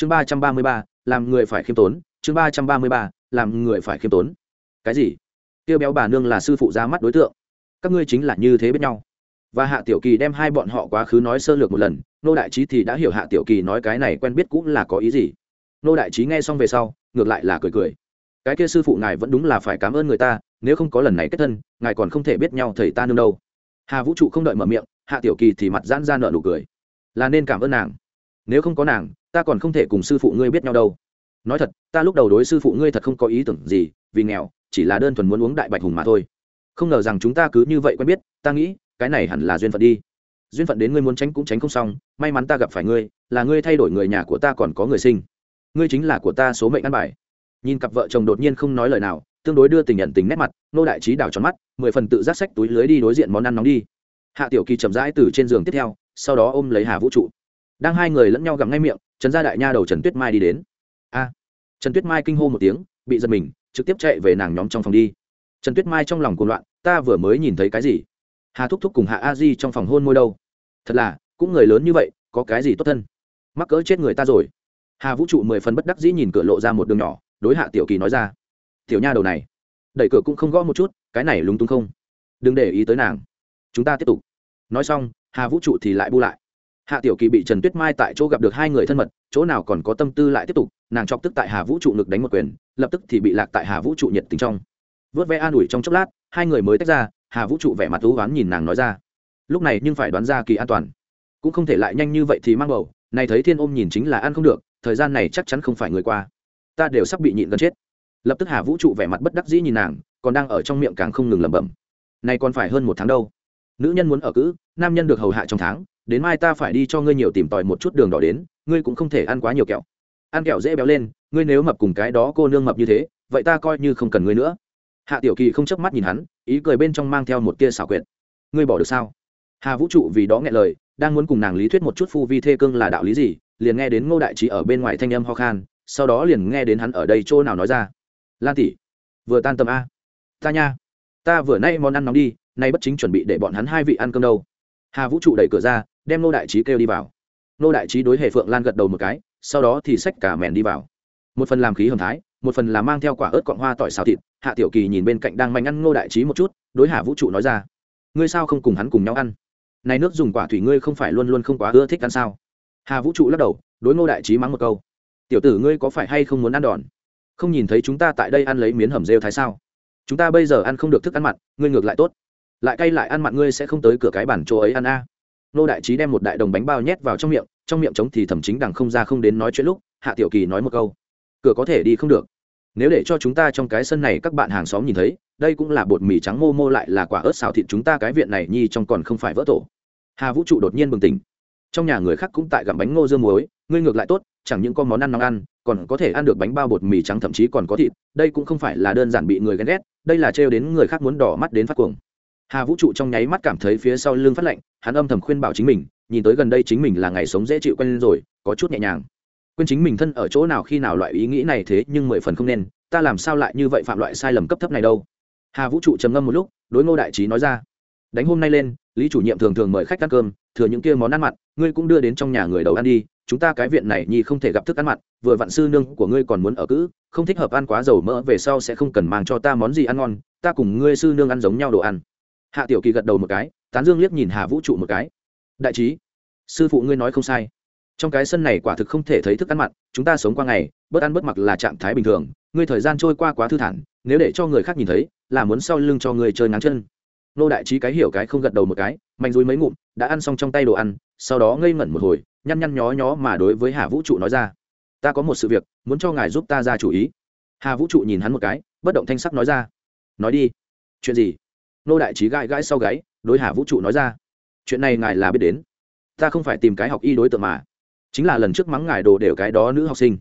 chương ba trăm ba mươi ba, làm người phải khiêm tốn. Chương ba trăm ba mươi ba, làm người phải khiêm tốn. Cái gì? Tiêu béo bà nương là sư phụ ra mắt đối tượng. Các ngươi chính là như thế biết nhau. Và hạ tiểu kỳ đem hai bọn họ quá khứ nói sơ lược một lần, nô đại trí thì đã hiểu hạ tiểu kỳ nói cái này quen biết cũng là có ý gì. Nô đại trí nghe xong về sau, ngược lại là cười cười. Cái kia sư phụ ngài vẫn đúng là phải cảm ơn người ta, nếu không có lần này kết thân, ngài còn không thể biết nhau thầy ta nương đâu. Hà vũ trụ không đợi mở miệng, hạ tiểu kỳ thì mặt giãn ra nợ nụ cười. Là nên cảm ơn nàng. Nếu không có nàng ta còn không thể cùng sư phụ ngươi biết nhau đâu. Nói thật, ta lúc đầu đối sư phụ ngươi thật không có ý tưởng gì, vì nghèo, chỉ là đơn thuần muốn uống đại bạch hùng mà thôi. Không ngờ rằng chúng ta cứ như vậy quen biết, ta nghĩ, cái này hẳn là duyên phận đi. Duyên phận đến ngươi muốn tránh cũng tránh không xong, may mắn ta gặp phải ngươi, là ngươi thay đổi người nhà của ta còn có người sinh. Ngươi chính là của ta số mệnh ăn bài. Nhìn cặp vợ chồng đột nhiên không nói lời nào, tương đối đưa tình nhận tình nét mặt, nô đại trí đảo tròn mắt, mười phần tự giác sách túi lưới đi đối diện món ăn nóng đi. Hạ tiểu kỳ chậm rãi từ trên giường tiếp theo, sau đó ôm lấy hà vũ trụ. Đang hai người lẫn nhau gặm ngay miệng trần gia đại nha đầu trần tuyết mai đi đến. A. Trần tuyết mai kinh hô một tiếng, bị giật mình, trực tiếp chạy về nàng nhóm trong phòng đi. Trần tuyết mai trong lòng cuồng loạn, ta vừa mới nhìn thấy cái gì? Hà thúc thúc cùng hạ a di trong phòng hôn môi đâu? Thật là, cũng người lớn như vậy, có cái gì tốt thân? Mắc cỡ chết người ta rồi. Hà vũ trụ mười phần bất đắc dĩ nhìn cửa lộ ra một đường nhỏ, đối hạ tiểu kỳ nói ra. Tiểu nha đầu này, đẩy cửa cũng không gõ một chút, cái này lúng túng không? Đừng để ý tới nàng. Chúng ta tiếp tục. Nói xong, hà vũ trụ thì lại bu lại hạ tiểu kỳ bị trần tuyết mai tại chỗ gặp được hai người thân mật, chỗ nào còn có tâm tư lại tiếp tục, nàng chọc tức tại hà vũ trụ ngực đánh một quyền, lập tức thì bị lạc tại hà vũ trụ nhiệt tình trong. Vớt vẽ an ủi trong chốc lát, hai người mới tách ra, hà vũ trụ vẻ mặt thú oán nhìn nàng nói ra. Lúc này nhưng phải đoán ra kỳ an toàn. Cũng không thể lại nhanh như vậy thì mang bầu, này thấy thiên ôm nhìn chính là ăn không được, thời gian này chắc chắn không phải người qua. Ta đều sắp bị nhịn gần chết. Lập tức hà vũ trụ vẻ mặt bất đắc dĩ nhìn nàng, còn đang ở trong miệng càng không ngừng lẩm bẩm. Này còn phải hơn một tháng đâu. Nữ nhân muốn ở cữ nam nhân được hầu hạ trong tháng đến mai ta phải đi cho ngươi nhiều tìm tòi một chút đường đỏ đến, ngươi cũng không thể ăn quá nhiều kẹo. Ăn kẹo dễ béo lên, ngươi nếu mập cùng cái đó cô nương mập như thế, vậy ta coi như không cần ngươi nữa. Hạ tiểu kỳ không chớp mắt nhìn hắn, ý cười bên trong mang theo một tia xảo quyệt. Ngươi bỏ được sao? Hà vũ trụ vì đó nghe lời, đang muốn cùng nàng lý thuyết một chút phu vi thê cương là đạo lý gì, liền nghe đến ngô đại trí ở bên ngoài thanh âm ho khan, sau đó liền nghe đến hắn ở đây chỗ nào nói ra. Lan tỷ, vừa tan tầm a. Ta nha, ta vừa nay món ăn nóng đi, nay bất chính chuẩn bị để bọn hắn hai vị ăn cơm đâu. Hà vũ trụ đẩy cửa ra đem nô đại trí kêu đi vào. Nô đại trí đối hệ phượng lan gật đầu một cái, sau đó thì xách cả mèn đi vào. Một phần làm khí hầm thái, một phần là mang theo quả ớt cọng hoa tỏi xào thịt, hạ tiểu kỳ nhìn bên cạnh đang mạnh ăn ngô đại trí một chút, đối hà vũ trụ nói ra, ngươi sao không cùng hắn cùng nhau ăn? Này nước dùng quả thủy ngươi không phải luôn luôn không quá ưa thích ăn sao? Hà vũ trụ lắc đầu, đối ngô đại trí mắng một câu, tiểu tử ngươi có phải hay không muốn ăn đòn? Không nhìn thấy chúng ta tại đây ăn lấy miến hầm rêu thái sao? Chúng ta bây giờ ăn không được thức ăn mặn, ngươi ngược lại tốt. Lại cay lại ăn mặn ngươi sẽ không tới cửa cái bản chỗ ấy ăn a nô đại trí đem một đại đồng bánh bao nhét vào trong miệng trong miệng trống thì thẩm chính đằng không ra không đến nói chuyện lúc, hạ tiểu kỳ nói một câu. Cửa có thể đi không được. Nếu để cho chúng ta trong cái sân này các bạn hàng xóm nhìn thấy, đây cũng là bột mì trắng mô mô lại là quả ớt xào thịt chúng ta cái viện này nhi trong còn không phải vỡ tổ. Hà vũ trụ đột nhiên bừng tỉnh. Trong nhà người khác cũng tại gặm bánh ngô dương muối, ngươi ngược lại tốt, chẳng những có món ăn nóng ăn, còn có thể ăn được bánh bao bột mì trắng thậm chí còn có thịt, đây cũng không phải là đơn giản bị người ghen ghét, đây là trêu đến người khác muốn đỏ mắt đến phát cuồng hà vũ trụ trong nháy mắt cảm thấy phía sau lưng phát lạnh, hắn âm thầm khuyên bảo chính mình, nhìn tới gần đây chính mình là ngày sống dễ chịu quen rồi, có chút nhẹ nhàng. Quên chính mình thân ở chỗ nào khi nào loại ý nghĩ này thế nhưng mười phần không nên, ta làm sao lại như vậy phạm loại sai lầm cấp thấp này đâu? Hà vũ trụ trầm ngâm một lúc, đối ngô đại trí nói ra. Đánh hôm nay lên, lý chủ nhiệm thường thường mời khách ăn cơm, thừa những kia món ăn mặn, ngươi cũng đưa đến trong nhà người đầu ăn đi, chúng ta cái viện này nhi không thể gặp thức ăn mặn, vừa vặn sư nương của ngươi còn muốn ở cữ, không thích hợp ăn quá dầu mỡ về sau sẽ không cần mang cho ta món gì ăn ngon, ta cùng ngươi sư nương ăn giống nhau đồ ăn hạ tiểu kỳ gật đầu một cái, tán dương liếc nhìn hà vũ trụ một cái. Đại trí, sư phụ ngươi nói không sai. Trong cái sân này quả thực không thể thấy thức ăn mặn, chúng ta sống qua ngày, bớt ăn bớt mặc là trạng thái bình thường, ngươi thời gian trôi qua quá thư thản, nếu để cho người khác nhìn thấy, là muốn sau lưng cho người chơi ngắn chân. Nô đại trí cái hiểu cái không gật đầu một cái, mạnh dối mấy ngụm, đã ăn xong trong tay đồ ăn, sau đó ngây ngẩn một hồi, nhăn nhăn nhó nhó mà đối với hà vũ trụ nói ra. Ta có một sự việc, muốn cho ngài giúp ta ra chủ ý. Hà vũ trụ nhìn hắn một cái, bất động thanh sắc nói ra. Nói đi. Chuyện gì? Nô đại trí gãi gãi sau gáy, đối hà vũ trụ nói ra, chuyện này ngài là biết đến. Ta không phải tìm cái học y đối tượng mà, chính là lần trước mắng ngài đồ đều cái đó nữ học sinh.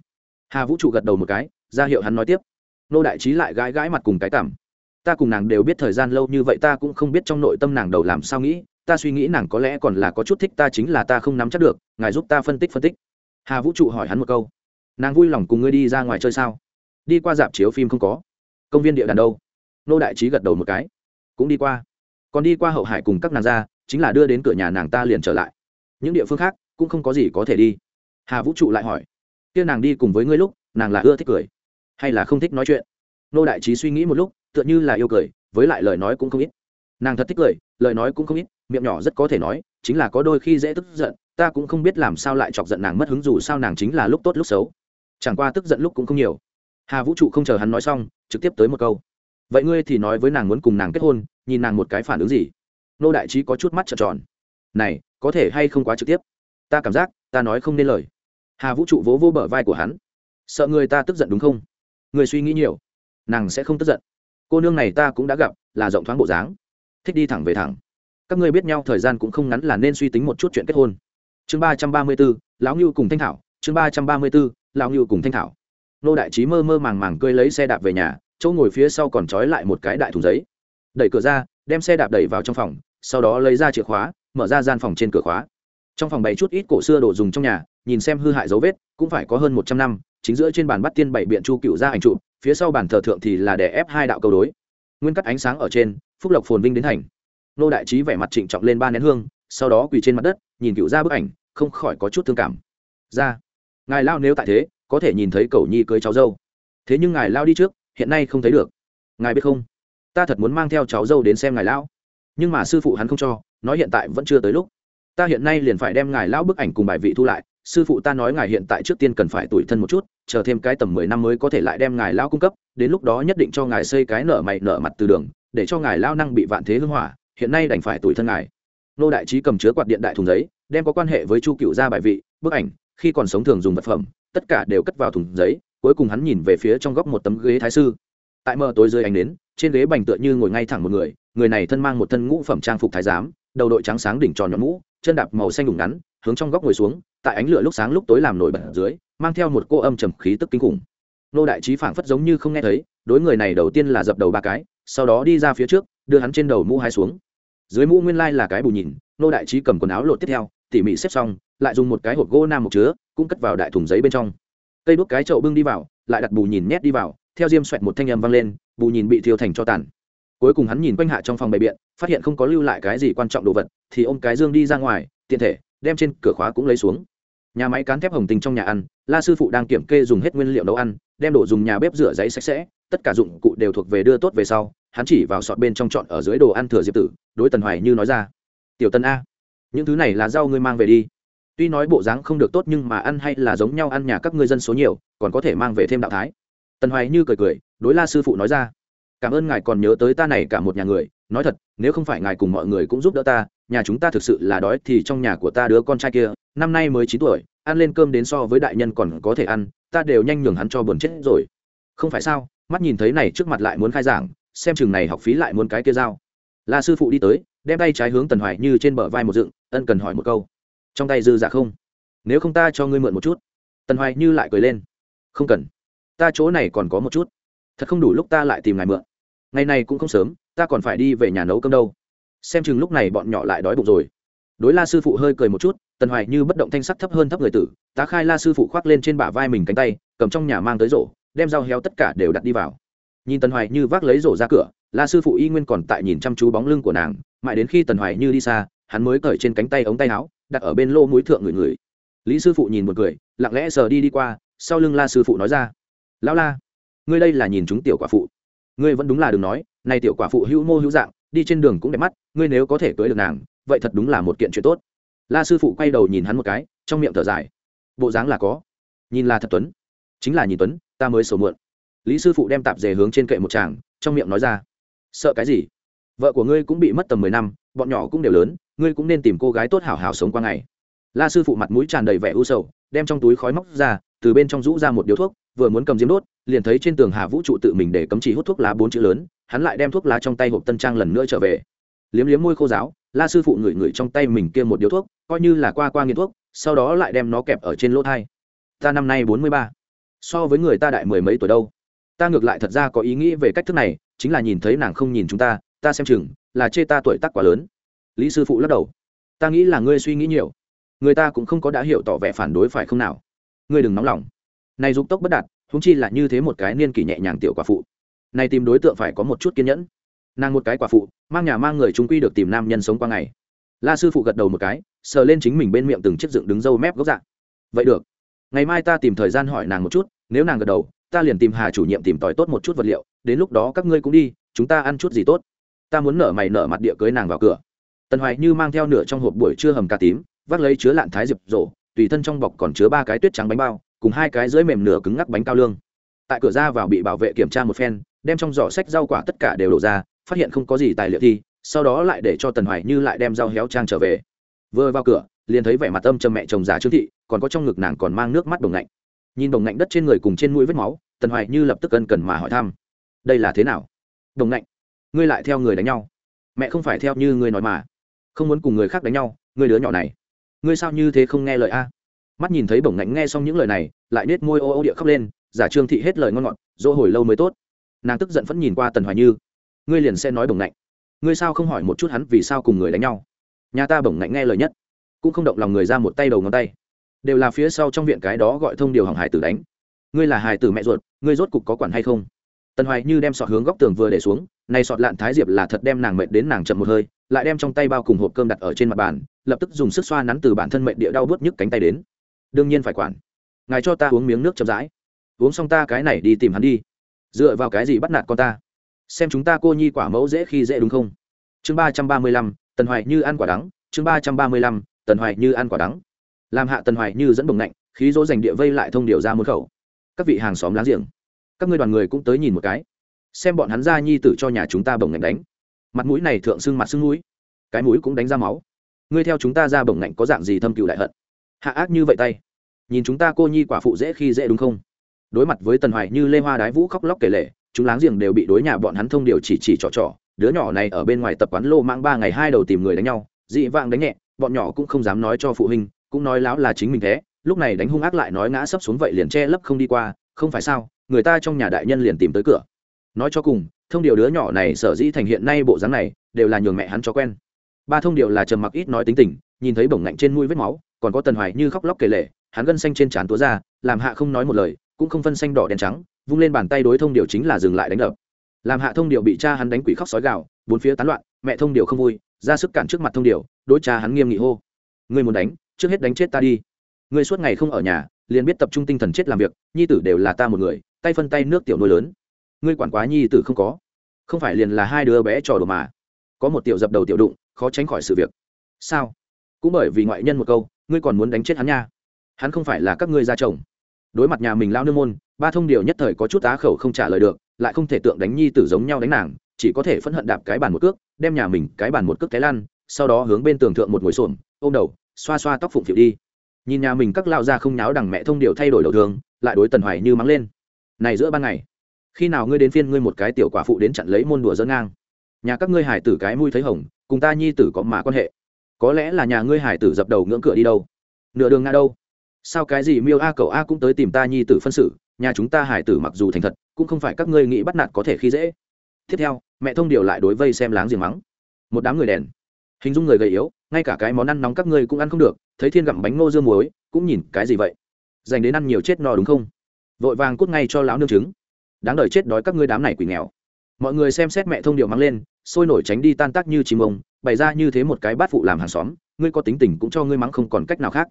Hà vũ trụ gật đầu một cái, ra hiệu hắn nói tiếp. Nô đại trí lại gãi gãi mặt cùng cái cảm. Ta cùng nàng đều biết thời gian lâu như vậy, ta cũng không biết trong nội tâm nàng đầu làm sao nghĩ. Ta suy nghĩ nàng có lẽ còn là có chút thích ta, chính là ta không nắm chắc được, ngài giúp ta phân tích phân tích. Hà vũ trụ hỏi hắn một câu, nàng vui lòng cùng ngươi đi ra ngoài chơi sao? Đi qua dạp chiếu phim không có? Công viên địa đàn đâu? Nô đại trí gật đầu một cái cũng đi qua. Còn đi qua hậu hải cùng các nàng ra, chính là đưa đến cửa nhà nàng ta liền trở lại. Những địa phương khác cũng không có gì có thể đi. Hà vũ trụ lại hỏi, kia nàng đi cùng với ngươi lúc, nàng là ưa thích cười hay là không thích nói chuyện? Nô đại trí suy nghĩ một lúc, tựa như là yêu cười, với lại lời nói cũng không ít. Nàng thật thích cười, lời nói cũng không ít, miệng nhỏ rất có thể nói, chính là có đôi khi dễ tức giận, ta cũng không biết làm sao lại chọc giận nàng mất hứng dù sao nàng chính là lúc tốt lúc xấu. Chẳng qua tức giận lúc cũng không nhiều. Hà vũ trụ không chờ hắn nói xong, trực tiếp tới một câu vậy ngươi thì nói với nàng muốn cùng nàng kết hôn, nhìn nàng một cái phản ứng gì? Nô đại trí có chút mắt trợn tròn. Này, có thể hay không quá trực tiếp? Ta cảm giác, ta nói không nên lời. Hà vũ trụ vỗ vỗ bờ vai của hắn. Sợ người ta tức giận đúng không? Người suy nghĩ nhiều, nàng sẽ không tức giận. Cô nương này ta cũng đã gặp, là rộng thoáng bộ dáng. Thích đi thẳng về thẳng. Các ngươi biết nhau thời gian cũng không ngắn là nên suy tính một chút chuyện kết hôn. Chương ba trăm ba mươi b ố lão ngưu cùng thanh thảo. Chương ba trăm ba mươi b ố lão ngưu cùng thanh thảo. Nô đại trí mơ mơ màng màng cơi lấy xe đạp về nhà chỗ ngồi phía sau còn trói lại một cái đại thùng giấy. Đẩy cửa ra, đem xe đạp đẩy vào trong phòng, sau đó lấy ra chìa khóa, mở ra gian phòng trên cửa khóa. Trong phòng bày chút ít cổ xưa đồ dùng trong nhà, nhìn xem hư hại dấu vết, cũng phải có hơn một trăm năm, chính giữa trên bàn bắt tiên bảy biện chu cựu ra ảnh trụ, phía sau bàn thờ thượng thì là để ép hai đạo câu đối. Nguyên cắt ánh sáng ở trên, phúc lộc phồn vinh đến thành nô đại trí vẻ mặt trịnh trọng lên ba nén hương, sau đó quỳ trên mặt đất, nhìn cựu ra bức ảnh, không khỏi có chút thương cảm. Ra ngài lao nếu tại thế, có thể nhìn thấy cầu nhi cưới cháu dâu. Thế nhưng ngài lao đi trước hiện nay không thấy được. Ngài biết không? Ta thật muốn mang theo cháu dâu đến xem ngài lão. Nhưng mà sư phụ hắn không cho, nói hiện tại vẫn chưa tới lúc. Ta hiện nay liền phải đem ngài lão bức ảnh cùng bài vị thu lại. Sư phụ ta nói ngài hiện tại trước tiên cần phải tủi thân một chút, chờ thêm cái tầm mười năm mới có thể lại đem ngài lão cung cấp. Đến lúc đó nhất định cho ngài xây cái nở mày nở mặt từ đường, để cho ngài lão năng bị vạn thế hưng hỏa. Hiện nay đành phải tủi thân ngài. Nô đại trí cầm chứa quạt điện đại thùng giấy, đem có quan hệ với chu cựu gia bài vị, bức ảnh, khi còn sống thường dùng vật phẩm, tất cả đều cất vào thùng giấy cuối cùng hắn nhìn về phía trong góc một tấm ghế thái sư. Tại mờ tối dưới ánh đến trên ghế bành tựa như ngồi ngay thẳng một người người này thân mang một thân ngũ phẩm trang phục thái giám, đầu đội trắng sáng đỉnh tròn nhọn mũ, chân đạp màu xanh đủng ngắn, hướng trong góc ngồi xuống, tại ánh lửa lúc sáng lúc tối làm nổi bật dưới, mang theo một cô âm trầm khí tức kinh khủng. Nô đại trí phảng phất giống như không nghe thấy, đối người này đầu tiên là dập đầu ba cái, sau đó đi ra phía trước, đưa hắn trên đầu mũ hai xuống. Dưới mũ nguyên lai là cái bù nhìn, nô đại trí cầm quần áo lột tiếp theo, tỉ mỉ xếp xong, lại dùng một cái hộp gỗ nam một chứa, cũng cất vào đại thùng giấy bên trong cây đuốc cái chậu bưng đi vào, lại đặt bù nhìn nhét đi vào, theo diêm xoẹt một thanh âm vang lên, bù nhìn bị thiêu thành cho tàn. Cuối cùng hắn nhìn quanh hạ trong phòng bày biện, phát hiện không có lưu lại cái gì quan trọng đồ vật, thì ôm cái dương đi ra ngoài, tiện thể, đem trên cửa khóa cũng lấy xuống. Nhà máy cán thép hồng tình trong nhà ăn, la sư phụ đang kiểm kê dùng hết nguyên liệu nấu ăn, đem đồ dùng nhà bếp rửa giấy sạch sẽ, tất cả dụng cụ đều thuộc về đưa tốt về sau, hắn chỉ vào sọt bên trong chọn ở dưới đồ ăn thừa diệp tử, đối tần hoài như nói ra, tiểu tân a, những thứ này là rau ngươi mang về đi tuy nói bộ dáng không được tốt nhưng mà ăn hay là giống nhau ăn nhà các ngươi dân số nhiều, còn có thể mang về thêm đạo thái. Tần hoài như cười cười, đối la sư phụ nói ra. Cảm ơn ngài còn nhớ tới ta này cả một nhà người, nói thật, nếu không phải ngài cùng mọi người cũng giúp đỡ ta, nhà chúng ta thực sự là đói thì trong nhà của ta đứa con trai kia, năm nay mới chín tuổi, ăn lên cơm đến so với đại nhân còn có thể ăn, ta đều nhanh nhường hắn cho buồn chết rồi. Không phải sao, mắt nhìn thấy này trước mặt lại muốn khai giảng, xem chừng này học phí lại muốn cái kia giao. La sư phụ đi tới, đem tay trái hướng tần hoài như trên bờ vai một dựng, ân cần hỏi một câu trong tay dư giả không? Nếu không ta cho ngươi mượn một chút. Tần hoài như lại cười lên. Không cần. Ta chỗ này còn có một chút. Thật không đủ lúc ta lại tìm ngài mượn. Ngày này cũng không sớm, ta còn phải đi về nhà nấu cơm đâu. Xem chừng lúc này bọn nhỏ lại đói bụng rồi. Đối la sư phụ hơi cười một chút, tần hoài như bất động thanh sắc thấp hơn thấp người tử, tá khai la sư phụ khoác lên trên bả vai mình cánh tay, cầm trong nhà mang tới rổ, đem rau heo tất cả đều đặt đi vào. Nhìn tần hoài như vác lấy rổ ra cửa, la sư phụ y nguyên còn tại nhìn chăm chú bóng lưng của nàng, mãi đến khi tần hoài như đi xa, hắn mới cởi trên cánh tay ống tay áo đặt ở bên lô mũi thượng người người lý sư phụ nhìn một người, lặng lẽ sờ đi đi qua, sau lưng la sư phụ nói ra, lão la, ngươi đây là nhìn chúng tiểu quả phụ. Ngươi vẫn đúng là đừng nói, này tiểu quả phụ hữu mô hữu dạng, đi trên đường cũng đẹp mắt, ngươi nếu có thể cưới được nàng, vậy thật đúng là một kiện chuyện tốt. La sư phụ quay đầu nhìn hắn một cái, trong miệng thở dài, bộ dáng là có, nhìn là thật tuấn, chính là nhìn tuấn, ta mới sầu muộn. Lý sư phụ đem tạp dề hướng trên kệ một chàng trong miệng nói ra, sợ cái gì? Vợ của ngươi cũng bị mất tầm mười năm, bọn nhỏ cũng đều lớn ngươi cũng nên tìm cô gái tốt hảo hảo sống qua ngày. La sư phụ mặt mũi tràn đầy vẻ u sầu, đem trong túi khói móc ra, từ bên trong rũ ra một điếu thuốc, vừa muốn cầm diêm đốt, liền thấy trên tường hà vũ trụ tự mình để cấm chỉ hút thuốc lá bốn chữ lớn, hắn lại đem thuốc lá trong tay hộp tân trang lần nữa trở về. Liếm liếm môi khô giáo, la sư phụ ngửi ngửi trong tay mình kia một điếu thuốc, coi như là qua qua nghiện thuốc, sau đó lại đem nó kẹp ở trên lỗ thai. Ta năm nay bốn mươi ba. So với người ta đại mười mấy tuổi đâu? Ta ngược lại thật ra có ý nghĩ về cách thức này, chính là nhìn thấy nàng không nhìn chúng ta ta xem chừng, là chê ta tuổi tác quá lớn lý sư phụ lắc đầu. Ta nghĩ là ngươi suy nghĩ nhiều. Người ta cũng không có đã hiểu tỏ vẻ phản đối phải không nào? Ngươi đừng nóng lòng. Này dục tốc bất đạt húng chi là như thế một cái niên kỷ nhẹ nhàng tiểu quả phụ. Này tìm đối tượng phải có một chút kiên nhẫn. Nàng một cái quả phụ, mang nhà mang người chúng quy được tìm nam nhân sống qua ngày. La sư phụ gật đầu một cái, sờ lên chính mình bên miệng từng chiếc dựng đứng dâu mép gốc dạng vậy được. Ngày mai ta tìm thời gian hỏi nàng một chút, nếu nàng gật đầu, ta liền tìm hà chủ nhiệm tìm tòi tốt một chút vật liệu, đến lúc đó các ngươi cũng đi, chúng ta ăn chút gì tốt. Ta muốn nở mày nở mặt địa cưới nàng vào cửa tần hoài như mang theo nửa trong hộp buổi trưa hầm cà tím, vác lấy chứa lạn thái diệp rổ, tùy thân trong bọc còn chứa ba cái tuyết trắng bánh bao, cùng hai cái dưới mềm nửa cứng ngắc bánh cao lương. Tại cửa ra vào bị bảo vệ kiểm tra một phen, đem trong giỏ sách rau quả tất cả đều đổ ra, phát hiện không có gì tài liệu thi, sau đó lại để cho tần hoài như lại đem rau héo trang trở về. Vừa vào cửa, liền thấy vẻ mặt âm trầm mẹ chồng già trương thị, còn có trong ngực nàng còn mang nước mắt đồng ngạnh nhìn đồng ngạnh đất trên người cùng trên mũi vết máu, tần hoài như lập tức cân cần mà hỏi thăm. Đây là thế nào? Đồng ngạnh ngươi lại theo người đánh nhau. Mẹ không phải theo như ngươi nói mà không muốn cùng người khác đánh nhau, ngươi đứa nhỏ này, ngươi sao như thế không nghe lời a? Mắt nhìn thấy bổng ngạnh nghe xong những lời này, lại nết môi ô ô địa khóc lên, giả trương thị hết lời ngon ngọt, dỗ hồi lâu mới tốt. Nàng tức giận vẫn nhìn qua tần hoài như. Ngươi liền sẽ nói bổng ngạnh. Ngươi sao không hỏi một chút hắn vì sao cùng người đánh nhau? Nhà ta bổng ngạnh nghe lời nhất. Cũng không động lòng người ra một tay đầu ngón tay. Đều là phía sau trong viện cái đó gọi thông điều hỏng hải tử đánh. Ngươi là hải tử mẹ ruột, ngươi rốt cục có quản hay không? Tần hoài như đem sọt hướng góc tường vừa để xuống, này sọt lạn thái diệp là thật đem nàng mệt đến nàng chậm một hơi, lại đem trong tay bao cùng hộp cơm đặt ở trên mặt bàn, lập tức dùng sức xoa nắn từ bản thân mệnh địa đau bớt nhức cánh tay đến. Đương nhiên phải quản. Ngài cho ta uống miếng nước chậm rãi. Uống xong ta cái này đi tìm hắn đi. Dựa vào cái gì bắt nạt con ta? Xem chúng ta cô nhi quả mẫu dễ khi dễ đúng không? Chương ba trăm ba mươi lăm, tần hoài như ăn quả đắng. Chương ba trăm ba mươi lăm, tần hoài như ăn quả đắng. Làm hạ tần hoài như dẫn bồng lạnh khí dỗ dành địa vây lại thông điều ra môn khẩu. Các vị hàng xóm láng giềng các ngươi đoàn người cũng tới nhìn một cái. Xem bọn hắn ra nhi tử cho nhà chúng ta bồng ngạnh đánh. Mặt mũi này thượng xương mặt xương mũi. Cái mũi cũng đánh ra máu. Ngươi theo chúng ta ra bồng ngạnh có dạng gì thâm cựu đại hận? Hạ ác như vậy tay. Nhìn chúng ta cô nhi quả phụ dễ khi dễ đúng không? Đối mặt với tần hoài như lê hoa đái vũ khóc lóc kể lể, chúng láng giềng đều bị đối nhà bọn hắn thông điều chỉ chỉ trò trò. Đứa nhỏ này ở bên ngoài tập quán lô mang ba ngày hai đầu tìm người đánh nhau, dị vạng đánh nhẹ, bọn nhỏ cũng không dám nói cho phụ huynh, cũng nói láo là chính mình thế. Lúc này đánh hung ác lại nói ngã sấp xuống vậy liền che lấp không đi qua không phải sao, người ta trong nhà đại nhân liền tìm tới cửa. Nói cho cùng, thông điều đứa nhỏ này sở dĩ thành hiện nay bộ dáng này, đều là nhường mẹ hắn cho quen. Ba thông điều là trầm mặc ít nói tính tình, nhìn thấy bổng ngạnh trên mũi vết máu, còn có tần hoài như khóc lóc kể lể, hắn gân xanh trên trán túa ra, làm hạ không nói một lời, cũng không phân xanh đỏ đen trắng, vung lên bàn tay đối thông điều chính là dừng lại đánh đập. Làm hạ thông điều bị cha hắn đánh quỷ khóc sói gạo bốn phía tán loạn, mẹ thông điều không vui, ra sức cản trước mặt thông điều đối cha hắn nghiêm nghị hô. Ngươi muốn đánh, trước hết đánh chết ta đi. Ngươi suốt ngày không ở nhà liền biết tập trung tinh thần chết làm việc nhi tử đều là ta một người tay phân tay nước tiểu nuôi lớn. Ngươi quản quá nhi tử không có. Không phải liền là hai đứa bé trò đồ mà. Có một tiểu dập đầu tiểu đụng khó tránh khỏi sự việc. Sao? Cũng bởi vì ngoại nhân một câu ngươi còn muốn đánh chết hắn nha. Hắn không phải là các ngươi gia chồng. Đối mặt nhà mình lao nương môn ba thông điều nhất thời có chút á khẩu không trả lời được lại không thể tượng đánh nhi tử giống nhau đánh nàng chỉ có thể phẫn hận đạp cái bàn một cước đem nhà mình cái bàn một cước té lăn, sau đó hướng bên tường thượng một ngồi xổm ôm đầu xoa xoa tóc phụng phịu đi nhìn nhà mình các lao ra không nháo đằng mẹ thông điều thay đổi đầu thường lại đối tần hoài như mắng lên. Này giữa ban ngày, khi nào ngươi đến phiên ngươi một cái tiểu quả phụ đến chặn lấy môn đùa dẫn ngang? Nhà các ngươi hải tử cái mũi thấy hồng, cùng ta nhi tử có mà quan hệ? Có lẽ là nhà ngươi hải tử dập đầu ngưỡng cửa đi đâu? Nửa đường nga đâu? Sao cái gì miêu a cậu a cũng tới tìm ta nhi tử phân xử, nhà chúng ta hải tử mặc dù thành thật, cũng không phải các ngươi nghĩ bắt nạt có thể khi dễ. Tiếp theo, mẹ thông điều lại đối vây xem láng giềng mắng. Một đám người đèn hình dung người gầy yếu, ngay cả cái món ăn nóng các ngươi cũng ăn không được, thấy thiên gặm bánh ngô dương muối, cũng nhìn cái gì vậy? Dành đến ăn nhiều chết no đúng không? Vội vàng cút ngay cho lão nương trứng. Đáng đời chết đói các ngươi đám này quỷ nghèo. Mọi người xem xét mẹ thông điều mắng lên, sôi nổi tránh đi tan tác như chim ông, bày ra như thế một cái bát phụ làm hàng xóm, ngươi có tính tình cũng cho ngươi mắng không còn cách nào khác.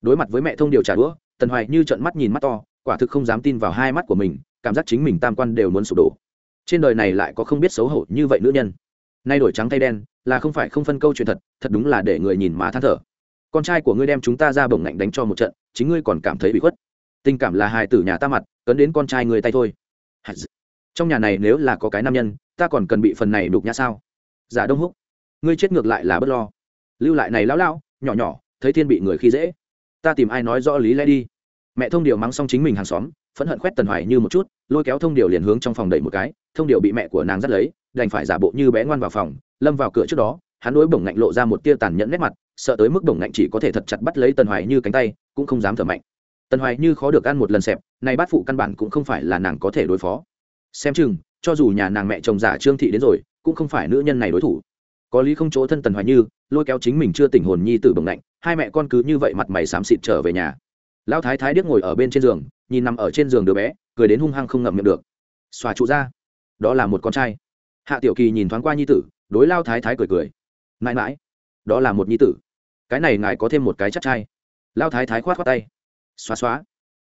Đối mặt với mẹ thông điều trả đũa, tần hoài như trận mắt nhìn mắt to, quả thực không dám tin vào hai mắt của mình, cảm giác chính mình tam quan đều muốn sụp đổ. Trên đời này lại có không biết xấu hổ như vậy nữ nhân. Nay đổi trắng thay đen là không phải không phân câu chuyện thật thật đúng là để người nhìn mà than thở. Con trai của ngươi đem chúng ta ra bổng ngạnh đánh cho một trận, chính ngươi còn cảm thấy bị khuất. Tình cảm là hài tử nhà ta mặt, cấn đến con trai ngươi tay thôi. Trong nhà này nếu là có cái nam nhân, ta còn cần bị phần này đục nhã sao? Giả đông húc, ngươi chết ngược lại là bất lo. Lưu lại này lão lão, nhỏ nhỏ, thấy thiên bị người khi dễ. Ta tìm ai nói rõ lý lẽ đi. Mẹ thông điều mắng xong chính mình hàng xóm, phẫn hận khoét tần hoài như một chút, lôi kéo thông điều liền hướng trong phòng đẩy một cái, thông điều bị mẹ của nàng dắt lấy, đành phải giả bộ như bé ngoan vào phòng lâm vào cửa trước đó, hắn đối bổng ngạnh lộ ra một tia tàn nhẫn nét mặt, sợ tới mức bổng ngạnh chỉ có thể thật chặt bắt lấy tần hoài như cánh tay, cũng không dám thở mạnh. Tần hoài như khó được ăn một lần xẹp nay bát phụ căn bản cũng không phải là nàng có thể đối phó. Xem chừng, cho dù nhà nàng mẹ chồng giả trương thị đến rồi, cũng không phải nữ nhân này đối thủ. Có lý không chỗ thân tần hoài như, lôi kéo chính mình chưa tỉnh hồn nhi tử bồng lạnh hai mẹ con cứ như vậy mặt mày xám xịt trở về nhà. Lão thái thái điếc ngồi ở bên trên giường, nhìn nằm ở trên giường đứa bé, cười đến hung hăng không ngậm miệng được. Xòa trụ ra. Đó là một con trai. Hạ tiểu kỳ nhìn thoáng qua nhi tử đối lao thái thái cười cười. Mãi mãi, đó là một nhi tử. Cái này ngài có thêm một cái chắc trai. Lao thái thái khoát khoát tay. Xóa xóa.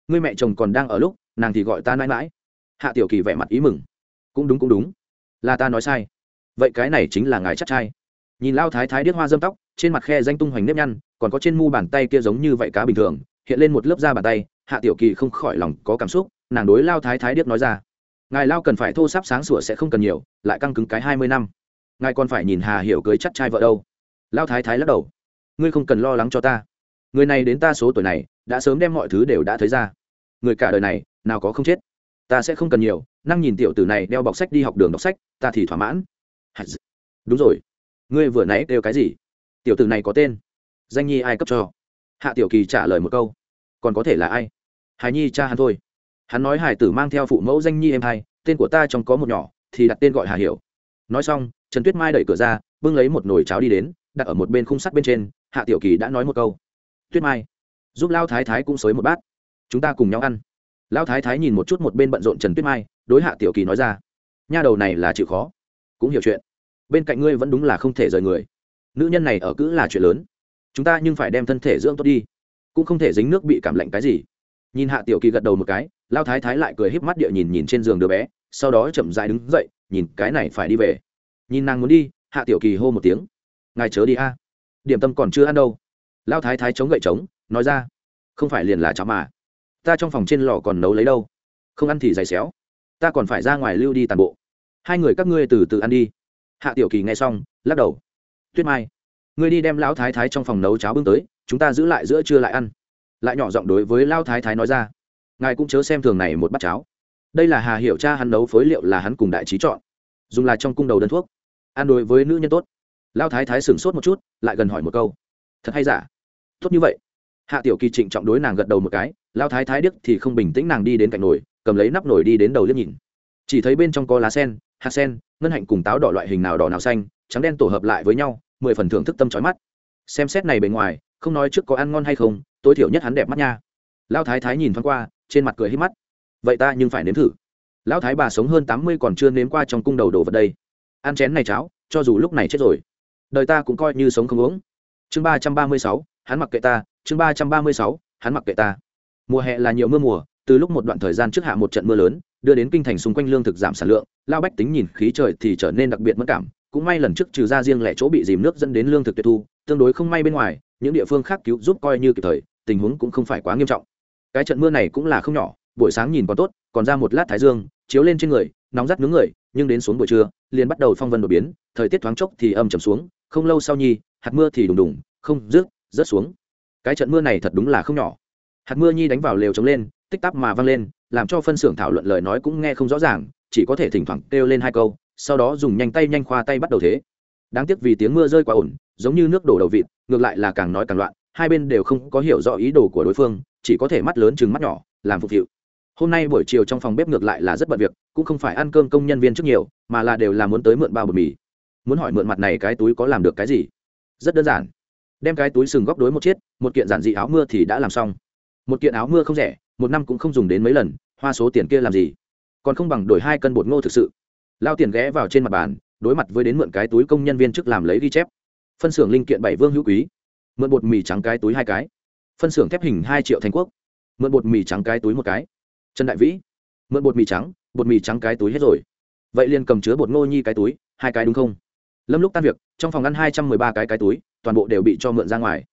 Người mẹ chồng còn đang ở lúc, nàng thì gọi ta mãi mãi. Hạ tiểu kỳ vẻ mặt ý mừng. Cũng đúng cũng đúng. Là ta nói sai. Vậy cái này chính là ngài chắc trai. Nhìn lao thái thái điếc hoa dâm tóc, trên mặt khe danh tung hoành nếp nhăn, còn có trên mu bàn tay kia giống như vậy cá bình thường, hiện lên một lớp da bàn tay, hạ tiểu kỳ không khỏi lòng có cảm xúc, nàng đối lao thái thái điếc nói ra. Ngài lao cần phải thô sáp sáng sủa sẽ không cần nhiều, lại căng cứng cái hai mươi năm ngài còn phải nhìn hà hiểu cưới chắc trai vợ đâu. Lao thái thái lắc đầu. Ngươi không cần lo lắng cho ta. Người này đến ta số tuổi này, đã sớm đem mọi thứ đều đã thấy ra. Người cả đời này, nào có không chết. Ta sẽ không cần nhiều, năng nhìn tiểu tử này đeo bọc sách đi học đường đọc sách, ta thì thỏa mãn. Đúng rồi. Ngươi vừa nãy kêu cái gì? Tiểu tử này có tên. Danh nhi ai cấp cho? Hạ tiểu kỳ trả lời một câu. Còn có thể là ai? Hải nhi cha hắn thôi. Hắn nói hải tử mang theo phụ mẫu danh nhi em hai, tên của ta trong có một nhỏ, thì đặt tên gọi hà hiểu. Nói xong trần tuyết mai đẩy cửa ra, bưng lấy một nồi cháo đi đến, đặt ở một bên khung sắt bên trên, hạ tiểu kỳ đã nói một câu. Tuyết mai, giúp lao thái thái cũng xới một bát. Chúng ta cùng nhau ăn. Lao thái thái nhìn một chút một bên bận rộn trần tuyết mai, đối hạ tiểu kỳ nói ra. Nha đầu này là chịu khó, cũng hiểu chuyện. Bên cạnh ngươi vẫn đúng là không thể rời người. Nữ nhân này ở cữ là chuyện lớn. Chúng ta nhưng phải đem thân thể dưỡng tốt đi. Cũng không thể dính nước bị cảm lạnh cái gì. Nhìn hạ tiểu kỳ gật đầu một cái, lao thái thái lại cười híp mắt địa nhìn nhìn trên giường đứa bé, sau đó chậm dại đứng dậy, nhìn cái này phải đi về nhìn nàng muốn đi, hạ tiểu kỳ hô một tiếng. Ngài chớ đi a. Điểm tâm còn chưa ăn đâu. Lao thái thái chống gậy trống, nói ra. Không phải liền là cháo mà. Ta trong phòng trên lò còn nấu lấy đâu? Không ăn thì dày xéo. Ta còn phải ra ngoài lưu đi tàn bộ. Hai người các ngươi từ từ ăn đi. Hạ tiểu kỳ nghe xong, lắc đầu. Tuyết mai, ngươi đi đem lão thái thái trong phòng nấu cháo bưng tới, chúng ta giữ lại giữa trưa lại ăn. Lại nhỏ giọng đối với lão thái thái nói ra. Ngài cũng chớ xem thường này một bát cháo. Đây là hà hiểu cha hắn nấu phối liệu là hắn cùng đại trí chọn. Dùng là trong cung đầu đơn thuốc ăn đối với nữ nhân tốt. Lao thái thái sửng sốt một chút, lại gần hỏi một câu. Thật hay giả? Tốt như vậy. Hạ tiểu kỳ trịnh trọng đối nàng gật đầu một cái, lao thái thái điếc thì không bình tĩnh nàng đi đến cạnh nồi, cầm lấy nắp nồi đi đến đầu liếc nhìn. Chỉ thấy bên trong có lá sen, hạt sen, ngân hạnh cùng táo đỏ loại hình nào đỏ nào xanh, trắng đen tổ hợp lại với nhau, mười phần thưởng thức tâm trói mắt. Xem xét này bề ngoài, không nói trước có ăn ngon hay không, tối thiểu nhất hắn đẹp mắt nha. Lao thái thái nhìn thoáng qua, trên mặt cười hít mắt. Vậy ta nhưng phải nếm thử. Lão thái bà sống hơn tám mươi còn chưa nếm qua trong cung đầu đồ vật đây ăn chén này cháo, cho dù lúc này chết rồi, đời ta cũng coi như sống không uống. Chương ba trăm ba mươi sáu, hắn mặc kệ ta, chương ba trăm ba mươi sáu, hắn mặc kệ ta. Mùa hè là nhiều mưa mùa, từ lúc một đoạn thời gian trước hạ một trận mưa lớn, đưa đến kinh thành xung quanh lương thực giảm sản lượng, lao bách tính nhìn khí trời thì trở nên đặc biệt mất cảm, cũng may lần trước trừ ra riêng lẻ chỗ bị dìm nước dẫn đến lương thực tuyệt thu, tương đối không may bên ngoài, những địa phương khác cứu giúp coi như kịp thời, tình huống cũng không phải quá nghiêm trọng. Cái trận mưa này cũng là không nhỏ, buổi sáng nhìn còn tốt, còn ra một lát thái dương, chiếu lên trên người, nóng rát nướng người nhưng đến xuống buổi trưa, liền bắt đầu phong vân đột biến, thời tiết thoáng chốc thì âm trầm xuống, không lâu sau nhi, hạt mưa thì đùng đùng, không rước rớt xuống. Cái trận mưa này thật đúng là không nhỏ. Hạt mưa nhi đánh vào lều trống lên, tích tắc mà văng lên, làm cho phân xưởng thảo luận lời nói cũng nghe không rõ ràng, chỉ có thể thỉnh thoảng kêu lên hai câu, sau đó dùng nhanh tay nhanh khoa tay bắt đầu thế. Đáng tiếc vì tiếng mưa rơi quá ổn giống như nước đổ đầu vịt, ngược lại là càng nói càng loạn, hai bên đều không có hiểu rõ ý đồ của đối phương, chỉ có thể mắt lớn chừng mắt nhỏ, làm phục vụ hôm nay buổi chiều trong phòng bếp ngược lại là rất bận việc, cũng không phải ăn cơm công nhân viên trước nhiều, mà là đều là muốn tới mượn bao bột mì. Muốn hỏi mượn mặt này cái túi có làm được cái gì? Rất đơn giản. Đem cái túi sừng góc đối một chiếc, một kiện giản dị áo mưa thì đã làm xong. Một kiện áo mưa không rẻ, một năm cũng không dùng đến mấy lần, hoa số tiền kia làm gì? Còn không bằng đổi hai cân bột ngô thực sự. Lao tiền ghé vào trên mặt bàn, đối mặt với đến mượn cái túi công nhân viên trước làm lấy ghi chép. Phân xưởng linh kiện bảy vương hữu quý. Mượn bột mì trắng cái túi hai cái. Phân xưởng thép hình hai triệu thành quốc. Mượn bột mì trắng cái túi một cái trần đại vĩ, mượn bột mì trắng, bột mì trắng cái túi hết rồi. Vậy liền cầm chứa bột ngô nhi cái túi, hai cái đúng không? Lâm lúc tan việc, trong phòng ăn hai trăm mười ba cái cái túi, toàn bộ đều bị cho mượn ra ngoài.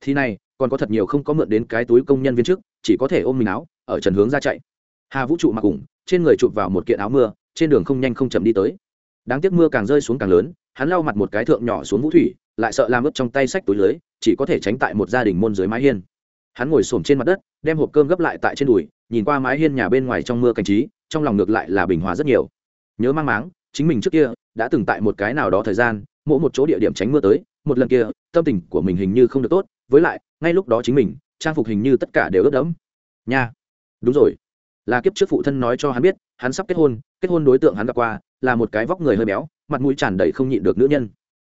Thì này, còn có thật nhiều không có mượn đến cái túi công nhân viên trước, chỉ có thể ôm mình áo, ở trần hướng ra chạy. Hà vũ trụ mặc ủng trên người chụp vào một kiện áo mưa, trên đường không nhanh không chậm đi tới. Đáng tiếc mưa càng rơi xuống càng lớn, hắn lau mặt một cái thượng nhỏ xuống vũ thủy, lại sợ làm ướt trong tay sách túi lưới, chỉ có thể tránh tại một gia đình môn dưới mái hiên. Hắn ngồi xổm trên mặt đất, đem hộp cơm gấp lại tại trên đùi nhìn qua mái hiên nhà bên ngoài trong mưa cảnh trí, trong lòng ngược lại là bình hòa rất nhiều. Nhớ mang máng, chính mình trước kia đã từng tại một cái nào đó thời gian, mỗi một chỗ địa điểm tránh mưa tới, một lần kia, tâm tình của mình hình như không được tốt, với lại, ngay lúc đó chính mình, trang phục hình như tất cả đều ướt đẫm. Nha. Đúng rồi. Là kiếp trước phụ thân nói cho hắn biết, hắn sắp kết hôn kết hôn đối tượng hắn gặp qua, là một cái vóc người hơi béo, mặt mũi tràn đầy không nhịn được nữ nhân.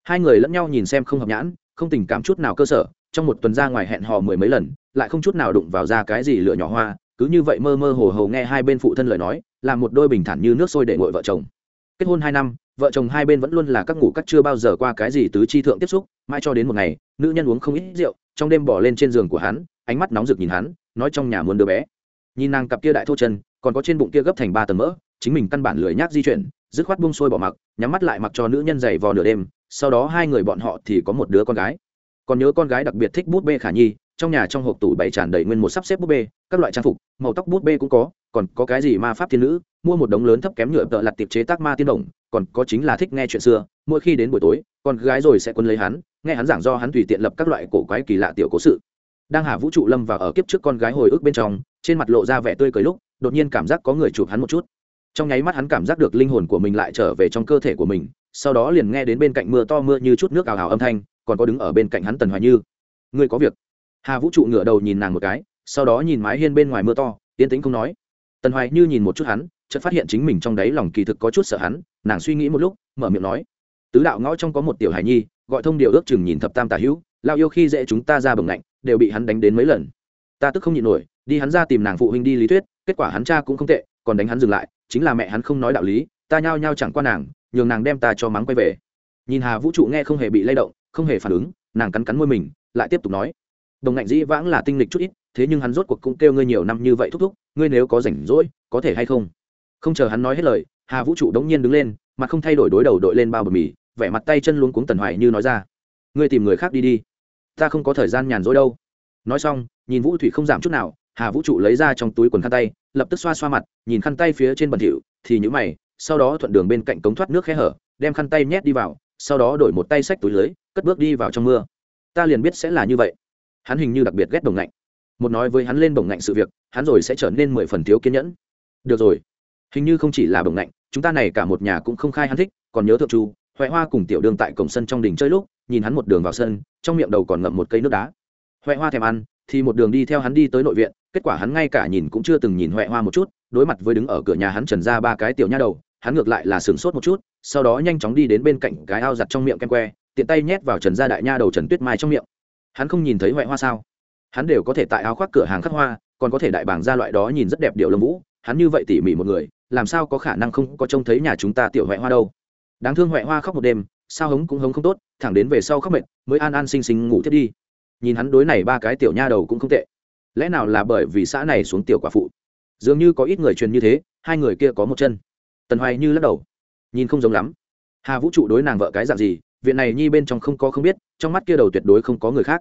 Hai người lẫn nhau nhìn xem không hợp nhãn, không tình cảm chút nào cơ sở, trong một tuần ra ngoài hẹn hò mười mấy lần, lại không chút nào đụng vào ra cái gì lựa nhỏ hoa cứ như vậy mơ mơ hồ hồ nghe hai bên phụ thân lời nói là một đôi bình thản như nước sôi để ngội vợ chồng. Kết hôn hai năm, vợ chồng hai bên vẫn luôn là các ngủ cắt chưa bao giờ qua cái gì tứ chi thượng tiếp xúc, mãi cho đến một ngày, nữ nhân uống không ít rượu, trong đêm bỏ lên trên giường của hắn, ánh mắt nóng rực nhìn hắn, nói trong nhà muốn đứa bé. Nhìn nàng cặp kia đại thô chân, còn có trên bụng kia gấp thành ba tầng mỡ, chính mình căn bản lười nhác di chuyển, dứt khoát buông sôi bỏ mặc, nhắm mắt lại mặc cho nữ nhân dày vò nửa đêm, sau đó hai người bọn họ thì có một đứa con gái. Còn nhớ con gái đặc biệt thích bút bê khả nhi trong nhà trong hộp tủ bày tràn đầy nguyên một sắp xếp búp bê, các loại trang phục, màu tóc búp bê cũng có, còn có cái gì ma pháp thiên nữ, mua một đống lớn thấp kém nhựa tợ lặt tiệp chế tác ma tiên đồng, còn có chính là thích nghe chuyện xưa, mỗi khi đến buổi tối, con gái rồi sẽ quân lấy hắn, nghe hắn giảng do hắn tùy tiện lập các loại cổ quái kỳ lạ tiểu cố sự. Đang hạ vũ trụ lâm và ở kiếp trước con gái hồi ức bên trong, trên mặt lộ ra vẻ tươi cười lúc, đột nhiên cảm giác có người chụp hắn một chút. Trong nháy mắt hắn cảm giác được linh hồn của mình lại trở về trong cơ thể của mình, sau đó liền nghe đến bên cạnh mưa to mưa như chút nước ào ào âm thanh, còn có đứng ở bên cạnh hắn tần hoài như. Ngươi có việc? Hà vũ trụ ngửa đầu nhìn nàng một cái, sau đó nhìn mái hiên bên ngoài mưa to, yên tĩnh không nói. Tần hoài như nhìn một chút hắn, chợt phát hiện chính mình trong đáy lòng kỳ thực có chút sợ hắn, nàng suy nghĩ một lúc, mở miệng nói, tứ đạo ngõ trong có một tiểu hài nhi, gọi thông điều ước chừng nhìn thập tam tà hữu lao yêu khi dễ chúng ta ra bồng lạnh, đều bị hắn đánh đến mấy lần. Ta tức không nhịn nổi, đi hắn ra tìm nàng phụ huynh đi lý thuyết, kết quả hắn cha cũng không tệ, còn đánh hắn dừng lại, chính là mẹ hắn không nói đạo lý, ta nhao nhao chẳng qua nàng, nhường nàng đem ta cho mắng quay về. Nhìn hà vũ trụ nghe không hề bị lay động, không hề phản ứng, nàng cắn cắn môi mình, lại tiếp tục nói đồng ngạnh dĩ vãng là tinh lịch chút ít, thế nhưng hắn rốt cuộc cũng kêu ngươi nhiều năm như vậy thúc thúc, ngươi nếu có rảnh rỗi, có thể hay không? Không chờ hắn nói hết lời, hà vũ trụ đống nhiên đứng lên, mặt không thay đổi đối đầu đội lên bao bột mì, vẻ mặt tay chân luống cuống tần hoài như nói ra. Ngươi tìm người khác đi đi. Ta không có thời gian nhàn rỗi đâu. Nói xong, nhìn vũ thủy không giảm chút nào, hà vũ trụ lấy ra trong túi quần khăn tay, lập tức xoa xoa mặt, nhìn khăn tay phía trên bẩn thỉu, thì nhữ mày, sau đó thuận đường bên cạnh cống thoát nước khe hở, đem khăn tay nhét đi vào, sau đó đổi một tay xách túi lưới, cất bước đi vào trong mưa. Ta liền biết sẽ là như vậy hắn hình như đặc biệt ghét đồng ngạnh. Một nói với hắn lên đồng ngạnh sự việc, hắn rồi sẽ trở nên mười phần thiếu kiên nhẫn. Được rồi, hình như không chỉ là đồng ngạnh, chúng ta này cả một nhà cũng không khai hắn thích, còn nhớ thượng chu, huệ hoa cùng tiểu đường tại cổng sân trong đình chơi lúc, nhìn hắn một đường vào sân, trong miệng đầu còn ngậm một cây nước đá. Huệ hoa thèm ăn, thì một đường đi theo hắn đi tới nội viện, kết quả hắn ngay cả nhìn cũng chưa từng nhìn huệ hoa một chút, đối mặt với đứng ở cửa nhà hắn trần ra ba cái tiểu nha đầu, hắn ngược lại là sửng sốt một chút, sau đó nhanh chóng đi đến bên cạnh cái ao giặt trong miệng kem que, tiện tay nhét vào trần ra đại nha đầu trần tuyết mai trong miệng hắn không nhìn thấy huệ hoa sao? Hắn đều có thể tại áo khoác cửa hàng khắc hoa, còn có thể đại bảng ra loại đó nhìn rất đẹp điệu lông vũ. Hắn như vậy tỉ mỉ một người, làm sao có khả năng không có trông thấy nhà chúng ta tiểu huệ hoa đâu? Đáng thương huệ hoa khóc một đêm, sao hống cũng hống không tốt, thẳng đến về sau khóc mệt, mới an an xinh xinh ngủ thiết đi. Nhìn hắn đối này ba cái tiểu nha đầu cũng không tệ. Lẽ nào là bởi vì xã này xuống tiểu quả phụ? Dường như có ít người truyền như thế, hai người kia có một chân. Tần hoài như lắc đầu. Nhìn không giống lắm. Hà vũ trụ đối nàng vợ cái dạng gì viện này nhi bên trong không có không biết, trong mắt kia đầu tuyệt đối không có người khác.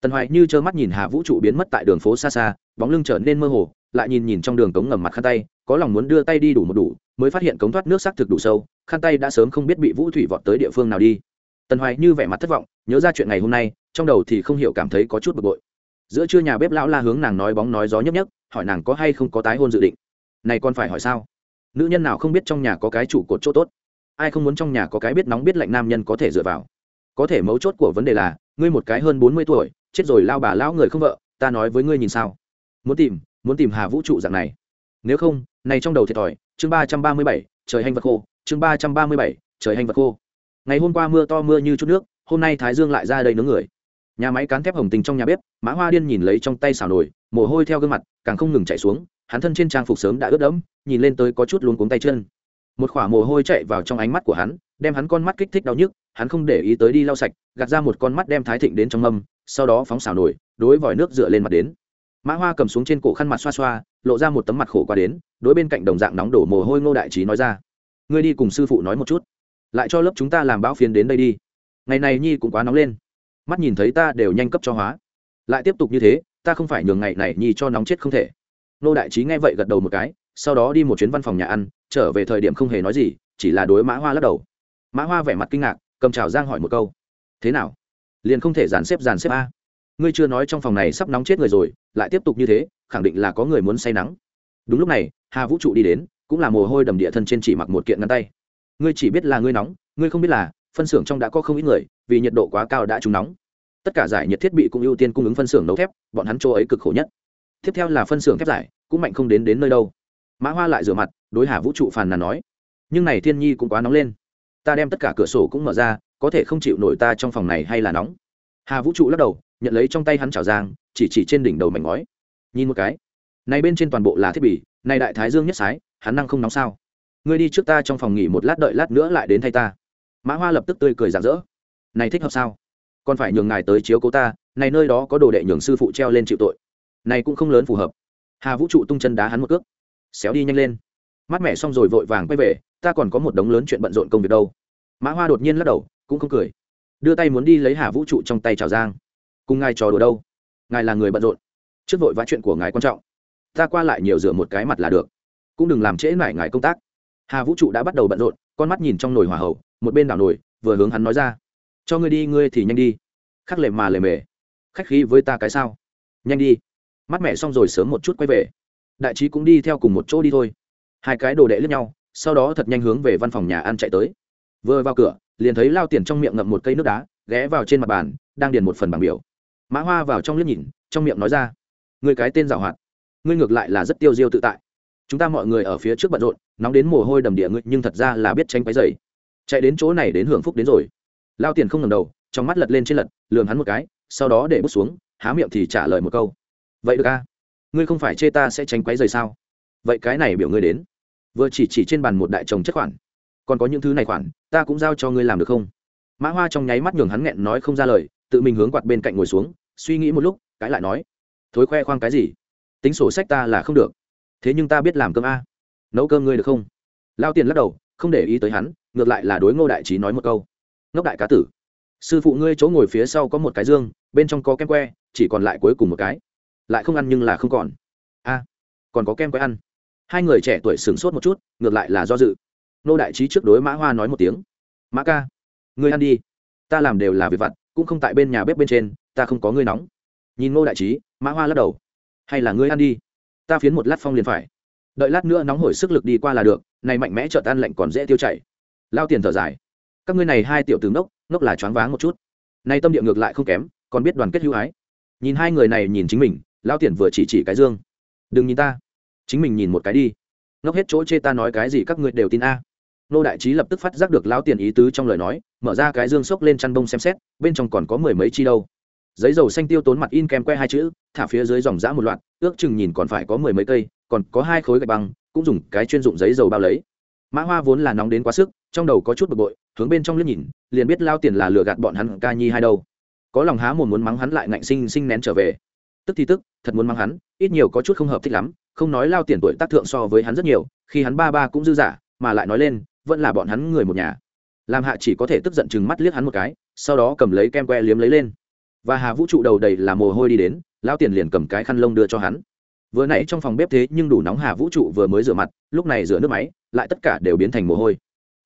Tần hoài như trơ mắt nhìn hà vũ trụ biến mất tại đường phố xa xa, bóng lưng trở nên mơ hồ, lại nhìn nhìn trong đường cống ngầm mặt khăn tay, có lòng muốn đưa tay đi đủ một đủ, mới phát hiện cống thoát nước xác thực đủ sâu, khăn tay đã sớm không biết bị vũ thủy vọt tới địa phương nào đi. Tần hoài như vẻ mặt thất vọng, nhớ ra chuyện ngày hôm nay, trong đầu thì không hiểu cảm thấy có chút bực bội. Giữa trưa nhà bếp lão la hướng nàng nói bóng nói gió nhấp nhấp, hỏi nàng có hay không có tái hôn dự định. Này còn phải hỏi sao? Nữ nhân nào không biết trong nhà có cái trụ cột chỗ tốt? Ai không muốn trong nhà có cái biết nóng biết lạnh nam nhân có thể dựa vào? Có thể mấu chốt của vấn đề là, ngươi một cái hơn bốn mươi tuổi, chết rồi lao bà lão người không vợ, ta nói với ngươi nhìn sao. Muốn tìm muốn tìm hà vũ trụ dạng này. Nếu không, này trong đầu thiệt thòi, chương ba trăm ba mươi bảy, trời hành vật khô, chương ba trăm ba mươi bảy, trời hành vật khô. Ngày hôm qua mưa to mưa như chút nước, hôm nay thái dương lại ra đây nướng người. Nhà máy cán thép hồng tình trong nhà bếp, mã hoa điên nhìn lấy trong tay xào nồi, mồ hôi theo gương mặt, càng không ngừng chạy xuống, hắn thân trên trang phục sớm đã ướt đẫm, nhìn lên tới có chút luống cuống tay chân một khỏa mồ hôi chạy vào trong ánh mắt của hắn, đem hắn con mắt kích thích đau nhức, hắn không để ý tới đi lau sạch, gạt ra một con mắt đem thái thịnh đến trong mâm, sau đó phóng xào nổi, đối vòi nước dựa lên mặt đến. Mã hoa cầm xuống trên cổ khăn mặt xoa xoa, lộ ra một tấm mặt khổ qua đến, đối bên cạnh đồng dạng nóng đổ mồ hôi ngô đại trí nói ra. Ngươi đi cùng sư phụ nói một chút, lại cho lớp chúng ta làm bão phiến đến đây đi. Ngày này nhi cũng quá nóng lên. Mắt nhìn thấy ta đều nhanh cấp cho hóa. Lại tiếp tục như thế, ta không phải nhường ngày này nhi cho nóng chết không thể. Nô đại trí nghe vậy gật đầu một cái, sau đó đi một chuyến văn phòng nhà ăn trở về thời điểm không hề nói gì, chỉ là đối mã hoa lắc đầu. Mã hoa vẻ mặt kinh ngạc, cầm trào giang hỏi một câu. Thế nào? Liền không thể dàn xếp dàn xếp a? Ngươi chưa nói trong phòng này sắp nóng chết người rồi, lại tiếp tục như thế, khẳng định là có người muốn say nắng. Đúng lúc này, hà vũ trụ đi đến, cũng là mồ hôi đầm địa thân trên chỉ mặc một kiện ngăn tay. Ngươi chỉ biết là ngươi nóng, ngươi không biết là, phân xưởng trong đã có không ít người, vì nhiệt độ quá cao đã trúng nóng. Tất cả giải nhiệt thiết bị cũng ưu tiên cung ứng phân xưởng nấu thép, bọn hắn chỗ ấy cực khổ nhất. Tiếp theo là phân xưởng thép giải, cũng mạnh không đến đến nơi đâu mã hoa lại rửa mặt, đối hà vũ trụ phàn nàn nói, nhưng này thiên nhi cũng quá nóng lên. Ta đem tất cả cửa sổ cũng mở ra, có thể không chịu nổi ta trong phòng này hay là nóng. Hà vũ trụ lắc đầu, nhận lấy trong tay hắn chảo giang, chỉ chỉ trên đỉnh đầu mảnh ngói. Nhìn một cái. Này bên trên toàn bộ là thiết bị, này đại thái dương nhất sái, hắn năng không nóng sao? Ngươi đi trước ta trong phòng nghỉ một lát đợi lát nữa lại đến thay ta. Mã hoa lập tức tươi cười rạng rỡ. Này thích hợp sao? Còn phải nhường ngài tới chiếu cố ta, này nơi đó có đồ đệ nhường sư phụ treo lên chịu tội. Này cũng không lớn phù hợp. Hà vũ trụ tung chân đá hắn một cước xéo đi nhanh lên. Mắt mẻ xong rồi vội vàng quay về, ta còn có một đống lớn chuyện bận rộn công việc đâu. Mã hoa đột nhiên lắc đầu, cũng không cười. Đưa tay muốn đi lấy hà vũ trụ trong tay trào giang. Cùng ngài trò đùa đâu? Ngài là người bận rộn. Trước vội vã chuyện của ngài quan trọng. Ta qua lại nhiều rửa một cái mặt là được. Cũng đừng làm trễ nải ngài công tác. Hà vũ trụ đã bắt đầu bận rộn, con mắt nhìn trong nồi hỏa hậu, một bên đảo nồi, vừa hướng hắn nói ra. Cho ngươi đi, ngươi thì nhanh đi. Khắc lề mà lề mề. Khách khí với ta cái sao? Nhanh đi. Mắt mẹ xong rồi sớm một chút quay về đại trí cũng đi theo cùng một chỗ đi thôi. Hai cái đồ đệ lướt nhau, sau đó thật nhanh hướng về văn phòng nhà ăn chạy tới. Vừa vào cửa, liền thấy lao tiền trong miệng ngậm một cây nước đá, ghé vào trên mặt bàn, đang điền một phần bảng biểu. Mã hoa vào trong liếc nhìn, trong miệng nói ra người cái tên giảo hoạt, ngươi ngược lại là rất tiêu diêu tự tại. Chúng ta mọi người ở phía trước bận rộn, nóng đến mồ hôi đầm địa ngươi, nhưng thật ra là biết tránh cái dày chạy đến chỗ này đến hưởng phúc đến rồi. Lao tiền không ngầm đầu, trong mắt lật lên trên lật lường hắn một cái, sau đó để bút xuống, há miệng thì trả lời một câu, vậy được a ngươi không phải chê ta sẽ tránh quấy rời sao? Vậy cái này biểu ngươi đến. Vừa chỉ chỉ trên bàn một đại chồng chất khoản. Còn có những thứ này khoản, ta cũng giao cho ngươi làm được không? Mã hoa trong nháy mắt nhường hắn nghẹn nói không ra lời, tự mình hướng quạt bên cạnh ngồi xuống, suy nghĩ một lúc, cãi lại nói, thối khoe khoang cái gì? Tính sổ sách ta là không được. Thế nhưng ta biết làm cơm a. Nấu cơm ngươi được không? Lao tiền lắc đầu, không để ý tới hắn, ngược lại là đối ngô đại trí nói một câu, ngốc đại cá tử, sư phụ ngươi chỗ ngồi phía sau có một cái dương, bên trong có kem que, chỉ còn lại cuối cùng một cái lại không ăn nhưng là không còn. A còn có kem quay ăn. Hai người trẻ tuổi sửng sốt một chút ngược lại là do dự. Nô đại trí trước đối mã hoa nói một tiếng. Mã ca ngươi ăn đi. Ta làm đều là việc vặt cũng không tại bên nhà bếp bên trên ta không có ngươi nóng. Nhìn nô đại trí mã hoa lắc đầu. Hay là ngươi ăn đi. Ta phiến một lát phong liền phải. Đợi lát nữa nóng hổi sức lực đi qua là được này mạnh mẽ trợt ăn lạnh còn dễ tiêu chảy. Lao tiền thở dài. Các ngươi này hai tiểu tướng nốc, ngốc là choáng váng một chút. Nay tâm địa ngược lại không kém còn biết đoàn kết hữu ái. Nhìn hai người này nhìn chính mình lao tiền vừa chỉ chỉ cái dương. Đừng nhìn ta. Chính mình nhìn một cái đi. Ngốc hết chỗ chê ta nói cái gì các ngươi đều tin a. Nô đại trí lập tức phát giác được lao tiền ý tứ trong lời nói, mở ra cái dương xốc lên chăn bông xem xét, bên trong còn có mười mấy chi đâu. Giấy dầu xanh tiêu tốn mặt in kèm que hai chữ, thả phía dưới dòng giã một loạt, ước chừng nhìn còn phải có mười mấy cây, còn có hai khối gạch băng, cũng dùng cái chuyên dụng giấy dầu bao lấy. Mã hoa vốn là nóng đến quá sức, trong đầu có chút bực bội, hướng bên trong liếc nhìn, liền biết lao tiền là lừa gạt bọn hắn ca nhi hai đâu. Có lòng há mồm muốn mắng hắn lại ngạnh sinh sinh nén trở về tức thì tức, thật muốn mang hắn, ít nhiều có chút không hợp thích lắm, không nói lao tiền tuổi tác thượng so với hắn rất nhiều, khi hắn ba ba cũng dư giả mà lại nói lên, vẫn là bọn hắn người một nhà. Làm hạ chỉ có thể tức giận chừng mắt liếc hắn một cái, sau đó cầm lấy kem que liếm lấy lên. Và hà vũ trụ đầu đầy là mồ hôi đi đến, lao tiền liền cầm cái khăn lông đưa cho hắn. Vừa nãy trong phòng bếp thế nhưng đủ nóng hà vũ trụ vừa mới rửa mặt, lúc này rửa nước máy, lại tất cả đều biến thành mồ hôi.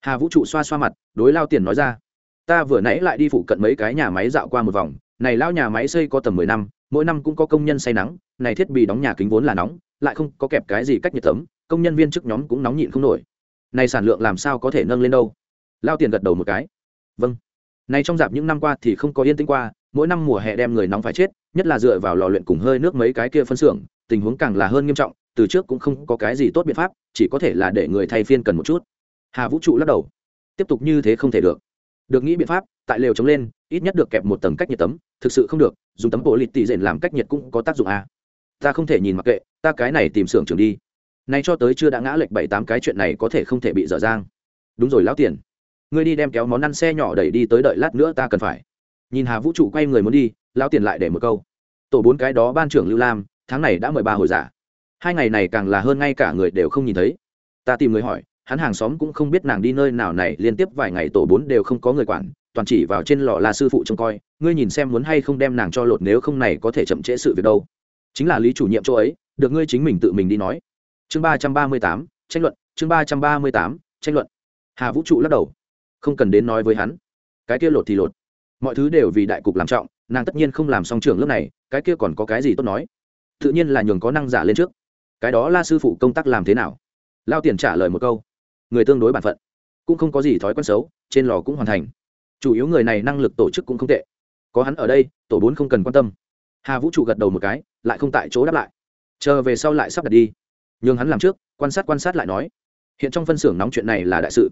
Hà vũ trụ xoa xoa mặt, đối lao tiền nói ra, ta vừa nãy lại đi phụ cận mấy cái nhà máy dạo qua một vòng, này lao nhà máy xây có tầm mười năm mỗi năm cũng có công nhân say nắng, này thiết bị đóng nhà kính vốn là nóng, lại không có kẹp cái gì cách nhiệt tấm, công nhân viên chức nhóm cũng nóng nhịn không nổi. Này sản lượng làm sao có thể nâng lên đâu? Lao tiền gật đầu một cái. Vâng. Này trong dạp những năm qua thì không có yên tĩnh qua, mỗi năm mùa hè đem người nóng phải chết, nhất là dựa vào lò luyện cùng hơi nước mấy cái kia phân xưởng, tình huống càng là hơn nghiêm trọng, từ trước cũng không có cái gì tốt biện pháp, chỉ có thể là để người thay phiên cần một chút. Hà vũ trụ lắc đầu. Tiếp tục như thế không thể được. Được nghĩ biện pháp tại lều chống lên, ít nhất được kẹp một tầng cách nhiệt tấm, thực sự không được, dùng tấm bộ lịt tỉ rền làm cách nhiệt cũng có tác dụng à. ta không thể nhìn mặc kệ, ta cái này tìm xưởng trường đi. Nay cho tới chưa đã ngã lệch bảy tám cái chuyện này có thể không thể bị dở dang. Đúng rồi lão tiền. Ngươi đi đem kéo món ăn xe nhỏ đẩy đi tới đợi lát nữa ta cần phải. Nhìn hà vũ trụ quay người muốn đi, lão tiền lại để một câu. Tổ bốn cái đó ban trưởng lưu lam, tháng này đã mời ba hồi giả. Hai ngày này càng là hơn ngay cả người đều không nhìn thấy. Ta tìm người hỏi hắn hàng xóm cũng không biết nàng đi nơi nào này, liên tiếp vài ngày tổ bốn đều không có người quản, toàn chỉ vào trên lò là sư phụ trông coi, ngươi nhìn xem muốn hay không đem nàng cho lột nếu không này có thể chậm trễ sự việc đâu. Chính là lý chủ nhiệm chỗ ấy, được ngươi chính mình tự mình đi nói. Chương ba trăm ba mươi tám, tranh luận, chương ba trăm ba mươi tám, tranh luận. Hà vũ trụ lắc đầu. Không cần đến nói với hắn. Cái kia lột thì lột. Mọi thứ đều vì đại cục làm trọng, nàng tất nhiên không làm xong trường lớp này, cái kia còn có cái gì tốt nói? Tự nhiên là nhường có năng giả lên trước. Cái đó la sư phụ công tác làm thế nào? Lao tiền trả lời một câu người tương đối bản phận, cũng không có gì thói quen xấu, trên lò cũng hoàn thành. Chủ yếu người này năng lực tổ chức cũng không tệ. Có hắn ở đây, tổ bốn không cần quan tâm. Hà vũ trụ gật đầu một cái, lại không tại chỗ đáp lại. Chờ về sau lại sắp đặt đi. Nhường hắn làm trước, quan sát quan sát lại nói, hiện trong phân xưởng nóng chuyện này là đại sự.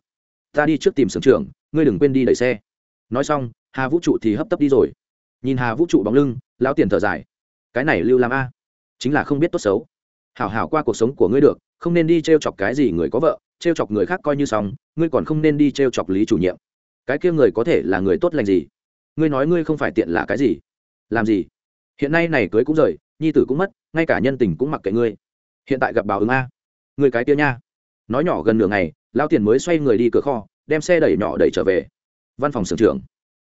Ta đi trước tìm xưởng trưởng, ngươi đừng quên đi đẩy xe. Nói xong, hà vũ trụ thì hấp tấp đi rồi. Nhìn hà vũ trụ bóng lưng, lão tiền thở dài. Cái này lưu làm a? Chính là không biết tốt xấu. Hảo hảo qua cuộc sống của ngươi được, không nên đi t r e o chọc cái gì người có vợ t r e o chọc người khác coi như xong, ngươi còn không nên đi t r e o chọc lý chủ nhiệm. Cái kia người có thể là người tốt lành gì? Ngươi nói ngươi không phải tiện là cái gì? Làm gì? Hiện nay này cưới cũng rời, nhi tử cũng mất, ngay cả nhân tình cũng mặc kệ ngươi. Hiện tại gặp báo ứng a. Người cái kia nha. Nói nhỏ gần nửa ngày lao tiền mới xoay người đi cửa kho, đem xe đẩy nhỏ đẩy trở về. Văn phòng xưởng trưởng.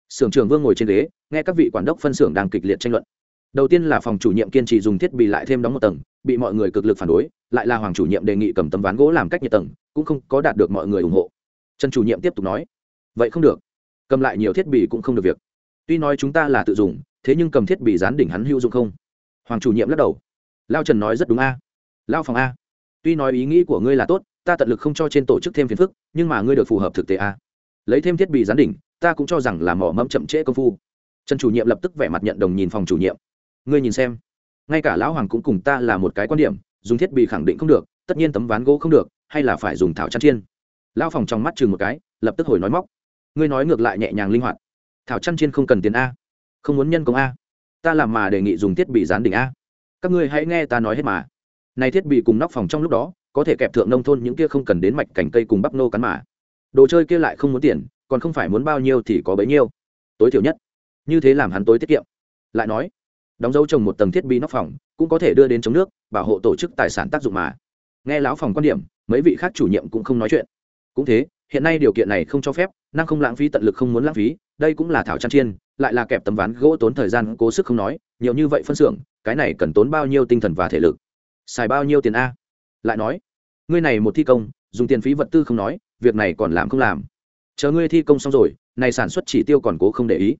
Xưởng trưởng vương ngồi trên ghế, nghe các vị quản đốc phân xưởng đang kịch liệt tranh luận. Đầu tiên là phòng chủ nhiệm kiên trì dùng thiết bị lại thêm đóng một tầng, bị mọi người cực lực phản đối, lại là hoàng chủ nhiệm đề nghị cầm tấm ván gỗ làm cách nhiệt tầng cũng không có đạt được mọi người ủng hộ. Trần chủ nhiệm tiếp tục nói, vậy không được. Cầm lại nhiều thiết bị cũng không được việc. Tuy nói chúng ta là tự dùng, thế nhưng cầm thiết bị gián đỉnh hắn hữu dụng không? Hoàng chủ nhiệm lắc đầu. Lao trần nói rất đúng a. Lao phòng a. Tuy nói ý nghĩ của ngươi là tốt, ta tận lực không cho trên tổ chức thêm phiền phức, nhưng mà ngươi được phù hợp thực tế a. Lấy thêm thiết bị gián đỉnh, ta cũng cho rằng là mỏ mẫm chậm trễ công phu. Trần chủ nhiệm lập tức vẻ mặt nhận đồng nhìn phòng chủ nhiệm. Ngươi nhìn xem. Ngay cả lão hoàng cũng cùng ta là một cái quan điểm, dùng thiết bị khẳng định không được, tất nhiên tấm ván gỗ không được hay là phải dùng thảo chăn chiên? Lão phòng trong mắt chừng một cái, lập tức hồi nói móc. Ngươi nói ngược lại nhẹ nhàng linh hoạt. Thảo chăn chiên không cần tiền a. Không muốn nhân công a. Ta làm mà đề nghị dùng thiết bị gián đỉnh a. Các ngươi hãy nghe ta nói hết mà. Này thiết bị cùng nóc phòng trong lúc đó, có thể kẹp thượng nông thôn những kia không cần đến mạch cành cây cùng bắp nô cắn mà. Đồ chơi kia lại không muốn tiền, còn không phải muốn bao nhiêu thì có bấy nhiêu. Tối thiểu nhất. Như thế làm hắn tối tiết kiệm. Lại nói, đóng dấu trồng một tầng thiết bị nóc phòng, cũng có thể đưa đến chống nước, bảo hộ tổ chức tài sản tác dụng mà nghe lão phòng quan điểm, mấy vị khác chủ nhiệm cũng không nói chuyện. Cũng thế, hiện nay điều kiện này không cho phép, năng không lãng phí tận lực không muốn lãng phí, đây cũng là thảo trang chiên, lại là kẹp tấm ván gỗ tốn thời gian, cố sức không nói, nhiều như vậy phân xưởng, cái này cần tốn bao nhiêu tinh thần và thể lực? Xài bao nhiêu tiền a? Lại nói, ngươi này một thi công, dùng tiền phí vật tư không nói, việc này còn làm không làm. Chờ ngươi thi công xong rồi, này sản xuất chỉ tiêu còn cố không để ý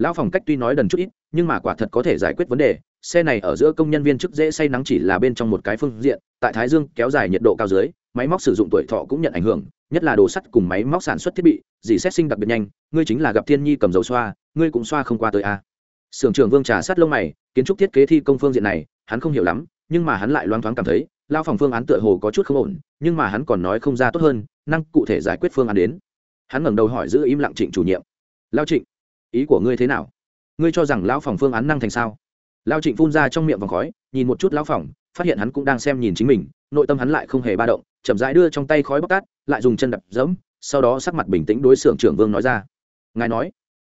lão phòng cách tuy nói đần chút ít, nhưng mà quả thật có thể giải quyết vấn đề. Xe này ở giữa công nhân viên chức dễ say nắng chỉ là bên trong một cái phương diện, tại thái dương kéo dài nhiệt độ cao dưới, máy móc sử dụng tuổi thọ cũng nhận ảnh hưởng, nhất là đồ sắt cùng máy móc sản xuất thiết bị, dì xét sinh đặc biệt nhanh, ngươi chính là gặp thiên nhi cầm dầu xoa, ngươi cũng xoa không qua tới a. À. sưởng trưởng vương trà sát lông mày, kiến trúc thiết kế thi công phương diện này, hắn không hiểu lắm, nhưng mà hắn lại loáng thoáng cảm thấy lao phòng phương án tựa hồ có chút không ổn, nhưng mà hắn còn nói không ra tốt hơn, năng cụ thể giải quyết phương án đến. Hắn ngẩng đầu hỏi giữ im lặng trịnh chủ nhiệm. Lao trịnh ý của ngươi thế nào? Ngươi cho rằng lão phòng phương án năng thành sao? Lao trịnh phun ra trong miệng vòng khói, nhìn một chút lão phòng, phát hiện hắn cũng đang xem nhìn chính mình, nội tâm hắn lại không hề ba động, chậm rãi đưa trong tay khói bóc tát, lại dùng chân đập dẫm sau đó sắc mặt bình tĩnh đối xưởng trưởng vương nói ra, ngài nói,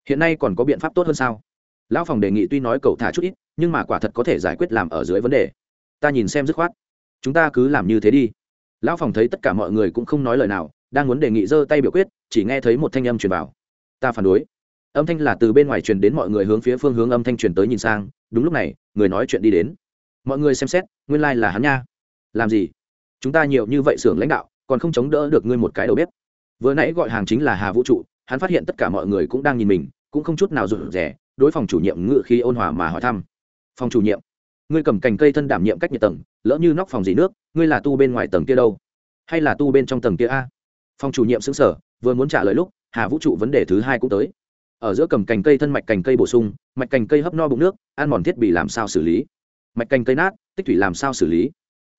hiện nay còn có biện pháp tốt hơn sao? Lão phòng đề nghị tuy nói cậu thả chút ít, nhưng mà quả thật có thể giải quyết làm ở dưới vấn đề. Ta nhìn xem dứt khoát. Chúng ta cứ làm như thế đi. Lão phòng thấy tất cả mọi người cũng không nói lời nào, đang muốn đề nghị giơ tay biểu quyết, chỉ nghe thấy một thanh âm truyền vào. Ta phản đối âm thanh là từ bên ngoài truyền đến mọi người hướng phía phương hướng âm thanh truyền tới nhìn sang, đúng lúc này, người nói chuyện đi đến. Mọi người xem xét, nguyên lai、like、là hắn nha. Làm gì? Chúng ta nhiều như vậy xưởng lãnh đạo, còn không chống đỡ được ngươi một cái đầu bếp. Vừa nãy gọi hàng chính là hà vũ trụ, hắn phát hiện tất cả mọi người cũng đang nhìn mình, cũng không chút nào rụt rẻ đối phòng chủ nhiệm ngự khi ôn hòa mà hỏi thăm. Phòng chủ nhiệm, ngươi cầm cành cây thân đảm nhiệm cách nhiệt tầng, lỡ như nóc phòng gì nước, ngươi là tu bên ngoài tầng kia đâu? Hay là tu bên trong tầng kia a? Phòng chủ nhiệm xứng sở vừa muốn trả lời lúc, hà vũ trụ vấn đề thứ hai cũng tới ở giữa cầm cành cây thân mạch cành cây bổ sung, mạch cành cây hấp no bụng nước, ăn mòn thiết bị làm sao xử lý? Mạch cành cây nát, tích thủy làm sao xử lý?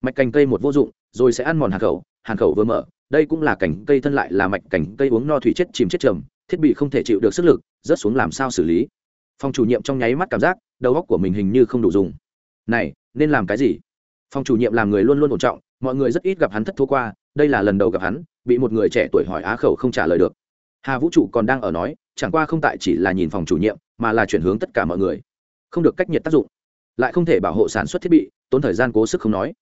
Mạch cành cây một vô dụng, rồi sẽ ăn mòn hàng khẩu hàng khẩu vừa mở, đây cũng là cành cây thân lại là mạch cành cây uống no thủy chết chìm chết trầm, thiết bị không thể chịu được sức lực, rớt xuống làm sao xử lý? Phòng chủ nhiệm trong nháy mắt cảm giác, đầu óc của mình hình như không đủ dùng. Này, nên làm cái gì? Phòng chủ nhiệm làm người luôn luôn ổn trọng, mọi người rất ít gặp hắn thất thua qua, đây là lần đầu gặp hắn, bị một người trẻ tuổi hỏi á khẩu không trả lời được hà vũ trụ còn đang ở nói, chẳng qua không tại chỉ là nhìn phòng chủ nhiệm, mà là chuyển hướng tất cả mọi người. Không được cách nhiệt tác dụng. Lại không thể bảo hộ sản xuất thiết bị, tốn thời gian cố sức không nói.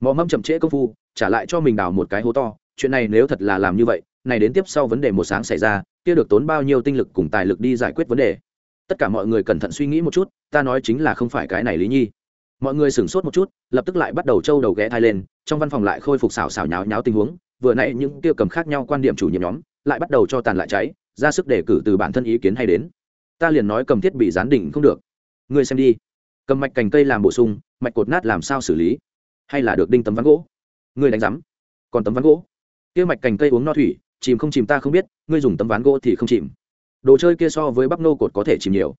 Mò mâm chậm trễ công phu, trả lại cho mình đào một cái hố to. Chuyện này nếu thật là làm như vậy, này đến tiếp sau vấn đề một sáng xảy ra, kia được tốn bao nhiêu tinh lực cùng tài lực đi giải quyết vấn đề. Tất cả mọi người cẩn thận suy nghĩ một chút, ta nói chính là không phải cái này lý nhi. Mọi người sửng sốt một chút, lập tức lại bắt đầu trâu đầu ghé thai lên, trong văn phòng lại khôi phục xào xào nháo nháo tình huống, vừa nãy những tiêu cầm khác nhau quan điểm chủ nhiệm nhóm lại bắt đầu cho tàn lại cháy, ra sức để cử từ bản thân ý kiến hay đến. Ta liền nói cầm thiết bị gián đỉnh không được. Ngươi xem đi. Cầm mạch cành cây làm bổ sung, mạch cột nát làm sao xử lý? Hay là được đinh tấm ván gỗ? Ngươi đánh rắm còn tấm ván gỗ? Kia mạch cành cây uống no thủy, chìm không chìm ta không biết, ngươi dùng tấm ván gỗ thì không chìm. Đồ chơi kia so với bắp nô cột có thể chìm nhiều.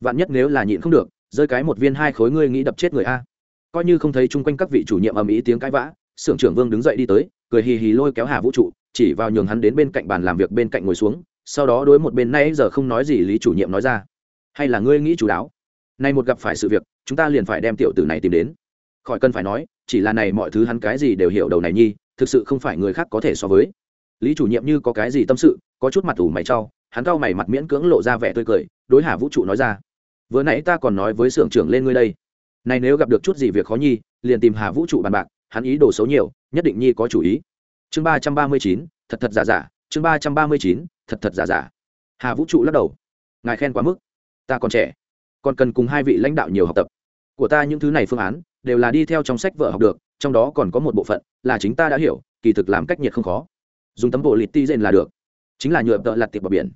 Vạn nhất nếu là nhịn không được, rơi cái một viên hai khối ngươi nghĩ đập chết người a. Coi như không thấy chung quanh các vị chủ nhiệm ầm ĩ tiếng cãi vã sưởng trưởng vương đứng dậy đi tới, cười hì hì lôi kéo hà vũ trụ chỉ vào nhường hắn đến bên cạnh bàn làm việc bên cạnh ngồi xuống, sau đó đối một bên nay giờ không nói gì lý chủ nhiệm nói ra. Hay là ngươi nghĩ chủ đáo? Nay một gặp phải sự việc, chúng ta liền phải đem tiểu tử này tìm đến. Khỏi cần phải nói, chỉ là này mọi thứ hắn cái gì đều hiểu đầu này nhi, thực sự không phải người khác có thể so với. Lý chủ nhiệm như có cái gì tâm sự, có chút mặt ủ mày trao hắn cau mày mặt miễn cưỡng lộ ra vẻ tươi cười, đối hà vũ trụ nói ra. Vừa nãy ta còn nói với xưởng trưởng lên ngươi đây. Này nếu gặp được chút gì việc khó nhi, liền tìm hà vũ trụ bàn bạc, hắn ý đồ xấu nhiều, nhất định nhi có chủ ý chương ba trăm ba mươi chín, thật thật giả giả. Chương ba trăm ba mươi chín, thật thật giả giả. Hà vũ trụ lắc đầu. Ngài khen quá mức. Ta còn trẻ. Còn cần cùng hai vị lãnh đạo nhiều học tập. Của ta những thứ này phương án đều là đi theo trong sách vở học được, trong đó còn có một bộ phận là chính ta đã hiểu, kỳ thực làm cách nhiệt không khó. Dùng tấm bộ lịt ti rền là được. Chính là nhựa tợ lặt tiệp bọt biển.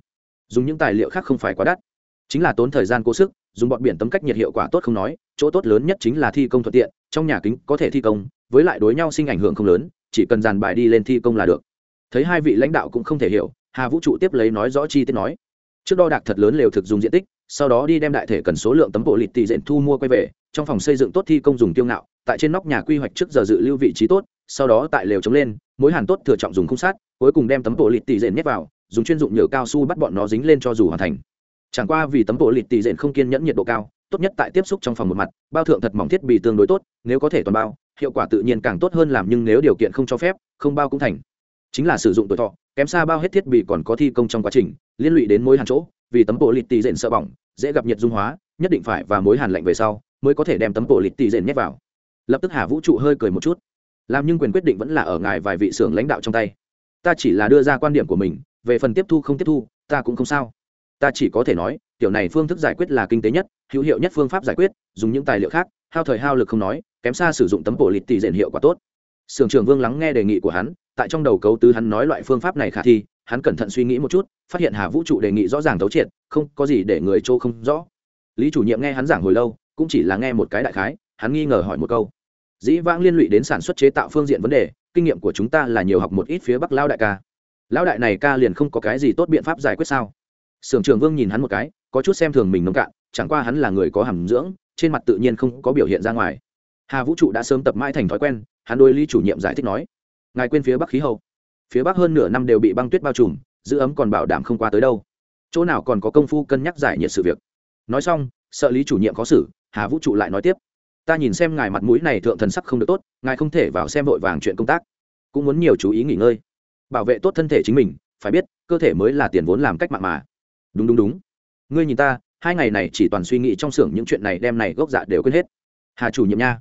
Dùng những tài liệu khác không phải quá đắt. Chính là tốn thời gian cố sức, dùng bọn biển tấm cách nhiệt hiệu quả tốt không nói, chỗ tốt lớn nhất chính là thi công thuận tiện, trong nhà kính có thể thi công, với lại đối nhau sinh ảnh hưởng không lớn chỉ cần dàn bài đi lên thi công là được. Thấy hai vị lãnh đạo cũng không thể hiểu, hà vũ trụ tiếp lấy nói rõ chi tiết nói. Trước đo đạc thật lớn lều thực dùng diện tích, sau đó đi đem đại thể cần số lượng tấm bộ lịt tỷ diện thu mua quay về, trong phòng xây dựng tốt thi công dùng tiêu ngạo, tại trên nóc nhà quy hoạch trước giờ dự lưu vị trí tốt, sau đó tại lều chống lên mối hàn tốt thừa trọng dùng khung sát cuối cùng đem tấm bộ lịt tỷ diện nhét vào, dùng chuyên dụng nhựa cao su bắt bọn nó dính lên cho dù hoàn thành. Chẳng qua vì tấm bộ lịt tỷ diện không kiên nhẫn nhiệt độ cao, tốt nhất tại tiếp xúc trong phòng một mặt, bao thượng thật mỏng thiết bị tương đối tốt, nếu có thể toàn bao hiệu quả tự nhiên càng tốt hơn làm nhưng nếu điều kiện không cho phép, không bao cũng thành. Chính là sử dụng tuổi thọ, kém xa bao hết thiết bị còn có thi công trong quá trình, liên lụy đến mối hàn chỗ, vì tấm bộ lịt tỷ dện sợ bỏng, dễ gặp nhiệt dung hóa, nhất định phải và mối hàn lạnh về sau mới có thể đem tấm bộ lịt tỷ dện nhét vào. Lập tức hà vũ trụ hơi cười một chút. Làm nhưng quyền quyết định vẫn là ở ngài vài vị xưởng lãnh đạo trong tay. Ta chỉ là đưa ra quan điểm của mình, về phần tiếp thu không tiếp thu, ta cũng không sao. Ta chỉ có thể nói, kiểu này phương thức giải quyết là kinh tế nhất, hữu hiệu nhất phương pháp giải quyết, dùng những tài liệu khác, hao thời hao lực không nói kém xa sử dụng tấm bộ lịt tỷ diện hiệu quả tốt. Sưởng Trường vương lắng nghe đề nghị của hắn, tại trong đầu cấu tứ hắn nói loại phương pháp này khả thi, hắn cẩn thận suy nghĩ một chút, phát hiện hà vũ trụ đề nghị rõ ràng thấu triệt, không có gì để người chỗ không rõ. Lý chủ nhiệm nghe hắn giảng hồi lâu, cũng chỉ là nghe một cái đại khái, hắn nghi ngờ hỏi một câu. Dĩ vãng liên lụy đến sản xuất chế tạo phương diện vấn đề, kinh nghiệm của chúng ta là nhiều học một ít phía bắc lao đại ca. Lão đại này ca liền không có cái gì tốt biện pháp giải quyết sao? Sưởng Trường vương nhìn hắn một cái, có chút xem thường mình nông cạn, chẳng qua hắn là người có hàm dưỡng, trên mặt tự nhiên không có biểu hiện ra ngoài hà vũ trụ đã sớm tập mãi thành thói quen, hắn đôi lý chủ nhiệm giải thích nói, ngài quên phía bắc khí hậu. Phía bắc hơn nửa năm đều bị băng tuyết bao trùm, giữ ấm còn bảo đảm không qua tới đâu. Chỗ nào còn có công phu cân nhắc giải nhiệt sự việc. Nói xong, sợ lý chủ nhiệm khó xử, hà vũ trụ lại nói tiếp, ta nhìn xem ngài mặt mũi này thượng thần sắc không được tốt, ngài không thể vào xem vội vàng chuyện công tác, cũng muốn nhiều chú ý nghỉ ngơi. Bảo vệ tốt thân thể chính mình, phải biết, cơ thể mới là tiền vốn làm cách mạng mà. Đúng đúng đúng. Ngươi nhìn ta, hai ngày này chỉ toàn suy nghĩ trong xưởng những chuyện này, đem này gốc dạ đều quên hết. Hà chủ nhiệm nha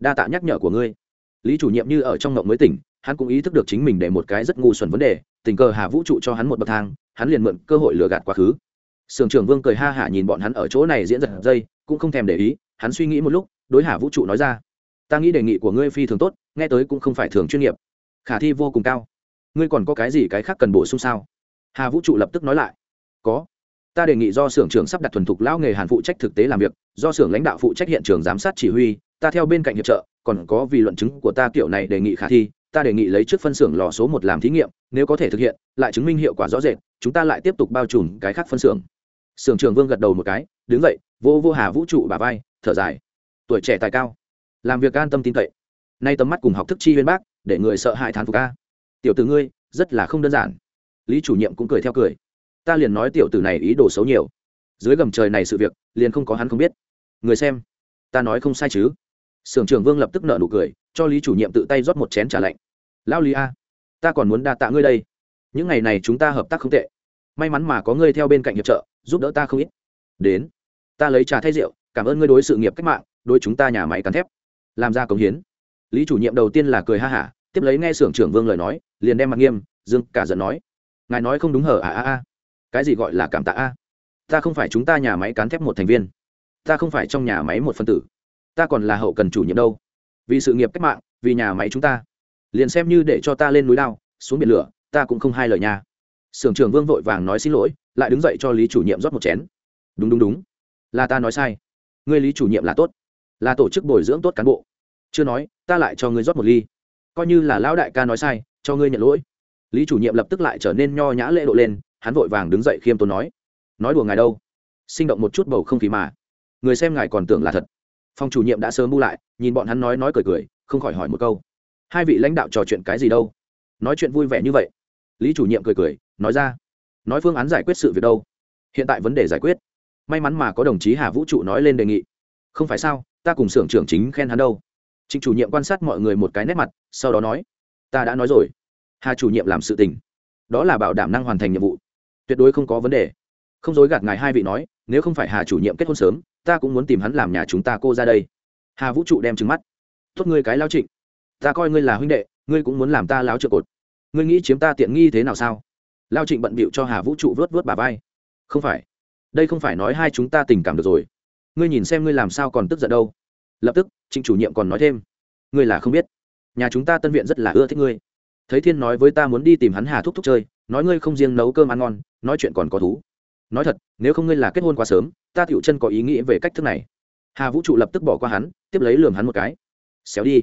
đa tạ nhắc nhở của ngươi. Lý chủ nhiệm như ở trong ngộng mới tỉnh, hắn cũng ý thức được chính mình để một cái rất ngu xuẩn vấn đề, tình cờ hà vũ trụ cho hắn một bậc thang, hắn liền mượn cơ hội lừa gạt quá khứ. Sưởng trưởng vương cười ha hả nhìn bọn hắn ở chỗ này diễn giật dây, cũng không thèm để ý, hắn suy nghĩ một lúc, đối hà vũ trụ nói ra. Ta nghĩ đề nghị của ngươi phi thường tốt, nghe tới cũng không phải thường chuyên nghiệp. Khả thi vô cùng cao. Ngươi còn có cái gì cái khác cần bổ sung sao? Hà vũ trụ lập tức nói lại. Có. Ta đề nghị do xưởng trưởng sắp đặt thuần thục lão nghề hàn phụ trách thực tế làm việc, do xưởng lãnh đạo phụ trách hiện trường giám sát chỉ huy ta theo bên cạnh hiệp trợ, còn có vì luận chứng của ta kiểu này đề nghị khả thi, ta đề nghị lấy trước phân xưởng lò số một làm thí nghiệm, nếu có thể thực hiện, lại chứng minh hiệu quả rõ rệt, chúng ta lại tiếp tục bao trùm cái khác phân xưởng. Xưởng trưởng vương gật đầu một cái, đứng dậy, vô vô hà vũ trụ bà vai, thở dài. Tuổi trẻ tài cao, làm việc an tâm tin cậy. Nay tầm mắt cùng học thức chi huyên bác, để người sợ hãi thán phục ca tiểu tử ngươi, rất là không đơn giản. Lý chủ nhiệm cũng cười theo cười. Ta liền nói tiểu tử này ý đồ xấu nhiều. Dưới gầm trời này sự việc, liền không có hắn không biết. Người xem, ta nói không sai chứ sưởng trưởng vương lập tức nợ nụ cười, cho lý chủ nhiệm tự tay rót một chén trà lạnh. Lao lý a, ta còn muốn đa tạ ngươi đây. Những ngày này chúng ta hợp tác không tệ. May mắn mà có ngươi theo bên cạnh hiệp trợ, giúp đỡ ta không ít. Đến, ta lấy trà thay rượu, cảm ơn ngươi đối sự nghiệp cách mạng, đối chúng ta nhà máy cắn thép. Làm ra công hiến. Lý chủ nhiệm đầu tiên là cười ha hả, tiếp lấy nghe sưởng trưởng vương lời nói, liền đem mặt nghiêm, dương cả giận nói. Ngài nói không đúng hở à à à. Cái gì gọi là cảm tạ a? Ta không phải chúng ta nhà máy cán thép một thành viên. Ta không phải trong nhà máy một phân tử ta còn là hậu cần chủ nhiệm đâu. Vì sự nghiệp cách mạng, vì nhà máy chúng ta. Liền xem như để cho ta lên núi lao xuống biển lửa, ta cũng không hai lời nhà sưởng trưởng vương vội vàng nói xin lỗi, lại đứng dậy cho lý chủ nhiệm rót một chén. Đúng đúng đúng. Là ta nói sai. Ngươi lý chủ nhiệm là tốt. Là tổ chức bồi dưỡng tốt cán bộ. Chưa nói, ta lại cho ngươi rót một ly. Coi như là lão đại ca nói sai, cho ngươi nhận lỗi. Lý chủ nhiệm lập tức lại trở nên nho nhã lễ độ lên, hắn vội vàng đứng dậy khiêm tốn nói. Nói đùa ngài đâu. Sinh động một chút bầu không khí mà. Người xem ngài còn tưởng là thật phòng chủ nhiệm đã sớm bu lại, nhìn bọn hắn nói nói cười cười, không khỏi hỏi một câu. Hai vị lãnh đạo trò chuyện cái gì đâu? Nói chuyện vui vẻ như vậy. Lý chủ nhiệm cười cười, nói ra. Nói phương án giải quyết sự việc đâu? Hiện tại vấn đề giải quyết. May mắn mà có đồng chí hà vũ trụ nói lên đề nghị. Không phải sao, ta cùng xưởng trưởng chính khen hắn đâu. Trịnh chủ nhiệm quan sát mọi người một cái nét mặt, sau đó nói. Ta đã nói rồi. Hà chủ nhiệm làm sự tình. Đó là bảo đảm năng hoàn thành nhiệm vụ. Tuyệt đối không có vấn đề. Không dối gạt ngài hai vị nói, nếu không phải hà chủ nhiệm kết hôn sớm ta cũng muốn tìm hắn làm nhà chúng ta cô ra đây. Hà vũ trụ đem trứng mắt. Tốt ngươi cái lao trịnh. Ta coi ngươi là huynh đệ, ngươi cũng muốn làm ta láo trợ cột. Ngươi nghĩ chiếm ta tiện nghi thế nào sao? Lao trịnh bận bịu cho hà vũ trụ vớt vớt bà vai. Không phải. Đây không phải nói hai chúng ta tình cảm được rồi. Ngươi nhìn xem ngươi làm sao còn tức giận đâu. Lập tức, trịnh chủ nhiệm còn nói thêm. Ngươi là không biết. Nhà chúng ta tân viện rất là ưa thích ngươi. Thấy thiên nói với ta muốn đi tìm hắn hà thúc thúc chơi, nói ngươi không riêng nấu cơm ăn ngon, nói chuyện còn có thú nói thật, nếu không ngươi là kết hôn quá sớm, ta Tiểu chân có ý nghĩ về cách thức này. Hà vũ trụ lập tức bỏ qua hắn, tiếp lấy lườm hắn một cái. Xéo đi.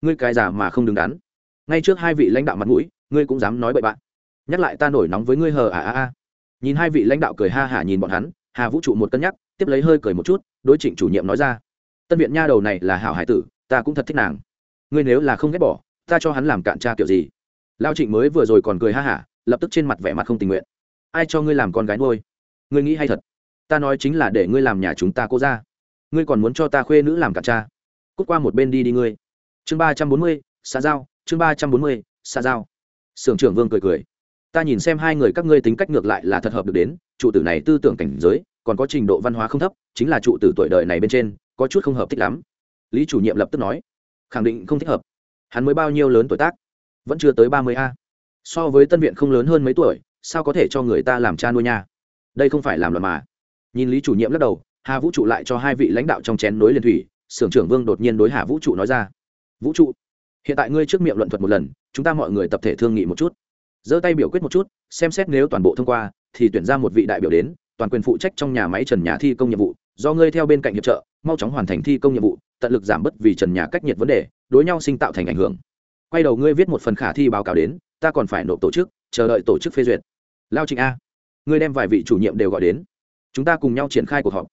Ngươi cái già mà không đứng đắn. Ngay trước hai vị lãnh đạo mặt mũi, ngươi cũng dám nói bậy bạn. Nhắc lại ta nổi nóng với ngươi hờ à à à. Nhìn hai vị lãnh đạo cười ha hả nhìn bọn hắn, hà vũ trụ một cân nhắc, tiếp lấy hơi cười một chút, đối trịnh chủ nhiệm nói ra. Tân viện nha đầu này là hảo hải tử, ta cũng thật thích nàng. Ngươi nếu là không ghét bỏ, ta cho hắn làm cạn tra kiểu gì? Lao trịnh mới vừa rồi còn cười ha hả, lập tức trên mặt vẻ mặt không tình nguyện. Ai cho ngươi làm con gái nuôi? Ngươi nghĩ hay thật. Ta nói chính là để ngươi làm nhà chúng ta cô ra. Ngươi còn muốn cho ta khuê nữ làm cả cha. Cút qua một bên đi đi ngươi. Chương ba trăm bốn mươi, xã giao, chương ba trăm bốn mươi, xã giao. Sưởng trưởng vương cười cười. Ta nhìn xem hai người các ngươi tính cách ngược lại là thật hợp được đến, trụ tử này tư tưởng cảnh giới, còn có trình độ văn hóa không thấp, chính là trụ tử tuổi đời này bên trên, có chút không hợp thích lắm. Lý chủ nhiệm lập tức nói, khẳng định không thích hợp. Hắn mới bao nhiêu lớn tuổi tác? Vẫn chưa tới ba mươi a. So với tân viện không lớn hơn mấy tuổi, sao có thể cho người ta làm cha nuôi nhà? Đây không phải làm loạn mà. Nhìn lý chủ nhiệm lắc đầu, hà vũ trụ lại cho hai vị lãnh đạo trong chén nối liền thủy sưởng trưởng vương đột nhiên đối hà vũ trụ nói ra. Vũ trụ, hiện tại ngươi trước miệng luận thuật một lần, chúng ta mọi người tập thể thương nghị một chút. Giơ tay biểu quyết một chút, xem xét nếu toàn bộ thông qua, thì tuyển ra một vị đại biểu đến, toàn quyền phụ trách trong nhà máy trần nhà thi công nhiệm vụ. Do ngươi theo bên cạnh hiệp trợ, mau chóng hoàn thành thi công nhiệm vụ, tận lực giảm bớt vì trần nhà cách nhiệt vấn đề, đối nhau sinh tạo thành ảnh hưởng. Quay đầu ngươi viết một phần khả thi báo cáo đến, ta còn phải nộp tổ chức, chờ đợi tổ chức phê duyệt. Lao trịnh a ngươi đem vài vị chủ nhiệm đều gọi đến. Chúng ta cùng nhau triển khai cuộc họp.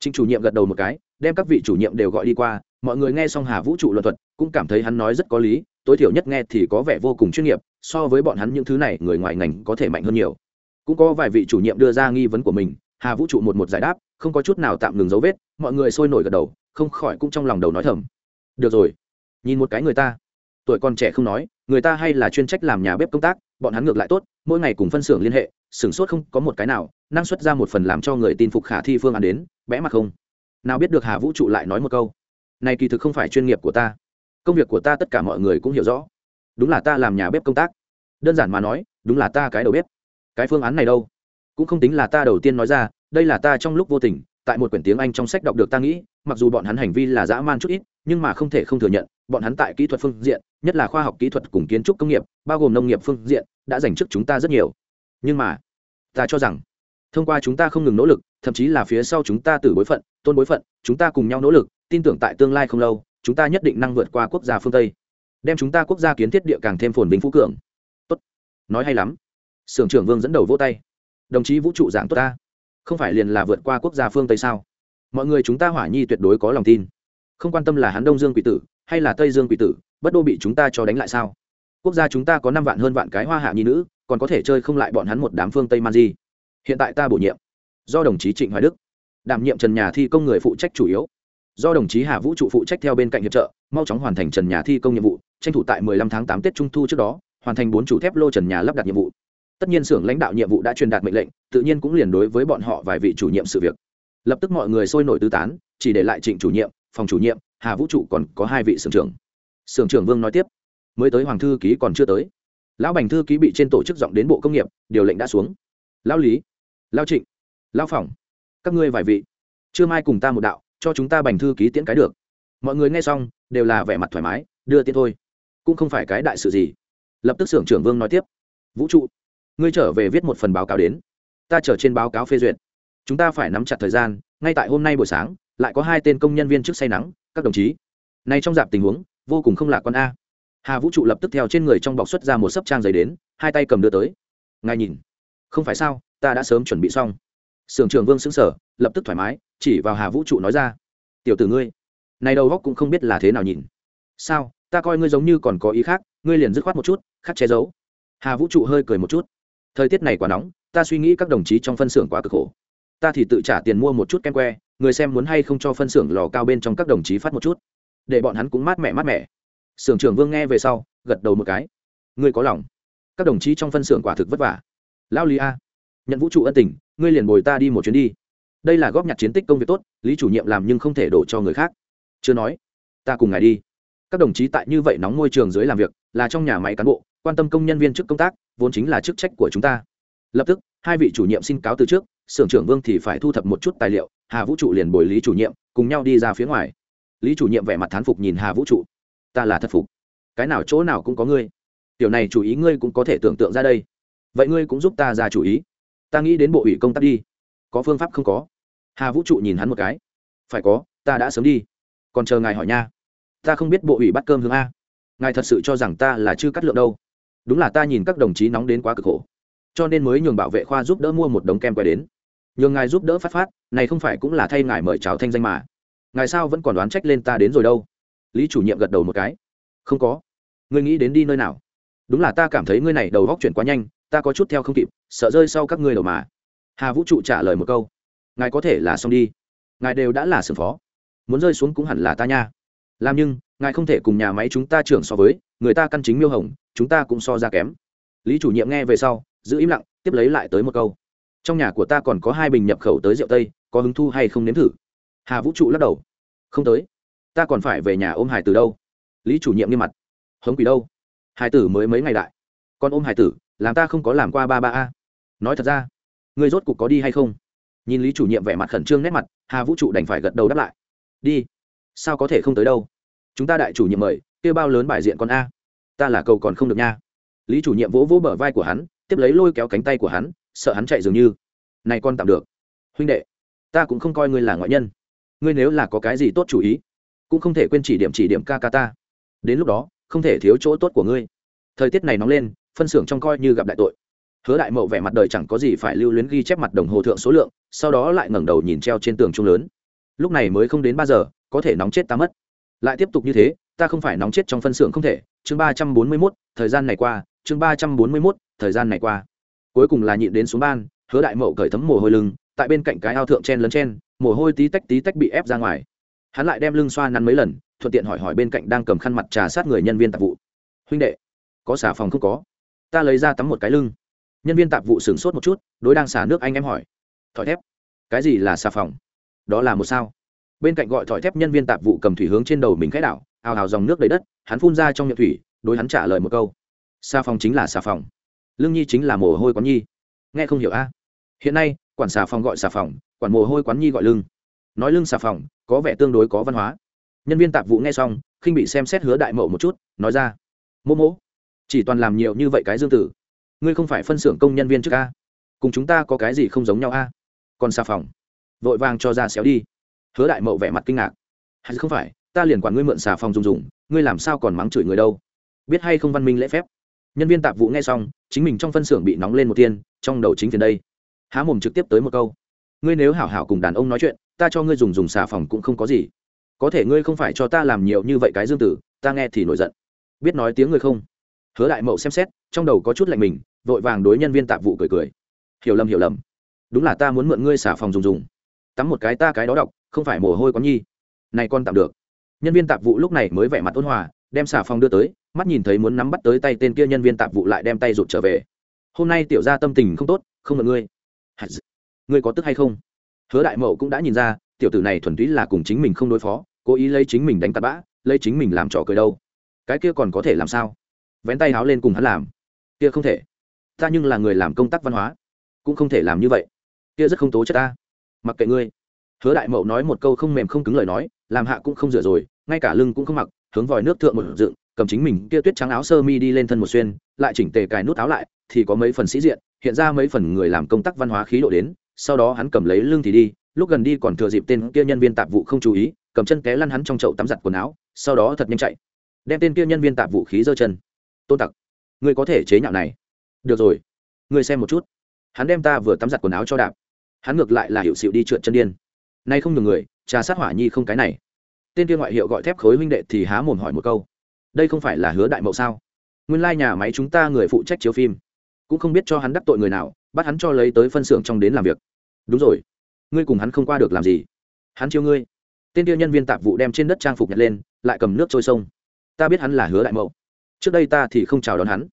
Trịnh chủ nhiệm gật đầu một cái, đem các vị chủ nhiệm đều gọi đi qua. Mọi người nghe xong hà vũ trụ luận thuật, cũng cảm thấy hắn nói rất có lý, tối thiểu nhất nghe thì có vẻ vô cùng chuyên nghiệp, so với bọn hắn những thứ này, người ngoài ngành có thể mạnh hơn nhiều. Cũng có vài vị chủ nhiệm đưa ra nghi vấn của mình, hà vũ trụ một một giải đáp, không có chút nào tạm ngừng dấu vết, mọi người sôi nổi gật đầu, không khỏi cũng trong lòng đầu nói thầm. Được rồi, nhìn một cái người ta. Tuổi còn trẻ không nói, người ta hay là chuyên trách làm nhà bếp công tác bọn hắn ngược lại tốt, mỗi ngày cùng phân xưởng liên hệ, sửng sốt không có một cái nào, năng suất ra một phần làm cho người tin phục khả thi phương án đến, bẽ mặt không. Nào biết được hà vũ trụ lại nói một câu. Này kỳ thực không phải chuyên nghiệp của ta. Công việc của ta tất cả mọi người cũng hiểu rõ. Đúng là ta làm nhà bếp công tác. Đơn giản mà nói, đúng là ta cái đầu bếp. Cái phương án này đâu? Cũng không tính là ta đầu tiên nói ra, đây là ta trong lúc vô tình, tại một quyển tiếng anh trong sách đọc được ta nghĩ, mặc dù bọn hắn hành vi là dã man chút ít nhưng mà không thể không thừa nhận, bọn hắn tại kỹ thuật phương diện, nhất là khoa học kỹ thuật cùng kiến trúc công nghiệp, bao gồm nông nghiệp phương diện, đã dành trước chúng ta rất nhiều. Nhưng mà, ta cho rằng, thông qua chúng ta không ngừng nỗ lực, thậm chí là phía sau chúng ta từ bối phận, tôn bối phận, chúng ta cùng nhau nỗ lực, tin tưởng tại tương lai không lâu, chúng ta nhất định năng vượt qua quốc gia phương tây, đem chúng ta quốc gia kiến thiết địa càng thêm phồn vinh phú cường. Tốt. Nói hay lắm. Sưởng trưởng vương dẫn đầu vỗ tay. Đồng chí vũ trụ giảng tốt ta. Không phải liền là vượt qua quốc gia phương tây sao? Mọi người chúng ta hỏa nhi tuyệt đối có lòng tin không quan tâm là hắn đông dương quỷ tử hay là tây dương quỷ tử bất đô bị chúng ta cho đánh lại sao quốc gia chúng ta có năm vạn hơn vạn cái hoa hạ nhi nữ còn có thể chơi không lại bọn hắn một đám phương tây man di hiện tại ta bổ nhiệm do đồng chí trịnh hoài đức đảm nhiệm trần nhà thi công người phụ trách chủ yếu do đồng chí hà vũ trụ phụ trách theo bên cạnh hiệp trợ mau chóng hoàn thành trần nhà thi công nhiệm vụ tranh thủ tại 15 tháng 8 tết trung thu trước đó hoàn thành bốn chủ thép lô trần nhà lắp đặt nhiệm vụ tất nhiên xưởng lãnh đạo nhiệm vụ đã truyền đạt mệnh lệnh tự nhiên cũng liền đối với bọn họ vài vị chủ nhiệm sự việc lập tức mọi người sôi nổi tứ tán chỉ để lại trịnh chủ nhiệm phòng chủ nhiệm hà vũ trụ còn có hai vị sưởng trưởng. Sưởng trưởng vương nói tiếp mới tới hoàng thư ký còn chưa tới. Lão bành thư ký bị trên tổ chức giọng đến bộ công nghiệp điều lệnh đã xuống. Lão lý lão trịnh lão Phỏng, các ngươi vài vị chưa mai cùng ta một đạo cho chúng ta bành thư ký tiễn cái được. Mọi người nghe xong đều là vẻ mặt thoải mái đưa tiễn thôi cũng không phải cái đại sự gì. Lập tức xưởng trưởng vương nói tiếp vũ trụ ngươi trở về viết một phần báo cáo đến. Ta chờ trên báo cáo phê duyệt. Chúng ta phải nắm chặt thời gian ngay tại hôm nay buổi sáng lại có hai tên công nhân viên trước say nắng, các đồng chí. Nay trong dạp tình huống, vô cùng không lạ con a. Hà vũ trụ lập tức theo trên người trong bọc xuất ra một sấp trang giấy đến, hai tay cầm đưa tới. Ngài nhìn. Không phải sao, ta đã sớm chuẩn bị xong. Sưởng trưởng vương xứng sở lập tức thoải mái, chỉ vào hà vũ trụ nói ra. Tiểu tử ngươi, này đầu góc cũng không biết là thế nào nhìn. Sao, ta coi ngươi giống như còn có ý khác, ngươi liền dứt khoát một chút, khắc che giấu. Hà vũ trụ hơi cười một chút. Thời tiết này quá nóng, ta suy nghĩ các đồng chí trong phân xưởng quá cực khổ. Ta thì tự trả tiền mua một chút kem que người xem muốn hay không cho phân xưởng lò cao bên trong các đồng chí phát một chút. Để bọn hắn cũng mát mẻ mát mẻ. Xưởng trưởng vương nghe về sau, gật đầu một cái. Ngươi có lòng. Các đồng chí trong phân xưởng quả thực vất vả. Lao lý a, nhận vũ trụ ân tình, ngươi liền bồi ta đi một chuyến đi. Đây là góp nhặt chiến tích công việc tốt, lý chủ nhiệm làm nhưng không thể đổ cho người khác. Chưa nói, ta cùng ngài đi. Các đồng chí tại như vậy nóng môi trường dưới làm việc, là trong nhà máy cán bộ, quan tâm công nhân viên chức công tác, vốn chính là chức trách của chúng ta. Lập tức, hai vị chủ nhiệm xin cáo từ trước xưởng trưởng vương thì phải thu thập một chút tài liệu, hà vũ trụ liền bồi lý chủ nhiệm cùng nhau đi ra phía ngoài. Lý chủ nhiệm vẻ mặt thán phục nhìn hà vũ trụ. Ta là thất phục. Cái nào chỗ nào cũng có ngươi. Tiểu này chủ ý ngươi cũng có thể tưởng tượng ra đây. Vậy ngươi cũng giúp ta ra chủ ý. Ta nghĩ đến bộ ủy công tác đi. Có phương pháp không có. Hà vũ trụ nhìn hắn một cái. Phải có, ta đã sớm đi. Còn chờ ngài hỏi nha. Ta không biết bộ ủy bắt cơm hướng a. Ngài thật sự cho rằng ta là chưa cắt lượng đâu. Đúng là ta nhìn các đồng chí nóng đến quá cực khổ. Cho nên mới nhường bảo vệ khoa giúp đỡ mua một đống kem quay đến nhường ngài giúp đỡ phát phát, này không phải cũng là thay ngài mời chào thanh danh mà. Ngài sao vẫn còn đoán trách lên ta đến rồi đâu? Lý chủ nhiệm gật đầu một cái. Không có. Ngươi nghĩ đến đi nơi nào? Đúng là ta cảm thấy ngươi này đầu góc chuyển quá nhanh, ta có chút theo không kịp, sợ rơi sau các ngươi đầu mà. Hà vũ trụ trả lời một câu. Ngài có thể là xong đi. Ngài đều đã là sưởng phó. Muốn rơi xuống cũng hẳn là ta nha. Làm nhưng, ngài không thể cùng nhà máy chúng ta trưởng so với, người ta căn chính miêu hồng, chúng ta cũng so ra kém. Lý chủ nhiệm nghe về sau, giữ im lặng, tiếp lấy lại tới một câu trong nhà của ta còn có hai bình nhập khẩu tới rượu tây, có hứng thu hay không nếm thử? Hà vũ trụ lắc đầu. Không tới. Ta còn phải về nhà ôm hải tử đâu. Lý chủ nhiệm nghiêm mặt. Hống quỷ đâu? Hải tử mới mấy ngày đại. Con ôm hải tử, làm ta không có làm qua ba ba a. Nói thật ra, ngươi rốt cục có đi hay không? Nhìn lý chủ nhiệm vẻ mặt khẩn trương nét mặt, hà vũ trụ đành phải gật đầu đáp lại. Đi. Sao có thể không tới đâu? Chúng ta đại chủ nhiệm mời, kêu bao lớn bài diện con a? Ta là cầu còn không được nha. Lý chủ nhiệm vỗ vỗ bờ vai của hắn, tiếp lấy lôi kéo cánh tay của hắn sợ hắn chạy dường như. Này con tạm được. Huynh đệ, ta cũng không coi ngươi là ngoại nhân. Ngươi nếu là có cái gì tốt chủ ý, cũng không thể quên chỉ điểm chỉ điểm ca ca ta. Đến lúc đó, không thể thiếu chỗ tốt của ngươi. Thời tiết này nóng lên, phân xưởng trong coi như gặp đại tội. Hứa đại mậu vẻ mặt đời chẳng có gì phải lưu luyến ghi chép mặt đồng hồ thượng số lượng, sau đó lại ngẩng đầu nhìn treo trên tường trung lớn. Lúc này mới không đến ba giờ, có thể nóng chết ta mất. Lại tiếp tục như thế, ta không phải nóng chết trong phân xưởng không thể. Chương ba trăm bốn mươi mốt, thời gian này qua, chương ba trăm bốn mươi mốt, thời gian này qua cuối cùng là nhịn đến xuống ban, hứa đại mậu cởi thấm mồ hôi lưng, tại bên cạnh cái ao thượng chen lấn chen, mồ hôi tí tách tí tách bị ép ra ngoài. Hắn lại đem lưng xoa nắn mấy lần, thuận tiện hỏi hỏi bên cạnh đang cầm khăn mặt trà sát người nhân viên tạp vụ. Huynh đệ, có xả phòng không có? Ta lấy ra tắm một cái lưng. Nhân viên tạp vụ sửng sốt một chút, đối đang xả nước anh em hỏi. Thỏi thép? Cái gì là xà phòng? Đó là một sao? Bên cạnh gọi thỏi thép nhân viên tạp vụ cầm thủy hướng trên đầu mình khẽ đảo, ào ào dòng nước đầy đất, hắn phun ra trong miệng thủy, đối hắn trả lời một câu. Xà phòng chính là xà phòng lương nhi chính là mồ hôi quán nhi. Nghe không hiểu a? Hiện nay, quản xà phòng gọi xà phòng, quản mồ hôi quán nhi gọi lưng. Nói lưng xà phòng, có vẻ tương đối có văn hóa. Nhân viên tạp vụ nghe xong, khinh bị xem xét hứa đại mậu một chút, nói ra. Mô mô chỉ toàn làm nhiều như vậy cái dương tử. Ngươi không phải phân xưởng công nhân viên trước a? Cùng chúng ta có cái gì không giống nhau a? Còn xà phòng, vội vàng cho ra xéo đi. Hứa đại mậu vẻ mặt kinh ngạc. Hay không phải, ta liền quản ngươi mượn xà phòng dùng dùng, ngươi làm sao còn mắng chửi người đâu? Biết hay không văn minh lễ phép? Nhân viên tạp vụ nghe xong, chính mình trong phân xưởng bị nóng lên một tiên, trong đầu chính phiền đây. Há mồm trực tiếp tới một câu. Ngươi nếu hảo hảo cùng đàn ông nói chuyện, ta cho ngươi dùng dùng xà phòng cũng không có gì. Có thể ngươi không phải cho ta làm nhiều như vậy cái dương tử, ta nghe thì nổi giận. Biết nói tiếng ngươi không? Hứa đại mậu xem xét, trong đầu có chút lạnh mình, vội vàng đối nhân viên tạp vụ cười cười. Hiểu lầm hiểu lầm. Đúng là ta muốn mượn ngươi xả phòng dùng dùng. Tắm một cái ta cái đó đọc, không phải mồ hôi có nhi. Này con tạm được. Nhân viên tạp vụ lúc này mới vẻ mặt ôn hòa, đem xả phòng đưa tới mắt nhìn thấy muốn nắm bắt tới tay tên kia nhân viên tạp vụ lại đem tay rụt trở về. Hôm nay tiểu ra tâm tình không tốt, không mượn ngươi. Ngươi có tức hay không? Hứa đại mậu cũng đã nhìn ra, tiểu tử này thuần túy là cùng chính mình không đối phó, cố ý lấy chính mình đánh tạt bã, lấy chính mình làm trò cười đâu. Cái kia còn có thể làm sao? Vén tay háo lên cùng hắn làm. Kia không thể. Ta nhưng là người làm công tác văn hóa, cũng không thể làm như vậy. Kia rất không tố chất ta. Mặc kệ ngươi. Hứa đại mậu nói một câu không mềm không cứng lời nói, làm hạ cũng không rửa rồi, ngay cả lưng cũng không mặc, hướng vòi nước thượng một dựng cầm chính mình kia tuyết trắng áo sơ mi đi lên thân một xuyên, lại chỉnh tề cài nút áo lại, thì có mấy phần sĩ diện, hiện ra mấy phần người làm công tác văn hóa khí độ đến, sau đó hắn cầm lấy lưng thì đi, lúc gần đi còn thừa dịp tên kia nhân viên tạp vụ không chú ý, cầm chân té lăn hắn trong chậu tắm giặt quần áo, sau đó thật nhanh chạy. Đem tên kia nhân viên tạp vụ khí giơ chân. Tôn tặc, ngươi có thể chế nhạo này. Được rồi, ngươi xem một chút. Hắn đem ta vừa tắm giặt quần áo cho đạp. Hắn ngược lại là hiệu xịu đi trượt chân điên. Nay không nhường người, trà sát hỏa nhi không cái này. Tên kia ngoại hiệu gọi thép khối huynh đệ thì há mồm hỏi một câu đây không phải là hứa đại mậu sao? Nguyên lai nhà máy chúng ta người phụ trách chiếu phim, cũng không biết cho hắn đắc tội người nào, bắt hắn cho lấy tới phân xưởng trong đến làm việc. Đúng rồi. Ngươi cùng hắn không qua được làm gì? Hắn chiêu ngươi. Tên tiêu nhân viên tạp vụ đem trên đất trang phục nhặt lên, lại cầm nước trôi sông. Ta biết hắn là hứa đại mậu. Trước đây ta thì không chào đón hắn.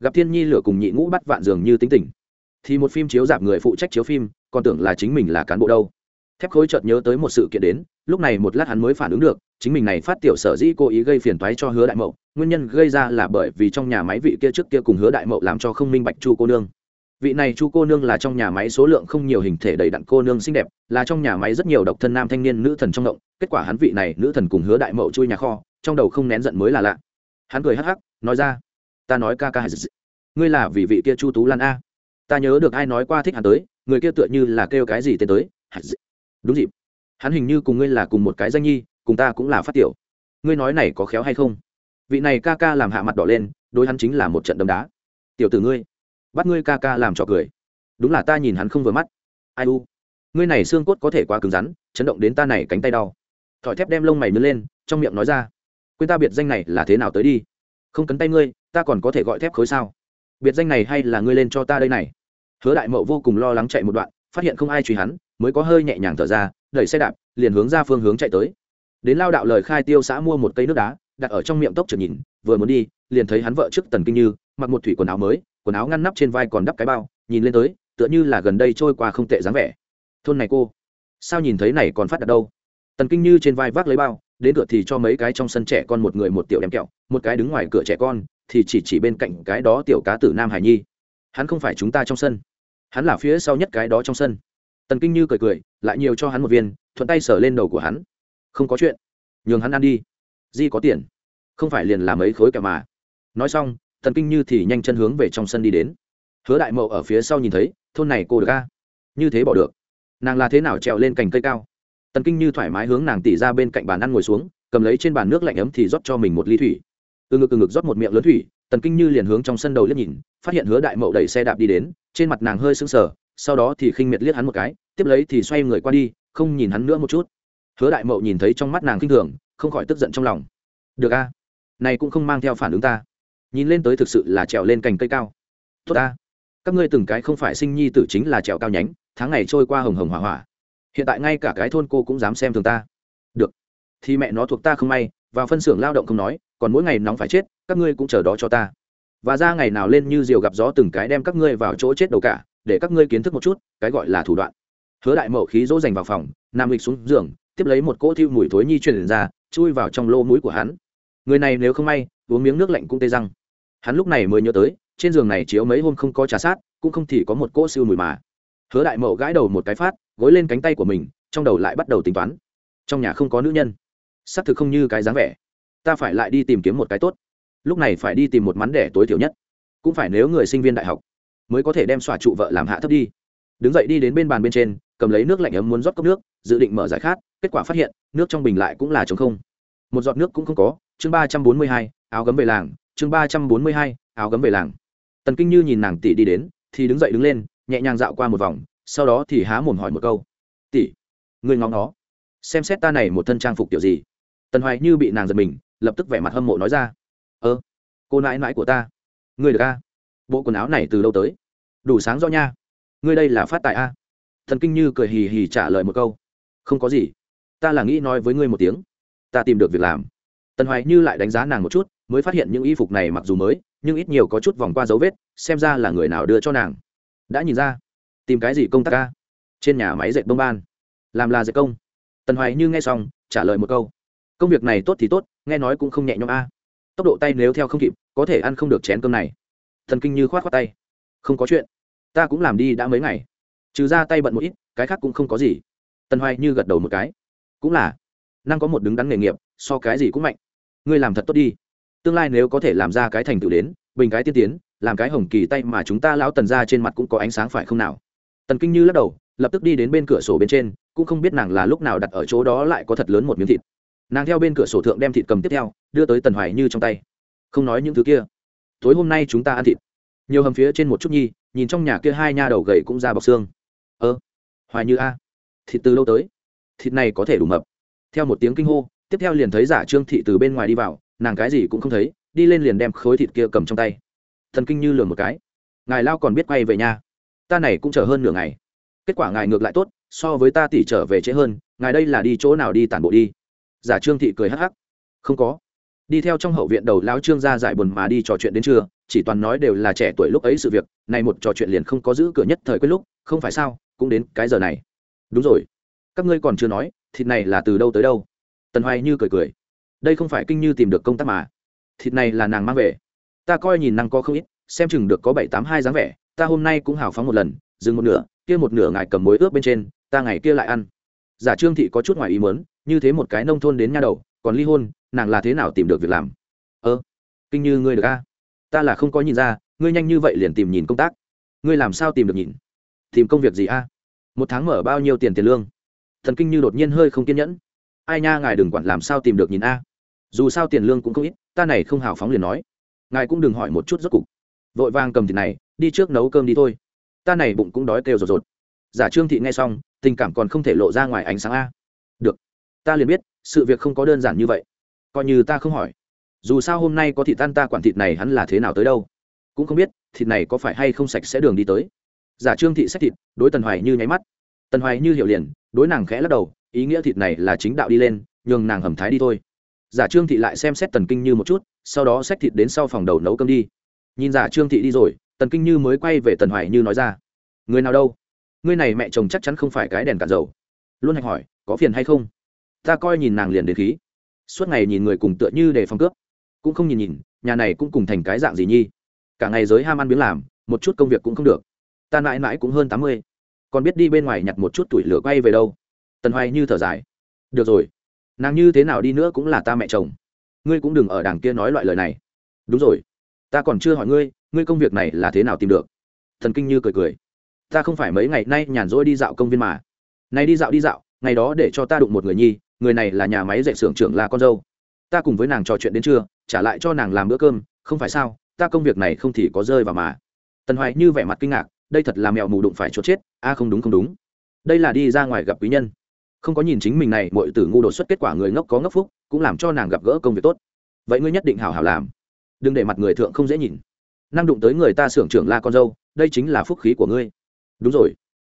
Gặp thiên nhi lửa cùng nhị ngũ bắt vạn dường như tính tình. Thì một phim chiếu dạp người phụ trách chiếu phim, còn tưởng là chính mình là cán bộ đâu thép khối chợt nhớ tới một sự kiện đến, lúc này một lát hắn mới phản ứng được, chính mình này phát tiểu sở dĩ cố ý gây phiền toái cho hứa đại mậu, nguyên nhân gây ra là bởi vì trong nhà máy vị kia trước kia cùng hứa đại mậu làm cho không minh bạch chu cô nương. Vị này chu cô nương là trong nhà máy số lượng không nhiều hình thể đầy đặn cô nương xinh đẹp, là trong nhà máy rất nhiều độc thân nam thanh niên nữ thần trong động, kết quả hắn vị này nữ thần cùng hứa đại mậu chui nhà kho, trong đầu không nén giận mới là lạ. Hắn cười hắc hắc, nói ra, ta nói ca ca ngươi là vì vị kia chu tú lan a. Ta nhớ được ai nói qua thích hắn tới, người kia tựa như là kêu cái gì tên tới đúng dịp. Hắn hình như cùng ngươi là cùng một cái danh nhi, cùng ta cũng là phát tiểu. Ngươi nói này có khéo hay không? Vị này ca ca làm hạ mặt đỏ lên, đối hắn chính là một trận đấm đá. Tiểu tử ngươi, bắt ngươi ca ca làm trò cười. Đúng là ta nhìn hắn không vừa mắt. Ai u? Ngươi này xương cốt có thể quá cứng rắn, chấn động đến ta này cánh tay đau. Thỏi thép đem lông mày nứt lên, trong miệng nói ra. Quên ta biệt danh này là thế nào tới đi? Không cấn tay ngươi, ta còn có thể gọi thép khối sao? Biệt danh này hay là ngươi lên cho ta đây này? Hứa đại mậu vô cùng lo lắng chạy một đoạn, phát hiện không ai truy hắn mới có hơi nhẹ nhàng thở ra, đẩy xe đạp, liền hướng ra phương hướng chạy tới. Đến lao đạo lời khai tiêu xã mua một cây nước đá, đặt ở trong miệng tốc trượt nhìn, vừa muốn đi, liền thấy hắn vợ trước tần kinh như, mặc một thủy quần áo mới, quần áo ngăn nắp trên vai còn đắp cái bao, nhìn lên tới, tựa như là gần đây trôi qua không tệ dáng vẻ. Thôn này cô, sao nhìn thấy này còn phát đặt đâu? Tần kinh như trên vai vác lấy bao, đến cửa thì cho mấy cái trong sân trẻ con một người một tiểu đem kẹo, một cái đứng ngoài cửa trẻ con, thì chỉ chỉ bên cạnh cái đó tiểu cá tử nam hải nhi. Hắn không phải chúng ta trong sân, hắn là phía sau nhất cái đó trong sân tần kinh như cười cười, lại nhiều cho hắn một viên, thuận tay sờ lên đầu của hắn. Không có chuyện. Nhường hắn ăn đi. Di có tiền. Không phải liền làm mấy khối kẹo mà. Nói xong, tần kinh như thì nhanh chân hướng về trong sân đi đến. Hứa đại mậu ở phía sau nhìn thấy, thôn này cô được ca như thế bỏ được. Nàng là thế nào trèo lên cành cây cao? Tần kinh như thoải mái hướng nàng tỉ ra bên cạnh bàn ăn ngồi xuống, cầm lấy trên bàn nước lạnh ấm thì rót cho mình một ly thủy. Từ ngực từ ngực rót một miệng lớn thủy, tần kinh như liền hướng trong sân đầu liếc nhìn, phát hiện hứa đại mậu đẩy xe đạp đi đến, trên mặt nàng hơi sững sờ sau đó thì khinh miệt liếc hắn một cái tiếp lấy thì xoay người qua đi không nhìn hắn nữa một chút. Hứa đại mậu nhìn thấy trong mắt nàng khinh thường không khỏi tức giận trong lòng. Được a này cũng không mang theo phản ứng ta. Nhìn lên tới thực sự là trèo lên cành cây cao. Tốt a, các ngươi từng cái không phải sinh nhi tử chính là trèo cao nhánh tháng ngày trôi qua hồng hồng hỏa hỏa. Hiện tại ngay cả cái thôn cô cũng dám xem thường ta. Được thì mẹ nó thuộc ta không may vào phân xưởng lao động không nói còn mỗi ngày nóng phải chết các ngươi cũng chờ đó cho ta. Và ra ngày nào lên như diều gặp gió từng cái đem các ngươi vào chỗ chết đầu cả để các ngươi kiến thức một chút, cái gọi là thủ đoạn. Hứa đại mậu khí dỗ dành vào phòng, nam lịch xuống giường, tiếp lấy một cỗ thiêu mùi thối nhi truyền ra, chui vào trong lô mũi của hắn. Người này nếu không may, uống miếng nước lạnh cũng tê răng. Hắn lúc này mới nhớ tới, trên giường này chiếu mấy hôm không có trà sát, cũng không thì có một cỗ siêu mùi mà. Hứa đại mậu gãi đầu một cái phát, gối lên cánh tay của mình, trong đầu lại bắt đầu tính toán. Trong nhà không có nữ nhân. Xác thực không như cái dáng vẻ. Ta phải lại đi tìm kiếm một cái tốt. Lúc này phải đi tìm một mắn đẻ tối thiểu nhất. Cũng phải nếu người sinh viên đại học mới có thể đem xòa trụ vợ làm hạ thấp đi. Đứng dậy đi đến bên bàn bên trên, cầm lấy nước lạnh ấm muốn rót cốc nước, dự định mở giải khát, kết quả phát hiện, nước trong bình lại cũng là trống không. Một giọt nước cũng không có, chương ba trăm bốn mươi hai, áo gấm về làng, chương ba trăm bốn mươi hai, áo gấm về làng. Tần kinh như nhìn nàng tỷ đi đến, thì đứng dậy đứng lên, nhẹ nhàng dạo qua một vòng, sau đó thì há mồm hỏi một câu. Tỷ người ngóng nó, xem xét ta này một thân trang phục kiểu gì? Tần hoài như bị nàng giật mình, lập tức vẻ mặt hâm mộ nói ra. Ơ, cô nãi nãi của ta người được a bộ quần áo này từ đâu tới? Đủ sáng rõ nha. Ngươi đây là phát tài a? Thần kinh như cười hì hì trả lời một câu. Không có gì. Ta là nghĩ nói với ngươi một tiếng. Ta tìm được việc làm. Tần hoài như lại đánh giá nàng một chút, mới phát hiện những y phục này mặc dù mới, nhưng ít nhiều có chút vòng qua dấu vết, xem ra là người nào đưa cho nàng. Đã nhìn ra. Tìm cái gì công tác ca trên nhà máy dệt bông ban. Làm là dệt công. Tần hoài như nghe xong, trả lời một câu. Công việc này tốt thì tốt, nghe nói cũng không nhẹ nhõm a. Tốc độ tay nếu theo không kịp, có thể ăn không được chén cơm này thần kinh như khoát khoát tay. Không có chuyện. Ta cũng làm đi đã mấy ngày. Trừ ra tay bận một ít, cái khác cũng không có gì. Tần hoài như gật đầu một cái. Cũng là. Năng có một đứng đắn nghề nghiệp, so cái gì cũng mạnh. Ngươi làm thật tốt đi. Tương lai nếu có thể làm ra cái thành tựu đến, bình cái tiên tiến, làm cái hồng kỳ tay mà chúng ta lão tần ra trên mặt cũng có ánh sáng phải không nào? Tần kinh như lắc đầu, lập tức đi đến bên cửa sổ bên trên, cũng không biết nàng là lúc nào đặt ở chỗ đó lại có thật lớn một miếng thịt. Nàng theo bên cửa sổ thượng đem thịt cầm tiếp theo, đưa tới tần hoài như trong tay. Không nói những thứ kia tối hôm nay chúng ta ăn thịt. Nhiều hầm phía trên một chút nhi, nhìn trong nhà kia hai nha đầu gầy cũng ra bọc xương. Ơ, hoài như a, thịt từ lâu tới, thịt này có thể đủ mập. Theo một tiếng kinh hô, tiếp theo liền thấy giả trương thị từ bên ngoài đi vào, nàng cái gì cũng không thấy, đi lên liền đem khối thịt kia cầm trong tay. Thần kinh như lường một cái. Ngài lao còn biết quay về nhà. Ta này cũng chờ hơn nửa ngày. Kết quả ngài ngược lại tốt, so với ta tỉ trở về trễ hơn, ngài đây là đi chỗ nào đi tản bộ đi. Giả trương thị cười hắc hắc. Không có đi theo trong hậu viện đầu lao trương ra giải buồn mà đi trò chuyện đến trưa, chỉ toàn nói đều là trẻ tuổi lúc ấy sự việc này một trò chuyện liền không có giữ cửa nhất thời quên lúc, không phải sao, cũng đến cái giờ này. Đúng rồi. Các ngươi còn chưa nói, thịt này là từ đâu tới đâu? Tần hoài như cười cười. Đây không phải kinh như tìm được công tác mà. Thịt này là nàng mang về. Ta coi nhìn năng có không ít, xem chừng được có bảy tám hai dáng vẻ, ta hôm nay cũng hào phóng một lần, dừng một nửa, kia một nửa ngài cầm mối ướp bên trên, ta ngày kia lại ăn. Giả trương thị có chút ngoài ý mớn như thế một cái nông thôn đến nha đầu, còn ly hôn nàng là thế nào tìm được việc làm? Ơ, kinh như ngươi được a. Ta là không có nhìn ra, ngươi nhanh như vậy liền tìm nhìn công tác. Ngươi làm sao tìm được nhìn? Tìm công việc gì a? Một tháng mở bao nhiêu tiền tiền lương? Thần kinh như đột nhiên hơi không kiên nhẫn. Ai nha, ngài đừng quản làm sao tìm được nhìn a. Dù sao tiền lương cũng không ít, ta này không hào phóng liền nói. Ngài cũng đừng hỏi một chút rốt cục. Vội vàng cầm thịt này, đi trước nấu cơm đi thôi. Ta này bụng cũng đói kêu rột rột. Giả trương thị nghe xong, tình cảm còn không thể lộ ra ngoài ánh sáng a. Được, ta liền biết, sự việc không có đơn giản như vậy coi như ta không hỏi. Dù sao hôm nay có thịt tan ta quản thịt này hắn là thế nào tới đâu? Cũng không biết thịt này có phải hay không sạch sẽ đường đi tới. Giả trương thị xét thịt, đối tần hoài như nháy mắt. Tần hoài như hiểu liền, đối nàng khẽ lắc đầu, ý nghĩa thịt này là chính đạo đi lên, nhường nàng hầm thái đi thôi. Giả trương thị lại xem xét tần kinh như một chút, sau đó xách thịt đến sau phòng đầu nấu cơm đi. Nhìn giả trương thị đi rồi, tần kinh như mới quay về tần hoài như nói ra, người nào đâu? Người này mẹ chồng chắc chắn không phải cái đèn cạn dầu. Luôn hạch hỏi, có phiền hay không? Ta coi nhìn nàng liền đến khí suốt ngày nhìn người cùng tựa như để phòng cướp. Cũng không nhìn nhìn, nhà này cũng cùng thành cái dạng gì nhi? Cả ngày giới ham ăn biếng làm, một chút công việc cũng không được. Ta mãi mãi cũng hơn tám mươi. Còn biết đi bên ngoài nhặt một chút tuổi lửa quay về đâu? Tần hoài như thở dài. Được rồi. Nàng như thế nào đi nữa cũng là ta mẹ chồng. Ngươi cũng đừng ở đằng kia nói loại lời này. Đúng rồi. Ta còn chưa hỏi ngươi ngươi công việc này là thế nào tìm được? Thần kinh như cười cười. Ta không phải mấy ngày nay nhàn rỗi đi dạo công viên mà. Nay đi dạo đi dạo, ngày đó để cho ta đụng một người nhi người này là nhà máy dạy xưởng trưởng là con dâu. Ta cùng với nàng trò chuyện đến trưa, trả lại cho nàng làm bữa cơm, không phải sao, ta công việc này không thì có rơi vào mà. Tần hoài như vẻ mặt kinh ngạc, đây thật là mèo mù đụng phải chốt chết, a à không đúng không đúng. Đây là đi ra ngoài gặp quý nhân. Không có nhìn chính mình này mọi tử ngu đột xuất kết quả người ngốc có ngốc phúc, cũng làm cho nàng gặp gỡ công việc tốt. Vậy ngươi nhất định hảo hảo làm. Đừng để mặt người thượng không dễ nhìn. Năng đụng tới người ta xưởng trưởng la con dâu, đây chính là phúc khí của ngươi. Đúng rồi.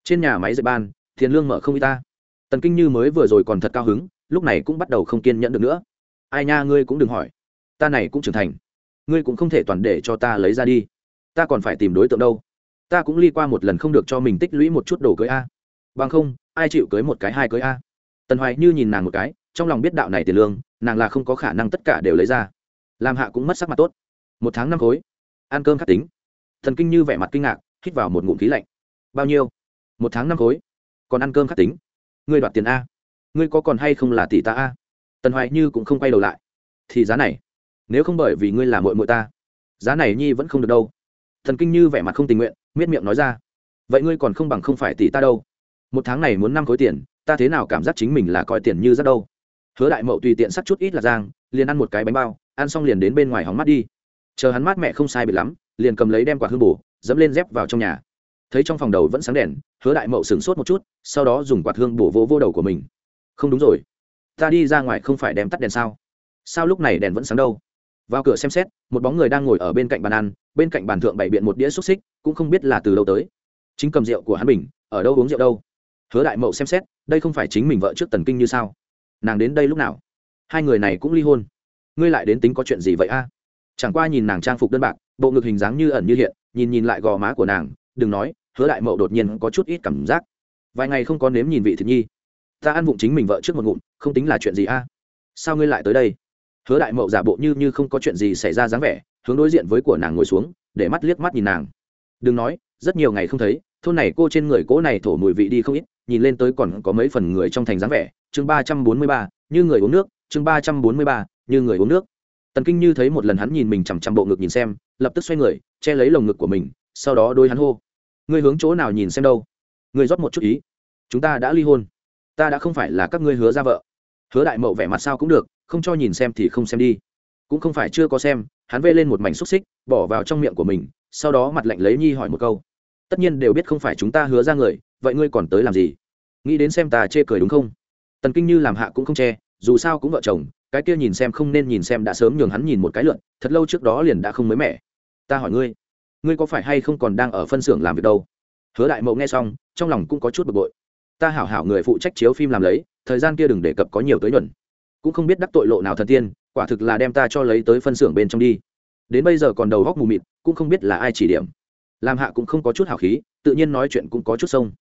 Trên nhà máy dạy ban tiền lương mở không y ta tần kinh như mới vừa rồi còn thật cao hứng, lúc này cũng bắt đầu không kiên nhẫn được nữa. Ai nha, ngươi cũng đừng hỏi. Ta này cũng trưởng thành. Ngươi cũng không thể toàn để cho ta lấy ra đi. Ta còn phải tìm đối tượng đâu? Ta cũng ly qua một lần không được cho mình tích lũy một chút đồ cưới a. Bằng không, ai chịu cưới một cái hai cưới a? Tần hoài như nhìn nàng một cái, trong lòng biết đạo này tiền lương, nàng là không có khả năng tất cả đều lấy ra. Làm hạ cũng mất sắc mặt tốt. Một tháng năm khối. Ăn cơm khắc tính. Thần kinh như vẻ mặt kinh ngạc, hít vào một ngụm khí lạnh. Bao nhiêu? Một tháng năm khối. Còn ăn cơm khắc tính ngươi đoạt tiền a. Ngươi có còn hay không là tỷ ta a? Tần hoài như cũng không quay đầu lại. Thì giá này, nếu không bởi vì ngươi là mội mội ta, giá này nhi vẫn không được đâu. Thần kinh như vẻ mặt không tình nguyện, miết miệng nói ra. Vậy ngươi còn không bằng không phải tỷ ta đâu. Một tháng này muốn năm khối tiền, ta thế nào cảm giác chính mình là coi tiền như rất đâu. Hứa đại mậu tùy tiện sắt chút ít là giang, liền ăn một cái bánh bao, ăn xong liền đến bên ngoài hóng mắt đi. Chờ hắn mát mẹ không sai biệt lắm, liền cầm lấy đem quả hương bổ, dẫm lên dép vào trong nhà. Thấy trong phòng đầu vẫn sáng đèn hứa đại mậu sửng sốt một chút, sau đó dùng quạt hương bổ vô vô đầu của mình. Không đúng rồi. Ta đi ra ngoài không phải đem tắt đèn sao? Sao lúc này đèn vẫn sáng đâu? Vào cửa xem xét, một bóng người đang ngồi ở bên cạnh bàn ăn, bên cạnh bàn thượng bày biện một đĩa xúc xích, cũng không biết là từ đâu tới. Chính cầm rượu của hắn bình, ở đâu uống rượu đâu? Hứa đại mậu xem xét, đây không phải chính mình vợ trước tần kinh như sao? Nàng đến đây lúc nào? Hai người này cũng ly hôn. Ngươi lại đến tính có chuyện gì vậy a? Chẳng qua nhìn nàng trang phục đơn bạc, bộ ngực hình dáng như ẩn như hiện, nhìn nhìn lại gò má của nàng, đừng nói hứa đại mậu đột nhiên có chút ít cảm giác. Vài ngày không có nếm nhìn vị thịt nhi. Ta ăn vụng chính mình vợ trước một ngụm, không tính là chuyện gì a? Sao ngươi lại tới đây? Hứa đại mậu giả bộ như như không có chuyện gì xảy ra dáng vẻ, hướng đối diện với của nàng ngồi xuống, để mắt liếc mắt nhìn nàng. Đừng nói, rất nhiều ngày không thấy, thôn này cô trên người cỗ này thổ mùi vị đi không ít, nhìn lên tới còn có mấy phần người trong thành dáng vẻ. Chương ba trăm bốn mươi ba, như người uống nước. Chương ba trăm bốn mươi ba, như người uống nước. Tần kinh như thấy một lần hắn nhìn mình chằm chằm bộ ngực nhìn xem, lập tức xoay người, che lấy lồng ngực của mình, sau đó đôi hắn hô ngươi hướng chỗ nào nhìn xem đâu? Ngươi rót một chút ý. Chúng ta đã ly hôn. Ta đã không phải là các ngươi hứa ra vợ. Hứa đại mậu vẻ mặt sao cũng được, không cho nhìn xem thì không xem đi. Cũng không phải chưa có xem, hắn vê lên một mảnh xúc xích, bỏ vào trong miệng của mình, sau đó mặt lạnh lấy nhi hỏi một câu. Tất nhiên đều biết không phải chúng ta hứa ra người, vậy ngươi còn tới làm gì? Nghĩ đến xem ta chê cười đúng không? Tần kinh như làm hạ cũng không che dù sao cũng vợ chồng, cái kia nhìn xem không nên nhìn xem đã sớm nhường hắn nhìn một cái lượn, thật lâu trước đó liền đã không mới mẻ. Ta hỏi ngươi ngươi có phải hay không còn đang ở phân xưởng làm việc đâu? Hứa đại mậu nghe xong, trong lòng cũng có chút bực bội. Ta hảo hảo người phụ trách chiếu phim làm lấy, thời gian kia đừng đề cập có nhiều tới nhuận. Cũng không biết đắc tội lộ nào thần tiên, quả thực là đem ta cho lấy tới phân xưởng bên trong đi. Đến bây giờ còn đầu góc mù mịt, cũng không biết là ai chỉ điểm. Làm hạ cũng không có chút hào khí, tự nhiên nói chuyện cũng có chút sông.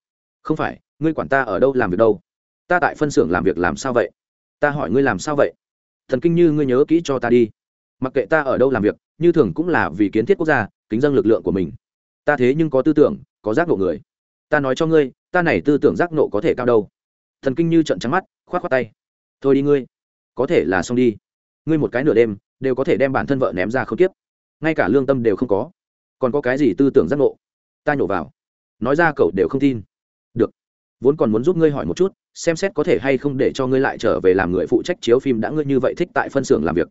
Không phải, ngươi quản ta ở đâu làm việc đâu? Ta tại phân xưởng làm việc làm sao vậy? Ta hỏi ngươi làm sao vậy? Thần kinh như ngươi nhớ kỹ cho ta đi. Mặc kệ ta ở đâu làm việc như thường cũng là vì kiến thiết quốc gia, kính dân lực lượng của mình. Ta thế nhưng có tư tưởng, có giác ngộ người. Ta nói cho ngươi, ta này tư tưởng giác ngộ có thể cao đâu. Thần kinh như trận trắng mắt k h o á t k h o á tay. Thôi đi ngươi. Có thể là xong đi. Ngươi một cái nửa đêm, đều có thể đem bản thân vợ ném ra không tiếp ngay cả lương tâm đều không có. Còn có cái gì tư tưởng giác ngộ? Ta nhổ vào. Nói ra cậu đều không tin. Được. Vốn còn muốn giúp ngươi hỏi một chút, xem xét có thể hay không để cho ngươi lại trở về làm người phụ trách chiếu phim đã ngươi như vậy thích tại phân xưởng làm việc.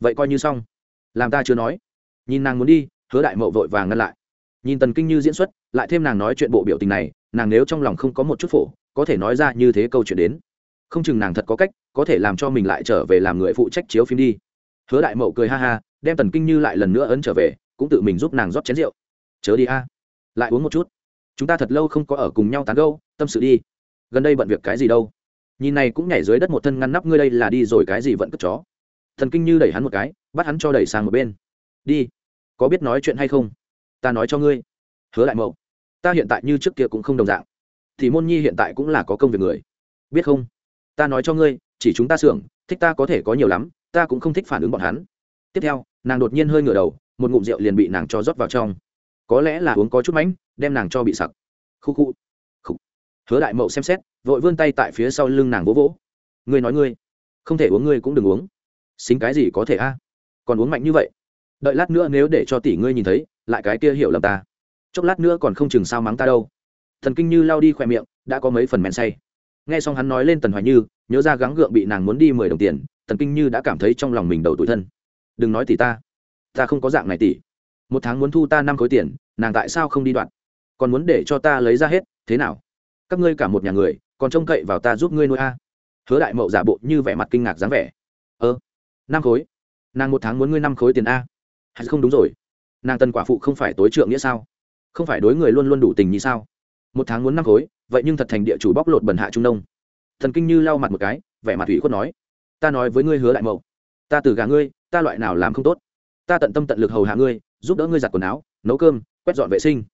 Vậy coi như xong làm ta chưa nói. Nhìn nàng muốn đi, hứa đại mậu vội vàng ngăn lại. Nhìn tần kinh như diễn xuất, lại thêm nàng nói chuyện bộ biểu tình này, nàng nếu trong lòng không có một chút phổ, có thể nói ra như thế câu chuyện đến. Không chừng nàng thật có cách, có thể làm cho mình lại trở về làm người phụ trách chiếu phim đi. Hứa đại mậu cười ha ha, đem tần kinh như lại lần nữa ấn trở về, cũng tự mình giúp nàng rót chén rượu. Chớ đi a. Lại uống một chút. Chúng ta thật lâu không có ở cùng nhau tán gâu tâm sự đi. Gần đây bận việc cái gì đâu? Nhìn này cũng nhảy dưới đất một thân ngăn nắp ngươi đây là đi rồi cái gì vẫn cất chó thần kinh như đẩy hắn một cái, bắt hắn cho đẩy sang một bên. Đi. Có biết nói chuyện hay không? Ta nói cho ngươi. Hứa đại mậu, ta hiện tại như trước kia cũng không đồng dạng. Thì môn nhi hiện tại cũng là có công việc người. Biết không? Ta nói cho ngươi, chỉ chúng ta xưởng, thích ta có thể có nhiều lắm, ta cũng không thích phản ứng bọn hắn. Tiếp theo, nàng đột nhiên hơi ngửa đầu, một ngụm rượu liền bị nàng cho rót vào trong. Có lẽ là uống có chút mánh, đem nàng cho bị sặc. Khu khu. Khu hứa đại mậu xem xét, vội vươn tay tại phía sau lưng nàng vỗ vỗ. Ngươi nói ngươi, không thể uống ngươi cũng đừng uống xính cái gì có thể a? Còn uống mạnh như vậy? Đợi lát nữa nếu để cho tỷ ngươi nhìn thấy, lại cái kia hiểu lầm ta. Chốc lát nữa còn không chừng sao mắng ta đâu. Thần kinh như lao đi khỏe miệng, đã có mấy phần men say. Nghe xong hắn nói lên tần hoài như, nhớ ra gắng gượng bị nàng muốn đi mười đồng tiền, tần kinh như đã cảm thấy trong lòng mình đầu tủi thân. Đừng nói tỷ ta. Ta không có dạng này tỷ. Một tháng muốn thu ta năm khối tiền, nàng tại sao không đi đoạn? Còn muốn để cho ta lấy ra hết, thế nào? Các ngươi cả một nhà người, còn trông cậy vào ta giúp ngươi nuôi a. Hứa đại mậu giả bộ như vẻ mặt kinh ngạc dáng vẻ. Ơ năm khối. Nàng một tháng muốn ngươi năm khối tiền a. Hay không đúng rồi. Nàng tần quả phụ không phải tối trượng nghĩa sao? Không phải đối người luôn luôn đủ tình như sao? Một tháng muốn năm khối, vậy nhưng thật thành địa chủ bóc lột bẩn hạ trung nông. Thần kinh như lau mặt một cái, vẻ mặt ủy khuất nói. Ta nói với ngươi hứa lại mậu. Ta từ gà ngươi, ta loại nào làm không tốt? Ta tận tâm tận lực hầu hạ ngươi, giúp đỡ ngươi giặt quần áo, nấu cơm, quét dọn vệ sinh.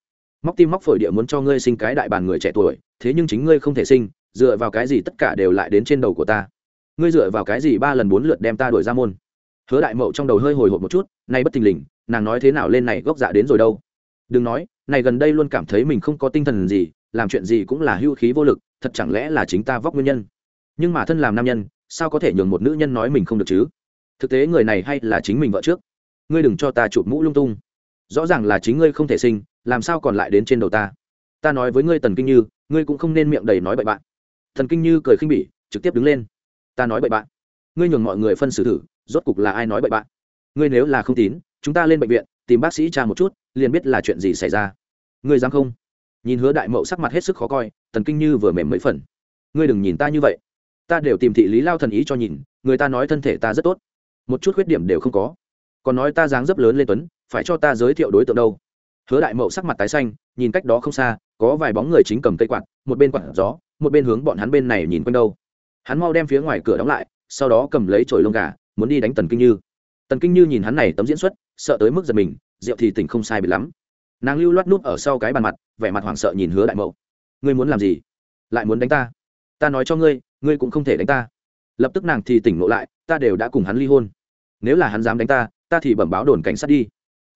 Móc tim móc phổi địa muốn cho ngươi sinh cái đại bàn người trẻ tuổi, thế nhưng chính ngươi không thể sinh, dựa vào cái gì tất cả đều lại đến trên đầu của ta? Ngươi dựa vào cái gì ba lần bốn lượt đem ta đuổi ra môn? Hứa đại mậu trong đầu hơi hồi hộp một chút, nay bất thình lình, nàng nói thế nào lên này gốc dạ đến rồi đâu? Đừng nói, này gần đây luôn cảm thấy mình không có tinh thần gì, làm chuyện gì cũng là hưu khí vô lực, thật chẳng lẽ là chính ta vóc nguyên nhân? Nhưng mà thân làm nam nhân, sao có thể nhường một nữ nhân nói mình không được chứ? Thực tế người này hay là chính mình vợ trước. Ngươi đừng cho ta chụp mũ lung tung. Rõ ràng là chính ngươi không thể sinh, làm sao còn lại đến trên đầu ta? Ta nói với ngươi tần kinh như, ngươi cũng không nên miệng đầy nói bậy bạn. Thần kinh như cười khinh bỉ, trực tiếp đứng lên ta nói bậy bạn. Ngươi nhường mọi người phân xử thử, rốt cục là ai nói bậy bạn? Ngươi nếu là không tín, chúng ta lên bệnh viện, tìm bác sĩ tra một chút, liền biết là chuyện gì xảy ra. Ngươi dám không? Nhìn hứa đại mậu sắc mặt hết sức khó coi, thần kinh như vừa mềm mấy phần. Ngươi đừng nhìn ta như vậy. Ta đều tìm thị lý lao thần ý cho nhìn, người ta nói thân thể ta rất tốt. Một chút khuyết điểm đều không có. Còn nói ta dáng dấp lớn lên tuấn, phải cho ta giới thiệu đối tượng đâu? Hứa đại mậu sắc mặt tái xanh, nhìn cách đó không xa, có vài bóng người chính cầm cây quạt, một bên quạt gió, một bên hướng bọn hắn bên này nhìn quanh đâu hắn mau đem phía ngoài cửa đóng lại, sau đó cầm lấy chổi lông gà, muốn đi đánh tần kinh như. Tần kinh như nhìn hắn này tấm diễn xuất, sợ tới mức giật mình, rượu thì tỉnh không sai biệt lắm. Nàng lưu loát núp ở sau cái bàn mặt, vẻ mặt hoảng sợ nhìn hứa đại mậu. Ngươi muốn làm gì? Lại muốn đánh ta? Ta nói cho ngươi ngươi cũng không thể đánh ta. Lập tức nàng thì tỉnh ngộ lại, ta đều đã cùng hắn ly hôn. Nếu là hắn dám đánh ta ta thì bẩm báo đồn cảnh sát đi.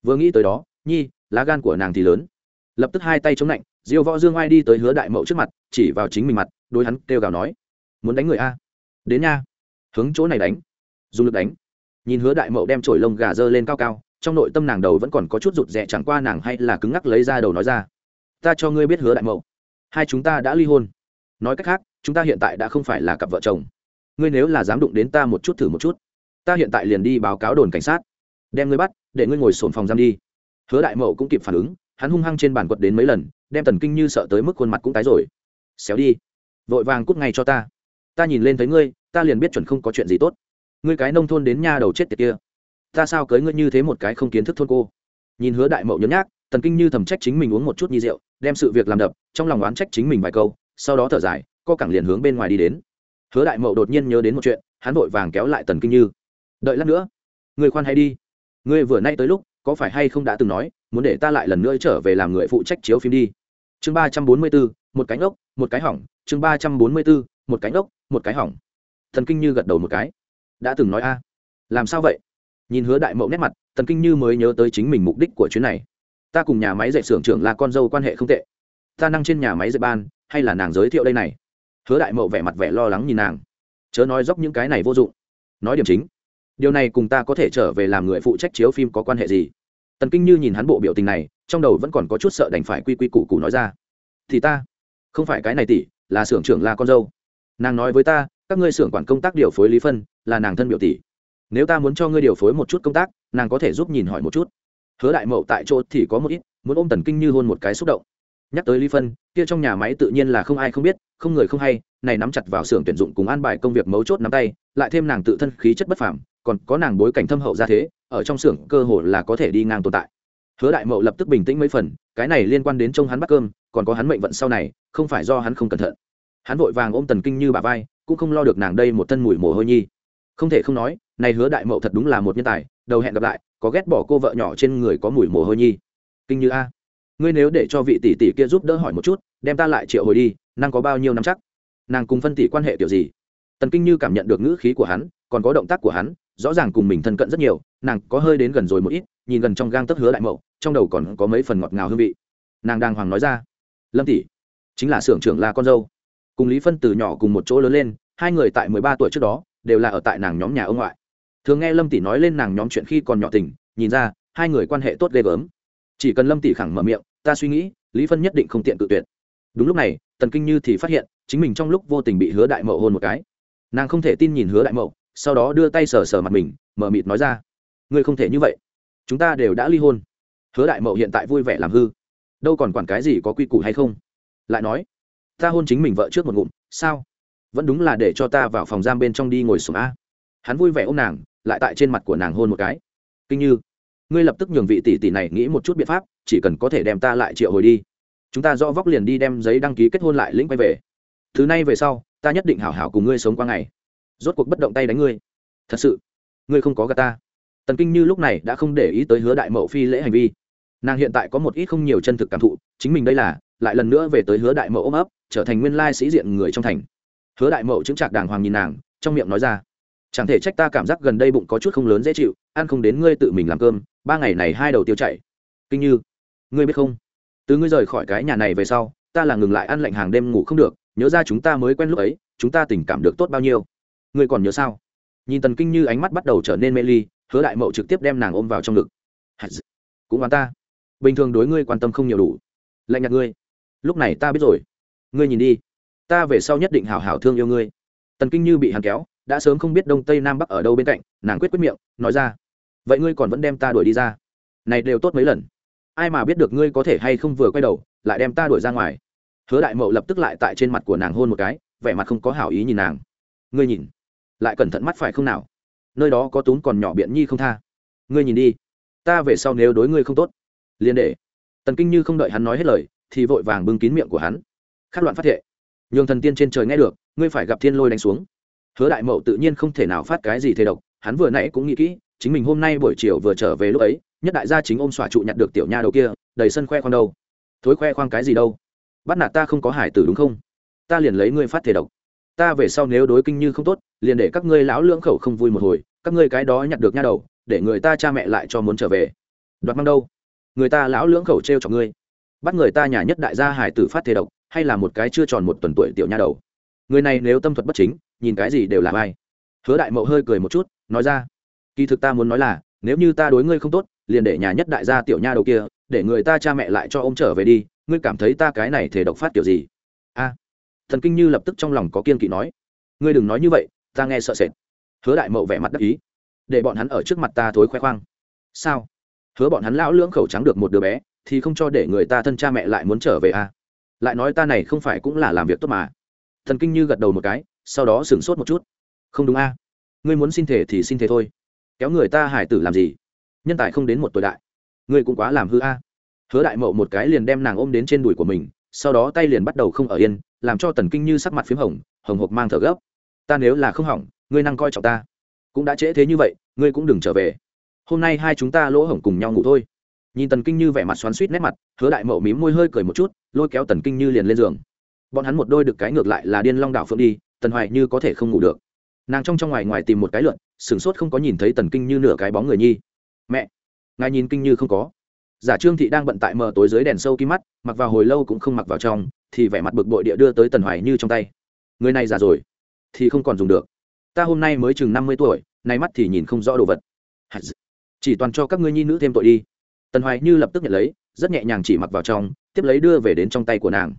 Vừa nghĩ tới đó, nhi, lá gan của nàng thì lớn. Lập tức hai tay chống lạnh diêu võ dương ai đi tới hứa đại mậu trước mặt, chỉ vào chính mình mặt, đối hắn kêu gào nói muốn đánh người a. Đến nha. Hướng chỗ này đánh. Dùng lực đánh. Nhìn hứa đại mậu đem chổi lông gà dơ lên cao cao, trong nội tâm nàng đầu vẫn còn có chút rụt rè chẳng qua nàng hay là cứng ngắc lấy ra đầu nói ra. Ta cho ngươi biết hứa đại mậu. Hai chúng ta đã ly hôn. Nói cách khác, chúng ta hiện tại đã không phải là cặp vợ chồng. Ngươi nếu là dám đụng đến ta một chút thử một chút. Ta hiện tại liền đi báo cáo đồn cảnh sát. Đem ngươi bắt, để ngươi ngồi sồn phòng giam đi. Hứa đại mậu cũng kịp phản ứng, hắn hung hăng trên bàn quật đến mấy lần, đem tần kinh như sợ tới mức khuôn mặt cũng tái rồi. Xéo đi. Vội vàng cút ngay cho ta ta nhìn lên thấy ngươi, ta liền biết chuẩn không có chuyện gì tốt. Ngươi cái nông thôn đến nha đầu chết tiệt kia, ta sao cưới ngươi như thế một cái không kiến thức thôn cô? Nhìn hứa đại mậu nhấm nhác, tần kinh như thầm trách chính mình uống một chút nhi rượu, đem sự việc làm đập, trong lòng oán trách chính mình vài câu, sau đó thở dài, co cẳng liền hướng bên ngoài đi đến. Hứa đại mậu đột nhiên nhớ đến một chuyện, hắn vội vàng kéo lại tần kinh như. Đợi lát nữa, người khoan hay đi. Ngươi vừa nay tới lúc, có phải hay không đã từng nói, muốn để ta lại lần nữa trở về làm người phụ trách chiếu phim đi? Chương ba trăm bốn mươi bốn một cái ốc, một cái hỏng. Chương ba trăm bốn mươi bốn một cái ốc một cái hỏng. Thần kinh như gật đầu một cái. Đã từng nói a. Làm sao vậy? Nhìn hứa đại mậu nét mặt, thần kinh như mới nhớ tới chính mình mục đích của chuyến này. Ta cùng nhà máy dạy xưởng trưởng là con dâu quan hệ không tệ. Ta năng trên nhà máy dạy ban, hay là nàng giới thiệu đây này? Hứa đại mậu vẻ mặt vẻ lo lắng nhìn nàng. Chớ nói dốc những cái này vô dụng. Nói điểm chính. Điều này cùng ta có thể trở về làm người phụ trách chiếu phim có quan hệ gì? Tần kinh như nhìn hắn bộ biểu tình này, trong đầu vẫn còn có chút sợ đành phải quy quy củ củ nói ra. Thì ta, không phải cái này tỷ, là xưởng trưởng là con dâu nàng nói với ta, các ngươi xưởng quản công tác điều phối lý phân, là nàng thân biểu tỷ. Nếu ta muốn cho ngươi điều phối một chút công tác, nàng có thể giúp nhìn hỏi một chút. Hứa đại mậu tại chỗ thì có một ít, muốn ôm tần kinh như hôn một cái xúc động. Nhắc tới lý phân, kia trong nhà máy tự nhiên là không ai không biết, không người không hay, này nắm chặt vào xưởng tuyển dụng cùng an bài công việc mấu chốt nắm tay, lại thêm nàng tự thân khí chất bất phàm, còn có nàng bối cảnh thâm hậu ra thế, ở trong xưởng cơ hồ là có thể đi ngang tồn tại. Hứa đại mậu lập tức bình tĩnh mấy phần, cái này liên quan đến trông hắn bắt cơm, còn có hắn mệnh vận sau này, không phải do hắn không cẩn thận hắn vội vàng ôm tần kinh như bà vai, cũng không lo được nàng đây một thân mùi mồ hôi nhi. Không thể không nói, này hứa đại mậu thật đúng là một nhân tài, đầu hẹn gặp lại, có ghét bỏ cô vợ nhỏ trên người có mùi mồ hôi nhi. Kinh như a, ngươi nếu để cho vị tỷ tỷ kia giúp đỡ hỏi một chút, đem ta lại triệu hồi đi năng có bao nhiêu năm chắc? Nàng cùng phân tỷ quan hệ kiểu gì? Tần kinh như cảm nhận được ngữ khí của hắn, còn có động tác của hắn, rõ ràng cùng mình thân cận rất nhiều, nàng có hơi đến gần rồi một ít, nhìn gần trong gang tấc hứa đại mậu, trong đầu còn có mấy phần ngọt ngào hương vị. Nàng đang hoàng nói ra, lâm tỷ, chính là xưởng trưởng là con dâu cùng lý phân từ nhỏ cùng một chỗ lớn lên, hai người tại mười ba tuổi trước đó đều là ở tại nàng nhóm nhà ông ngoại. Thường nghe lâm tỷ nói lên nàng nhóm chuyện khi còn nhỏ tình, nhìn ra hai người quan hệ tốt ghê gớm. Chỉ cần lâm tỷ khẳng mở miệng, ta suy nghĩ, lý phân nhất định không tiện tự tuyệt. Đúng lúc này, tần kinh như thì phát hiện, chính mình trong lúc vô tình bị hứa đại mậu hôn một cái. Nàng không thể tin nhìn hứa đại mậu, sau đó đưa tay sờ sờ mặt mình, mở mịt nói ra, ngươi không thể như vậy. Chúng ta đều đã ly hôn. Hứa đại mậu hiện tại vui vẻ làm hư. Đâu còn quản cái gì có quy củ hay không? Lại nói ta hôn chính mình vợ trước một ngụm, sao? Vẫn đúng là để cho ta vào phòng giam bên trong đi ngồi xuống a. Hắn vui vẻ ô m nàng, lại tại trên mặt của nàng hôn một cái. Kinh như, ngươi lập tức nhường vị tỷ tỷ này nghĩ một chút biện pháp, chỉ cần có thể đem ta lại triệu hồi đi. Chúng ta do vóc liền đi đem giấy đăng ký kết hôn lại lĩnh quay về. Thứ này về sau, ta nhất định hảo hảo cùng ngươi sống qua ngày. Rốt cuộc bất động tay đánh ngươi. Thật sự, ngươi không có gà ta. Tần kinh như lúc này đã không để ý tới hứa đại mậu phi lễ hành vi. Nàng hiện tại có một ít không nhiều chân thực cảm thụ, chính mình đây là lại lần nữa về tới hứa đại mậu ôm ấp, trở thành nguyên lai sĩ diện người trong thành. Hứa đại mậu chứng trạc đàng hoàng nhìn nàng, trong miệng nói ra, chẳng thể trách ta cảm giác gần đây bụng có chút không lớn dễ chịu, ăn không đến ngươi tự mình làm cơm, ba ngày này hai đầu tiêu chảy kinh như, ngươi biết không? Từ ngươi rời khỏi cái nhà này về sau, ta là ngừng lại ăn lạnh hàng đêm ngủ không được, nhớ ra chúng ta mới quen lúc ấy, chúng ta tình cảm được tốt bao nhiêu. Ngươi còn nhớ sao? Nhìn tần kinh như ánh mắt bắt đầu trở nên mê ly, hứa đại mậu trực tiếp đem nàng ôm vào trong ngực. Cũng oán ta. Bình thường đối ngươi quan tâm không nhiều đủ. Lạnh nhạt ngươi lúc này ta biết rồi. Ngươi nhìn đi. Ta về sau nhất định hảo hảo thương yêu ngươi. Tần kinh như bị hắn kéo, đã sớm không biết đông tây nam bắc ở đâu bên cạnh, nàng quyết quyết miệng, nói ra. Vậy ngươi còn vẫn đem ta đuổi đi ra? Này đều tốt mấy lần. Ai mà biết được ngươi có thể hay không vừa quay đầu, lại đem ta đuổi ra ngoài? Hứa đại mậu lập tức lại tại trên mặt của nàng hôn một cái, vẻ mặt không có hảo ý nhìn nàng. Ngươi nhìn. Lại cẩn thận mắt phải không nào? Nơi đó có tún còn nhỏ biện nhi không tha? Ngươi nhìn đi. Ta về sau nếu đối ngươi không tốt, liền để. Tần kinh như không đợi hắn nói hết lời thì vội vàng bưng kín miệng của hắn. Khát loạn phát thệ. Nhường thần tiên trên trời nghe được, ngươi phải gặp thiên lôi đánh xuống. Hứa đại mậu tự nhiên không thể nào phát cái gì thế độc, hắn vừa nãy cũng nghĩ kỹ, chính mình hôm nay buổi chiều vừa trở về lúc ấy, nhất đại gia chính ôm xòa trụ nhặt được tiểu nha đầu kia, đầy sân khoe khoang đâu. Thối khoe khoang cái gì đâu? Bắt nạt ta không có hải tử đúng không? Ta liền lấy ngươi phát thể độc. Ta về sau nếu đối kinh như không tốt, liền để các ngươi lão lưỡng khẩu không vui một hồi, các ngươi cái đó nhặt được nha đầu, để người ta cha mẹ lại cho muốn trở về. Đoạt mang đâu? Người ta lão lưỡng khẩu t r e o cho ngươi bắt người ta nhà nhất đại gia hải tử phát thế độc, hay là một cái chưa tròn một tuần tuổi tiểu nha đầu? Người này nếu tâm thuật bất chính, nhìn cái gì đều là ai? Hứa đại mậu hơi cười một chút, nói ra, kỳ thực ta muốn nói là, nếu như ta đối ngươi không tốt, liền để nhà nhất đại gia tiểu nha đầu kia, để người ta cha mẹ lại cho ông trở về đi, ngươi cảm thấy ta cái này thể độc phát kiểu gì? A. Thần kinh như lập tức trong lòng có kiên kỵ nói, ngươi đừng nói như vậy, ta nghe sợ sệt. Hứa đại mậu vẻ mặt đắc ý, để bọn hắn ở trước mặt ta thối khoe khoang. Sao? Hứa bọn hắn lão lưỡng khẩu trắng được một đứa bé thì không cho để người ta thân cha mẹ lại muốn trở về à? Lại nói ta này không phải cũng là làm việc tốt mà. Thần kinh như gật đầu một cái, sau đó sửng sốt một chút. Không đúng a. À? ngươi muốn xin thể thì xin thể thôi. Kéo người ta hải tử làm gì? Nhân tài không đến một tuổi đại. Ngươi cũng quá làm hư a. À. hứa đại mậu một cái liền đem nàng ôm đến trên đùi của mình, sau đó tay liền bắt đầu không ở yên, làm cho tần kinh như sắc mặt p h í m hồng hồng hộc mang thở gấp. Ta nếu là không hỏng, ngươi năng coi trọng ta. Cũng đã trễ thế như vậy, ngươi cũng đừng trở về. Hôm nay hai chúng ta lỗ hổng cùng nhau ngủ thôi nhìn tần kinh như vẻ mặt xoắn suýt nét mặt, hứa đại mậu mím môi hơi cười một chút, lôi kéo tần kinh như liền lên giường. Bọn hắn một đôi được cái ngược lại là điên long đảo phượng đi, tần hoài như có thể không ngủ được. Nàng trong trong ngoài ngoài tìm một cái lượn, sửng sốt không có nhìn thấy tần kinh như nửa cái bóng người nhi. Mẹ, ngài nhìn kinh như không có. Giả trương thị đang bận tại mờ tối dưới đèn sâu kim mắt, mặc vào hồi lâu cũng không mặc vào trong, thì vẻ mặt bực bội địa đưa tới tần hoài như trong tay. Người này già rồi, thì không còn dùng được. Ta hôm nay mới chừng năm mươi tuổi, nay mắt thì nhìn không rõ đồ vật. Chỉ toàn cho các ngươi nhi nữ thêm tội đi tần hoài như lập tức nhận lấy, rất nhẹ nhàng chỉ mặc vào trong, tiếp lấy đưa về đến trong tay của nàng.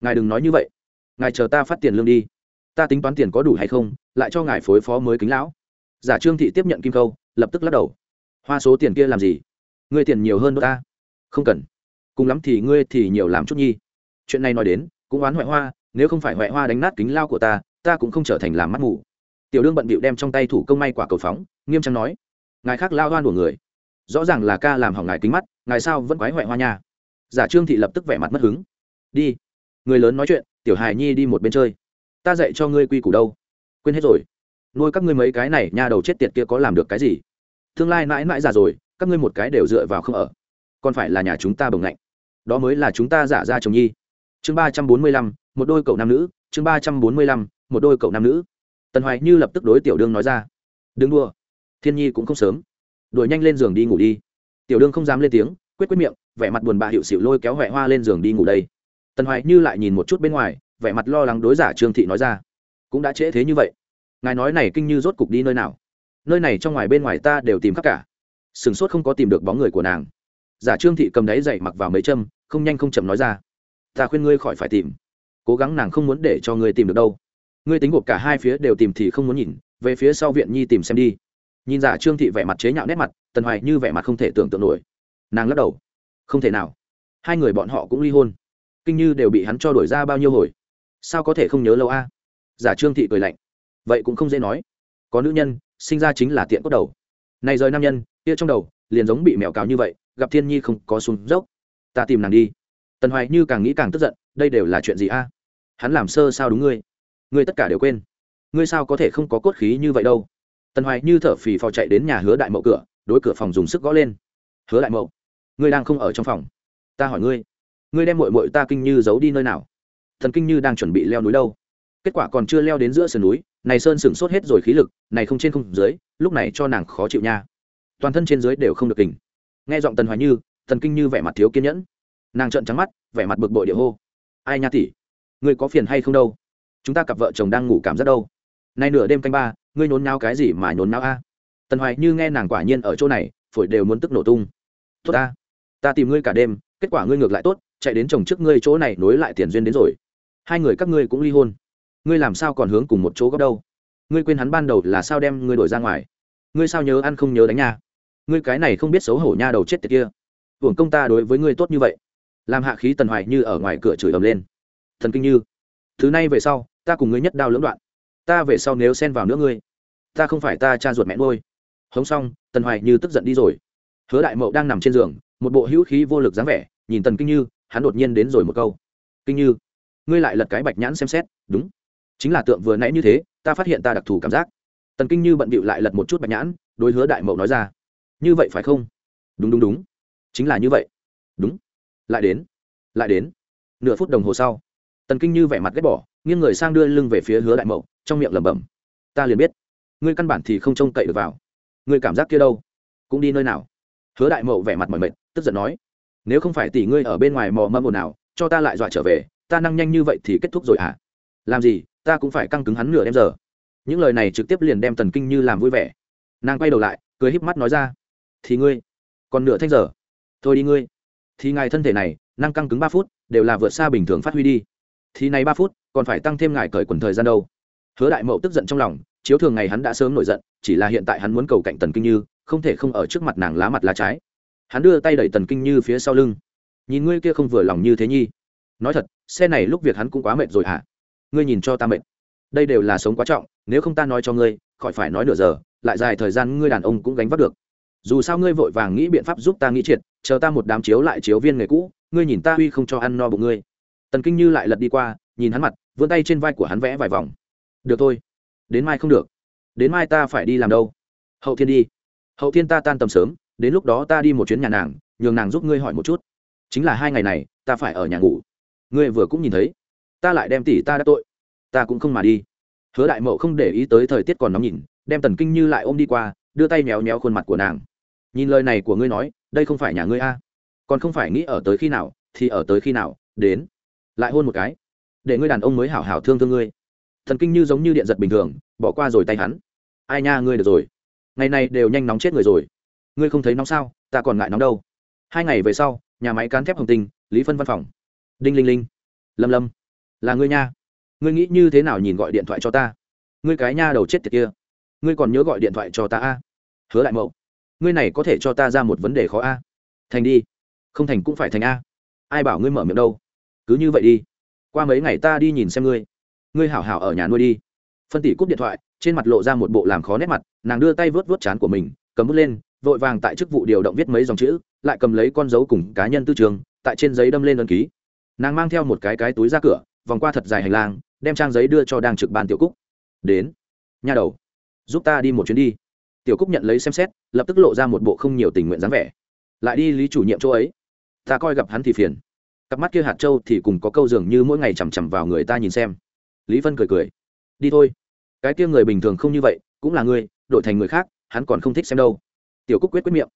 Ngài đừng nói như vậy. Ngài chờ ta phát tiền lương đi. Ta tính toán tiền có đủ hay không, lại cho ngài phối phó mới kính lão. Giả trương thị tiếp nhận kim câu, lập tức lắc đầu. Hoa số tiền kia làm gì? Ngươi tiền nhiều hơn đ ta. Không cần. Cùng lắm thì ngươi thì nhiều làm chút nhi. Chuyện này nói đến, cũng oán huệ hoa, nếu không phải huệ hoa đánh nát kính lao của ta ta cũng không trở thành làm mắt mù. Tiểu đương bận bịu đem trong tay thủ công may quả cầu phóng, nghiêm trang nói. Ngài khác lao đoan của người rõ ràng là ca làm hỏng ngài kính mắt, ngài sao vẫn quái hoại hoa nha. Giả trương thị lập tức vẻ mặt mất hứng. Đi, người lớn nói chuyện, tiểu hài nhi đi một bên chơi. Ta dạy cho ngươi quy củ đâu. Quên hết rồi. Nuôi các ngươi mấy cái này nhà đầu chết tiệt kia có làm được cái gì? Tương lai mãi mãi già rồi, các ngươi một cái đều dựa vào không ở. Còn phải là nhà chúng ta bồng lạnh. Đó mới là chúng ta giả ra chồng nhi. Chương ba trăm bốn mươi lăm, một đôi cậu nam nữ. Chương ba trăm bốn mươi lăm, một đôi cậu nam nữ. Tần hoài như lập tức đối tiểu đương nói ra. Đừng đua. Thiên nhi cũng không sớm đuổi nhanh lên giường đi ngủ đi. Tiểu đương không dám lên tiếng, quyết quyết miệng, vẻ mặt buồn bã hiệu xịu lôi kéo huệ hoa lên giường đi ngủ đây. Tần hoài như lại nhìn một chút bên ngoài, vẻ mặt lo lắng đối giả trương thị nói ra. Cũng đã trễ thế như vậy. Ngài nói này kinh như rốt cục đi nơi nào? Nơi này trong ngoài bên ngoài ta đều tìm khắp cả. Sửng sốt không có tìm được bóng người của nàng. Giả trương thị cầm đáy dậy mặc vào mấy châm, không nhanh không chậm nói ra. Ta khuyên ngươi khỏi phải tìm. Cố gắng nàng không muốn để cho ngươi tìm được đâu. Ngươi tính gộp cả hai phía đều tìm thì không muốn nhìn, về phía sau viện nhi tìm xem đi nhìn giả trương thị vẻ mặt chế nhạo nét mặt, tần hoài như vẻ mặt không thể tưởng tượng nổi. Nàng lắc đầu. Không thể nào. Hai người bọn họ cũng ly hôn. Kinh như đều bị hắn cho đổi ra bao nhiêu hồi. Sao có thể không nhớ lâu a? Giả trương thị cười lạnh. Vậy cũng không dễ nói. Có nữ nhân, sinh ra chính là tiện cốt đầu. Này rời nam nhân, kia trong đầu, liền giống bị mèo cáo như vậy, gặp thiên nhi không có xuống dốc. Ta tìm nàng đi. Tần hoài như càng nghĩ càng tức giận, đây đều là chuyện gì a? Hắn làm sơ sao đúng ngươi? Ngươi tất cả đều quên. Ngươi sao có thể không có cốt khí như vậy đâu? Tần hoài như thở phì phò chạy đến nhà hứa đại mậu cửa, đối cửa phòng dùng sức gõ lên. Hứa đại mậu, ngươi đang không ở trong phòng? Ta hỏi ngươi ngươi đem mội mội ta kinh như giấu đi nơi nào? Thần kinh như đang chuẩn bị leo núi đâu? Kết quả còn chưa leo đến giữa sườn núi, này sơn sửng sốt hết rồi khí lực, này không trên không dưới, lúc này cho nàng khó chịu nha. Toàn thân trên dưới đều không được kình. Nghe giọng tần hoài như, thần kinh như vẻ mặt thiếu kiên nhẫn. Nàng trợn trắng mắt, vẻ mặt bực bội địa hô. Ai nha tỷ, ngươi có phiền hay không đâu? Chúng ta cặp vợ chồng đang ngủ cảm giác đâu? Nay nửa đêm canh ba ngươi nhốn náo cái gì mà nhốn náo a? Tần hoài như nghe nàng quả nhiên ở chỗ này, phổi đều muốn tức nổ tung. Tốt ta ta tìm ngươi cả đêm, kết quả ngươi ngược lại tốt, chạy đến chồng trước ngươi chỗ này nối lại tiền duyên đến rồi. Hai người các ngươi cũng ly hôn. Ngươi làm sao còn hướng cùng một chỗ góc đâu? Ngươi quên hắn ban đầu là sao đem ngươi đổi ra ngoài? Ngươi sao nhớ ăn không nhớ đánh nha ngươi cái này không biết xấu hổ nha đầu chết tiệt kia. Hưởng công ta đối với ngươi tốt như vậy. Làm hạ khí tần hoài như ở ngoài cửa chửi ầm lên. Thần kinh như, thứ này về sau, ta cùng ngươi nhất đao lưỡng đoạn ta về sau nếu xen vào nữa ngươi, ta không phải ta cha ruột mẹ nuôi. Hống xong, tần hoài như tức giận đi rồi. Hứa đại mậu đang nằm trên giường, một bộ hữu khí vô lực dáng vẻ, nhìn tần kinh như, hắn đột nhiên đến rồi một câu. Kinh như, ngươi lại lật cái bạch nhãn xem xét, đúng. Chính là tượng vừa nãy như thế, ta phát hiện ta đặc thù cảm giác. Tần kinh như bận bịu lại lật một chút bạch nhãn, đối hứa đại mậu nói ra. Như vậy phải không? Đúng đúng đúng. Chính là như vậy. Đúng. Lại đến lại đến. Nửa phút đồng hồ sau, tần kinh như vẻ mặt ghét bỏ, nghiêng người sang đưa lưng về phía hứa đại mậu trong miệng lẩm bẩm, ta liền biết. Ngươi căn bản thì không trông cậy được vào. Ngươi cảm giác kia đâu? Cũng đi nơi nào? Hứa đại mậu vẻ mặt mỏi mệt, tức giận nói, nếu không phải tỷ ngươi ở bên ngoài mò mâm ồn nào cho ta lại dọa trở về, ta năng nhanh như vậy thì kết thúc rồi à làm gì, ta cũng phải căng cứng hắn nửa đêm giờ. Những lời này trực tiếp liền đem tần kinh như làm vui vẻ. Nàng quay đầu lại, cười híp mắt nói ra, thì ngươi, còn nửa thanh giờ. Thôi đi ngươi. Thì ngài thân thể này, năng căng cứng ba phút, đều là vượt xa bình thường phát huy đi. Thì này ba phút, còn phải tăng thêm ngài cởi quần thời gian đâu? Hứa đại mậu tức giận trong lòng, chiếu thường ngày hắn đã sớm nổi giận, chỉ là hiện tại hắn muốn cầu cạnh tần kinh như, không thể không ở trước mặt nàng lá mặt lá trái. Hắn đưa tay đẩy tần kinh như phía sau lưng. Nhìn ngươi kia không vừa lòng như thế nhi. Nói thật, xe này lúc việc hắn cũng quá mệt rồi hả? Ngươi nhìn cho ta mệt. Đây đều là sống quá trọng, nếu không ta nói cho ngươi, khỏi phải nói nửa giờ, lại dài thời gian ngươi đàn ông cũng gánh vác được. Dù sao ngươi vội vàng nghĩ biện pháp giúp ta nghĩ triệt, chờ ta một đám chiếu lại chiếu viên người cũ, ngươi nhìn ta huy không cho ăn no bụng ngươi. Tần kinh như lại lật đi qua, nhìn hắn mặt, vươn tay trên vai của hắn vẽ vài vòng được thôi. Đến mai không được. Đến mai ta phải đi làm đâu? Hậu thiên đi. Hậu thiên ta tan tầm sớm, đến lúc đó ta đi một chuyến nhà nàng, nhường nàng giúp ngươi hỏi một chút. Chính là hai ngày này, ta phải ở nhà ngủ. Ngươi vừa cũng nhìn thấy. Ta lại đem tỷ ta đã tội. Ta cũng không mà đi. Hứa đại mậu không để ý tới thời tiết còn nóng nhìn, đem tần kinh như lại ôm đi qua, đưa tay méo méo khuôn mặt của nàng. Nhìn lời này của ngươi nói, đây không phải nhà ngươi a. Còn không phải nghĩ ở tới khi nào, thì ở tới khi nào, đến. Lại hôn một cái. Để ngươi đàn ông mới hảo hảo thương thương ngươi thần kinh như giống như điện giật bình thường, bỏ qua rồi tay hắn. Ai nha, ngươi được rồi. Ngày này đều nhanh nóng chết người rồi. Ngươi không thấy nóng sao? Ta còn ngại nóng đâu. Hai ngày về sau, nhà máy cán thép hồng tinh, lý phân văn phòng. Đinh linh linh. Lâm lâm. Là ngươi nha. Ngươi nghĩ như thế nào nhìn gọi điện thoại cho ta? Ngươi cái nha đầu chết tiệt kia. Ngươi còn nhớ gọi điện thoại cho ta a? Hứa đại mậu. Ngươi này có thể cho ta ra một vấn đề khó a? Thành đi. Không thành cũng phải thành a. Ai bảo ngươi mở miệng đâu? Cứ như vậy đi. Qua mấy ngày ta đi nhìn xem ngươi ngươi hảo hảo ở nhà nuôi đi. Phân tỷ cúp điện thoại, trên mặt lộ ra một bộ làm khó nét mặt, nàng đưa tay vớt vớt chán của mình, cầm bút lên, vội vàng tại chức vụ điều động viết mấy dòng chữ, lại cầm lấy con dấu cùng cá nhân tư trường, tại trên giấy đâm lên đơn ký. Nàng mang theo một cái cái túi ra cửa, vòng qua thật dài hành lang, đem trang giấy đưa cho đang trực ban tiểu cúc. Đến nhà đầu, giúp ta đi một chuyến đi. Tiểu cúc nhận lấy xem xét, lập tức lộ ra một bộ không nhiều tình nguyện dáng vẻ. Lại đi lý chủ nhiệm chỗ ấy. Ta coi gặp hắn thì phiền. Cặp mắt kia hạt trâu thì cùng có câu dường như mỗi ngày chằm chằm vào người ta nhìn xem lý vân cười cười. Đi thôi. Cái kia người bình thường không như vậy, cũng là ngươi, đổi thành người khác, hắn còn không thích xem đâu. Tiểu cúc quyết quyết miệng.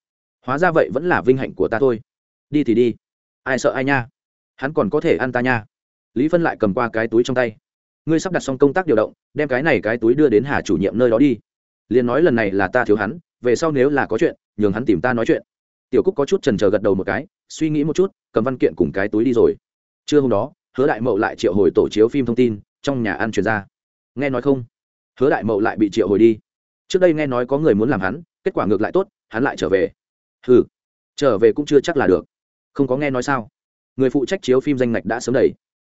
Hóa ra vậy vẫn là vinh hạnh của ta thôi. Đi thì đi. Ai sợ ai nha. Hắn còn có thể ăn ta nha. Lý phân lại cầm qua cái túi trong tay. Ngươi sắp đặt xong công tác điều động, đem cái này cái túi đưa đến hà chủ nhiệm nơi đó đi. Liền nói lần này là ta thiếu hắn, về sau nếu là có chuyện, nhường hắn tìm ta nói chuyện. Tiểu cúc có chút trần trờ gật đầu một cái, suy nghĩ một chút, cầm văn kiện cùng cái túi đi rồi. Trưa hôm đó, hứa đại mậu lại triệu hồi tổ chiếu phim thông tin trong nhà ăn truyền ra. Nghe nói không? Hứa đại mậu lại bị triệu hồi đi. Trước đây nghe nói có người muốn làm hắn, kết quả ngược lại tốt, hắn lại trở về. Ừ trở về cũng chưa chắc là được. Không có nghe nói sao? Người phụ trách chiếu phim danh ngạch đã sớm đầy.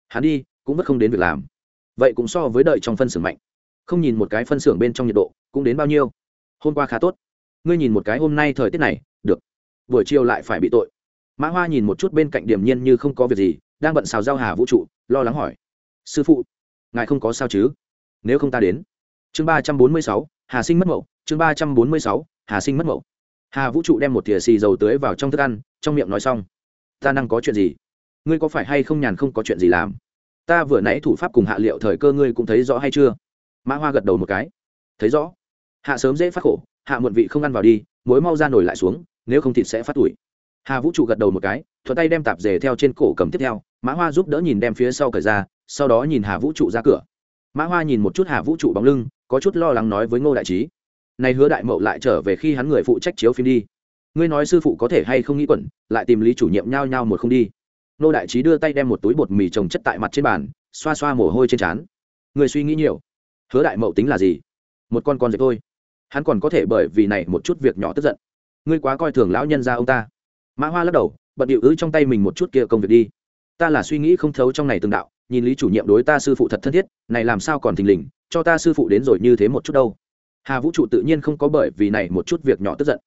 Hắn đi, cũng vẫn không đến việc làm. Vậy cũng so với đợi trong phân xưởng mạnh. Không nhìn một cái phân xưởng bên trong nhiệt độ, cũng đến bao nhiêu? Hôm qua khá tốt. Ngươi nhìn một cái hôm nay thời tiết này, được. Buổi chiều lại phải bị tội. Mã hoa nhìn một chút bên cạnh điểm nhiên như không có việc gì, đang bận xào giao hà vũ trụ, lo lắng hỏi. Sư phụ ngài không có sao chứ? Nếu không ta đến. Chương ba trăm bốn mươi sáu, hà sinh mất mậu chương ba trăm bốn mươi sáu, hà sinh mất mậu hà vũ trụ đem một thìa xì dầu tưới vào trong thức ăn, trong miệng nói xong. Ta năng có chuyện gì? Ngươi có phải hay không nhàn không có chuyện gì làm? Ta vừa nãy thủ pháp cùng hạ liệu thời cơ ngươi cũng thấy rõ hay chưa? Mã hoa gật đầu một cái. Thấy rõ. Hạ sớm dễ phát khổ, hạ muộn vị không ăn vào đi mối mau ra nổi lại xuống, nếu không thịt sẽ phát tuổi hà vũ trụ gật đầu một cái thuật tay đem tạp dề theo trên cổ cầm tiếp theo, mã hoa giúp đỡ nhìn đem phía sau cởi ra, sau đó nhìn hà vũ trụ ra cửa. Mã hoa nhìn một chút hà vũ trụ bóng lưng, có chút lo lắng nói với ngô đại trí, này hứa đại mậu lại trở về khi hắn người phụ trách chiếu phim đi. Ngươi nói sư phụ có thể hay không nghĩ quẩn, lại tìm lý chủ nhiệm nhao nhao một không đi. Ngô đại trí đưa tay đem một túi bột mì trồng chất tại mặt trên bàn, xoa xoa mồ hôi trên trán. Người suy nghĩ nhiều. Hứa đại mậu tính là gì? Một con con dẹp thôi. Hắn còn có thể bởi vì này một chút việc nhỏ tức giận. Ngươi quá coi thường lão nhân ra ông ta mã hoa lắc đầu, bận điệu ứ trong tay mình một chút kia công việc đi. Ta là suy nghĩ không thấu trong này từng đạo, nhìn lý chủ nhiệm đối ta sư phụ thật thân thiết, này làm sao còn thình lình, cho ta sư phụ đến rồi như thế một chút đâu. Hà vũ trụ tự nhiên không có bởi vì này một chút việc nhỏ tức giận.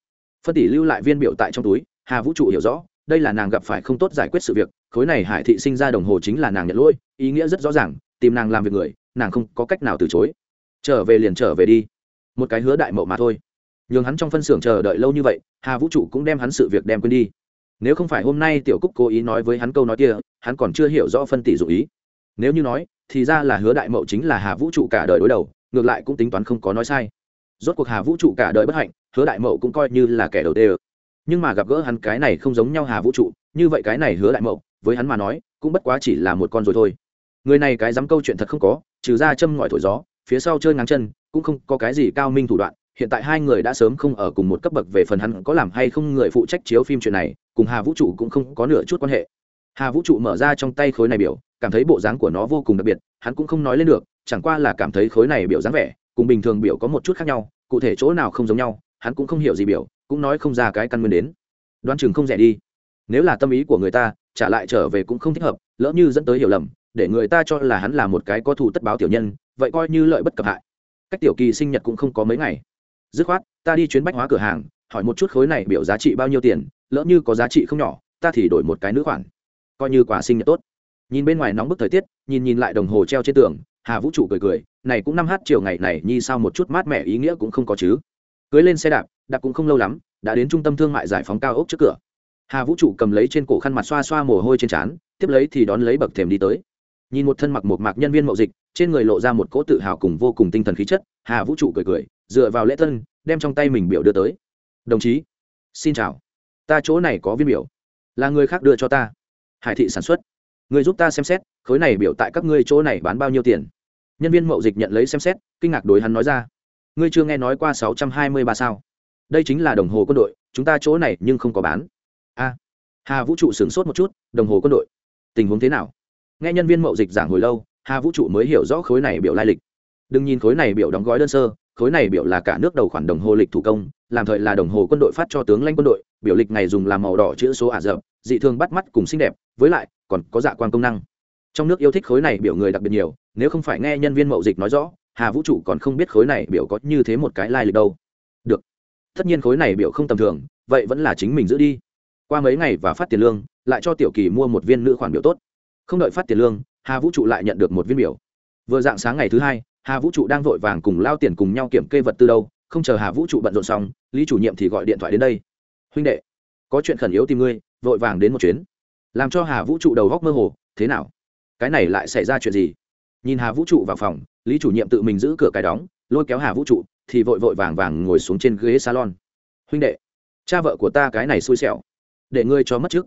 Phân tỷ lưu lại viên biểu tại trong túi, hà vũ trụ hiểu rõ, đây là nàng gặp phải không tốt giải quyết sự việc, khối này hải thị sinh ra đồng hồ chính là nàng nhận lỗi, ý nghĩa rất rõ ràng, tìm nàng làm việc người, nàng không có cách nào từ chối. Trở về liền trở về đi. Một cái hứa đại mậu mà thôi nhường hắn trong phân xưởng chờ đợi lâu như vậy, hà vũ trụ cũng đem hắn sự việc đem quên đi. Nếu không phải hôm nay tiểu cúc cố ý nói với hắn câu nói kia, hắn còn chưa hiểu rõ phân tỷ dụ ý. Nếu như nói, thì ra là hứa đại mậu chính là hà vũ trụ cả đời đối đầu, ngược lại cũng tính toán không có nói sai. Rốt cuộc hà vũ trụ cả đời bất hạnh, hứa đại mậu cũng coi như là kẻ đầu tê nhưng mà gặp gỡ hắn cái này không giống nhau hà vũ trụ, như vậy cái này hứa đại mậu, với hắn mà nói, cũng bất quá chỉ là một con rồi thôi. Người này cái dám câu chuyện thật không có, trừ ra châm ngòi thổi gió, phía sau chơi ngang chân, cũng không có cái gì cao minh thủ đoạn hiện tại hai người đã sớm không ở cùng một cấp bậc về phần hắn có làm hay không người phụ trách chiếu phim chuyện này, cùng hà vũ trụ cũng không có nửa chút quan hệ. Hà vũ trụ mở ra trong tay khối này biểu, cảm thấy bộ dáng của nó vô cùng đặc biệt, hắn cũng không nói lên được, chẳng qua là cảm thấy khối này biểu dáng vẻ, cùng bình thường biểu có một chút khác nhau, cụ thể chỗ nào không giống nhau, hắn cũng không hiểu gì biểu, cũng nói không ra cái căn nguyên đến. Đoán chừng không rẻ đi. Nếu là tâm ý của người ta, trả lại trở về cũng không thích hợp, lỡ như dẫn tới hiểu lầm, để người ta cho là hắn là một cái có thù tất báo tiểu nhân, vậy coi như lợi bất cập hại. Cách tiểu kỳ sinh nhật cũng không có mấy ngày dứt khoát, ta đi chuyến bách hóa cửa hàng, hỏi một chút khối này biểu giá trị bao nhiêu tiền, lỡ như có giá trị không nhỏ, ta thì đổi một cái nữ khoản. Coi như quả sinh nhật tốt. Nhìn bên ngoài nóng bức thời tiết, nhìn nhìn lại đồng hồ treo trên tường, hà vũ trụ cười cười, này cũng năm h chiều ngày này, nhi sao một chút mát mẻ ý nghĩa cũng không có chứ. Cưới lên xe đạp đạp cũng không lâu lắm, đã đến trung tâm thương mại giải phóng cao ốc trước cửa. Hà vũ trụ cầm lấy trên cổ khăn mặt xoa xoa mồ hôi trên trán, tiếp lấy thì đón lấy bậc thềm đi tới nhìn một thân mặc một mạc nhân viên mậu dịch, trên người lộ ra một cỗ tự hào cùng vô cùng tinh thần khí chất, hà vũ trụ cười cười, dựa vào lễ thân đem trong tay mình biểu đưa tới. Đồng chí, xin chào. Ta chỗ này có viên biểu. Là người khác đưa cho ta. Hải thị sản xuất. Người giúp ta xem xét, khối này biểu tại các ngươi chỗ này bán bao nhiêu tiền? Nhân viên mậu dịch nhận lấy xem xét, kinh ngạc đối hắn nói ra. Ngươi chưa nghe nói qua sáu trăm hai mươi ba sao? Đây chính là đồng hồ quân đội, chúng ta chỗ này nhưng không có bán. A. Hà vũ trụ sửng sốt một chút, đồng hồ quân đội, tình huống thế nào? Nghe nhân viên mậu dịch giảng hồi lâu, hà vũ trụ mới hiểu rõ khối này biểu lai lịch. Đừng nhìn khối này biểu đóng gói đơn sơ, khối này biểu là cả nước đầu khoản đồng hồ lịch thủ công, làm thời là đồng hồ quân đội phát cho tướng lãnh quân đội, biểu lịch này dùng làm màu đỏ chữ số ả rập, dị thường bắt mắt cùng xinh đẹp, với lại, còn có dạ quan công năng. Trong nước yêu thích khối này biểu người đặc biệt nhiều, nếu không phải nghe nhân viên mậu dịch nói rõ, hà vũ trụ còn không biết khối này biểu có như thế một cái lai lịch đâu. Được. Tất nhiên khối này biểu không tầm thường, vậy vẫn là chính mình giữ đi. Qua mấy ngày và phát tiền lương, lại cho tiểu kỳ mua một viên nữ khoản biểu tốt không đợi phát tiền lương, hà vũ trụ lại nhận được một viên biểu. Vừa dạng sáng ngày thứ hai, hà vũ trụ đang vội vàng cùng lao tiền cùng nhau kiểm kê vật tư đâu, không chờ hà vũ trụ bận rộn xong, lý chủ nhiệm thì gọi điện thoại đến đây. Huynh đệ, có chuyện khẩn yếu tìm ngươi, vội vàng đến một chuyến. Làm cho hà vũ trụ đầu góc mơ hồ, thế nào? Cái này lại xảy ra chuyện gì? Nhìn hà vũ trụ vào phòng, lý chủ nhiệm tự mình giữ cửa cái đóng, lôi kéo hà vũ trụ, thì vội vội vàng vàng ngồi xuống trên ghế salon. Huynh đệ, cha vợ của ta cái này xui xẻo, để ngươi cho mất trước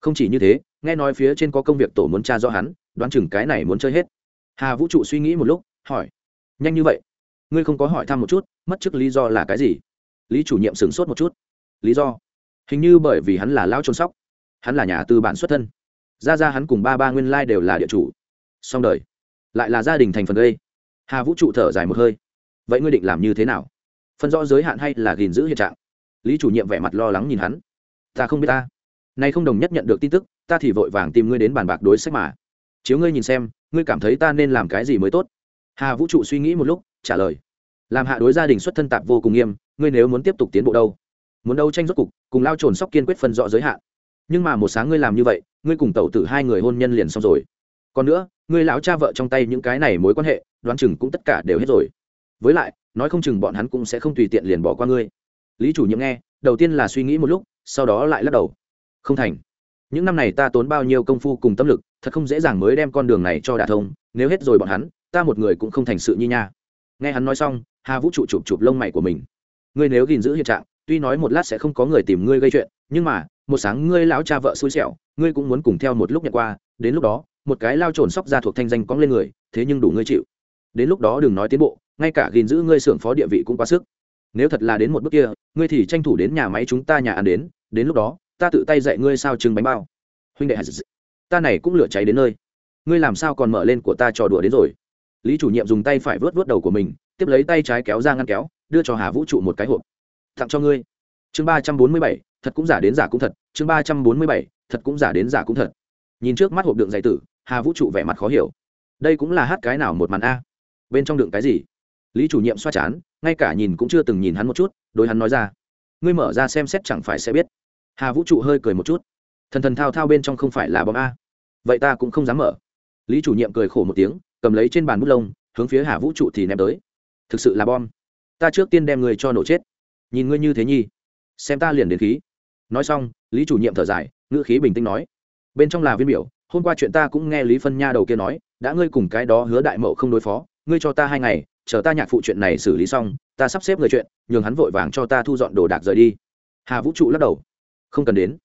không chỉ như thế, nghe nói phía trên có công việc tổ muốn tra rõ hắn, đoán chừng cái này muốn chơi hết. Hà vũ trụ suy nghĩ một lúc, hỏi. Nhanh như vậy? Ngươi không có hỏi thăm một chút, mất chức lý do là cái gì? Lý chủ nhiệm sửng sốt một chút. Lý do? Hình như bởi vì hắn là lao trôn sóc. Hắn là nhà tư bản xuất thân. Ra ra hắn cùng ba ba nguyên lai đều là địa chủ. Song đời. Lại là gia đình thành phần gây. Hà vũ trụ thở dài một hơi. Vậy ngươi định làm như thế nào? Phân rõ giới hạn hay là gìn giữ hiện trạng? Lý chủ nhiệm vẻ mặt lo lắng nhìn hắn. Ta không biết ta nay không đồng nhất nhận được tin tức, ta thì vội vàng tìm ngươi đến bàn bạc đối sách mà. Chiếu ngươi nhìn xem, ngươi cảm thấy ta nên làm cái gì mới tốt? Hà vũ trụ suy nghĩ một lúc, trả lời. Làm hạ đối gia đình xuất thân tạp vô cùng nghiêm, ngươi nếu muốn tiếp tục tiến bộ đâu? Muốn đấu tranh rốt cục, cùng lao trồn sóc kiên quyết phân rõ giới hạn. Nhưng mà một sáng ngươi làm như vậy, ngươi cùng tẩu tử hai người hôn nhân liền xong rồi. Còn nữa, ngươi lão cha vợ trong tay những cái này mối quan hệ, đoán chừng cũng tất cả đều hết rồi. Với lại, nói không chừng bọn hắn cũng sẽ không tùy tiện liền bỏ qua ngươi. Lý chủ nhiệm nghe, đầu tiên là suy nghĩ một lúc, sau đó lại lắc đầu không thành. Những năm này ta tốn bao nhiêu công phu cùng tâm lực, thật không dễ dàng mới đem con đường này cho đả thông, nếu hết rồi bọn hắn, ta một người cũng không thành sự như nha. Nghe hắn nói xong, hà vũ trụ chụp chụp lông mày của mình. Ngươi nếu gìn giữ hiện trạng, tuy nói một lát sẽ không có người tìm ngươi gây chuyện, nhưng mà, một sáng ngươi lão cha vợ xui xẻo, ngươi cũng muốn cùng theo một lúc nhận qua, đến lúc đó, một cái lao trồn sóc ra thuộc thanh danh cóng lên người, thế nhưng đủ ngươi chịu. Đến lúc đó đừng nói tiến bộ, ngay cả gìn giữ ngươi xưởng phó địa vị cũng quá sức. Nếu thật là đến một bước kia, ngươi thì tranh thủ đến nhà máy chúng ta nhà ăn đến đến lúc đó ta tự tay dạy ngươi sao trưng bánh bao. Huynh đệ, ta này cũng lửa cháy đến nơi. Ngươi làm sao còn mở lên của ta trò đùa đến rồi? Lý chủ nhiệm dùng tay phải vớt vớt đầu của mình, tiếp lấy tay trái kéo ra ngăn kéo, đưa cho hà vũ trụ một cái hộp. Tặng cho ngươi. Chương ba trăm bốn mươi bảy, thật cũng giả đến giả cũng thật. Chương ba trăm bốn mươi bảy, thật cũng giả đến giả cũng thật. Nhìn trước mắt hộp đựng dạy tử, hà vũ trụ vẻ mặt khó hiểu. Đây cũng là hát cái nào một màn a. Bên trong đựng cái gì? Lý chủ nhiệm xoa chán, ngay cả nhìn cũng chưa từng nhìn hắn một chút, đối hắn nói ra. Ngươi mở ra xem xét chẳng phải sẽ biết hà vũ trụ hơi cười một chút. Thần thần thao thao bên trong không phải là bom a. Vậy ta cũng không dám mở. Lý chủ nhiệm cười khổ một tiếng, cầm lấy trên bàn bút lông, hướng phía hà vũ trụ thì ném tới. Thực sự là bom. Ta trước tiên đem người cho nổ chết. Nhìn ngươi như thế nhi. Xem ta liền đến khí. Nói xong, lý chủ nhiệm thở dài, ngữ khí bình tĩnh nói. Bên trong là viên biểu, hôm qua chuyện ta cũng nghe lý phân nha đầu kia nói, đã ngươi cùng cái đó hứa đại mậu không đối phó, ngươi cho ta hai ngày, chờ ta nhạc phụ chuyện này xử lý xong, ta sắp xếp người chuyện, nhường hắn vội vàng cho ta thu dọn đồ đạc rời đi. Hà vũ trụ lắc đầu không cần đến.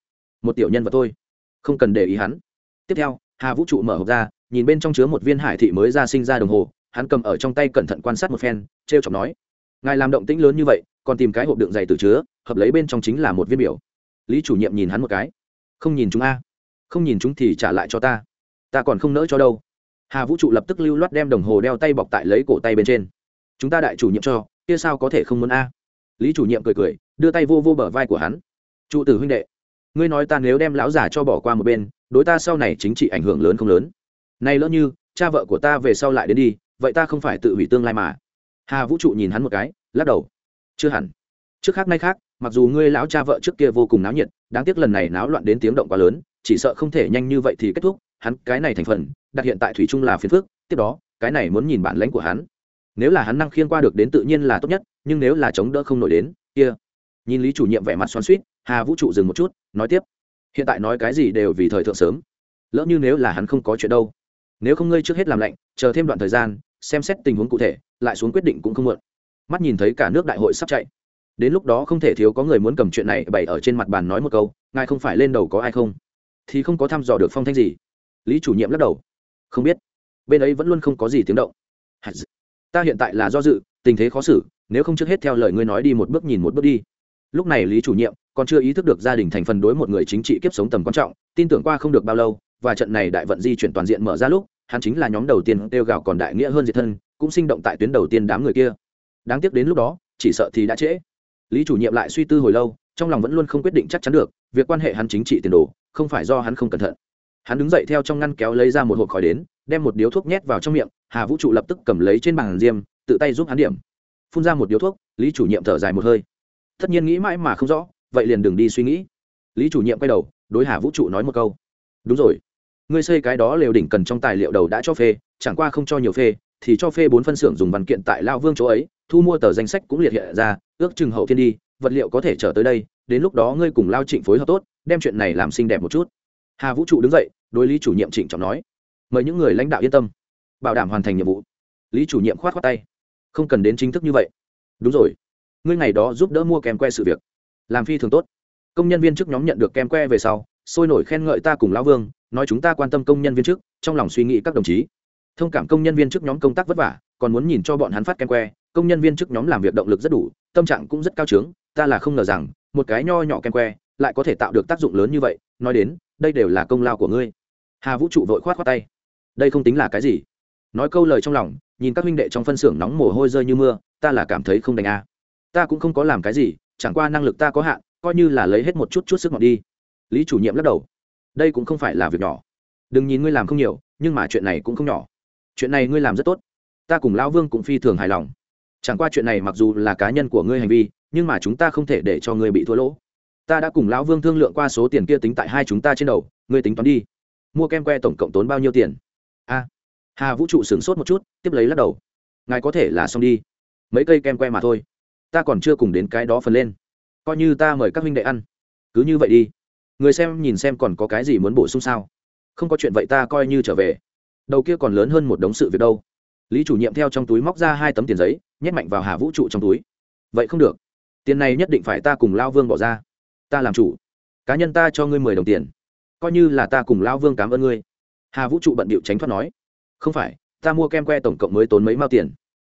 Một tiểu nhân vật thôi. Không cần để ý hắn. Tiếp theo, hà vũ trụ mở hộp ra, nhìn bên trong chứa một viên hải thị mới ra sinh ra đồng hồ, hắn cầm ở trong tay cẩn thận quan sát một phen t r e o chọc nói, ngài làm động tĩnh lớn như vậy, còn tìm cái hộp đựng dày từ chứa, hợp lấy bên trong chính là một viên biểu. Lý chủ nhiệm nhìn hắn một cái, không nhìn chúng a. Không nhìn chúng thì trả lại cho ta. Ta còn không nỡ cho đâu. Hà vũ trụ lập tức lưu loát đem đồng hồ đeo tay bọc tại lấy cổ tay bên trên. Chúng ta đại chủ nhiệm cho, kia sao có thể không muốn a? Lý chủ nhiệm cười cười, đưa tay vô vô bờ vai của hắn trụ tử huynh đệ, ngươi nói ta nếu đem lão già cho bỏ qua một bên, đối ta sau này chính trị ảnh hưởng lớn không lớn? Nay lỡ như, cha vợ của ta về sau lại đến đi, vậy ta không phải tự hủy tương lai mà. Hà vũ trụ nhìn hắn một cái, lắc đầu. Chưa hẳn. Trước khác nay khác, mặc dù ngươi lão cha vợ trước kia vô cùng náo nhiệt, đáng tiếc lần này náo loạn đến tiếng động quá lớn, chỉ sợ không thể nhanh như vậy thì kết thúc, hắn cái này thành phần, đặt hiện tại thủy trung là phiền phước tiếp đó, cái này muốn nhìn bản lãnh của hắn. Nếu là hắn năng khiên qua được đến tự nhiên là tốt nhất, nhưng nếu là chống đỡ không nổi đến, kia. Nhìn lý chủ nhiệm vẻ mặt xoắn suýt hà vũ trụ dừng một chút, nói tiếp. Hiện tại nói cái gì đều vì thời thượng sớm. Lỡ như nếu là hắn không có chuyện đâu. Nếu không ngươi trước hết làm lạnh, chờ thêm đoạn thời gian, xem xét tình huống cụ thể, lại xuống quyết định cũng không muộn. Mắt nhìn thấy cả nước đại hội sắp chạy. Đến lúc đó không thể thiếu có người muốn cầm chuyện này bày ở trên mặt bàn nói một câu, ngài không phải lên đầu có ai không? Thì không có thăm dò được phong thanh gì. Lý chủ nhiệm lắc đầu. Không biết. Bên ấy vẫn luôn không có gì tiếng động. Ta hiện tại là do dự, tình thế khó xử, nếu không trước hết theo lời ngươi nói đi một bước nhìn một bước đi. Lúc này lý chủ nhiệm còn chưa ý thức được gia đình thành phần đối một người chính trị kiếp sống tầm quan trọng, tin tưởng qua không được bao lâu, và trận này đại vận di chuyển toàn diện mở ra lúc, hắn chính là nhóm đầu tiên kêu gào còn đại nghĩa hơn diệt thân, cũng sinh động tại tuyến đầu tiên đám người kia. Đáng tiếc đến lúc đó, chỉ sợ thì đã trễ. Lý chủ nhiệm lại suy tư hồi lâu, trong lòng vẫn luôn không quyết định chắc chắn được, việc quan hệ hắn chính trị tiền đồ, không phải do hắn không cẩn thận. Hắn đứng dậy theo trong ngăn kéo lấy ra một hộp khói đến, đem một điếu thuốc nhét vào trong miệng, hà vũ trụ lập tức cầm lấy trên bàn diêm, tự tay giúp hắn điểm. Phun ra một điếu thuốc, lý chủ nhiệm thở dài một hơi. Tất nhiên nghĩ mãi mà không rõ vậy liền đừng đi suy nghĩ. Lý chủ nhiệm quay đầu, đối hà vũ trụ nói một câu. Đúng rồi. Ngươi xây cái đó lều đỉnh cần trong tài liệu đầu đã cho phê, chẳng qua không cho nhiều phê, thì cho phê bốn phân xưởng dùng văn kiện tại lao vương chỗ ấy, thu mua tờ danh sách cũng liệt hiện ra, ước chừng hậu thiên đi, vật liệu có thể trở tới đây, đến lúc đó ngươi cùng lao trịnh phối hợp tốt, đem chuyện này làm xinh đẹp một chút. Hà vũ trụ đứng dậy, đối lý chủ nhiệm trịnh trọng nói. Mời những người lãnh đạo yên tâm. Bảo đảm hoàn thành nhiệm vụ. Lý chủ nhiệm khoát khoát tay. Không cần đến chính thức như vậy. Đúng rồi. Ngươi ngày đó giúp đỡ mua kèm que sự việc làm phi thường tốt. Công nhân viên chức nhóm nhận được kem que về sau, sôi nổi khen ngợi ta cùng lão vương, nói chúng ta quan tâm công nhân viên chức, trong lòng suy nghĩ các đồng chí. Thông cảm công nhân viên chức nhóm công tác vất vả, còn muốn nhìn cho bọn hắn phát kem que, công nhân viên chức nhóm làm việc động lực rất đủ, tâm trạng cũng rất cao trướng, ta là không ngờ rằng, một cái nho nhỏ kem que lại có thể tạo được tác dụng lớn như vậy, nói đến, đây đều là công lao của ngươi. Hà vũ trụ vội khoát khoát tay. Đây không tính là cái gì. Nói câu lời trong lòng, nhìn các huynh đệ trong phân xưởng nóng mồ hôi rơi như mưa, ta là cảm thấy không đành a ta cũng không có làm cái gì chẳng qua năng lực ta có hạn, coi như là lấy hết một chút chút sức ngọt đi. Lý chủ nhiệm lắc đầu. Đây cũng không phải là việc nhỏ. Đừng nhìn ngươi làm không nhiều, nhưng mà chuyện này cũng không nhỏ. Chuyện này ngươi làm rất tốt. Ta cùng lão vương cũng phi thường hài lòng. Chẳng qua chuyện này mặc dù là cá nhân của ngươi hành vi, nhưng mà chúng ta không thể để cho ngươi bị thua lỗ. Ta đã cùng lão vương thương lượng qua số tiền kia tính tại hai chúng ta trên đầu, ngươi tính toán đi. Mua kem que tổng cộng tốn bao nhiêu tiền? A. Hà vũ trụ sửng sốt một chút, tiếp lấy lắc đầu. Ngài có thể là xong đi. Mấy cây kem que mà thôi ta còn chưa cùng đến cái đó phần lên. Coi như ta mời các huynh đệ ăn. Cứ như vậy đi. Người xem nhìn xem còn có cái gì muốn bổ sung sao? Không có chuyện vậy ta coi như trở về. Đầu kia còn lớn hơn một đống sự việc đâu. Lý chủ nhiệm theo trong túi móc ra hai tấm tiền giấy, nhét mạnh vào hà vũ trụ trong túi. Vậy không được. Tiền này nhất định phải ta cùng lao vương bỏ ra. Ta làm chủ. Cá nhân ta cho ngươi mười đồng tiền. Coi như là ta cùng lao vương cảm ơn ngươi. Hà vũ trụ bận bịu tránh thoát nói. Không phải, ta mua kem que tổng cộng mới tốn mấy mao tiền.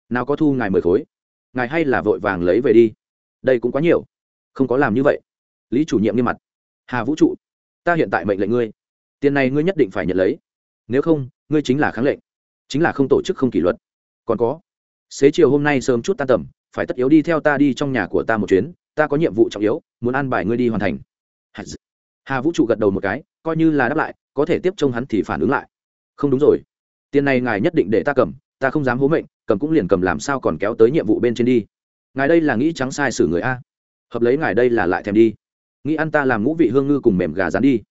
Nào có thu ngài mười khối ngài hay là vội vàng lấy về đi. Đây cũng quá nhiều. Không có làm như vậy. Lý chủ nhiệm nghiêm mặt. Hà vũ trụ, ta hiện tại mệnh lệnh ngươi. Tiền này ngươi nhất định phải nhận lấy. Nếu không, ngươi chính là kháng lệnh. Chính là không tổ chức không kỷ luật. Còn có, xế chiều hôm nay sớm chút tan tầm, phải tất yếu đi theo ta đi trong nhà của ta một chuyến. Ta có nhiệm vụ trọng yếu, muốn an bài ngươi đi hoàn thành. Hà vũ trụ gật đầu một cái, coi như là đáp lại, có thể tiếp trông hắn thì phản ứng lại. Không đúng rồi. Tiền này ngài nhất định để ta cầm ta không dám hố mệnh, cầm cũng liền cầm, làm sao còn kéo tới nhiệm vụ bên trên đi? Ngài đây là nghĩ trắng sai xử người a. Hợp lấy ngài đây là lại thèm đi. Nghĩ ăn ta làm ngũ vị hương ngư cùng mềm gà rán đi.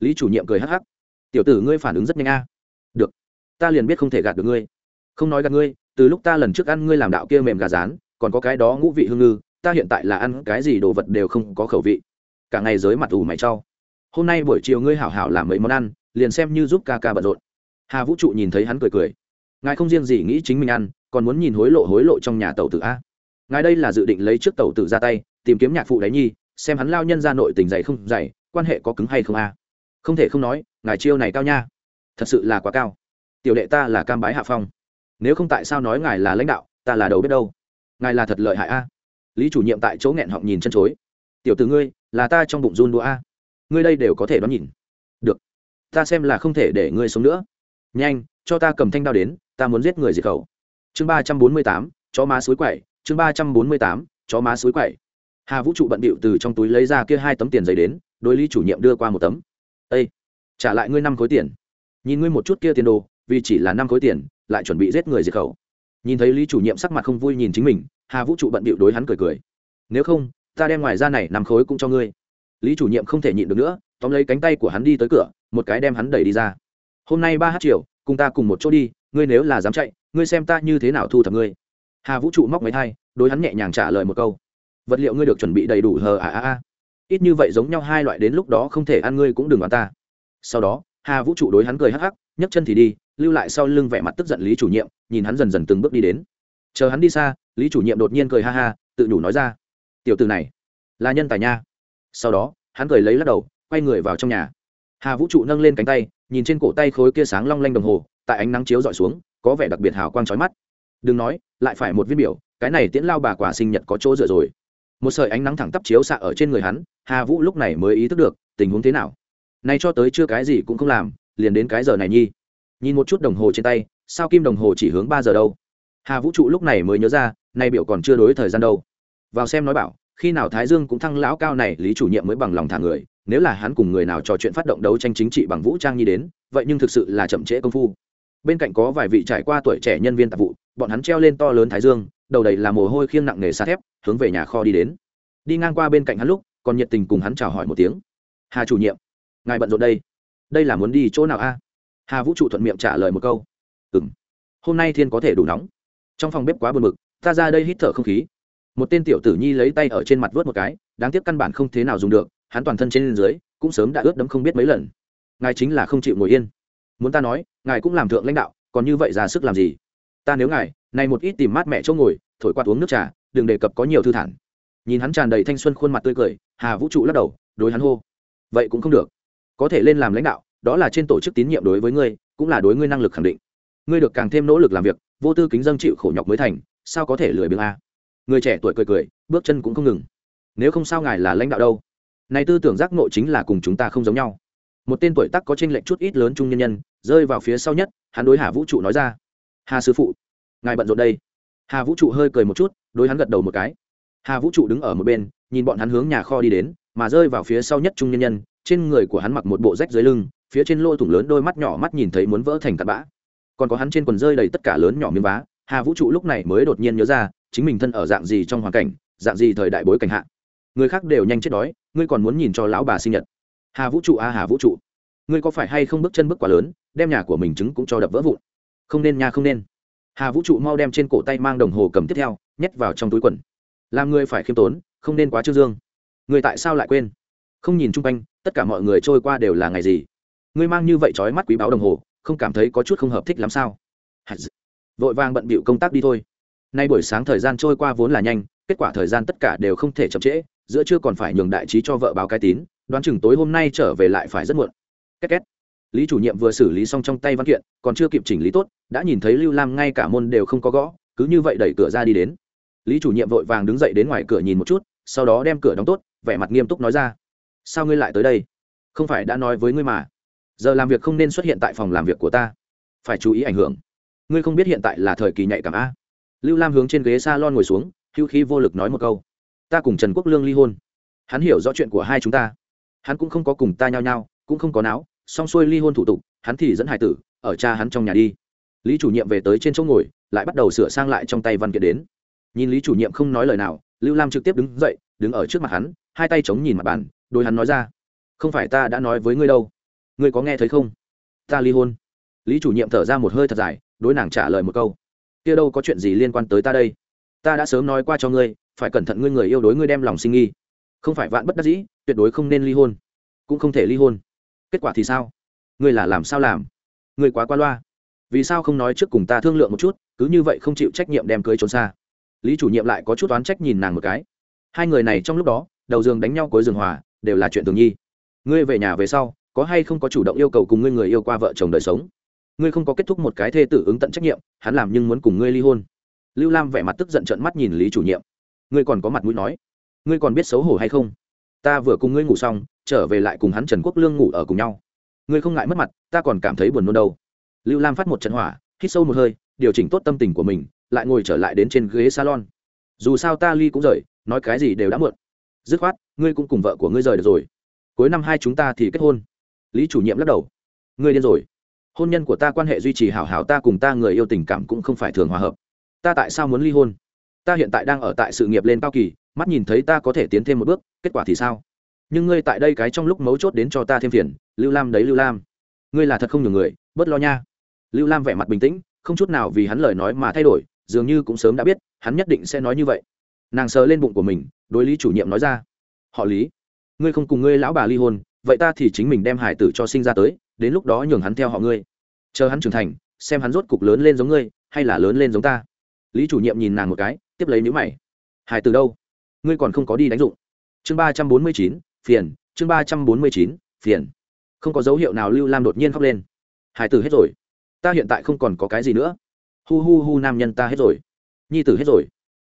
Lý chủ nhiệm cười hắc hắc. Tiểu tử ngươi phản ứng rất nhanh a. Được. Ta liền biết không thể gạt được ngươi. Không nói gạt ngươi, từ lúc ta lần trước ăn ngươi làm đạo kia mềm gà rán, còn có cái đó ngũ vị hương ngư, ta hiện tại là ăn cái gì đồ vật đều không có khẩu vị. Cả ngày giới mặt ủ mày trau hôm nay buổi chiều ngươi hảo hảo làm mấy món ăn, liền xem như giúp ca ca bận rộn. Hà vũ trụ nhìn thấy hắn cười cười ngài không riêng gì nghĩ chính mình ăn, còn muốn nhìn hối lộ hối lộ trong nhà tàu tử a. Ngài đây là dự định lấy trước tàu tử ra tay, tìm kiếm nhạc phụ đáy nhi, xem hắn lao nhân ra nội tình dày không dày, quan hệ có cứng hay không a. Không thể không nói, ngài chiêu này cao nha. Thật sự là quá cao. Tiểu đệ ta là cam bái hạ phong. Nếu không tại sao nói ngài là lãnh đạo, ta là đầu biết đâu? Ngài là thật lợi hại a. Lý chủ nhiệm tại chỗ nghẹn họng nhìn chân chối. Tiểu t ử ngươi, là ta trong bụng run đũa a. Ngươi đây đều có thể đoán nhìn. Được. Ta xem là không thể để ngươi sống nữa. Nhanh cho ta cầm thanh đao đến, ta muốn giết người diệt khẩu. Chương ba trăm bốn mươi tám, chó má suối quậy. Chương ba trăm bốn mươi tám, chó má suối quậy. Hà vũ trụ bận bịu từ trong túi lấy ra kia hai tấm tiền giấy đến, đối lý chủ nhiệm đưa qua một tấm. Ây trả lại ngươi năm khối tiền. Nhìn ngươi một chút kia tiền đồ, vì chỉ là năm khối tiền, lại chuẩn bị giết người diệt khẩu. Nhìn thấy lý chủ nhiệm sắc mặt không vui nhìn chính mình, hà vũ trụ bận bịu đối hắn cười cười. Nếu không, ta đem ngoài ra này năm khối cũng cho ngươi. Lý chủ nhiệm không thể nhịn được nữa, tóm lấy cánh tay của hắn đi tới cửa, một cái đem hắn đẩy đi ra. Hôm nay ba h chiều cùng ta cùng một chỗ đi, ngươi nếu là dám chạy, ngươi xem ta như thế nào thu thập ngươi. Hà vũ trụ móc máy thai đối hắn nhẹ nhàng trả lời một câu. Vật liệu ngươi được chuẩn bị đầy đủ hờ à à à ít như vậy giống nhau hai loại đến lúc đó không thể ăn ngươi cũng đừng ăn ta. Sau đó, hà vũ trụ đối hắn cười hắc hắc, nhấc chân thì đi, lưu lại sau lưng vẻ mặt tức giận lý chủ nhiệm, nhìn hắn dần dần từng bước đi đến. Chờ hắn đi xa, lý chủ nhiệm đột nhiên cười ha ha, tự nhủ nói ra, tiểu từ này, là nhân tài nha. Sau đó, hắn cười lấy lắc đầu, quay người vào trong nhà. Hà vũ trụ nâng lên cánh tay nhìn trên cổ tay khối kia sáng long lanh đồng hồ, tại ánh nắng chiếu dọi xuống, có vẻ đặc biệt hào quang trói mắt. Đừng nói, lại phải một viên biểu, cái này tiễn lao bà quả sinh nhật có chỗ dựa rồi. Một sợi ánh nắng thẳng tắp chiếu xạ ở trên người hắn, hà vũ lúc này mới ý thức được, tình huống thế nào. Nay cho tới chưa cái gì cũng không làm, liền đến cái giờ này nhi. Nhìn một chút đồng hồ trên tay, sao kim đồng hồ chỉ hướng ba giờ đâu? Hà vũ trụ lúc này mới nhớ ra, nay biểu còn chưa đối thời gian đâu. Vào xem nói bảo, khi nào thái dương cũng thăng lão cao này, lý chủ nhiệm mới bằng lòng thả người nếu là hắn cùng người nào trò chuyện phát động đấu tranh chính trị bằng vũ trang nhi đến, vậy nhưng thực sự là chậm trễ công phu. Bên cạnh có vài vị trải qua tuổi trẻ nhân viên tạp vụ, bọn hắn treo lên to lớn thái dương, đầu đầy là mồ hôi khiêng nặng nghề xa thép, hướng về nhà kho đi đến. Đi ngang qua bên cạnh hắn lúc, còn nhiệt tình cùng hắn chào hỏi một tiếng. Hà chủ nhiệm, ngài bận rộn đây. Đây là muốn đi chỗ nào a? Hà vũ trụ thuận miệng trả lời một câu. Ừ m hôm nay thiên có thể đủ nóng. Trong phòng bếp quá buồn mực ta ra đây hít thở không khí. Một tên tiểu tử nhi lấy tay ở trên mặt vớt một cái, đáng tiếc căn bản không thế nào dùng được hắn toàn thân trên dưới cũng sớm đã ướt đẫm không biết mấy lần. Ngài chính là không chịu ngồi yên. Muốn ta nói, ngài cũng làm thượng lãnh đạo, còn như vậy ra sức làm gì? Ta nếu ngài, này một ít tìm mát mẹ chỗ ngồi, thổi quạt uống nước trà, đừng đề cập có nhiều thư thản. Nhìn hắn tràn đầy thanh xuân khuôn mặt tươi cười, hà vũ trụ lắc đầu, đối hắn hô. Vậy cũng không được. Có thể lên làm lãnh đạo, đó là trên tổ chức tín nhiệm đối với ngươi, cũng là đối ngươi năng lực khẳng định. Ngươi được càng thêm nỗ lực làm việc, vô tư kính dân chịu khổ nhọc mới thành, sao có thể lười biếng a? Người trẻ tuổi cười cười, bước chân cũng không ngừng. Nếu không sao ngài là lãnh đạo đâu? Này tư tưởng giác ngộ chính là cùng chúng ta không giống nhau. Một tên tuổi tác có tranh lệch chút ít lớn trung nhân nhân, rơi vào phía sau nhất, hắn đối hà vũ trụ nói ra, hà sư phụ, ngài bận rộn đây. Hà vũ trụ hơi cười một chút, đối hắn gật đầu một cái. Hà vũ trụ đứng ở một bên, nhìn bọn hắn hướng nhà kho đi đến, mà rơi vào phía sau nhất trung nhân nhân, trên người của hắn mặc một bộ rách dưới lưng, phía trên lỗ thủng lớn đôi mắt nhỏ mắt nhìn thấy muốn vỡ thành cặn bã. Còn có hắn trên quần rơi đầy tất cả lớn nhỏ miếng vá, hà vũ trụ lúc này mới đột nhiên nhớ ra, chính mình thân ở dạng gì trong hoàn cảnh, dạng gì thời đại bối cảnh hạ người khác đều nhanh chết đói, ngươi còn muốn nhìn cho lão bà sinh nhật. Hà vũ trụ a à hà vũ trụ. Ngươi có phải hay không bước chân bước quá lớn, đem nhà của mình trứng cũng cho đập vỡ vụn? Không nên nha, không nên. Hà vũ trụ mau đem trên cổ tay mang đồng hồ cầm tiếp theo, nhét vào trong túi quần. Làm ngươi phải khiêm tốn, không nên quá trương dương. Người tại sao lại quên? Không nhìn chung quanh, tất cả mọi người trôi qua đều là ngày gì? Ngươi mang như vậy trói mắt quý báo đồng hồ, không cảm thấy có chút không hợp thích lắm sao? Vội vàng bận bịu công tác đi thôi. Nay buổi sáng thời gian trôi qua vốn là nhanh kết quả thời gian tất cả đều không thể chậm trễ, giữa chưa còn phải nhường đại trí cho vợ báo cái tín, đoán chừng tối hôm nay trở về lại phải rất muộn. Két két. Lý chủ nhiệm vừa xử lý xong trong tay văn kiện, còn chưa kịp chỉnh lý tốt, đã nhìn thấy lưu lam ngay cả môn đều không có gõ, cứ như vậy đẩy cửa ra đi đến. Lý chủ nhiệm vội vàng đứng dậy đến ngoài cửa nhìn một chút, sau đó đem cửa đóng tốt, vẻ mặt nghiêm túc nói ra. Sao ngươi lại tới đây? Không phải đã nói với ngươi mà. Giờ làm việc không nên xuất hiện tại phòng làm việc của ta. Phải chú ý ảnh hưởng. Ngươi không biết hiện tại là thời kỳ nhạy cảm a. Lưu lam hướng trên ghế s a lon ngồi xuống hữu khí vô lực nói một câu. Ta cùng trần quốc lương ly hôn. Hắn hiểu rõ chuyện của hai chúng ta. Hắn cũng không có cùng ta nhao nhao, cũng không có náo, xong xuôi ly hôn thủ tục, hắn thì dẫn hải tử, ở cha hắn trong nhà đi. Lý chủ nhiệm về tới trên chỗ ngồi, lại bắt đầu sửa sang lại trong tay văn kiện đến. Nhìn lý chủ nhiệm không nói lời nào, lưu lam trực tiếp đứng dậy, đứng ở trước mặt hắn, hai tay chống nhìn mặt bàn, đôi hắn nói ra, không phải ta đã nói với ngươi đâu. Ngươi có nghe thấy không? Ta ly hôn. Lý chủ nhiệm thở ra một hơi thật dài, đối nàng trả lời một câu, kia đâu có chuyện gì liên quan tới ta đây? Ta đã sớm nói qua cho ngươi, phải cẩn thận ngươi người yêu đối ngươi đem lòng sinh nghi. Không phải vạn bất đắc dĩ, tuyệt đối không nên ly hôn. Cũng không thể ly hôn. Kết quả thì sao? Ngươi là làm sao làm? Ngươi quá qua loa. Vì sao không nói trước cùng ta thương lượng một chút, cứ như vậy không chịu trách nhiệm đem cưới trốn xa? Lý chủ nhiệm lại có chút oán trách nhìn nàng một cái. Hai người này trong lúc đó, đầu giường đánh nhau cuối giường hòa, đều là chuyện thường nhi. Ngươi về nhà về sau, có hay không có chủ động yêu cầu cùng ngươi người yêu qua vợ chồng đời sống? Ngươi không có kết thúc một cái thê tử ứng tận trách nhiệm, hắn làm nhưng muốn cùng ngươi ly hôn lưu lam vẻ mặt tức giận trợn mắt nhìn lý chủ nhiệm. Ngươi còn có mặt mũi nói. Ngươi còn biết xấu hổ hay không? Ta vừa cùng ngươi ngủ xong, trở về lại cùng hắn trần quốc lương ngủ ở cùng nhau. Ngươi không ngại mất mặt, ta còn cảm thấy buồn nôn đâu. Lưu lam phát một trận hỏa, hít sâu một hơi, điều chỉnh tốt tâm tình của mình, lại ngồi trở lại đến trên ghế salon. Dù sao ta ly cũng rời, nói cái gì đều đã muộn. Dứt khoát, ngươi cũng cùng vợ của ngươi rời được rồi. Cuối năm hai chúng ta thì kết hôn. Lý chủ nhiệm lắc đầu. Ngươi điên rồi. Hôn nhân của ta quan hệ duy trì hảo hảo, ta cùng ta người yêu tình cảm cũng không phải thường hòa hợp ta tại sao muốn ly hôn? Ta hiện tại đang ở tại sự nghiệp lên cao kỳ, mắt nhìn thấy ta có thể tiến thêm một bước, kết quả thì sao? Nhưng ngươi tại đây cái trong lúc mấu chốt đến cho ta thêm phiền, lưu lam đấy, lưu lam. Ngươi là thật không nhiều người, bớt lo nha. Lưu lam vẻ mặt bình tĩnh, không chút nào vì hắn lời nói mà thay đổi, dường như cũng sớm đã biết, hắn nhất định sẽ nói như vậy. Nàng sờ lên bụng của mình, đối lý chủ nhiệm nói ra. Họ lý, ngươi không cùng ngươi lão bà ly hôn, vậy ta thì chính mình đem hải tử cho sinh ra tới, đến lúc đó nhường hắn theo họ ngươi. Chờ hắn trưởng thành, xem hắn rốt cục lớn lên giống ngươi, hay là lớn lên giống ta lý chủ nhiệm nhìn nàng một cái, tiếp lấy nhữ mày. Hải từ đâu? Ngươi còn không có đi đánh dụng. Chương ba trăm bốn mươi chín, phiền, chương ba trăm bốn mươi chín, phiền. Không có dấu hiệu nào lưu lam đột nhiên khóc lên. Hải tử hết rồi. Ta hiện tại không còn có cái gì nữa. Hu hu hu, nam nhân ta hết rồi. Nhi tử hết rồi.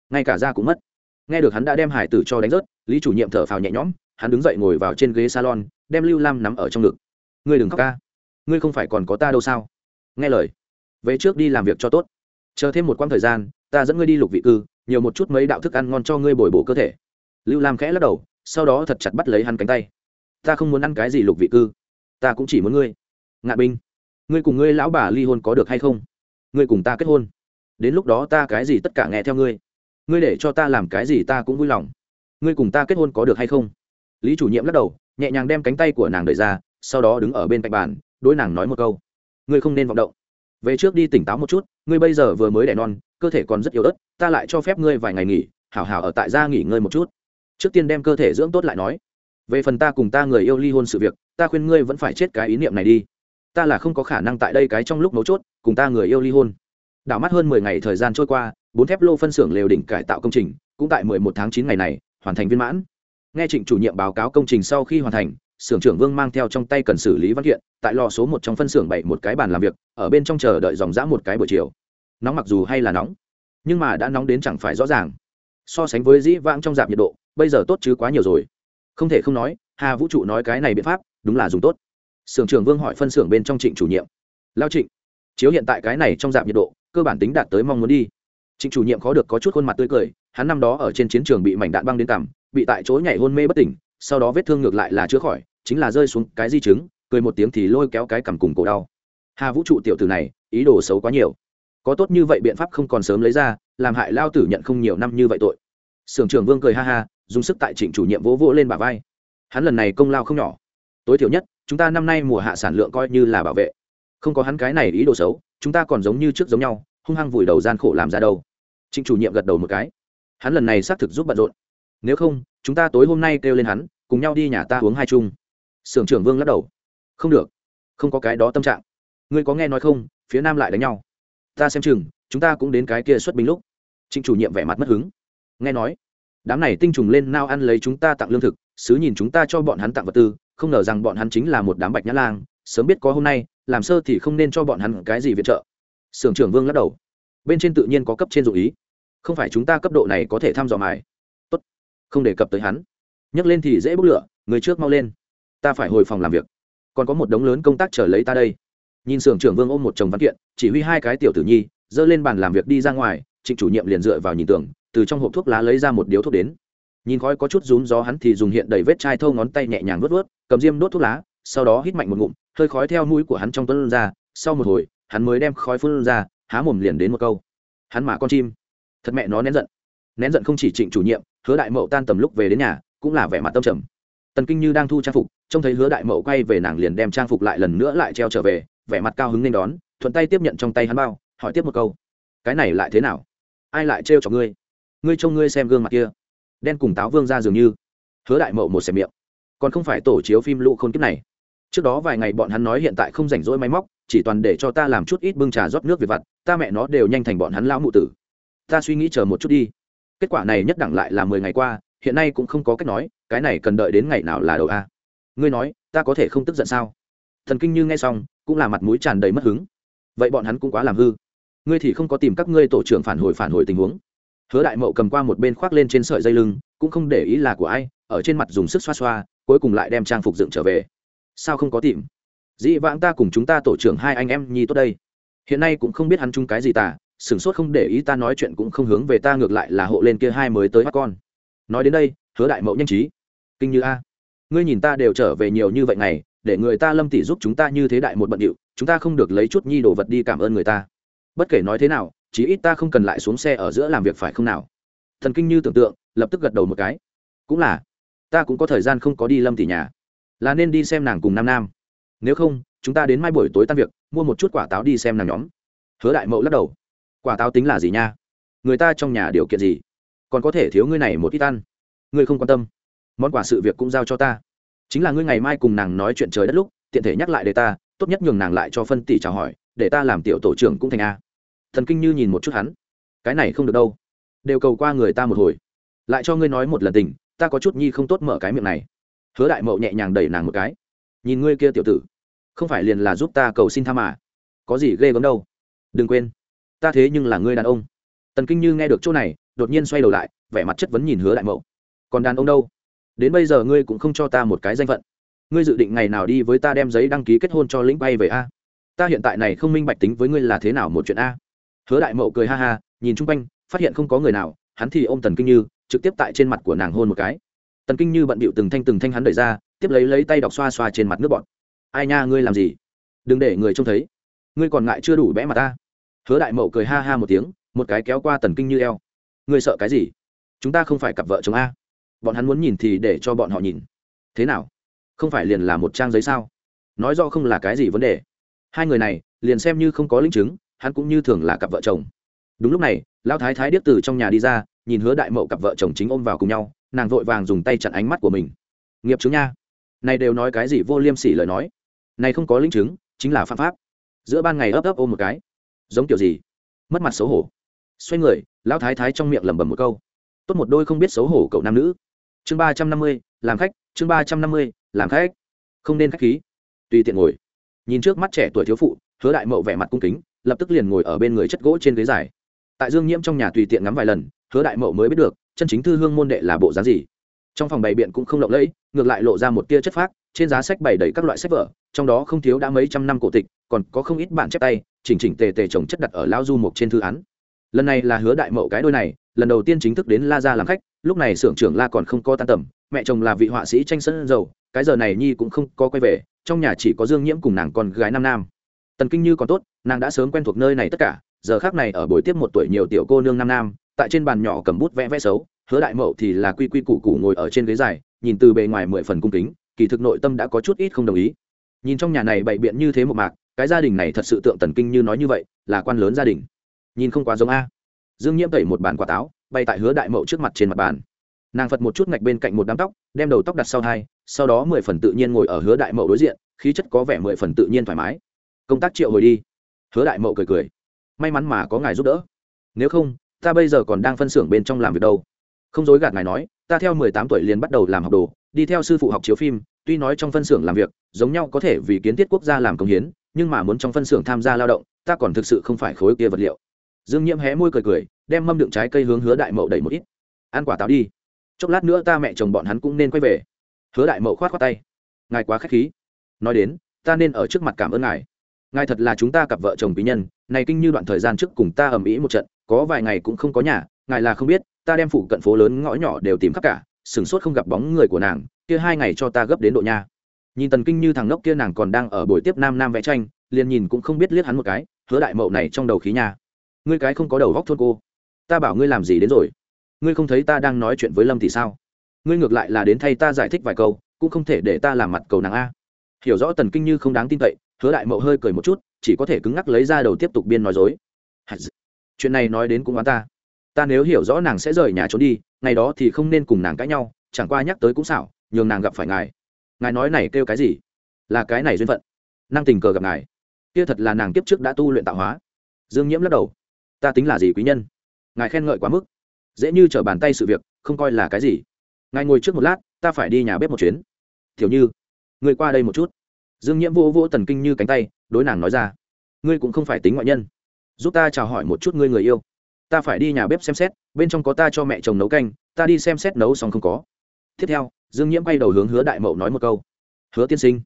Ngay cả da cũng mất. Nghe được hắn đã đem hải tử cho đánh rớt, lý chủ nhiệm thở phào nhẹ nhõm, hắn đứng dậy ngồi vào trên ghế salon, đem lưu lam nắm ở trong ngực. Ngươi đừng khóc ca. Ngươi không phải còn có ta đâu sao? Nghe lời. Về trước đi làm việc cho tốt chờ thêm một quãng thời gian, ta dẫn ngươi đi lục vị cư, nhiều một chút mấy đạo thức ăn ngon cho ngươi bồi bổ cơ thể. Lưu lam khẽ lắc đầu, sau đó thật chặt bắt lấy hắn cánh tay. Ta không muốn ăn cái gì lục vị cư. Ta cũng chỉ muốn ngươi. Ngạ binh ngươi cùng ngươi lão bà ly hôn có được hay không? Ngươi cùng ta kết hôn. Đến lúc đó ta cái gì tất cả nghe theo ngươi. Ngươi để cho ta làm cái gì ta cũng vui lòng. Ngươi cùng ta kết hôn có được hay không? Lý chủ nhiệm lắc đầu, nhẹ nhàng đem cánh tay của nàng đợi ra, sau đó đứng ở bên cạnh bàn, đối nàng nói một câu. Ngươi không nên vọng động. Về trước đi tỉnh táo một chút ngươi bây giờ vừa mới đẻ non, cơ thể còn rất yếu ớt, ta lại cho phép ngươi vài ngày nghỉ, hảo hảo ở tại gia nghỉ ngơi một chút. Trước tiên đem cơ thể dưỡng tốt lại nói. Về phần ta cùng ta người yêu ly hôn sự việc, ta khuyên ngươi vẫn phải chết cái ý niệm này đi. Ta là không có khả năng tại đây cái trong lúc mấu chốt, cùng ta người yêu ly hôn. Đảo mắt hơn mười ngày thời gian trôi qua, bốn thép lô phân xưởng lều đỉnh cải tạo công trình, cũng tại mười một tháng chín ngày này, hoàn thành viên mãn. Nghe trịnh chủ nhiệm báo cáo công trình sau khi hoàn thành xưởng trưởng vương mang theo trong tay cần xử lý văn kiện, tại lò số một trong phân xưởng bảy một cái bàn làm việc, ở bên trong chờ đợi dòng dã một cái buổi chiều. Nóng mặc dù hay là nóng, nhưng mà đã nóng đến chẳng phải rõ ràng. So sánh với dĩ vãng trong giảm nhiệt độ, bây giờ tốt chứ quá nhiều rồi. Không thể không nói, hà vũ trụ nói cái này biện pháp, đúng là dùng tốt. Sưởng trưởng vương hỏi phân xưởng bên trong trịnh chủ nhiệm. Lao trịnh, chiếu hiện tại cái này trong giảm nhiệt độ, cơ bản tính đạt tới mong muốn đi. Trịnh chủ nhiệm khó được có chút khuôn mặt tươi cười, hắn năm đó ở trên chiến trường bị mảnh đạn băng đến cằm, bị tại chỗ nhảy hôn mê bất tỉnh, sau đó vết thương ngược lại là chữa khỏi chính là rơi xuống cái di chứng, cười một tiếng thì lôi kéo cái cằm cùng cổ đau. Hà vũ trụ tiểu tử này, ý đồ xấu quá nhiều. Có tốt như vậy biện pháp không còn sớm lấy ra, làm hại lao tử nhận không nhiều năm như vậy tội. Sưởng trưởng vương cười ha ha, dùng sức tại trịnh chủ nhiệm vỗ vỗ lên bả vai. Hắn lần này công lao không nhỏ. Tối thiểu nhất, chúng ta năm nay mùa hạ sản lượng coi như là bảo vệ. Không có hắn cái này ý đồ xấu, chúng ta còn giống như trước giống nhau, hung hăng vùi đầu gian khổ làm ra đâu. Trịnh chủ nhiệm gật đầu một cái. Hắn lần này xác thực giúp bận rộn. Nếu không, chúng ta tối hôm nay kêu lên hắn, cùng nhau đi nhà ta uống hai chung sưởng trưởng vương lắc đầu. Không được. Không có cái đó tâm trạng. Ngươi có nghe nói không? Phía nam lại đánh nhau. Ta xem chừng, chúng ta cũng đến cái kia xuất binh lúc. Trịnh chủ nhiệm vẻ mặt mất hứng. Nghe nói, đám này tinh trùng lên nao ăn lấy chúng ta tặng lương thực, sứ nhìn chúng ta cho bọn hắn tặng vật tư, không ngờ rằng bọn hắn chính là một đám bạch nhã lang, sớm biết có hôm nay, làm sơ thì không nên cho bọn hắn cái gì viện trợ. Sưởng trưởng vương lắc đầu. Bên trên tự nhiên có cấp trên dụ ý. Không phải chúng ta cấp độ này có thể thăm dò mài. Tốt. Không đề cập tới hắn. Nhắc lên thì dễ bốc lửa, người trước mau lên ta phải hồi phòng làm việc. Còn có một đống lớn công tác chờ lấy ta đây. Nhìn sưởng trưởng vương ôm một chồng văn kiện, chỉ huy hai cái tiểu tử nhi, dơ lên bàn làm việc đi ra ngoài, trịnh chủ nhiệm liền dựa vào nhìn tưởng từ trong hộp thuốc lá lấy ra một điếu thuốc đến. Nhìn khói có chút rún gió hắn thì dùng hiện đầy vết chai thâu ngón tay nhẹ nhàng vớt vớt cầm diêm đốt thuốc lá, sau đó hít mạnh một ngụm, hơi khói theo mũi của hắn trong tuấn ra, sau một hồi, hắn mới đem khói phun ra, há mồm liền đến một câu. Hắn mà con chim. Thật mẹ nó nén giận. Nén giận không chỉ trịnh chủ nhiệm, hứa đại mậu tan tầm lúc về đến nhà, cũng là vẻ mặt tâm trầm tần kinh như đang thu trang phục, trông thấy hứa đại mậu quay về nàng liền đem trang phục lại lần nữa lại treo trở về, vẻ mặt cao hứng nên đón, thuận tay tiếp nhận trong tay hắn bao, hỏi tiếp một câu, cái này lại thế nào? Ai lại trêu cho ngươi? Ngươi trông ngươi xem gương mặt kia, đen cùng táo vương ra dường như. Hứa đại mậu một xẻ miệng, còn không phải tổ chiếu phim lũ khôn kiếp này. Trước đó vài ngày bọn hắn nói hiện tại không rảnh rỗi máy móc, chỉ toàn để cho ta làm chút ít bưng trà rót nước về vặt, ta mẹ nó đều nhanh thành bọn hắn lão mụ tử. Ta suy nghĩ chờ một chút đi. Kết quả này nhất đẳng lại là mười ngày qua, hiện nay cũng không có cách nói cái này cần đợi đến ngày nào là đầu a? Ngươi nói, ta có thể không tức giận sao? Thần kinh như nghe xong, cũng là mặt mũi tràn đầy mất hứng. Vậy bọn hắn cũng quá làm hư. Ngươi thì không có tìm các ngươi tổ trưởng phản hồi phản hồi tình huống. Hứa đại mậu cầm qua một bên khoác lên trên sợi dây lưng, cũng không để ý là của ai, ở trên mặt dùng sức xoa xoa, cuối cùng lại đem trang phục dựng trở về. Sao không có tìm? Dĩ vãng ta cùng chúng ta tổ trưởng hai anh em nhi tốt đây. Hiện nay cũng không biết hắn chung cái gì tả sửng sốt không để ý ta nói chuyện cũng không hướng về ta ngược lại là hộ lên kia hai mới tới mắt con. Nói đến đây, hứa đại mậu nhanh trí kinh như a. Ngươi nhìn ta đều trở về nhiều như vậy ngày, để người ta lâm tỷ giúp chúng ta như thế đại một bận điệu, chúng ta không được lấy chút nhi đồ vật đi cảm ơn người ta. Bất kể nói thế nào, chí ít ta không cần lại xuống xe ở giữa làm việc phải không nào? Thần kinh như tưởng tượng, lập tức gật đầu một cái. Cũng là, ta cũng có thời gian không có đi lâm tỷ nhà. Là nên đi xem nàng cùng nam nam. Nếu không, chúng ta đến mai buổi tối tan việc, mua một chút quả táo đi xem nàng nhóm. Hứa đại mậu lắc đầu. Quả táo tính là gì nha? Người ta trong nhà điều kiện gì? Còn có thể thiếu ngươi này một ít ăn. Ngươi không quan tâm món quà sự việc cũng giao cho ta. Chính là ngươi ngày mai cùng nàng nói chuyện trời đất lúc, tiện thể nhắc lại để ta, tốt nhất nhường nàng lại cho phân tỷ chào hỏi, để ta làm tiểu tổ trưởng cũng thành a. Thần kinh như nhìn một chút hắn. Cái này không được đâu. Đều cầu qua người ta một hồi. Lại cho ngươi nói một lần tình, ta có chút nhi không tốt mở cái miệng này. Hứa đại mậu nhẹ nhàng đẩy nàng một cái. Nhìn ngươi kia tiểu tử, không phải liền là giúp ta cầu xin tha mà. Có gì ghê gớm đâu. Đừng quên. Ta thế nhưng là ngươi đàn ông. Tần kinh như nghe được chỗ này, đột nhiên xoay đầu lại, vẻ mặt chất vấn nhìn hứa đại mậu. Còn đàn ông đâu? Đến bây giờ ngươi cũng không cho ta một cái danh phận. Ngươi dự định ngày nào đi với ta đem giấy đăng ký kết hôn cho lĩnh bay về a? Ta hiện tại này không minh bạch tính với ngươi là thế nào một chuyện a? Hứa đại mậu cười ha ha, nhìn chung quanh, phát hiện không có người nào, hắn thì ôm tần kinh như, trực tiếp tại trên mặt của nàng hôn một cái. Tần kinh như bận bịu từng thanh từng thanh hắn đẩy ra, tiếp lấy lấy tay đọc xoa xoa trên mặt nước bọn ai nha, ngươi làm gì? Đừng để người trông thấy. Ngươi còn ngại chưa đủ bẽ mặt ta? Hứa đại mậu cười ha ha một tiếng, một cái kéo qua tần kinh như eo. Ngươi sợ cái gì? Chúng ta không phải cặp vợ chồng a bọn hắn muốn nhìn thì để cho bọn họ nhìn. Thế nào? Không phải liền là một trang giấy sao? Nói rõ không là cái gì vấn đề. Hai người này, liền xem như không có linh chứng, hắn cũng như thường là cặp vợ chồng. Đúng lúc này, lão thái thái điếc từ trong nhà đi ra, nhìn hứa đại mậu cặp vợ chồng chính ôm vào cùng nhau, nàng vội vàng dùng tay chặn ánh mắt của mình. Nghiệp chứng nha. Này đều nói cái gì vô liêm sỉ lời nói. Này không có linh chứng, chính là phạm pháp. Giữa ban ngày ấp ấp ôm một cái. Giống kiểu gì? Mất mặt xấu hổ. Xoay người, lão thái thái trong miệng lẩm bẩm một câu. Tốt một đôi không biết xấu hổ cậu nam nữ chương ba trăm năm mươi, làm khách, chương ba trăm năm mươi, làm khách. Không nên khách khí. Tùy tiện ngồi. Nhìn trước mắt trẻ tuổi thiếu phụ, hứa đại mậu vẻ mặt cung kính, lập tức liền ngồi ở bên người chất gỗ trên ghế dài. Tại dương nhiễm trong nhà tùy tiện ngắm vài lần, hứa đại mậu mới biết được, chân chính thư hương môn đệ là bộ giá gì. Trong phòng bày biện cũng không lộng lẫy, ngược lại lộ ra một tia chất phác, trên giá sách bày đầy các loại sách vở, trong đó không thiếu đã mấy trăm năm cổ tịch, còn có không ít bản chép tay, chỉnh chỉnh tề tề trồng chất đặt ở lao du mục trên thư án. Lần này là hứa đại mậu cái đôi này lần đầu tiên chính thức đến la ra làm khách, lúc này xưởng trưởng la còn không có tan tầm, mẹ chồng là vị họa sĩ tranh sân dầu, cái giờ này nhi cũng không có quay về, trong nhà chỉ có dương nhiễm cùng nàng con gái nam nam. Tần kinh như còn tốt, nàng đã sớm quen thuộc nơi này tất cả, giờ khác này ở buổi tiếp một tuổi nhiều tiểu cô nương nam nam, tại trên bàn nhỏ cầm bút vẽ vẽ xấu, hứa đại mậu thì là quy quy củ củ ngồi ở trên ghế dài, nhìn từ bề ngoài mười phần cung kính, kỳ thực nội tâm đã có chút ít không đồng ý. Nhìn trong nhà này bậy biện như thế một mạc, cái gia đình này thật sự tượng tần kinh như nói như vậy, là quan lớn gia đình. Nhìn không quá giống a dương nhiễm tẩy một bàn quả táo bay tại hứa đại mậu trước mặt trên mặt bàn. Nàng phật một chút ngạch bên cạnh một đám tóc, đem đầu tóc đặt sau hai, sau đó mười phần tự nhiên ngồi ở hứa đại mậu đối diện, khí chất có vẻ mười phần tự nhiên thoải mái. Công tác triệu hồi đi. Hứa đại mậu cười cười. May mắn mà có ngài giúp đỡ. Nếu không, ta bây giờ còn đang phân xưởng bên trong làm việc đâu. Không dối gạt ngài nói, ta theo mười tám tuổi liền bắt đầu làm học đồ, đi theo sư phụ học chiếu phim, tuy nói trong phân xưởng làm việc, giống nhau có thể vì kiến thiết quốc gia làm công hiến, nhưng mà muốn trong phân xưởng tham gia lao động, ta còn thực sự không phải khối kia vật liệu. Dương nhiễm hé môi cười cười đem mâm đựng trái cây hướng hứa đại mậu đẩy một ít. Ăn quả táo đi. Chốc lát nữa ta mẹ chồng bọn hắn cũng nên quay về. Hứa đại mậu khoát khoát tay. Ngài quá k h á c h khí. Nói đến, ta nên ở trước mặt cảm ơn ngài. Ngài thật là chúng ta cặp vợ chồng bí nhân, này kinh như đoạn thời gian trước cùng ta ầm ĩ một trận, có vài ngày cũng không có nhà, ngài là không biết, ta đem phụ cận phố lớn ngõ nhỏ đều tìm khắp cả, sửng sốt không gặp bóng người của nàng, kia hai ngày cho ta gấp đến độ nha. Nhìn tần kinh như thằng nốc kia nàng còn đang ở buổi tiếp nam nam vẽ tranh, liền nhìn cũng không biết liếc hắn một cái, hứa đại mậu này trong đầu khí nhà ngươi cái không có đầu góc thôn cô ta bảo ngươi làm gì đến rồi? Ngươi không thấy ta đang nói chuyện với lâm thì sao? Ngươi ngược lại là đến thay ta giải thích vài câu, cũng không thể để ta làm mặt cầu nàng a. Hiểu rõ tần kinh như không đáng tin cậy, hứa đại mậu hơi cười một chút, chỉ có thể cứng ngắc lấy ra đầu tiếp tục biên nói dối. Chuyện này nói đến cũng oán ta. Ta nếu hiểu rõ nàng sẽ rời nhà trốn đi, ngày đó thì không nên cùng nàng cãi nhau, chẳng qua nhắc tới cũng xảo, nhường nàng gặp phải ngài. Ngài nói này kêu cái gì? Là cái này duyên phận. Năng tình cờ gặp ngài. Kia thật là nàng kiếp trước đã tu luyện tạo hóa. Dương nhiễm lắc đầu. Ta tính là gì quý nhân? Ngài khen ngợi quá mức. Dễ như t r ở bàn tay sự việc, không coi là cái gì. Ngài ngồi trước một lát, ta phải đi nhà bếp một chuyến. Thiểu như người qua đây một chút. Dương nhiễm vô vô tần kinh như cánh tay, đối nàng nói ra. Ngươi cũng không phải tính ngoại nhân. Giúp ta chào hỏi một chút ngươi người yêu. Ta phải đi nhà bếp xem xét, bên trong có ta cho mẹ chồng nấu canh, ta đi xem xét nấu xong không có. Tiếp theo, dương nhiễm quay đầu hướng hứa đại mậu nói một câu. Hứa tiên sinh,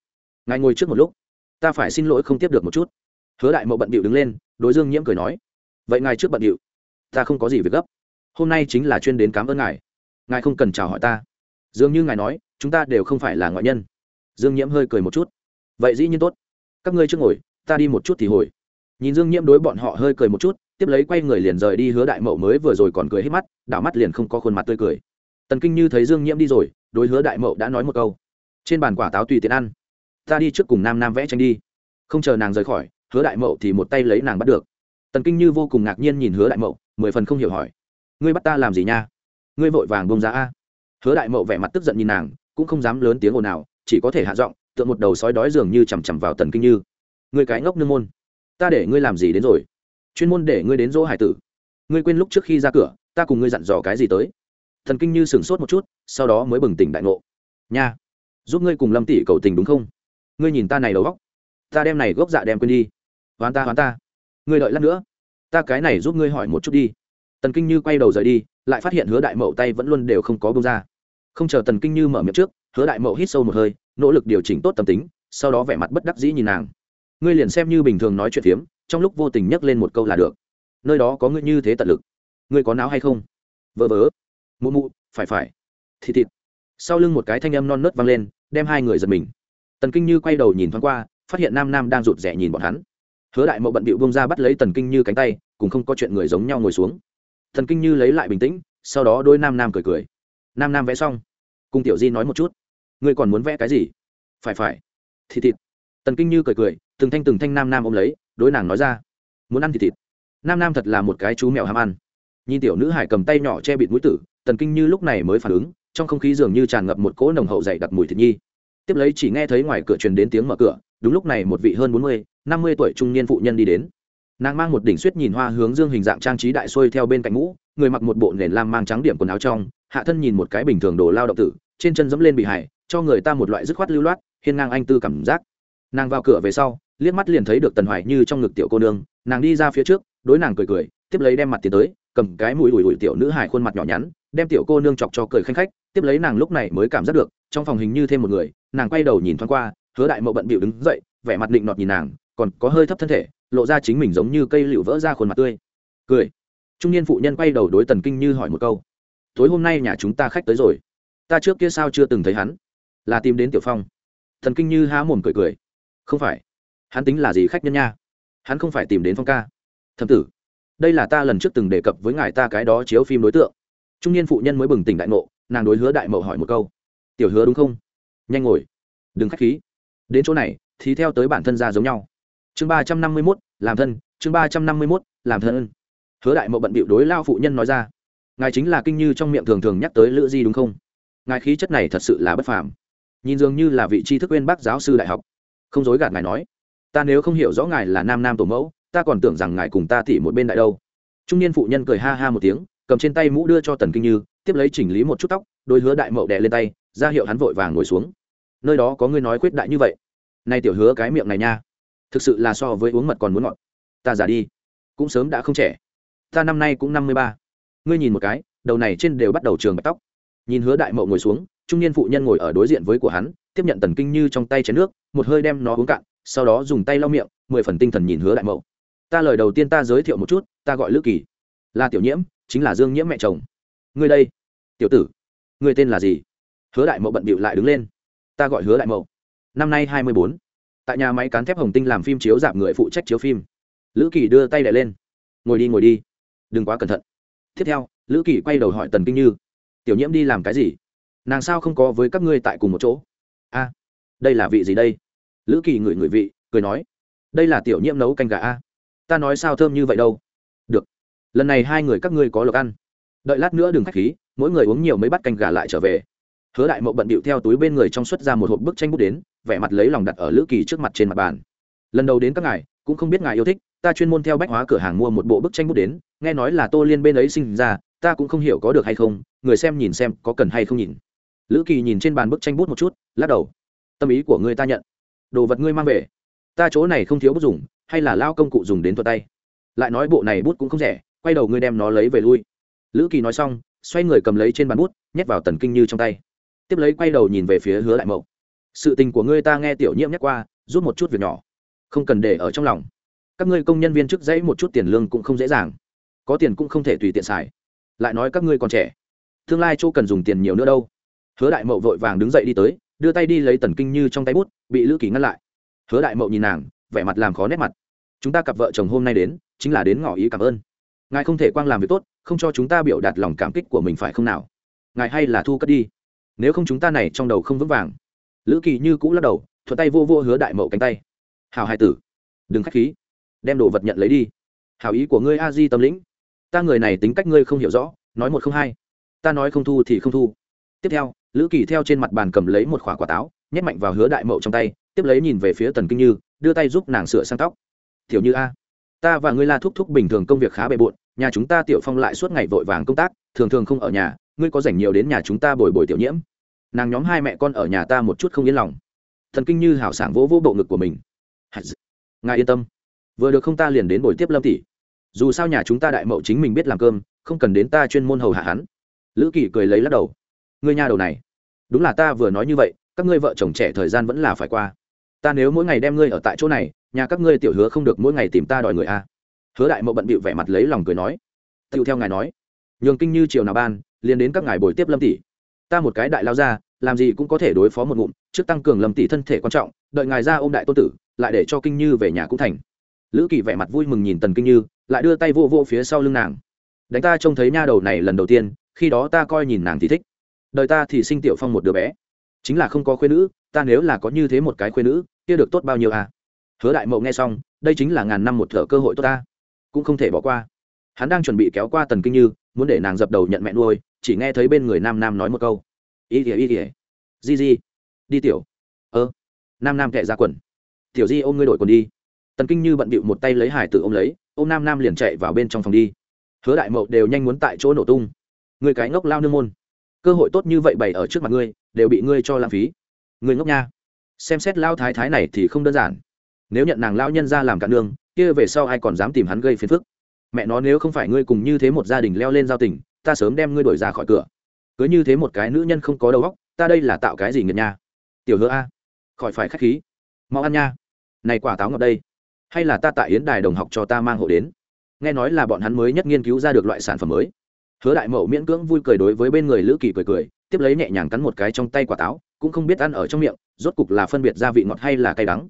ngài ngồi trước một lúc. Ta phải xin lỗi không tiếp được một chút. Hứa đại mậu bận bịu đứng lên, đối dương nhiễm cười nói. Vậy ngài trước bận điệu ta không có gì việc gấp. Hôm nay chính là chuyên đến cảm ơn ngài. Ngài không cần chào hỏi ta. Dường như ngài nói, chúng ta đều không phải là ngoại nhân. Dương nhiễm hơi cười một chút. Vậy dĩ nhiên tốt. Các ngươi chưa ngồi, ta đi một chút thì hồi. Nhìn dương nhiễm đối bọn họ hơi cười một chút, tiếp lấy quay người liền rời đi hứa đại mậu mới vừa rồi còn cười hết mắt, đảo mắt liền không có khuôn mặt tươi cười. Tần kinh như thấy dương nhiễm đi rồi, đối hứa đại mậu đã nói một câu. Trên bàn quả táo tùy tiện ăn. Ta đi trước cùng nam nam vẽ tranh đi. Không chờ nàng rời khỏi, hứa đại mậu thì một tay lấy nàng bắt được. Tần kinh như vô cùng ngạc nhiên nhìn hứa đại mậu mười phần không hiểu hỏi. Ngươi bắt ta làm gì nha? Ngươi vội vàng bông ra a. Hứa đại mậu vẻ mặt tức giận nhìn nàng, cũng không dám lớn tiếng ồn nào chỉ có thể hạ giọng tượng một đầu sói đói dường như chằm chằm vào tần kinh như. Người cái ngốc nương môn, ta để ngươi làm gì đến rồi? Chuyên môn để ngươi đến dỗ hải tử. Ngươi quên lúc trước khi ra cửa, ta cùng ngươi dặn dò cái gì tới? Thần kinh như sửng sốt một chút, sau đó mới bừng tỉnh đại ngộ. Nha, giúp ngươi cùng lâm tỷ cầu tình đúng không? Ngươi nhìn ta này đầu góc ta đem này gốc dạ đem quên đi. Hoán ta hoán ta. Ngươi đợi lát nữa ta cái này giúp ngươi hỏi một chút đi. Tần kinh như quay đầu rời đi, lại phát hiện hứa đại mậu tay vẫn luôn đều không có bông ra. Không chờ tần kinh như mở miệng trước, hứa đại mậu hít sâu một hơi, nỗ lực điều chỉnh tốt tâm tính, sau đó vẻ mặt bất đắc dĩ nhìn nàng. Ngươi liền xem như bình thường nói chuyện phiếm, trong lúc vô tình nhắc lên một câu là được. Nơi đó có ngươi như thế tận lực. Ngươi có não hay không? Vỡ vỡ mụ mụ, phải phải. Thịt thịt. Sau lưng một cái thanh âm non nớt vang lên, đem hai người giật mình. Tần kinh như quay đầu nhìn thoáng qua, phát hiện nam nam đang rụt rè nhìn bọn hắn hứa đại mậu bận bịu bông ra bắt lấy tần kinh như cánh tay, cùng không có chuyện người giống nhau ngồi xuống. Thần kinh như lấy lại bình tĩnh, sau đó đôi nam nam cười cười. Nam nam vẽ xong. Cùng tiểu di nói một chút. Ngươi còn muốn vẽ cái gì? Phải phải. Thịt thịt. Tần kinh như cười cười, từng thanh từng thanh nam nam ôm lấy, đối nàng nói ra. Muốn ăn thịt thịt. Nam nam thật là một cái chú mèo ham ăn. Nhìn tiểu nữ hải cầm tay nhỏ che bịt mũi tử, tần kinh như lúc này mới phản ứng, trong không khí dường như tràn ngập một cỗ nồng hậu dày đặc mùi thịt nhi tiếp lấy chỉ nghe thấy ngoài cửa truyền đến tiếng mở cửa, đúng lúc này một vị hơn bốn mươi, năm mươi tuổi trung niên phụ nhân đi đến. Nàng mang một đỉnh suýt nhìn hoa hướng dương hình dạng trang trí đại xuôi theo bên cạnh mũ, người mặc một bộ nền lam mang trắng điểm quần áo trong, hạ thân nhìn một cái bình thường đồ lao động tử, trên chân dẫm lên bị hải cho người ta một loại dứt khoát lưu loát, hiên ngang anh tư cảm giác. Nàng vào cửa về sau, liếc mắt liền thấy được tần hoài như trong ngực tiểu cô nương, nàng đi ra phía trước, đối nàng cười cười, tiếp lấy đem mặt tiến tới, cầm cái mũi ủi ủi tiểu nữ hải khuôn mặt nhỏ nhắn đem tiểu cô nương chọc cho cười khanh khách, tiếp lấy nàng lúc này mới cảm giác được, trong phòng hình như thêm một người, nàng quay đầu nhìn thoáng qua, hứa đại mậu bận bịu đứng dậy, vẻ mặt định nọt nhìn nàng, còn có hơi thấp thân thể, lộ ra chính mình giống như cây lựu vỡ ra khuôn mặt tươi. Cười. Trung niên phụ nhân quay đầu đối tần kinh như hỏi một câu. Tối hôm nay nhà chúng ta khách tới rồi. Ta trước kia sao chưa từng thấy hắn? Là tìm đến tiểu phong. Thần kinh như há mồm cười cười. Không phải. Hắn tính là gì khách nhân nha? Hắn không phải tìm đến phong ca. Thầm tử, đây là ta lần trước từng đề cập với ngài ta cái đó chiếu phim đối tượng trung niên phụ nhân mới bừng tỉnh đại ngộ, nàng đối hứa đại mậu hỏi một câu. Tiểu hứa đúng không? Nhanh ngồi, đừng k h á c h khí. Đến chỗ này, thì theo tới bản thân ra giống nhau. Chương ba trăm năm mươi mốt, làm thân, chương ba trăm năm mươi mốt, làm thân. Hứa đại mậu bận bịu đối lao phụ nhân nói ra. Ngài chính là kinh như trong miệng thường thường nhắc tới lữ di đúng không? Ngài khí chất này thật sự là bất phàm. Nhìn dường như là vị tri thức quên bác giáo sư đại học. Không dối gạt ngài nói. Ta nếu không hiểu rõ ngài là nam nam tổ mẫu, ta còn tưởng rằng ngài cùng ta tỉ một bên đại đâu. Trung niên phụ nhân cười ha ha một tiếng cầm trên tay mũ đưa cho tần kinh như, tiếp lấy chỉnh lý một chút tóc, đôi hứa đại mậu đè lên tay, ra hiệu hắn vội vàng ngồi xuống. Nơi đó có ngươi nói khuyết đại như vậy. Nay tiểu hứa cái miệng này nha. Thực sự là so với uống mật còn muốn ngọt. Ta giả đi. Cũng sớm đã không trẻ. Ta năm nay cũng năm mươi ba. Ngươi nhìn một cái, đầu này trên đều bắt đầu trường bạch tóc. Nhìn hứa đại mậu ngồi xuống, trung niên phụ nhân ngồi ở đối diện với của hắn, tiếp nhận tần kinh như trong tay chén nước, một hơi đem nó uống cạn, sau đó dùng tay lau miệng, mười phần tinh thần nhìn hứa đại mậu. Ta lời đầu tiên ta giới thiệu một chút, ta gọi lữ kỳ. Là tiểu nhiễm chính là dương nhiễm mẹ chồng. Ngươi đây, tiểu tử, ngươi tên là gì? Hứa đại mậu bận bịu lại đứng lên. Ta gọi hứa đại mậu. Năm nay hai mươi bốn. Tại nhà máy cán thép hồng tinh làm phim chiếu giảm người phụ trách chiếu phim. Lữ kỳ đưa tay lại lên. Ngồi đi ngồi đi. Đừng quá cẩn thận. Tiếp theo, lữ kỳ quay đầu hỏi tần kinh như. Tiểu nhiễm đi làm cái gì? Nàng sao không có với các ngươi tại cùng một chỗ? A, đây là vị gì đây? Lữ kỳ ngửi ngửi vị, cười nói. Đây là tiểu nhiễm nấu canh gà a. Ta nói sao thơm như vậy đâu? Lần này hai người các ngươi có lộc ăn. Đợi lát nữa đừng k h á c h khí, mỗi người uống nhiều mấy bát canh gà lại trở về. Hứa đại mậu bận bịu theo túi bên người trong xuất ra một hộp bức tranh bút đến, vẻ mặt lấy lòng đặt ở lữ kỳ trước mặt trên mặt bàn. Lần đầu đến các ngài, cũng không biết ngài yêu thích, ta chuyên môn theo bách hóa cửa hàng mua một bộ bức tranh bút đến, nghe nói là tô liên bên ấy sinh ra, ta cũng không hiểu có được hay không, người xem nhìn xem có cần hay không nhìn. Lữ kỳ nhìn trên bàn bức tranh bút một chút, lắc đầu. Tâm ý của ngươi ta nhận. Đồ vật ngươi mang về. Ta chỗ này không thiếu bút dùng, hay là lao công cụ dùng đến thuật tay. Lại nói bộ này bút cũng không rẻ quay đầu ngươi đem nó lấy về lui. Lữ kỳ nói xong, xoay người cầm lấy trên bàn bút, nhét vào tần kinh như trong tay. Tiếp lấy quay đầu nhìn về phía hứa đại mậu. Sự tình của ngươi ta nghe tiểu nhiễm nhắc qua rút một chút việc nhỏ. Không cần để ở trong lòng. Các ngươi công nhân viên chức dãy một chút tiền lương cũng không dễ dàng. Có tiền cũng không thể tùy tiện xài. Lại nói các ngươi còn trẻ. Tương lai chỗ cần dùng tiền nhiều nữa đâu. Hứa đại mậu vội vàng đứng dậy đi tới, đưa tay đi lấy tần kinh như trong tay bút, bị lữ kỳ ngăn lại. Hứa đại mậu nhìn nàng, vẻ mặt làm khó nét mặt. Chúng ta cặp vợ chồng hôm nay đến, chính là đến ngỏ ý cảm ơn ngài không thể quang làm việc tốt, không cho chúng ta biểu đạt lòng cảm kích của mình phải không nào? Ngài hay là thu cất đi. Nếu không chúng ta này trong đầu không vững vàng. Lữ kỳ như cũ lắc đầu, thuận tay vô vô hứa đại mậu cánh tay. Hào hai tử, đừng k h á c h khí. Đem đồ vật nhận lấy đi. Hào ý của ngươi a di tâm lĩnh. Ta người này tính cách ngươi không hiểu rõ, nói một không hai. Ta nói không thu thì không thu. Tiếp theo, lữ kỳ theo trên mặt bàn cầm lấy một khỏa quả táo, nhét mạnh vào hứa đại mậu trong tay, tiếp lấy nhìn về phía tần kinh như, đưa tay giúp nàng sửa sang tóc. Tiểu như a, ta và ngươi la thúc thúc bình thường công việc khá bề bộn nhà chúng ta tiểu phong lại suốt ngày vội vàng công tác, thường thường không ở nhà, ngươi có rảnh nhiều đến nhà chúng ta bồi bồi tiểu nhiễm. Nàng nhóm hai mẹ con ở nhà ta một chút không yên lòng. Thần kinh như hảo sảng vỗ vỗ bộ ngực của mình. Ngài yên tâm. Vừa được không ta liền đến buổi tiếp lâm tỷ. Dù sao nhà chúng ta đại mậu chính mình biết làm cơm, không cần đến ta chuyên môn hầu hạ hắn. Lữ kỳ cười lấy lắc đầu. Ngươi nhà đầu này. Đúng là ta vừa nói như vậy, các ngươi vợ chồng trẻ thời gian vẫn là phải qua. Ta nếu mỗi ngày đem ngươi ở tại chỗ này, nhà các ngươi tiểu hứa không được mỗi ngày tìm ta đòi người a hứa đại mậu bận bịu vẻ mặt lấy lòng cười nói tựu theo ngài nói, nhường kinh như chiều nào ban, liền đến các ngài bồi tiếp lâm tỷ. Ta một cái đại lao ra, làm gì cũng có thể đối phó một ngụm, trước tăng cường lâm tỷ thân thể quan trọng, đợi ngài ra ôm đại tôn tử, lại để cho kinh như về nhà cũng thành. Lữ kỳ vẻ mặt vui mừng nhìn tần kinh như, lại đưa tay vô vô phía sau lưng nàng. Đánh ta trông thấy nha đầu này lần đầu tiên, khi đó ta coi nhìn nàng thì thích. Đời ta thì sinh tiểu phong một đứa bé. Chính là không có khuyên nữ, ta nếu là có như thế một cái khuyên nữ, kia được tốt bao nhiêu à? Hứa đại mậu nghe xong, đây chính là ngàn năm một thở cơ hội tốt ta cũng không thể bỏ qua. Hắn đang chuẩn bị kéo qua tần kinh như, muốn để nàng dập đầu nhận mẹ nuôi, chỉ nghe thấy bên người nam nam nói một câu. Ý ỉa ý ỉa di di, đi tiểu. Ơ. Nam nam kệ ra quần. Tiểu di ôm ngươi đổi quần đi. Tần kinh như bận bịu một tay lấy hải tử ôm lấy ô m nam nam liền chạy vào bên trong phòng đi. Hứa đại mậu đều nhanh muốn tại chỗ nổ tung. Người cái ngốc lao nương môn. Cơ hội tốt như vậy bày ở trước mặt ngươi, đều bị ngươi cho lãng phí. Người ngốc nha. Xem xét lao thái thái này thì không đơn giản nếu nhận nàng lao nhân ra làm cạn nương, kia về sau ai còn dám tìm hắn gây phiền phức? Mẹ nó, nếu không phải ngươi cùng như thế một gia đình leo lên giao tình, ta sớm đem ngươi đổi ra khỏi cửa. Cứ như thế một cái nữ nhân không có đầu óc, ta đây là tạo cái gì nghiệt nha? Tiểu hứa a, khỏi phải khách khí. Mau ăn nha. Này quả táo ngọt đây. Hay là ta tại yến đài đồng học cho ta mang hộ đến? Nghe nói là bọn hắn mới nhất nghiên cứu ra được loại sản phẩm mới. Hứa đại mậu miễn cưỡng vui cười đối với bên người lữ kỳ cười cười, tiếp lấy nhẹ nhàng cắn một cái trong tay quả táo, cũng không biết ăn ở trong miệng, rốt cục là phân biệt gia vị ngọt hay là cay đắng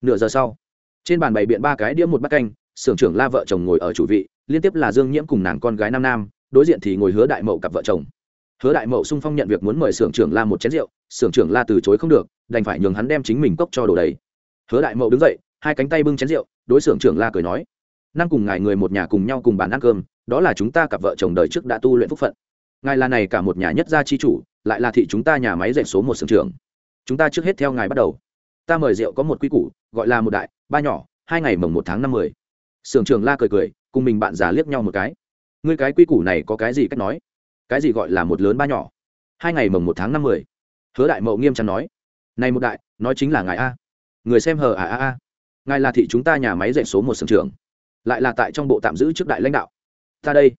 nửa giờ sau, trên bàn bày biện ba cái đĩa một bát canh sưởng trưởng la vợ chồng ngồi ở chủ vị, liên tiếp là dương nhiễm cùng nàng con gái nam nam, đối diện thì ngồi hứa đại mậu cặp vợ chồng. Hứa đại mậu sung phong nhận việc muốn mời sưởng trưởng la một chén rượu sưởng trưởng la từ chối không được, đành phải nhường hắn đem chính mình cốc cho đồ đầy. Hứa đại mậu đứng dậy, hai cánh tay bưng chén rượu, đối sưởng trưởng la cười nói năng cùng ngài người một nhà cùng nhau cùng bàn ăn cơm, đó là chúng ta cặp vợ chồng đời trước đã tu luyện phúc phận. Ngài là này cả một nhà nhất gia chi chủ, lại là thị chúng ta nhà máy dạy số một xưởng trưởng. Chúng ta trước hết theo ngài bắt đầu. Ta mời rượu có một quy củ gọi là một đại, ba nhỏ, hai ngày mồng một tháng năm mười. Sưởng trưởng la cười cười, cùng mình bạn già liếc nhau một cái. Ngươi cái quy củ này có cái gì cách nói? Cái gì gọi là một lớn ba nhỏ? Hai ngày mồng một tháng năm mười. Hứa đại mậu nghiêm trọng nói. Này một đại, nói chính là ngài a. Người xem hờ à a a. Ngài là thị chúng ta nhà máy dạy số một sưởng trưởng. Lại là tại trong bộ tạm giữ trước đại lãnh đạo. Ta đây.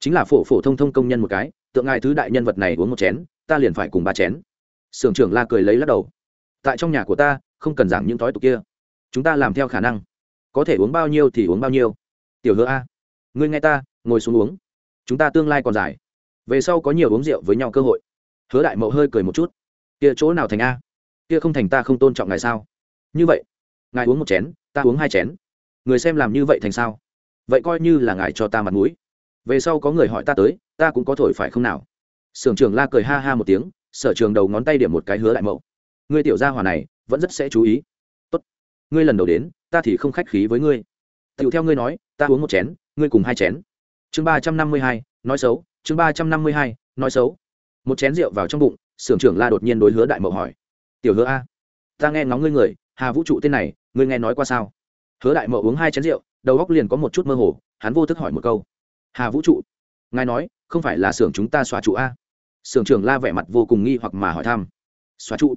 Chính là phổ phổ thông thông công nhân một cái, tượng ngài thứ đại nhân vật này uống một chén, ta liền phải cùng ba chén. Sưởng trưởng la cười lấy lắc đầu. Tại trong nhà của ta, không cần giảng những thói tục kia chúng ta làm theo khả năng. Có thể uống bao nhiêu thì uống bao nhiêu. Tiểu hứa a, ngươi nghe ta, ngồi xuống uống. Chúng ta tương lai còn dài. Về sau có nhiều uống rượu với nhau cơ hội. Hứa đại mậu hơi cười một chút. Kia chỗ nào thành a? Kia không thành ta không tôn trọng ngài sao? Như vậy, ngài uống một chén, ta uống hai chén. Người xem làm như vậy thành sao? Vậy coi như là ngài cho ta mặt mũi. Về sau có người hỏi ta tới, ta cũng có thổi phải không nào? Sưởng trường la cười ha ha một tiếng, sở trường đầu ngón tay điểm một cái hứa đại mậu. Người tiểu gia hòa này, vẫn rất sẽ chú ý ngươi lần đầu đến, ta thì không khách khí với ngươi. Tựu theo ngươi nói, ta uống một chén, ngươi cùng hai chén. Chương ba trăm năm mươi hai, nói xấu, chương ba trăm năm mươi hai, nói xấu. Một chén rượu vào trong bụng, sưởng trưởng la đột nhiên đối hứa đại mậu hỏi. Tiểu hứa a, ta nghe ngóng ngươi người, hà vũ trụ tên này, ngươi nghe nói qua sao? Hứa đại mậu uống hai chén rượu, đầu góc liền có một chút mơ hồ, hắn vô thức hỏi một câu. Hà vũ trụ, ngài nói, không phải là xưởng chúng ta xóa trụ a? Xưởng trưởng la vẻ mặt vô cùng nghi hoặc mà hỏi thăm. Xóa trụ?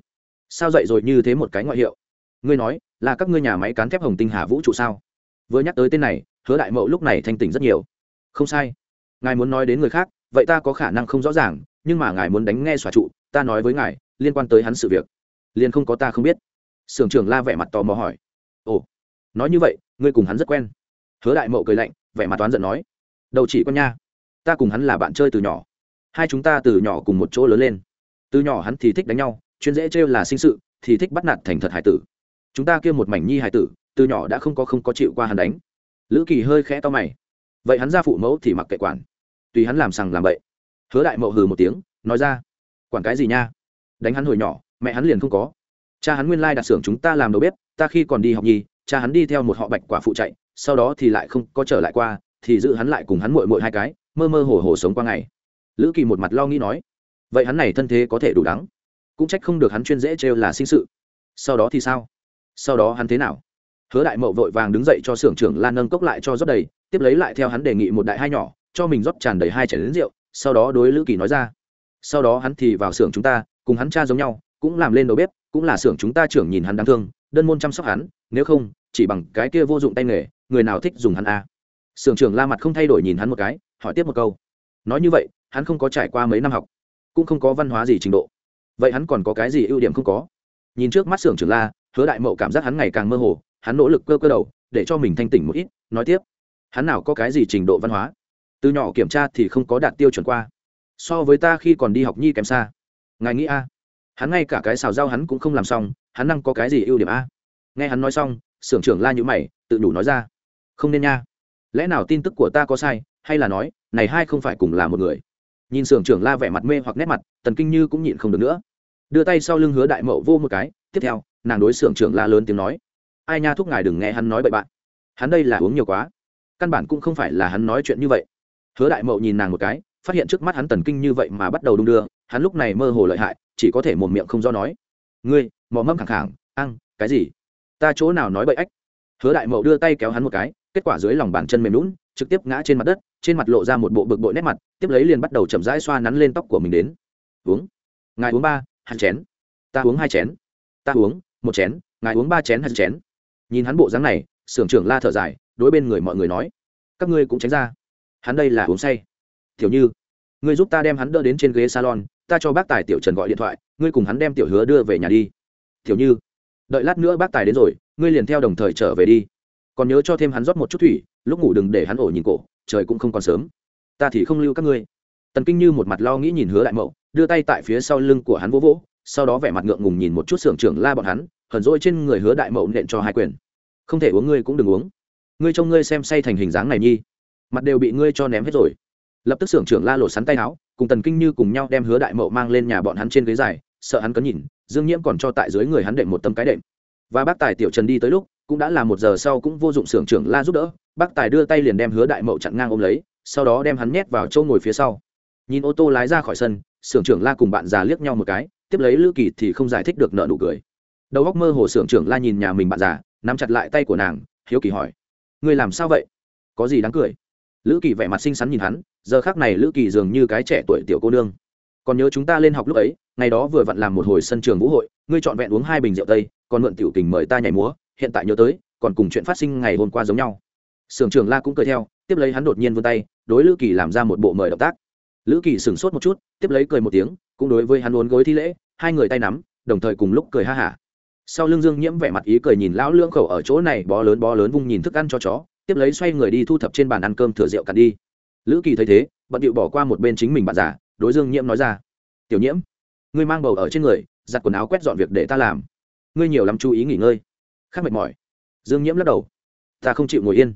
Sao dậy rồi như thế một cái ngoại hiệu? Ngươi nói, là các ngươi nhà máy cán thép hồng tinh hà vũ trụ sao? Vừa nhắc tới tên này, hứa đại mậu lúc này thanh tỉnh rất nhiều. Không sai. Ngài muốn nói đến người khác, vậy ta có khả năng không rõ ràng, nhưng mà ngài muốn đánh nghe xòa trụ, ta nói với ngài, liên quan tới hắn sự việc. Liền không có ta không biết. Sưởng trưởng la vẻ mặt tò mò hỏi. Ồ, nói như vậy, ngươi cùng hắn rất quen. Hứa đại mậu cười lạnh, vẻ mặt toán giận nói. Đầu chỉ con nha, ta cùng hắn là bạn chơi từ nhỏ. Hai chúng ta từ nhỏ cùng một chỗ lớn lên. Từ nhỏ hắn thì thích đánh nhau, chuyên dễ trêu là sinh sự, thì thích bắt nạt thành thật hải tử chúng ta kia một mảnh nhi hải tử, từ nhỏ đã không có không có chịu qua hắn đánh. Lữ kỳ hơi khẽ to mày. Vậy hắn ra phụ mẫu thì mặc kệ quản. Tùy hắn làm sằng làm bậy. Hứa đại mậu hừ một tiếng, nói ra, quản cái gì nha? Đánh hắn hồi nhỏ, mẹ hắn liền không có. Cha hắn nguyên lai đặt xưởng chúng ta làm đầu bếp, ta khi còn đi học nhi cha hắn đi theo một họ bạch quả phụ chạy, sau đó thì lại không có trở lại qua, thì giữ hắn lại cùng hắn mội mội hai cái, mơ mơ hồ hồ sống qua ngày. Lữ kỳ một mặt lo nghĩ nói, vậy hắn này thân thế có thể đủ đắng. Cũng trách không được hắn chuyên dễ trêu là sinh sự. Sau đó thì sao? Sau đó hắn thế nào? Hứa đại mậu vội vàng đứng dậy cho xưởng trưởng lan nâng cốc lại cho rót đầy, tiếp lấy lại theo hắn đề nghị một đại hai nhỏ, cho mình rót tràn đầy hai chảy đến rượu, sau đó đối lữ kỳ nói ra. Sau đó hắn thì vào xưởng chúng ta, cùng hắn cha giống nhau, cũng làm lên đầu bếp, cũng là xưởng chúng ta trưởng nhìn hắn đáng thương, đơn môn chăm sóc hắn, nếu không, chỉ bằng cái kia vô dụng tay nghề, người nào thích dùng hắn a? À. xưởng trưởng la mặt không thay đổi nhìn hắn một cái, hỏi tiếp một câu. Nói như vậy, hắn không có trải qua mấy năm học, cũng không có văn hóa gì trình độ. Vậy hắn còn có cái gì ưu điểm không có? Nhìn trước mắt xưởng trưởng la, hứa đại mậu cảm giác hắn ngày càng mơ hồ, hắn nỗ lực cơ cơ đầu, để cho mình thanh tỉnh một ít, nói tiếp. Hắn nào có cái gì trình độ văn hóa? Từ nhỏ kiểm tra thì không có đạt tiêu chuẩn qua. So với ta khi còn đi học nhi kém xa. Ngài nghĩ a? Hắn ngay cả cái xào rau hắn cũng không làm xong, hắn năng có cái gì ưu điểm a? Nghe hắn nói xong, xưởng trưởng la nhữ mày, tự đủ nói ra. Không nên nha. Lẽ nào tin tức của ta có sai, hay là nói, này hai không phải cùng là một người? Nhìn xưởng trưởng la vẻ mặt mê hoặc nét mặt, tần kinh như cũng nhịn không được nữa đưa tay sau lưng hứa đại mậu vô một cái, tiếp theo, nàng đối xưởng trưởng la lớn tiếng nói, ai nha thúc ngài đừng nghe hắn nói bậy bạn. Hắn đây là uống nhiều quá. Căn bản cũng không phải là hắn nói chuyện như vậy. Hứa đại mậu nhìn nàng một cái, phát hiện trước mắt hắn tần kinh như vậy mà bắt đầu đung đưa, hắn lúc này mơ hồ lợi hại, chỉ có thể một miệng không do nói, ngươi, mò mâm khẳng khẳng, ăn, cái gì? Ta chỗ nào nói bậy ách? Hứa đại mậu đưa tay kéo hắn một cái, kết quả dưới lòng bàn chân mềm lún trực tiếp ngã trên mặt đất, trên mặt lộ ra một bộ bực bội nét mặt, tiếp lấy liền bắt đầu chậm rãi xoa nắn lên tóc của mình đến. Uống. Ngài uống ba hai chén. Ta uống hai chén. Ta uống, một chén, ngài uống ba chén hai chén. Nhìn hắn bộ dáng này sưởng trưởng la thở dài, đối bên người mọi người nói, các ngươi cũng tránh ra. Hắn đây là uống say. Thiểu như, ngươi giúp ta đem hắn đỡ đến trên ghế salon, ta cho bác tài tiểu trần gọi điện thoại, ngươi cùng hắn đem tiểu hứa đưa về nhà đi. Thiểu như, đợi lát nữa bác tài đến rồi, ngươi liền theo đồng thời trở về đi. Còn nhớ cho thêm hắn rót một chút thủy, lúc ngủ đừng để hắn ổ nhìn cổ, trời cũng không còn sớm. Ta thì không lưu các ngươi. Tần kinh như một mặt lo nghĩ nhìn hứa đại mậu đưa tay tại phía sau lưng của hắn vỗ vỗ, sau đó vẻ mặt ngượng ngùng nhìn một chút xưởng trưởng la bọn hắn, hờn rỗi trên người hứa đại mậu nện cho hai quyền. Không thể uống ngươi cũng đừng uống. Ngươi trông ngươi xem say thành hình dáng này nhi. Mặt đều bị ngươi cho ném hết rồi. Lập tức xưởng trưởng la lột sắn tay áo, cùng tần kinh như cùng nhau đem hứa đại mậu mang lên nhà bọn hắn trên ghế dài, sợ hắn cấn nhìn, dương nhiễm còn cho tại dưới người hắn đệm một tấm cái đệm. Và bác tài tiểu trần đi tới lúc, cũng đã là một giờ sau cũng vô dụng xưởng trưởng la giúp đỡ, bác tài đưa tay liền đem hứa đại mậu chặn ngang ôm lấy, sau đó đem hắn nhét vào chỗ ngồi phía sau. Nhìn ô tô lái ra khỏi sân sưởng trưởng la cùng bạn già liếc nhau một cái, tiếp lấy lữ kỳ thì không giải thích được nợ nụ cười. Đầu góc mơ hồ sưởng trưởng la nhìn nhà mình bạn già, nắm chặt lại tay của nàng, hiếu kỳ hỏi người làm sao vậy? Có gì đáng cười? Lữ kỳ vẻ mặt xinh xắn nhìn hắn, giờ khác này lữ kỳ dường như cái trẻ tuổi tiểu cô nương. Còn nhớ chúng ta lên học lúc ấy, ngày đó vừa vặn làm một hồi sân trường vũ hội, ngươi chọn vẹn uống hai bình rượu tây, còn mượn tiểu tình mời ta nhảy múa, hiện tại nhớ tới, còn cùng chuyện phát sinh ngày hôm qua giống nhau. Sưởng trường la cũng cười theo, tiếp lấy hắn đột nhiên vươn tay, đối lữ kỳ làm ra một bộ mời động tác lữ kỳ sửng sốt một chút, tiếp lấy cười một tiếng, cũng đối với hắn uốn gối thi lễ, hai người tay nắm, đồng thời cùng lúc cười ha hả. Sau lưng dương nhiễm vẻ mặt ý cười nhìn lão lương khẩu ở chỗ này, bó lớn bó lớn vung nhìn thức ăn cho chó, tiếp lấy xoay người đi thu thập trên bàn ăn cơm thừa rượu cạn đi. Lữ kỳ thấy thế, bận điệu bỏ qua một bên chính mình bạn già, đối dương nhiễm nói ra, tiểu nhiễm, ngươi mang bầu ở trên người, giặt quần áo quét dọn việc để ta làm. Ngươi nhiều lắm chú ý nghỉ ngơi. Khác mệt mỏi. Dương nhiễm lắc đầu, ta không chịu ngồi yên.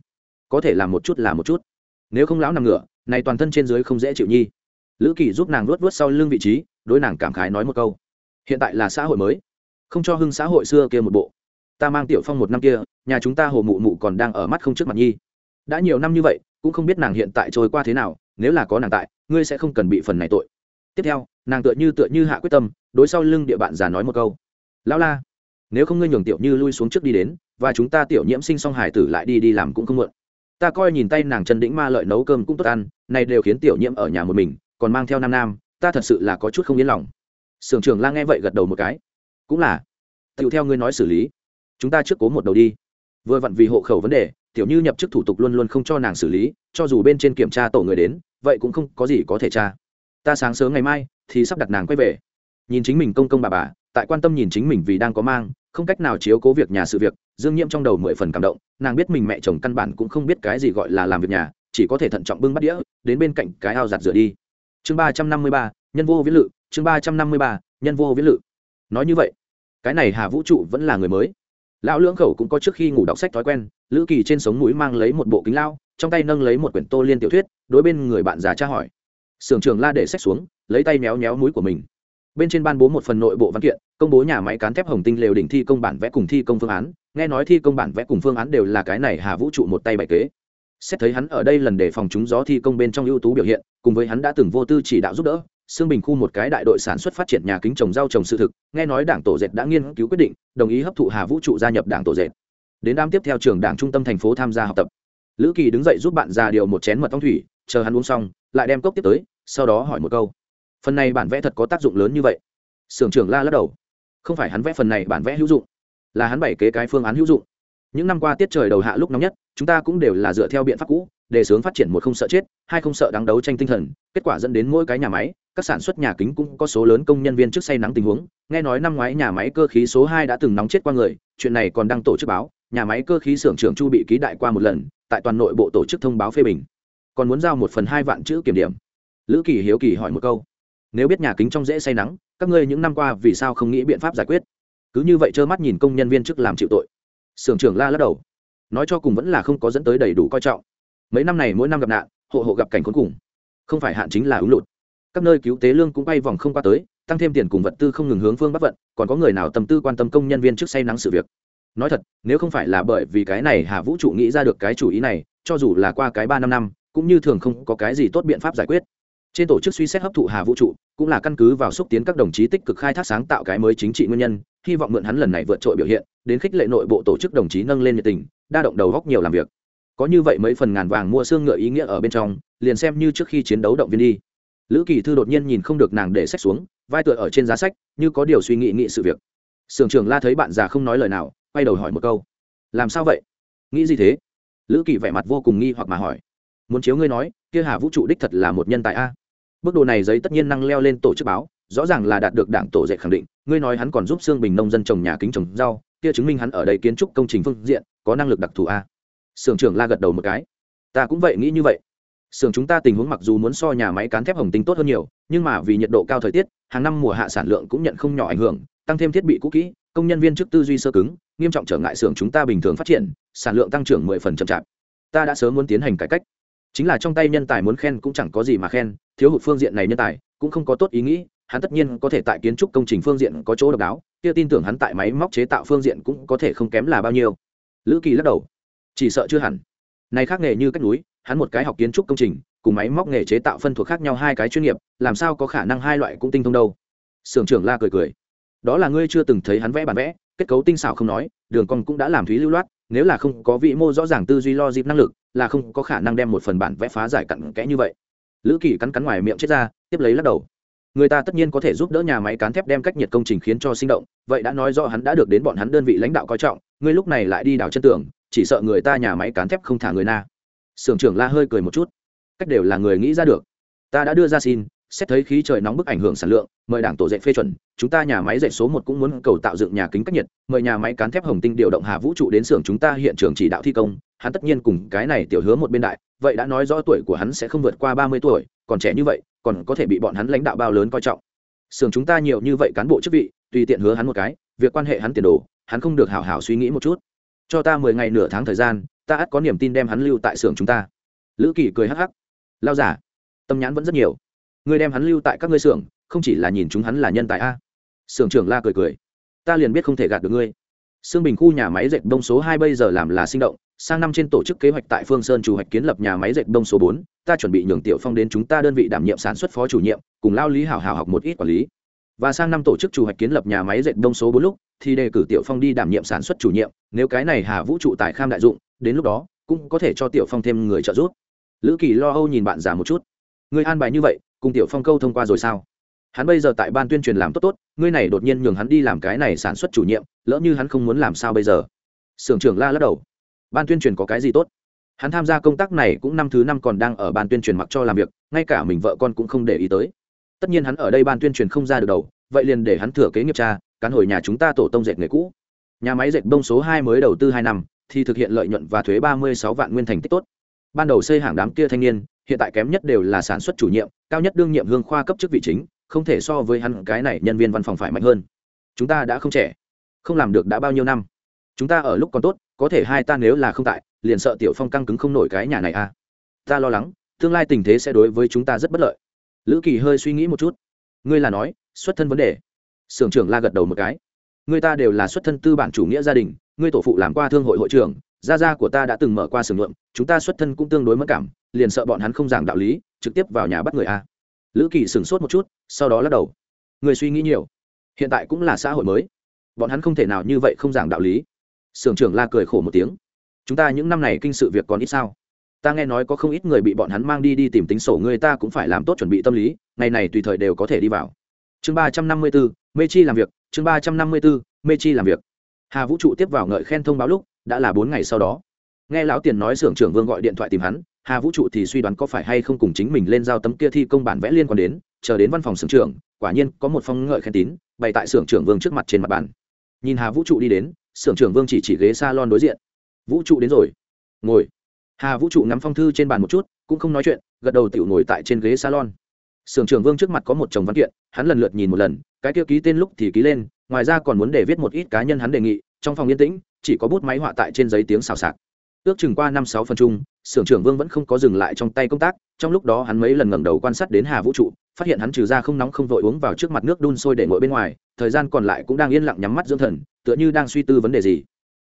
Có thể làm một chút là một chút. Nếu không lão nằm ngửa, này toàn thân trên dưới không dễ chịu nhi lữ kỳ giúp nàng luốt vớt sau lưng vị trí, đối nàng cảm khái nói một câu. Hiện tại là xã hội mới. Không cho hưng xã hội xưa kia một bộ. Ta mang tiểu phong một năm kia, nhà chúng ta hồ mụ mụ còn đang ở mắt không trước mặt nhi. Đã nhiều năm như vậy, cũng không biết nàng hiện tại trôi qua thế nào, nếu là có nàng tại, ngươi sẽ không cần bị phần này tội. Tiếp theo, nàng tựa như tựa như hạ quyết tâm, đối sau lưng địa bạn già nói một câu. Lão la, nếu không ngươi nhường tiểu như lui xuống trước đi đến, và chúng ta tiểu nhiễm sinh xong hải tử lại đi đi làm cũng không muộn. Ta coi nhìn tay nàng chân đĩnh ma lợi nấu cơm cũng tốt ăn, này đều khiến tiểu nhiễm ở nhà một mình còn mang theo nam nam, ta thật sự là có chút không yên lòng. Sưởng trưởng la nghe vậy gật đầu một cái. Cũng là. Tựu theo ngươi nói xử lý. Chúng ta trước cố một đầu đi. Vừa vặn vì hộ khẩu vấn đề, tiểu như nhập chức thủ tục luôn luôn không cho nàng xử lý, cho dù bên trên kiểm tra tổ người đến, vậy cũng không có gì có thể tra. Ta sáng sớm ngày mai thì sắp đặt nàng quay về. Nhìn chính mình công công bà bà, tại quan tâm nhìn chính mình vì đang có mang, không cách nào chiếu cố việc nhà sự việc, dương nhiễm trong đầu mười phần cảm động, nàng biết mình mẹ chồng căn bản cũng không biết cái gì gọi là làm việc nhà, chỉ có thể thận trọng bưng bắt đĩa, đến bên cạnh cái ao giặt rửa đi chương ba trăm năm mươi ba, nhân vô viễn lự. Chương ba trăm năm mươi ba, nhân vô viễn lự. Nói như vậy, cái này hà vũ trụ vẫn là người mới. Lão lưỡng khẩu cũng có trước khi ngủ đọc sách thói quen, lữ kỳ trên sống mũi mang lấy một bộ kính lao, trong tay nâng lấy một quyển tô liên tiểu thuyết, đối bên người bạn già tra hỏi. Sưởng trường la để sách xuống, lấy tay méo méo mũi của mình. Bên trên ban bố một phần nội bộ văn kiện, công bố nhà máy cán thép hồng tinh lều đỉnh thi công bản vẽ cùng thi công phương án. Nghe nói thi công bản vẽ cùng phương án đều là cái này hà vũ trụ một tay bày kế xét thấy hắn ở đây lần để phòng chúng gió thi công bên trong ưu tú biểu hiện cùng với hắn đã từng vô tư chỉ đạo giúp đỡ xương Bình khu một cái đại đội sản xuất phát triển nhà kính trồng rau trồng sự thực, nghe nói Đảng tổ dệt đã nghiên cứu quyết định, đồng ý hấp thụ Hà Vũ trụ gia nhập Đảng tổ dệt. Đến đám tiếp theo trường Đảng trung tâm thành phố tham gia học tập. Lữ Kỳ đứng dậy giúp bạn già điều một chén mật ong thủy, chờ hắn uống xong, lại đem cốc tiếp tới, sau đó hỏi một câu: "Phần này bản vẽ thật có tác dụng lớn như vậy?" Sưởng trưởng La lắc đầu: "Không phải hắn vẽ phần này bản vẽ hữu dụng, là hắn bày kế cái phương án hữu dụng. Những năm qua tiết trời đầu hạ lúc nóng nhất, chúng ta cũng đều là dựa theo biện pháp cũ, đề xướng phát triển một không sợ chết hai không sợ đáng đấu tranh tinh thần kết quả dẫn đến mỗi cái nhà máy các sản xuất nhà kính cũng có số lớn công nhân viên trước say nắng tình huống. Nghe nói năm ngoái nhà máy cơ khí số hai đã từng nóng chết qua người chuyện này còn đang tổ chức báo nhà máy cơ khí xưởng trưởng chu bị ký đại qua một lần tại toàn nội bộ tổ chức thông báo phê bình. Còn muốn giao một phần hai vạn chữ kiểm điểm. Lữ kỳ hiếu kỳ hỏi một câu. Nếu biết nhà kính trong dễ say nắng các ngươi những năm qua vì sao không nghĩ biện pháp giải quyết? Cứ như vậy trơ mắt nhìn công nhân viên chức làm chịu tội. Sưởng trưởng la lắc đầu. Nói cho cùng vẫn là không có dẫn tới đầy đủ coi trọng. Mấy năm này mỗi năm gặp nạn, hộ hộ gặp cảnh khốn cùng. Không phải hạn chính là úng lụt. Các nơi cứu tế lương cũng bay vòng không qua tới, tăng thêm tiền cùng vật tư không ngừng hướng phương bắc vận, còn có người nào tâm tư quan tâm công nhân viên trước say nắng sự việc? Nói thật, nếu không phải là bởi vì cái này hà vũ trụ nghĩ ra được cái chủ ý này, cho dù là qua cái ba năm năm, cũng như thường không có cái gì tốt biện pháp giải quyết. Trên tổ chức suy xét hấp thụ hà vũ trụ, cũng là căn cứ vào xúc tiến các đồng chí tích cực khai thác sáng tạo cái mới chính trị nguyên nhân hy vọng mượn hắn lần này vượt trội biểu hiện, đến khích lệ nội bộ tổ chức đồng chí nâng lên nhiệt tình, đa động đầu góc nhiều làm việc. Có như vậy mấy phần ngàn vàng mua xương ngựa ý nghĩa ở bên trong, liền xem như trước khi chiến đấu động viên đi. Lữ kỳ thư đột nhiên nhìn không được nàng để sách xuống, vai tựa ở trên giá sách, như có điều suy nghĩ nghĩ sự việc. Sưởng trưởng la thấy bạn già không nói lời nào, quay đầu hỏi một câu. Làm sao vậy? Nghĩ gì thế? Lữ kỳ vẻ mặt vô cùng nghi hoặc mà hỏi. Muốn chiếu ngươi nói, kia hà vũ trụ đích thật là một nhân tài a. Bước đồ này giấy tất nhiên năng leo lên tổ chức báo rõ ràng là đạt được đảng tổ dạy khẳng định. Ngươi nói hắn còn giúp xương bình nông dân trồng nhà kính trồng rau, kia chứng minh hắn ở đây kiến trúc công trình phương diện, có năng lực đặc thù a. Sưởng trưởng la gật đầu một cái. Ta cũng vậy nghĩ như vậy. Sưởng chúng ta tình huống mặc dù muốn so nhà máy cán thép hồng tinh tốt hơn nhiều, nhưng mà vì nhiệt độ cao thời tiết, hàng năm mùa hạ sản lượng cũng nhận không nhỏ ảnh hưởng, tăng thêm thiết bị cũ kỹ, công nhân viên chức tư duy sơ cứng, nghiêm trọng trở ngại xưởng chúng ta bình thường phát triển, sản lượng tăng trưởng mười phần chậm chạp. Ta đã sớm muốn tiến hành cải cách. Chính là trong tay nhân tài muốn khen cũng chẳng có gì mà khen, thiếu hụt phương diện này nhân tài cũng không có tốt ý nghĩ hắn tất nhiên có thể tại kiến trúc công trình phương diện có chỗ độc đáo, kia tin tưởng hắn tại máy móc chế tạo phương diện cũng có thể không kém là bao nhiêu. Lữ kỳ lắc đầu. Chỉ sợ chưa hẳn. Này khác nghề như cách núi, hắn một cái học kiến trúc công trình, cùng máy móc nghề chế tạo phân thuộc khác nhau hai cái chuyên nghiệp, làm sao có khả năng hai loại cũng tinh thông đâu? Sưởng trưởng la cười cười. Đó là ngươi chưa từng thấy hắn vẽ bản vẽ, kết cấu tinh xảo không nói, đường cong cũng đã làm thúy lưu loát, nếu là không có vị mô rõ ràng tư duy lo dịp năng lực, là không có khả năng đem một phần bản vẽ phá giải cặn kẽ như vậy. Lữ kỳ cắn cắn ngoài miệng chết ra, tiếp lấy lắc đầu người ta tất nhiên có thể giúp đỡ nhà máy cán thép đem cách nhiệt công trình khiến cho sinh động, vậy đã nói rõ hắn đã được đến bọn hắn đơn vị lãnh đạo coi trọng, ngươi lúc này lại đi đào chân tường, chỉ sợ người ta nhà máy cán thép không thả người na. Sưởng trưởng la hơi cười một chút. Cách đều là người nghĩ ra được. Ta đã đưa ra xin, xét thấy khí trời nóng bức ảnh hưởng sản lượng, mời đảng tổ dạy phê chuẩn, chúng ta nhà máy dạy số một cũng muốn cầu tạo dựng nhà kính cách nhiệt, mời nhà máy cán thép hồng tinh điều động hà vũ trụ đến xưởng chúng ta hiện trường chỉ đạo thi công, hắn tất nhiên cùng cái này tiểu hứa một bên đại, vậy đã nói rõ tuổi của hắn sẽ không vượt qua ba mươi tuổi, còn trẻ như vậy còn có thể bị bọn hắn lãnh đạo bao lớn coi trọng. Xưởng chúng ta nhiều như vậy cán bộ chức vị, tùy tiện hứa hắn một cái, việc quan hệ hắn tiền đồ, hắn không được hảo hảo suy nghĩ một chút. Cho ta mười ngày nửa tháng thời gian, ta ắt có niềm tin đem hắn lưu tại xưởng chúng ta. Lữ kỳ cười hắc hắc. Lao giả, tâm nhãn vẫn rất nhiều. Ngươi đem hắn lưu tại các ngươi xưởng, không chỉ là nhìn chúng hắn là nhân tài a. Xưởng trưởng la cười cười. Ta liền biết không thể gạt được ngươi. Sương Bình khu nhà máy dệt đông số hai bây giờ làm là sinh động, sang năm trên tổ chức kế hoạch tại Phương Sơn chủ hoạch kiến lập nhà máy dệt đông số bốn, ta chuẩn bị nhường Tiểu Phong đến chúng ta đơn vị đảm nhiệm sản xuất phó chủ nhiệm, cùng lao lý hảo hảo học một ít quản lý. Và sang năm tổ chức chủ hoạch kiến lập nhà máy dệt đông số bốn lúc, thì đề cử Tiểu Phong đi đảm nhiệm sản xuất chủ nhiệm, nếu cái này Hà Vũ trụ tại kham đại dụng, đến lúc đó cũng có thể cho Tiểu Phong thêm người trợ giúp. Lữ Kỳ lo âu nhìn bạn già một chút. người an bài như vậy, cùng Tiểu Phong câu thông qua rồi sao? Hắn bây giờ tại ban tuyên truyền làm tốt tốt, ngươi này đột nhiên nhường hắn đi làm cái này sản xuất chủ nhiệm, lỡ như hắn không muốn làm sao bây giờ? Sưởng trưởng la lắc đầu. Ban tuyên truyền có cái gì tốt? Hắn tham gia công tác này cũng năm thứ năm còn đang ở ban tuyên truyền mặc cho làm việc, ngay cả mình vợ con cũng không để ý tới. Tất nhiên hắn ở đây ban tuyên truyền không ra được đầu, vậy liền để hắn thừa kế nghiệp cha cán hồi nhà chúng ta tổ tông dệt nghề cũ. Nhà máy dệt bông số hai mới đầu tư hai năm, thì thực hiện lợi nhuận và thuế ba mươi sáu vạn nguyên thành tích tốt. Ban đầu xây hàng đám kia thanh niên, hiện tại kém nhất đều là sản xuất chủ nhiệm, cao nhất đương nhiệm hương khoa cấp chức vị chính không thể so với hắn, cái này nhân viên văn phòng phải mạnh hơn. Chúng ta đã không trẻ, không làm được đã bao nhiêu năm. Chúng ta ở lúc còn tốt, có thể hai ta nếu là không tại, liền sợ tiểu phong căng cứng không nổi cái nhà này à. Ta lo lắng, tương lai tình thế sẽ đối với chúng ta rất bất lợi. Lữ kỳ hơi suy nghĩ một chút. Ngươi là nói, xuất thân vấn đề. Sưởng trưởng la gật đầu một cái. Người ta đều là xuất thân tư bản chủ nghĩa gia đình, ngươi tổ phụ làm qua thương hội hội trưởng, gia gia của ta đã từng mở qua sưởng nhuộm, chúng ta xuất thân cũng tương đối mất cảm, liền sợ bọn hắn không giảng đạo lý, trực tiếp vào nhà bắt người a lữ kỳ sửng sốt một chút, sau đó lắc đầu. Người suy nghĩ nhiều. Hiện tại cũng là xã hội mới. Bọn hắn không thể nào như vậy không giảng đạo lý. Sưởng trưởng la cười khổ một tiếng. Chúng ta những năm này kinh sự việc còn ít sao? Ta nghe nói có không ít người bị bọn hắn mang đi đi tìm tính sổ, người ta cũng phải làm tốt chuẩn bị tâm lý, ngày này tùy thời đều có thể đi vào. Chương ba trăm năm mươi bốn mê chi làm việc, chương ba trăm năm mươi bốn mê chi làm việc. Hà vũ trụ tiếp vào ngợi khen thông báo lúc, đã là bốn ngày sau đó. Nghe lão tiền nói xưởng trưởng vương gọi điện thoại tìm hắn hà vũ trụ thì suy đoán có phải hay không cùng chính mình lên giao tấm kia thi công bản vẽ liên quan đến, chờ đến văn phòng xưởng trưởng, quả nhiên có một phong ngợi khen tín, bày tại xưởng trưởng vương trước mặt trên mặt bàn. Nhìn hà vũ trụ đi đến, xưởng trưởng vương chỉ chỉ ghế s a lon đối diện. Vũ trụ đến rồi. Ngồi. Hà vũ trụ ngắm phong thư trên bàn một chút, cũng không nói chuyện, gật đầu tiểu ngồi tại trên ghế salon. Sưởng trưởng vương trước mặt có một chồng văn kiện, hắn lần lượt nhìn một lần, cái kia ký tên lúc thì ký lên, ngoài ra còn muốn để viết một ít cá nhân hắn đề nghị, trong phòng yên tĩnh, chỉ có bút máy họa tại trên giấy tiếng xào xạc ước chừng qua năm sáu phần chung sưởng trưởng vương vẫn không có dừng lại trong tay công tác, trong lúc đó hắn mấy lần ngẩng đầu quan sát đến hà vũ trụ, phát hiện hắn trừ ra không nóng không vội uống vào trước mặt nước đun sôi để ngồi bên ngoài, thời gian còn lại cũng đang yên lặng nhắm mắt dưỡng thần, tựa như đang suy tư vấn đề gì.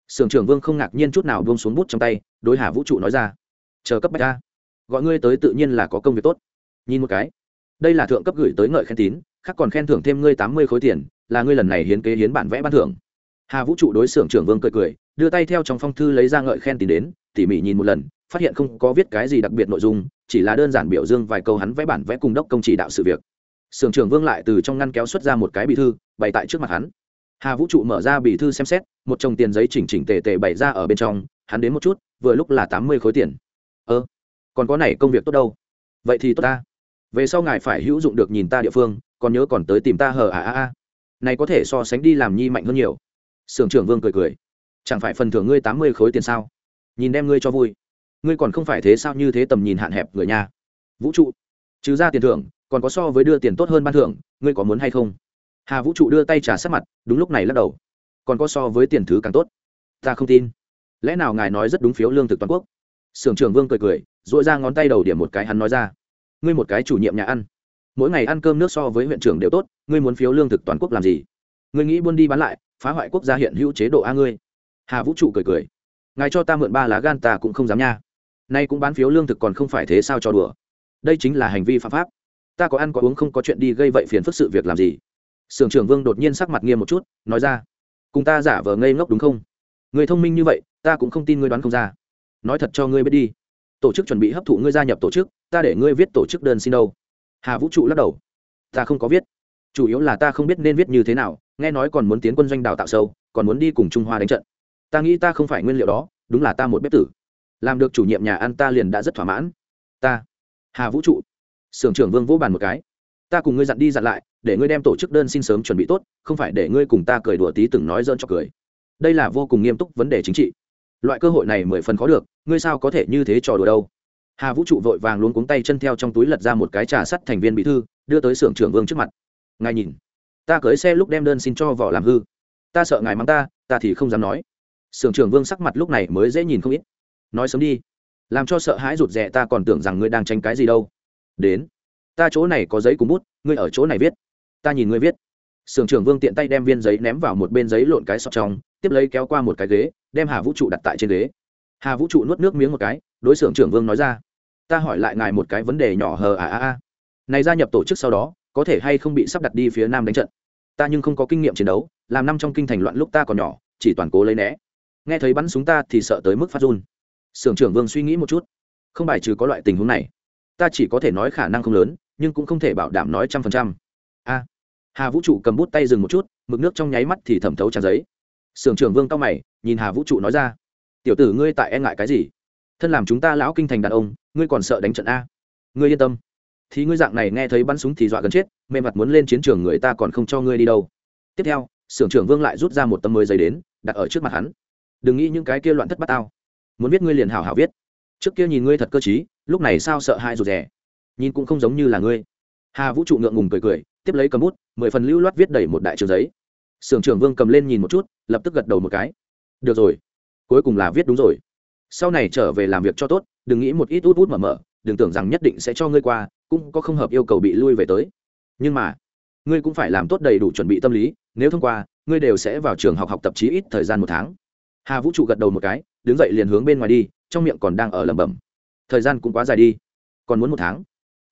Sưởng trưởng vương không ngạc nhiên chút nào buông xuống bút trong tay, đối hà vũ trụ nói ra, chờ cấp bách ra gọi ngươi tới tự nhiên là có công việc tốt. Nhìn một cái, đây là thượng cấp gửi tới ngợi khen tín, khác còn khen thưởng thêm ngươi tám mươi khối tiền, là ngươi lần này hiến kế hiến bản vẽ ban thưởng. Hà vũ trụ đối xưởng trưởng vương cười cười đưa tay theo trong phong thư lấy ra ngợi khen tìm đến, tỉ mỉ nhìn một lần, phát hiện không có viết cái gì đặc biệt nội dung, chỉ là đơn giản biểu dương vài câu hắn vẽ bản vẽ cùng đốc công chỉ đạo sự việc. Sưởng trưởng vương lại từ trong ngăn kéo xuất ra một cái bì thư, bày tại trước mặt hắn. Hà vũ trụ mở ra bì thư xem xét, một chồng tiền giấy chỉnh chỉnh tề tề bày ra ở bên trong, hắn đến một chút, vừa lúc là tám mươi khối tiền. Ơ, còn có này công việc tốt đâu? Vậy thì tốt ta. Về sau ngài phải hữu dụng được nhìn ta địa phương, còn nhớ còn tới tìm ta hờ à à à. Này có thể so sánh đi làm nhi mạnh hơn nhiều. Sưởng trưởng vương cười cười chẳng phải phần thưởng ngươi tám mươi khối tiền sao? Nhìn đem ngươi cho vui. Ngươi còn không phải thế sao như thế tầm nhìn hạn hẹp người nhà vũ trụ. Trừ ra tiền thưởng, còn có so với đưa tiền tốt hơn ban thưởng, ngươi có muốn hay không? Hà vũ trụ đưa tay trả sát mặt, đúng lúc này lắc đầu. Còn có so với tiền thứ càng tốt. Ta không tin. Lẽ nào ngài nói rất đúng phiếu lương thực toàn quốc? Sưởng trưởng vương cười cười dội ra ngón tay đầu điểm một cái hắn nói ra. Ngươi một cái chủ nhiệm nhà ăn. Mỗi ngày ăn cơm nước so với huyện trưởng đều tốt, ngươi muốn phiếu lương thực toàn quốc làm gì? Ngươi nghĩ buôn đi bán lại, phá hoại quốc gia hiện hữu chế độ a ngươi hà vũ trụ cười cười. Ngài cho ta mượn ba lá gan ta cũng không dám nha. Nay cũng bán phiếu lương thực còn không phải thế sao cho đùa. Đây chính là hành vi phạm pháp. Ta có ăn có uống không có chuyện đi gây vậy phiền phức sự việc làm gì? Sưởng trưởng vương đột nhiên sắc mặt nghiêm một chút, nói ra. Cùng ta giả vờ ngây ngốc đúng không? Người thông minh như vậy, ta cũng không tin ngươi đoán không ra. Nói thật cho ngươi biết đi. Tổ chức chuẩn bị hấp thụ ngươi gia nhập tổ chức, ta để ngươi viết tổ chức đơn xin đâu. Hà vũ trụ lắc đầu. Ta không có viết. Chủ yếu là ta không biết nên viết như thế nào, nghe nói còn muốn tiến quân doanh đào tạo sâu, còn muốn đi cùng trung hoa đánh trận ta nghĩ ta không phải nguyên liệu đó, đúng là ta một bếp tử. Làm được chủ nhiệm nhà ăn ta liền đã rất thỏa mãn. Ta, hà vũ trụ sưởng trưởng vương vỗ bàn một cái. Ta cùng ngươi dặn đi dặn lại, để ngươi đem tổ chức đơn xin sớm chuẩn bị tốt, không phải để ngươi cùng ta cười đùa tí từng nói dơn cho cười. Đây là vô cùng nghiêm túc vấn đề chính trị. Loại cơ hội này mười phần khó được, ngươi sao có thể như thế trò đùa đâu? Hà vũ trụ vội vàng luôn cuống tay chân theo trong túi lật ra một cái trà sắt thành viên bí thư, đưa tới xưởng trưởng vương trước mặt. Ngài nhìn, ta cưới xe lúc đem đơn xin cho vỏ làm hư. Ta sợ ngài mắng ta ta thì không dám nói. Sưởng trưởng vương sắc mặt lúc này mới dễ nhìn không ít. Nói sớm đi, làm cho sợ hãi rụt rè ta còn tưởng rằng ngươi đang tranh cái gì đâu. Đến, ta chỗ này có giấy cùng bút, ngươi ở chỗ này viết. Ta nhìn ngươi viết. Sưởng trưởng vương tiện tay đem viên giấy ném vào một bên giấy lộn cái sọt trong, tiếp lấy kéo qua một cái ghế, đem hà vũ trụ đặt tại trên ghế. Hà vũ trụ nuốt nước miếng một cái, đối xưởng trưởng vương nói ra, ta hỏi lại ngài một cái vấn đề nhỏ hờ à à à. Này gia nhập tổ chức sau đó, có thể hay không bị sắp đặt đi phía nam đánh trận? Ta nhưng không có kinh nghiệm chiến đấu, làm năm trong kinh thành loạn lúc ta còn nhỏ, chỉ toàn cố lấy né nghe thấy bắn súng ta thì sợ tới mức phát run. Sưởng trưởng vương suy nghĩ một chút. Không bài trừ có loại tình huống này. Ta chỉ có thể nói khả năng không lớn, nhưng cũng không thể bảo đảm nói trăm phần trăm. A. Hà vũ trụ cầm bút tay dừng một chút, mực nước trong nháy mắt thì thẩm thấu tràn giấy. Sưởng trưởng vương cao mày, nhìn hà vũ trụ nói ra. Tiểu tử ngươi tại e ngại cái gì? Thân làm chúng ta lão kinh thành đàn ông, ngươi còn sợ đánh trận a? Ngươi yên tâm. Thì ngươi dạng này nghe thấy bắn súng thì dọa gần chết mềm mặt muốn lên chiến trường người ta còn không cho ngươi đi đâu. Tiếp theo, sưởng trưởng vương lại rút ra một tấm mới giấy đến, đặt ở trước mặt hắn đừng nghĩ những cái kia loạn thất bát tao. Muốn viết ngươi liền hảo hảo viết. Trước kia nhìn ngươi thật cơ t lúc này sao sợ hai rụt rè? Nhìn cũng không giống như là ngươi. Hà vũ trụ ngượng ngùng cười cười, tiếp lấy cầm bút, mười phần lưu loát viết đầy một đại trường giấy. Sưởng trưởng vương cầm lên nhìn một chút, lập tức gật đầu một cái. Được rồi, cuối cùng là viết đúng rồi. Sau này trở về làm việc cho tốt, đừng nghĩ một ít út út mở mở, đừng tưởng rằng nhất định sẽ cho ngươi qua, cũng có không hợp yêu cầu bị lui về tới. Nhưng mà, ngươi cũng phải làm tốt đầy đủ chuẩn bị tâm lý, nếu thông qua, ngươi đều sẽ vào trường học học tập chí ít thời gian một tháng hà vũ trụ gật đầu một cái đứng dậy liền hướng bên ngoài đi trong miệng còn đang ở lẩm bẩm thời gian cũng quá dài đi còn muốn một tháng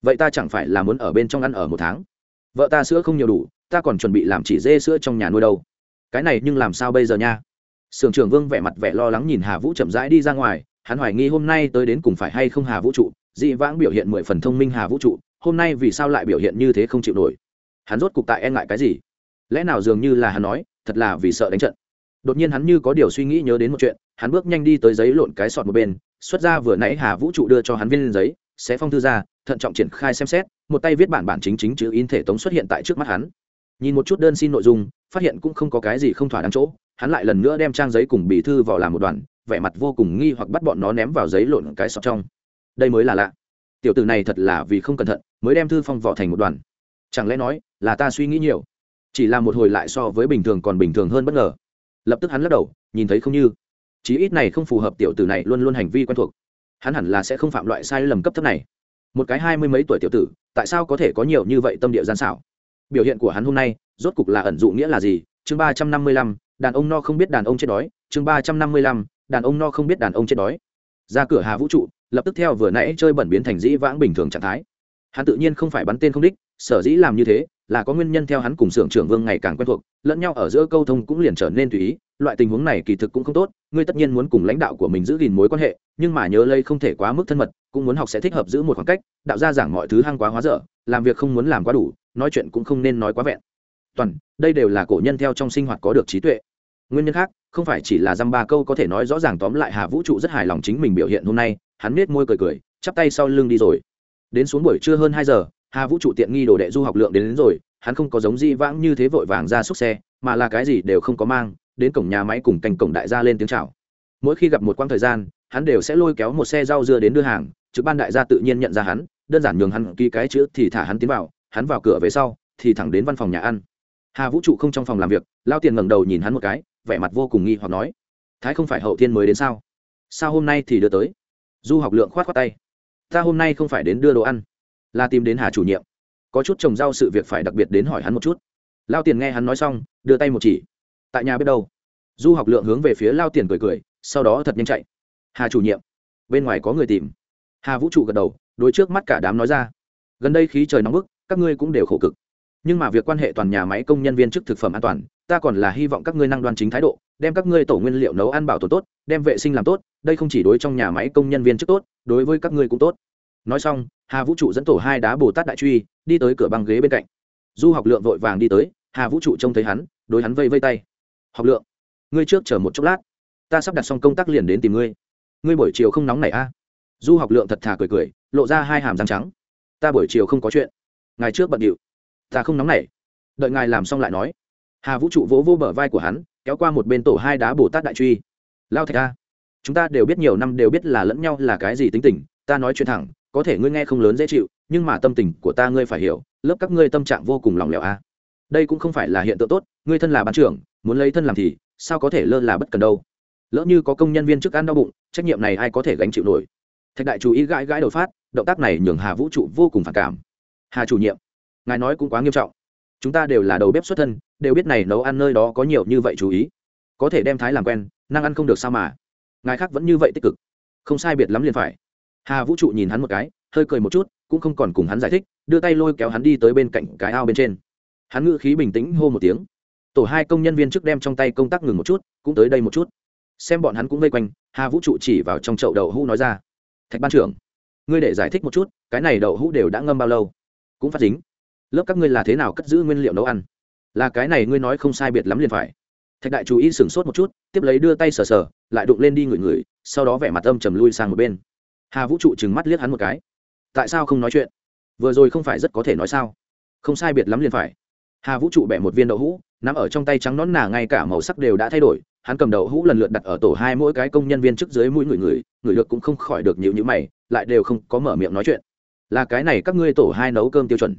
vậy ta chẳng phải là muốn ở bên trong ăn ở một tháng vợ ta sữa không nhiều đủ ta còn chuẩn bị làm chỉ dê sữa trong nhà nuôi đâu cái này nhưng làm sao bây giờ nha sưởng trưởng vương vẻ mặt vẻ lo lắng nhìn hà vũ chậm rãi đi ra ngoài hắn hoài nghi hôm nay tới đến cùng phải hay không hà vũ trụ dị vãng biểu hiện mười phần thông minh hà vũ trụ hôm nay vì sao lại biểu hiện như thế không chịu nổi hắn rốt cục tại e ngại cái gì lẽ nào dường như là hắn nói thật là vì sợ đánh trận đột nhiên hắn như có điều suy nghĩ nhớ đến một chuyện, hắn bước nhanh đi tới giấy lộn cái sọt một bên, xuất ra vừa nãy hà vũ trụ đưa cho hắn viên giấy, sẽ phong thư ra, thận trọng triển khai xem xét, một tay viết bản bản chính chính chữ in thể tống xuất hiện tại trước mắt hắn. Nhìn một chút đơn xin nội dung, phát hiện cũng không có cái gì không thỏa đáng chỗ, hắn lại lần nữa đem trang giấy cùng bì thư vào làm một đoàn vẻ mặt vô cùng nghi hoặc bắt bọn nó ném vào giấy lộn cái sọt trong. Đây mới là lạ. Tiểu tử này thật là vì không cẩn thận, mới đem thư phong vỏ thành một đoàn chẳng lẽ nói là ta suy nghĩ nhiều? Chỉ là một hồi lại so với bình thường còn bình thường hơn bất ngờ lập tức hắn lắc đầu, nhìn thấy không như. Chí ít này không phù hợp tiểu tử này luôn luôn hành vi quen thuộc. Hắn hẳn là sẽ không phạm loại sai lầm cấp thấp này. Một cái hai mươi mấy tuổi tiểu tử, tại sao có thể có nhiều như vậy tâm địa gian xảo? Biểu hiện của hắn hôm nay, rốt cục là ẩn dụ nghĩa là gì? Chương ba trăm năm mươi lăm, đàn ông no không biết đàn ông chết đói. Chương ba trăm năm mươi lăm, đàn ông no không biết đàn ông chết đói. Ra cửa hà vũ trụ, lập tức theo vừa nãy chơi bẩn biến thành dĩ vãng bình thường trạng thái. Hắn tự nhiên không phải bắn tên không đích, sở dĩ làm như thế là có nguyên nhân theo hắn cùng xưởng trưởng vương ngày càng quen thuộc, lẫn nhau ở giữa câu thông cũng liền trở nên tùy ý, loại tình huống này kỳ thực cũng không tốt, ngươi tất nhiên muốn cùng lãnh đạo của mình giữ gìn mối quan hệ, nhưng mà nhớ lây không thể quá mức thân mật, cũng muốn học sẽ thích hợp giữ một khoảng cách, đạo ra giảng mọi thứ hăng quá hóa dở, làm việc không muốn làm quá đủ, nói chuyện cũng không nên nói quá vẹn. Toàn, đây đều là cổ nhân theo trong sinh hoạt có được trí tuệ. Nguyên nhân khác, không phải chỉ là dăm ba câu có thể nói rõ ràng tóm lại hà vũ trụ rất hài lòng chính mình biểu hiện hôm nay, hắn nết môi cười cười, chắp tay sau lưng đi rồi. Đến xuống buổi trưa hơn hai giờ hà vũ trụ tiện nghi đồ đệ du học lượng đến, đến rồi hắn không có giống di vãng như thế vội vàng ra xúc xe mà là cái gì đều không có mang đến cổng nhà máy cùng cành cổng đại gia lên tiếng chào. Mỗi khi gặp một quãng thời gian hắn đều sẽ lôi kéo một xe rau dưa đến đưa hàng trực ban đại gia tự nhiên nhận ra hắn đơn giản nhường hắn ký cái chữ thì thả hắn tiến vào hắn vào cửa về sau thì thẳng đến văn phòng nhà ăn. Hà vũ trụ không trong phòng làm việc lao tiền ngẩng đầu nhìn hắn một cái vẻ mặt vô cùng nghi hoặc nói thái không phải hậu thiên mới đến sao? Sao hôm nay thì đưa tới? Du học lượng khoát khoát tay ta hôm nay không phải đến đưa đồ ăn là tìm đến hà chủ nhiệm. Có chút trồng rau sự việc phải đặc biệt đến hỏi hắn một chút. Lao tiền nghe hắn nói xong, đưa tay một chỉ. Tại nhà biết đâu? Du học lượng hướng về phía lao tiền cười cười, sau đó thật nhanh chạy. Hà chủ nhiệm. Bên ngoài có người tìm. Hà vũ trụ gật đầu đôi trước mắt cả đám nói ra. Gần đây khí trời nóng bức, các ngươi cũng đều khổ cực. Nhưng mà việc quan hệ toàn nhà máy công nhân viên chức thực phẩm an toàn, ta còn là hy vọng các ngươi năng đoan chính thái độ, đem các ngươi tổ nguyên liệu nấu ăn bảo tồn tốt, đem vệ sinh làm tốt, đây không chỉ đối trong nhà máy công nhân viên chức tốt, đối với các ngươi cũng tốt. Nói xong hà vũ trụ dẫn tổ hai đá bồ tát đại truy, đi tới cửa băng ghế bên cạnh. Du học lượng vội vàng đi tới, hà vũ trụ trông thấy hắn, đối hắn vây vây tay. Học lượng, ngươi trước chờ một chốc lát. Ta sắp đặt xong công tác liền đến tìm ngươi. Ngươi buổi chiều không nóng này a? À? du học lượng thật thà cười cười, lộ ra hai hàm răng trắng. Ta buổi chiều không có chuyện. Ngày trước bận điệu. Ta không nóng này đợi ngài làm xong lại nói. Hà vũ trụ vỗ vô bờ vai của hắn, kéo qua một bên tổ hai đá bồ tát đại truy. Lao thạch a, chúng ta đều biết nhiều năm đều biết là lẫn nhau là cái gì tính tình, ta nói chuyện thẳng có thể ngươi nghe không lớn dễ chịu, nhưng mà tâm tình của ta ngươi phải hiểu, lớp các ngươi tâm trạng vô cùng lòng lẻo a. Đây cũng không phải là hiện tượng tốt, ngươi thân là ban trưởng, muốn lấy thân làm thì, sao có thể lơ là bất cần đâu. Lỡ như có công nhân viên chức ăn đau bụng, trách nhiệm này ai có thể gánh chịu nổi? Thạch đại chú ý gãi gãi đầu phát, động tác này nhường hà vũ trụ vô cùng phản cảm. Hà chủ nhiệm, ngài nói cũng quá nghiêm trọng. Chúng ta đều là đầu bếp xuất thân, đều biết này nấu ăn nơi đó có nhiều như vậy chú ý. Có thể đem thái làm quen, năng ăn không được sao mà. Ngài khác vẫn như vậy tích cực. Không sai biệt lắm liền phải hà vũ trụ nhìn hắn một cái, hơi cười một chút, cũng không còn cùng hắn giải thích, đưa tay lôi kéo hắn đi tới bên cạnh cái ao bên trên. Hắn ngự khí bình tĩnh hô một tiếng. Tổ hai công nhân viên trước đem trong tay công tác ngừng một chút, cũng tới đây một chút. Xem bọn hắn cũng vây quanh, hà vũ trụ chỉ vào trong chậu đậu hũ nói ra. Thạch ban trưởng, ngươi để giải thích một chút, cái này đậu hũ đều đã ngâm bao lâu? Cũng phát dính. Lớp các ngươi là thế nào cất giữ nguyên liệu nấu ăn? Là cái này ngươi nói không sai biệt lắm liền phải. Thạch đại chú ý sửng sốt một chút, tiếp lấy đưa tay sờ sờ, lại đụng lên đi ngửi ngửi, sau đó vẻ mặt âm trầm lui sang một bên hà vũ trụ trừng mắt liếc hắn một cái. Tại sao không nói chuyện? Vừa rồi không phải rất có thể nói sao? Không sai biệt lắm liền phải. Hà vũ trụ bẻ một viên đậu hũ nằm ở trong tay trắng nón nà ngay cả màu sắc đều đã thay đổi. Hắn cầm đậu hũ lần lượt đặt ở tổ hai mỗi cái công nhân viên trước dưới mũi người người người được cũng không khỏi được nhịu nhữ mày, lại đều không có mở miệng nói chuyện. Là cái này các ngươi tổ hai nấu cơm tiêu chuẩn.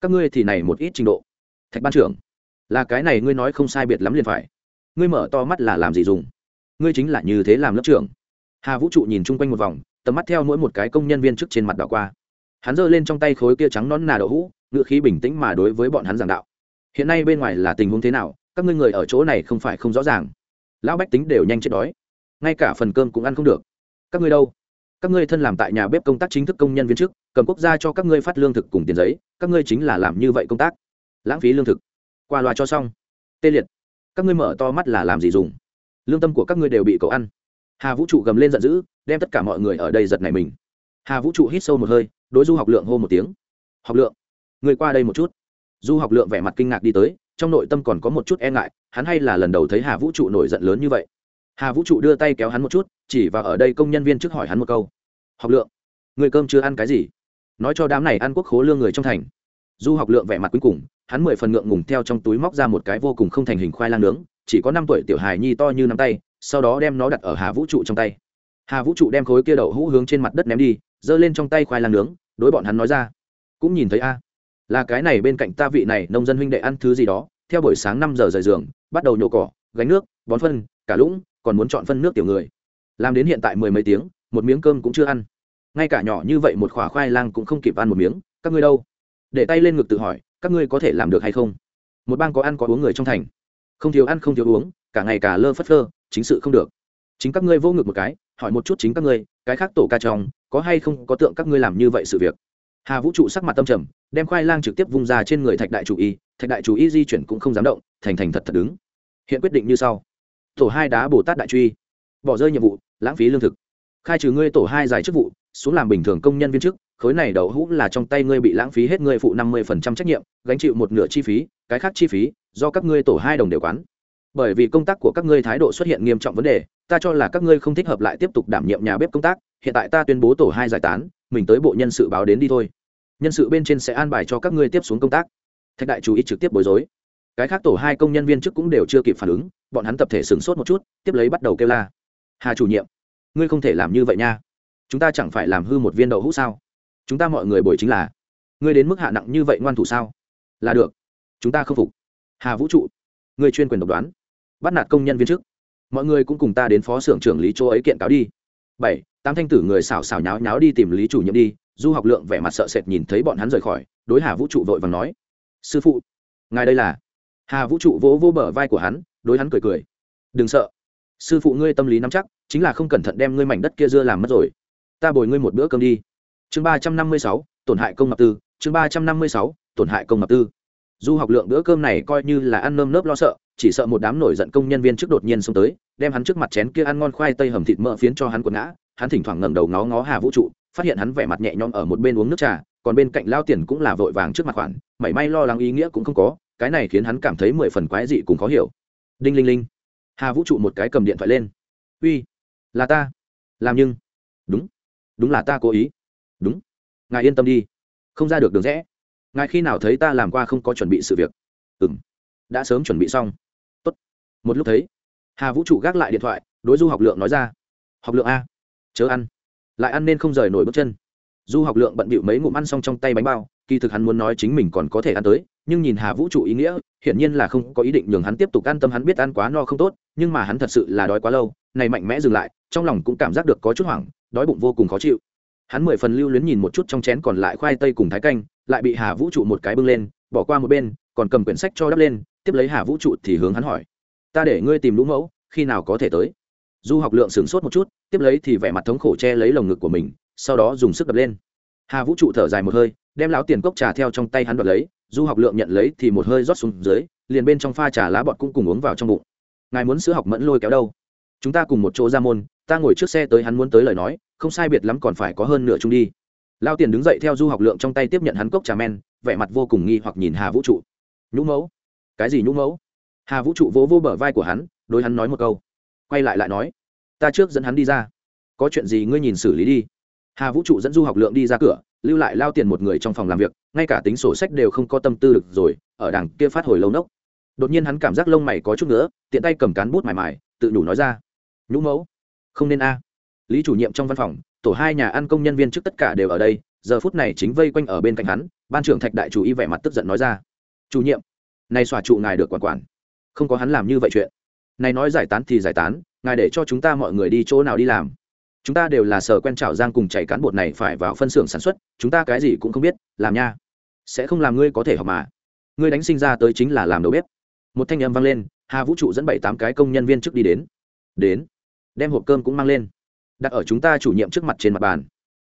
Các ngươi thì này một ít trình độ. Thạch ban trưởng, là cái này ngươi nói không sai biệt lắm liền phải. Ngươi mở to mắt là làm gì dùng? Ngươi chính là như thế làm lớp trưởng. Hà vũ trụ nhìn chung quanh một vòng tầm mắt theo mỗi một cái công nhân viên chức trên mặt đảo qua. Hắn giơ lên trong tay khối kia trắng nón nà đậu hũ ngựa khí bình tĩnh mà đối với bọn hắn giảng đạo. Hiện nay bên ngoài là tình huống thế nào, các ngươi người ở chỗ này không phải không rõ ràng. Lão bách tính đều nhanh chết đói. Ngay cả phần cơm cũng ăn không được. Các ngươi đâu? Các ngươi thân làm tại nhà bếp công tác chính thức công nhân viên chức, cầm quốc gia cho các ngươi phát lương thực cùng tiền giấy, các ngươi chính là làm như vậy công tác. Lãng phí lương thực. Qua loa cho xong. Tê liệt. Các ngươi mở to mắt là làm gì dùng? Lương tâm của các ngươi đều bị cậu ăn hà vũ trụ gầm lên giận dữ, đem tất cả mọi người ở đây giật này mình. Hà vũ trụ hít sâu một hơi, đối du học lượng hô một tiếng. Học lượng, người qua đây một chút. Du học lượng vẻ mặt kinh ngạc đi tới, trong nội tâm còn có một chút e ngại, hắn hay là lần đầu thấy hà vũ trụ nổi giận lớn như vậy? Hà vũ trụ đưa tay kéo hắn một chút, chỉ và ở đây công nhân viên trước hỏi hắn một câu. Học lượng, người cơm chưa ăn cái gì? Nói cho đám này ăn quốc khố lương người trong thành. Du học lượng vẻ mặt cuối cùng, hắn mười phần ngượng ngùng theo trong túi móc ra một cái vô cùng không thành hình khoai lang nướng, chỉ có năm tuổi tiểu hài nhi to như nắm tay sau đó đem nó đặt ở hà vũ trụ trong tay. Hà vũ trụ đem khối kia đậu hũ hướng trên mặt đất ném đi, giơ lên trong tay khoai lang nướng, đối bọn hắn nói ra, cũng nhìn thấy a, là cái này bên cạnh ta vị này nông dân huynh đệ ăn thứ gì đó, theo buổi sáng năm giờ rời giường, bắt đầu nhổ cỏ, gánh nước, bón phân, cả lũng, còn muốn chọn phân nước tiểu người. Làm đến hiện tại mười mấy tiếng, một miếng cơm cũng chưa ăn. Ngay cả nhỏ như vậy một khỏa khoai lang cũng không kịp ăn một miếng, các ngươi đâu? Để tay lên ngực tự hỏi, các ngươi có thể làm được hay không? Một bang có ăn có uống người trong thành. Không thiếu ăn không thiếu uống, cả ngày cả lơ phất phơ chính sự không được. Chính các ngươi vô ngực một cái, hỏi một chút chính các ngươi, cái khác tổ ca trong, có hay không có tượng các ngươi làm như vậy sự việc? Hà vũ trụ sắc mặt tâm trầm, đem khoai lang trực tiếp vung ra trên người thạch đại chủ y, thạch đại chủ y di chuyển cũng không dám động, thành thành thật thật đứng. Hiện quyết định như sau. Tổ hai đá bồ tát đại truy. Bỏ rơi nhiệm vụ, lãng phí lương thực. Khai trừ ngươi tổ hai giải chức vụ, xuống làm bình thường công nhân viên chức, khối này đậu hũ là trong tay ngươi bị lãng phí hết ngươi phụ năm mươi phần trăm trách nhiệm, gánh chịu một nửa chi phí, cái khác chi phí, do các ngươi tổ hai đồng đều quán bởi vì công tác của các ngươi thái độ xuất hiện nghiêm trọng vấn đề, ta cho là các ngươi không thích hợp lại tiếp tục đảm nhiệm nhà bếp công tác, hiện tại ta tuyên bố tổ hai giải tán, mình tới bộ nhân sự báo đến đi thôi. Nhân sự bên trên sẽ an bài cho các ngươi tiếp xuống công tác. Thạch đại chú ý trực tiếp bối rối. Cái khác tổ hai công nhân viên chức cũng đều chưa kịp phản ứng, bọn hắn tập thể sửng sốt một chút, tiếp lấy bắt đầu kêu la. Hà chủ nhiệm, ngươi không thể làm như vậy nha. Chúng ta chẳng phải làm hư một viên đậu hũ sao? Chúng ta mọi người bồi chính là, ngươi đến mức hạ nặng như vậy ngoan thủ sao? Là được, chúng ta không phục. Hà vũ trụ, ngươi chuyên quyền độc đoán bắt nạt công nhân viên chức. Mọi người cũng cùng ta đến phó xưởng trưởng lý chỗ ấy kiện cáo đi. Bảy, tám thanh tử người xảo xảo nháo nháo đi tìm lý chủ nhiệm đi, du học lượng vẻ mặt sợ sệt nhìn thấy bọn hắn rời khỏi, đối hà vũ trụ vội và nói, sư phụ, ngài đây là? Hà vũ trụ vỗ vô bờ vai của hắn, đối hắn cười cười, đừng sợ. Sư phụ ngươi tâm lý nắm chắc, chính là không cẩn thận đem ngươi mảnh đất kia dưa làm mất rồi. Ta bồi ngươi một bữa cơm đi. Chương ba trăm năm mươi sáu, tổn hại công ngập tư. Chương ba trăm năm mươi sáu, tổn hại công ngập tư du học lượng bữa cơm này coi như là ăn nơm nớp lo sợ, chỉ sợ một đám nổi giận công nhân viên trước đột nhiên xông tới, đem hắn trước mặt chén kia ăn ngon khoai tây hầm thịt mỡ phiến cho hắn quần ngã. Hắn thỉnh thoảng ngẩng đầu ngó ngó hà vũ trụ, phát hiện hắn vẻ mặt nhẹ nhõm ở một bên uống nước trà, còn bên cạnh lao tiền cũng là vội vàng trước mặt khoản, mảy may lo lắng ý nghĩa cũng không có, cái này khiến hắn cảm thấy mười phần quái dị cũng khó hiểu. Đinh linh linh. Hà vũ trụ một cái cầm điện thoại lên. Uy, là ta. Làm nhưng. Đúng đúng là ta cố ý. Đúng, ngài yên tâm đi, không ra được đường rẽ ngài khi nào thấy ta làm qua không có chuẩn bị sự việc? Ừ m đã sớm chuẩn bị xong. Tốt. một lúc thấy, hà vũ trụ gác lại điện thoại, đối du học lượng nói ra. Học lượng a. Chớ ăn. Lại ăn nên không rời nổi bước chân. Du học lượng bận bịu mấy ngụm ăn xong trong tay bánh bao, kỳ thực hắn muốn nói chính mình còn có thể ăn tới, nhưng nhìn hà vũ trụ ý nghĩa, hiển nhiên là không có ý định nhường hắn tiếp tục an tâm hắn biết ăn quá no không tốt, nhưng mà hắn thật sự là đói quá lâu, này mạnh mẽ dừng lại, trong lòng cũng cảm giác được có chút hoảng, đói bụng vô cùng khó chịu. Hắn mười phần lưu luyến nhìn một chút trong chén còn lại khoai tây cùng thái canh lại bị hà vũ trụ một cái bưng lên, bỏ qua một bên, còn cầm quyển sách cho đắp lên, tiếp lấy hà vũ trụ thì hướng hắn hỏi. Ta để ngươi tìm lũ mẫu, khi nào có thể tới? Du học lượng sửng sốt một chút, tiếp lấy thì vẻ mặt thống khổ che lấy lồng ngực của mình, sau đó dùng sức đập lên. Hà vũ trụ thở dài một hơi, đem láo tiền cốc trà theo trong tay hắn đoạt lấy, du học lượng nhận lấy thì một hơi rót xuống dưới, liền bên trong pha trà lá bọt cũng cùng uống vào trong bụng. Ngài muốn sữa học mẫn lôi kéo đâu? Chúng ta cùng một chỗ ra môn, ta ngồi trước xe tới hắn muốn tới lời nói, không sai biệt lắm còn phải có hơn nửa chung đi lao tiền đứng dậy theo du học lượng trong tay tiếp nhận hắn cốc trà men, vẻ mặt vô cùng nghi hoặc nhìn hà vũ trụ. Nhũ mẫu. Cái gì nhũ mẫu? Hà vũ trụ vỗ vô bờ vai của hắn, đối hắn nói một câu. Quay lại lại nói, ta trước dẫn hắn đi ra. Có chuyện gì ngươi nhìn xử lý đi. Hà vũ trụ dẫn du học lượng đi ra cửa, lưu lại lao tiền một người trong phòng làm việc, ngay cả tính sổ sách đều không có tâm tư được rồi, ở đằng kia phát hồi lâu nốc. Đột nhiên hắn cảm giác lông mày có chút nữa tiện tay cầm cán bút mải mải, tự đủ nói ra, nhũ mẫu, không nên a. Lý chủ nhiệm trong văn phòng tổ hai nhà ăn công nhân viên trước tất cả đều ở đây, giờ phút này chính vây quanh ở bên cạnh hắn, ban trưởng thạch đại chủ y vẻ mặt tức giận nói ra. Chủ nhiệm này xòa trụ ngài được quản quản. Không có hắn làm như vậy chuyện. Này nói giải tán thì giải tán, ngài để cho chúng ta mọi người đi chỗ nào đi làm. Chúng ta đều là sở quen trào giang cùng chạy cán bột này phải vào phân xưởng sản xuất, chúng ta cái gì cũng không biết, làm nha. Sẽ không làm ngươi có thể học mà. Ngươi đánh sinh ra tới chính là làm đầu bếp. Một thanh âm vang lên, hà vũ trụ dẫn bảy tám cái công nhân viên trước đi đến. Đến. Đem hộp cơm cũng mang lên đặt ở chúng ta chủ nhiệm trước mặt trên mặt bàn.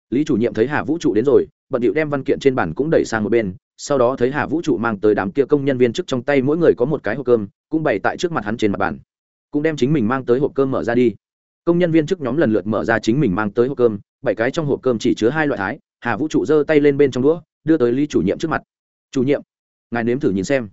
Lý chủ nhiệm thấy hà vũ trụ đến rồi, bận điệu đem văn kiện trên bàn cũng đẩy sang một bên, sau đó thấy hà vũ trụ mang tới đám kia công nhân viên chức trong tay mỗi người có một cái hộp cơm, cũng bày tại trước mặt hắn trên mặt bàn. Cũng đem chính mình mang tới hộp cơm mở ra đi. Công nhân viên chức nhóm lần lượt mở ra chính mình mang tới hộp cơm, bảy cái trong hộp cơm chỉ chứa hai loại thái. Hà vũ trụ giơ tay lên bên trong đũa, đưa tới lý chủ nhiệm trước mặt. Chủ nhiệm, ngài nếm thử nhìn xem.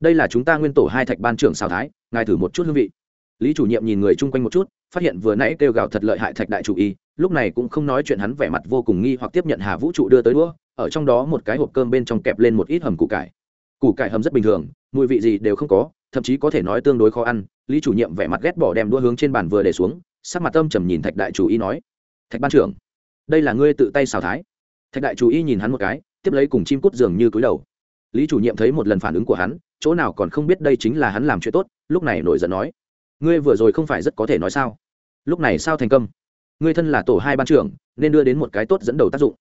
Đây là chúng ta nguyên tổ hai thạch ban trưởng xào thái, ngài thử một chút hương vị. Lý chủ nhiệm nhìn người chung quanh một chút phát hiện vừa nãy kêu gào thật lợi hại thạch đại chủ y, lúc này cũng không nói chuyện hắn vẻ mặt vô cùng nghi hoặc tiếp nhận hà vũ trụ đưa tới đũa, ở trong đó một cái hộp cơm bên trong kẹp lên một ít hầm củ cải. Củ cải hầm rất bình thường, mùi vị gì đều không có, thậm chí có thể nói tương đối khó ăn, lý chủ nhiệm vẻ mặt ghét bỏ đem đua hướng trên bàn vừa để xuống, sắc mặt tâm trầm nhìn thạch đại chủ y nói, thạch ban trưởng, đây là ngươi tự tay xào thái. Thạch đại chủ y nhìn hắn một cái, tiếp lấy cùng chim cút dường như cúi đầu. Lý chủ nhiệm thấy một lần phản ứng của hắn, chỗ nào còn không biết đây chính là hắn làm chuyện tốt, lúc này nổi giận nói ngươi vừa rồi không phải rất có thể nói sao? Lúc này sao thành công? Ngươi thân là tổ hai ban trưởng, nên đưa đến một cái tốt dẫn đầu tác dụng.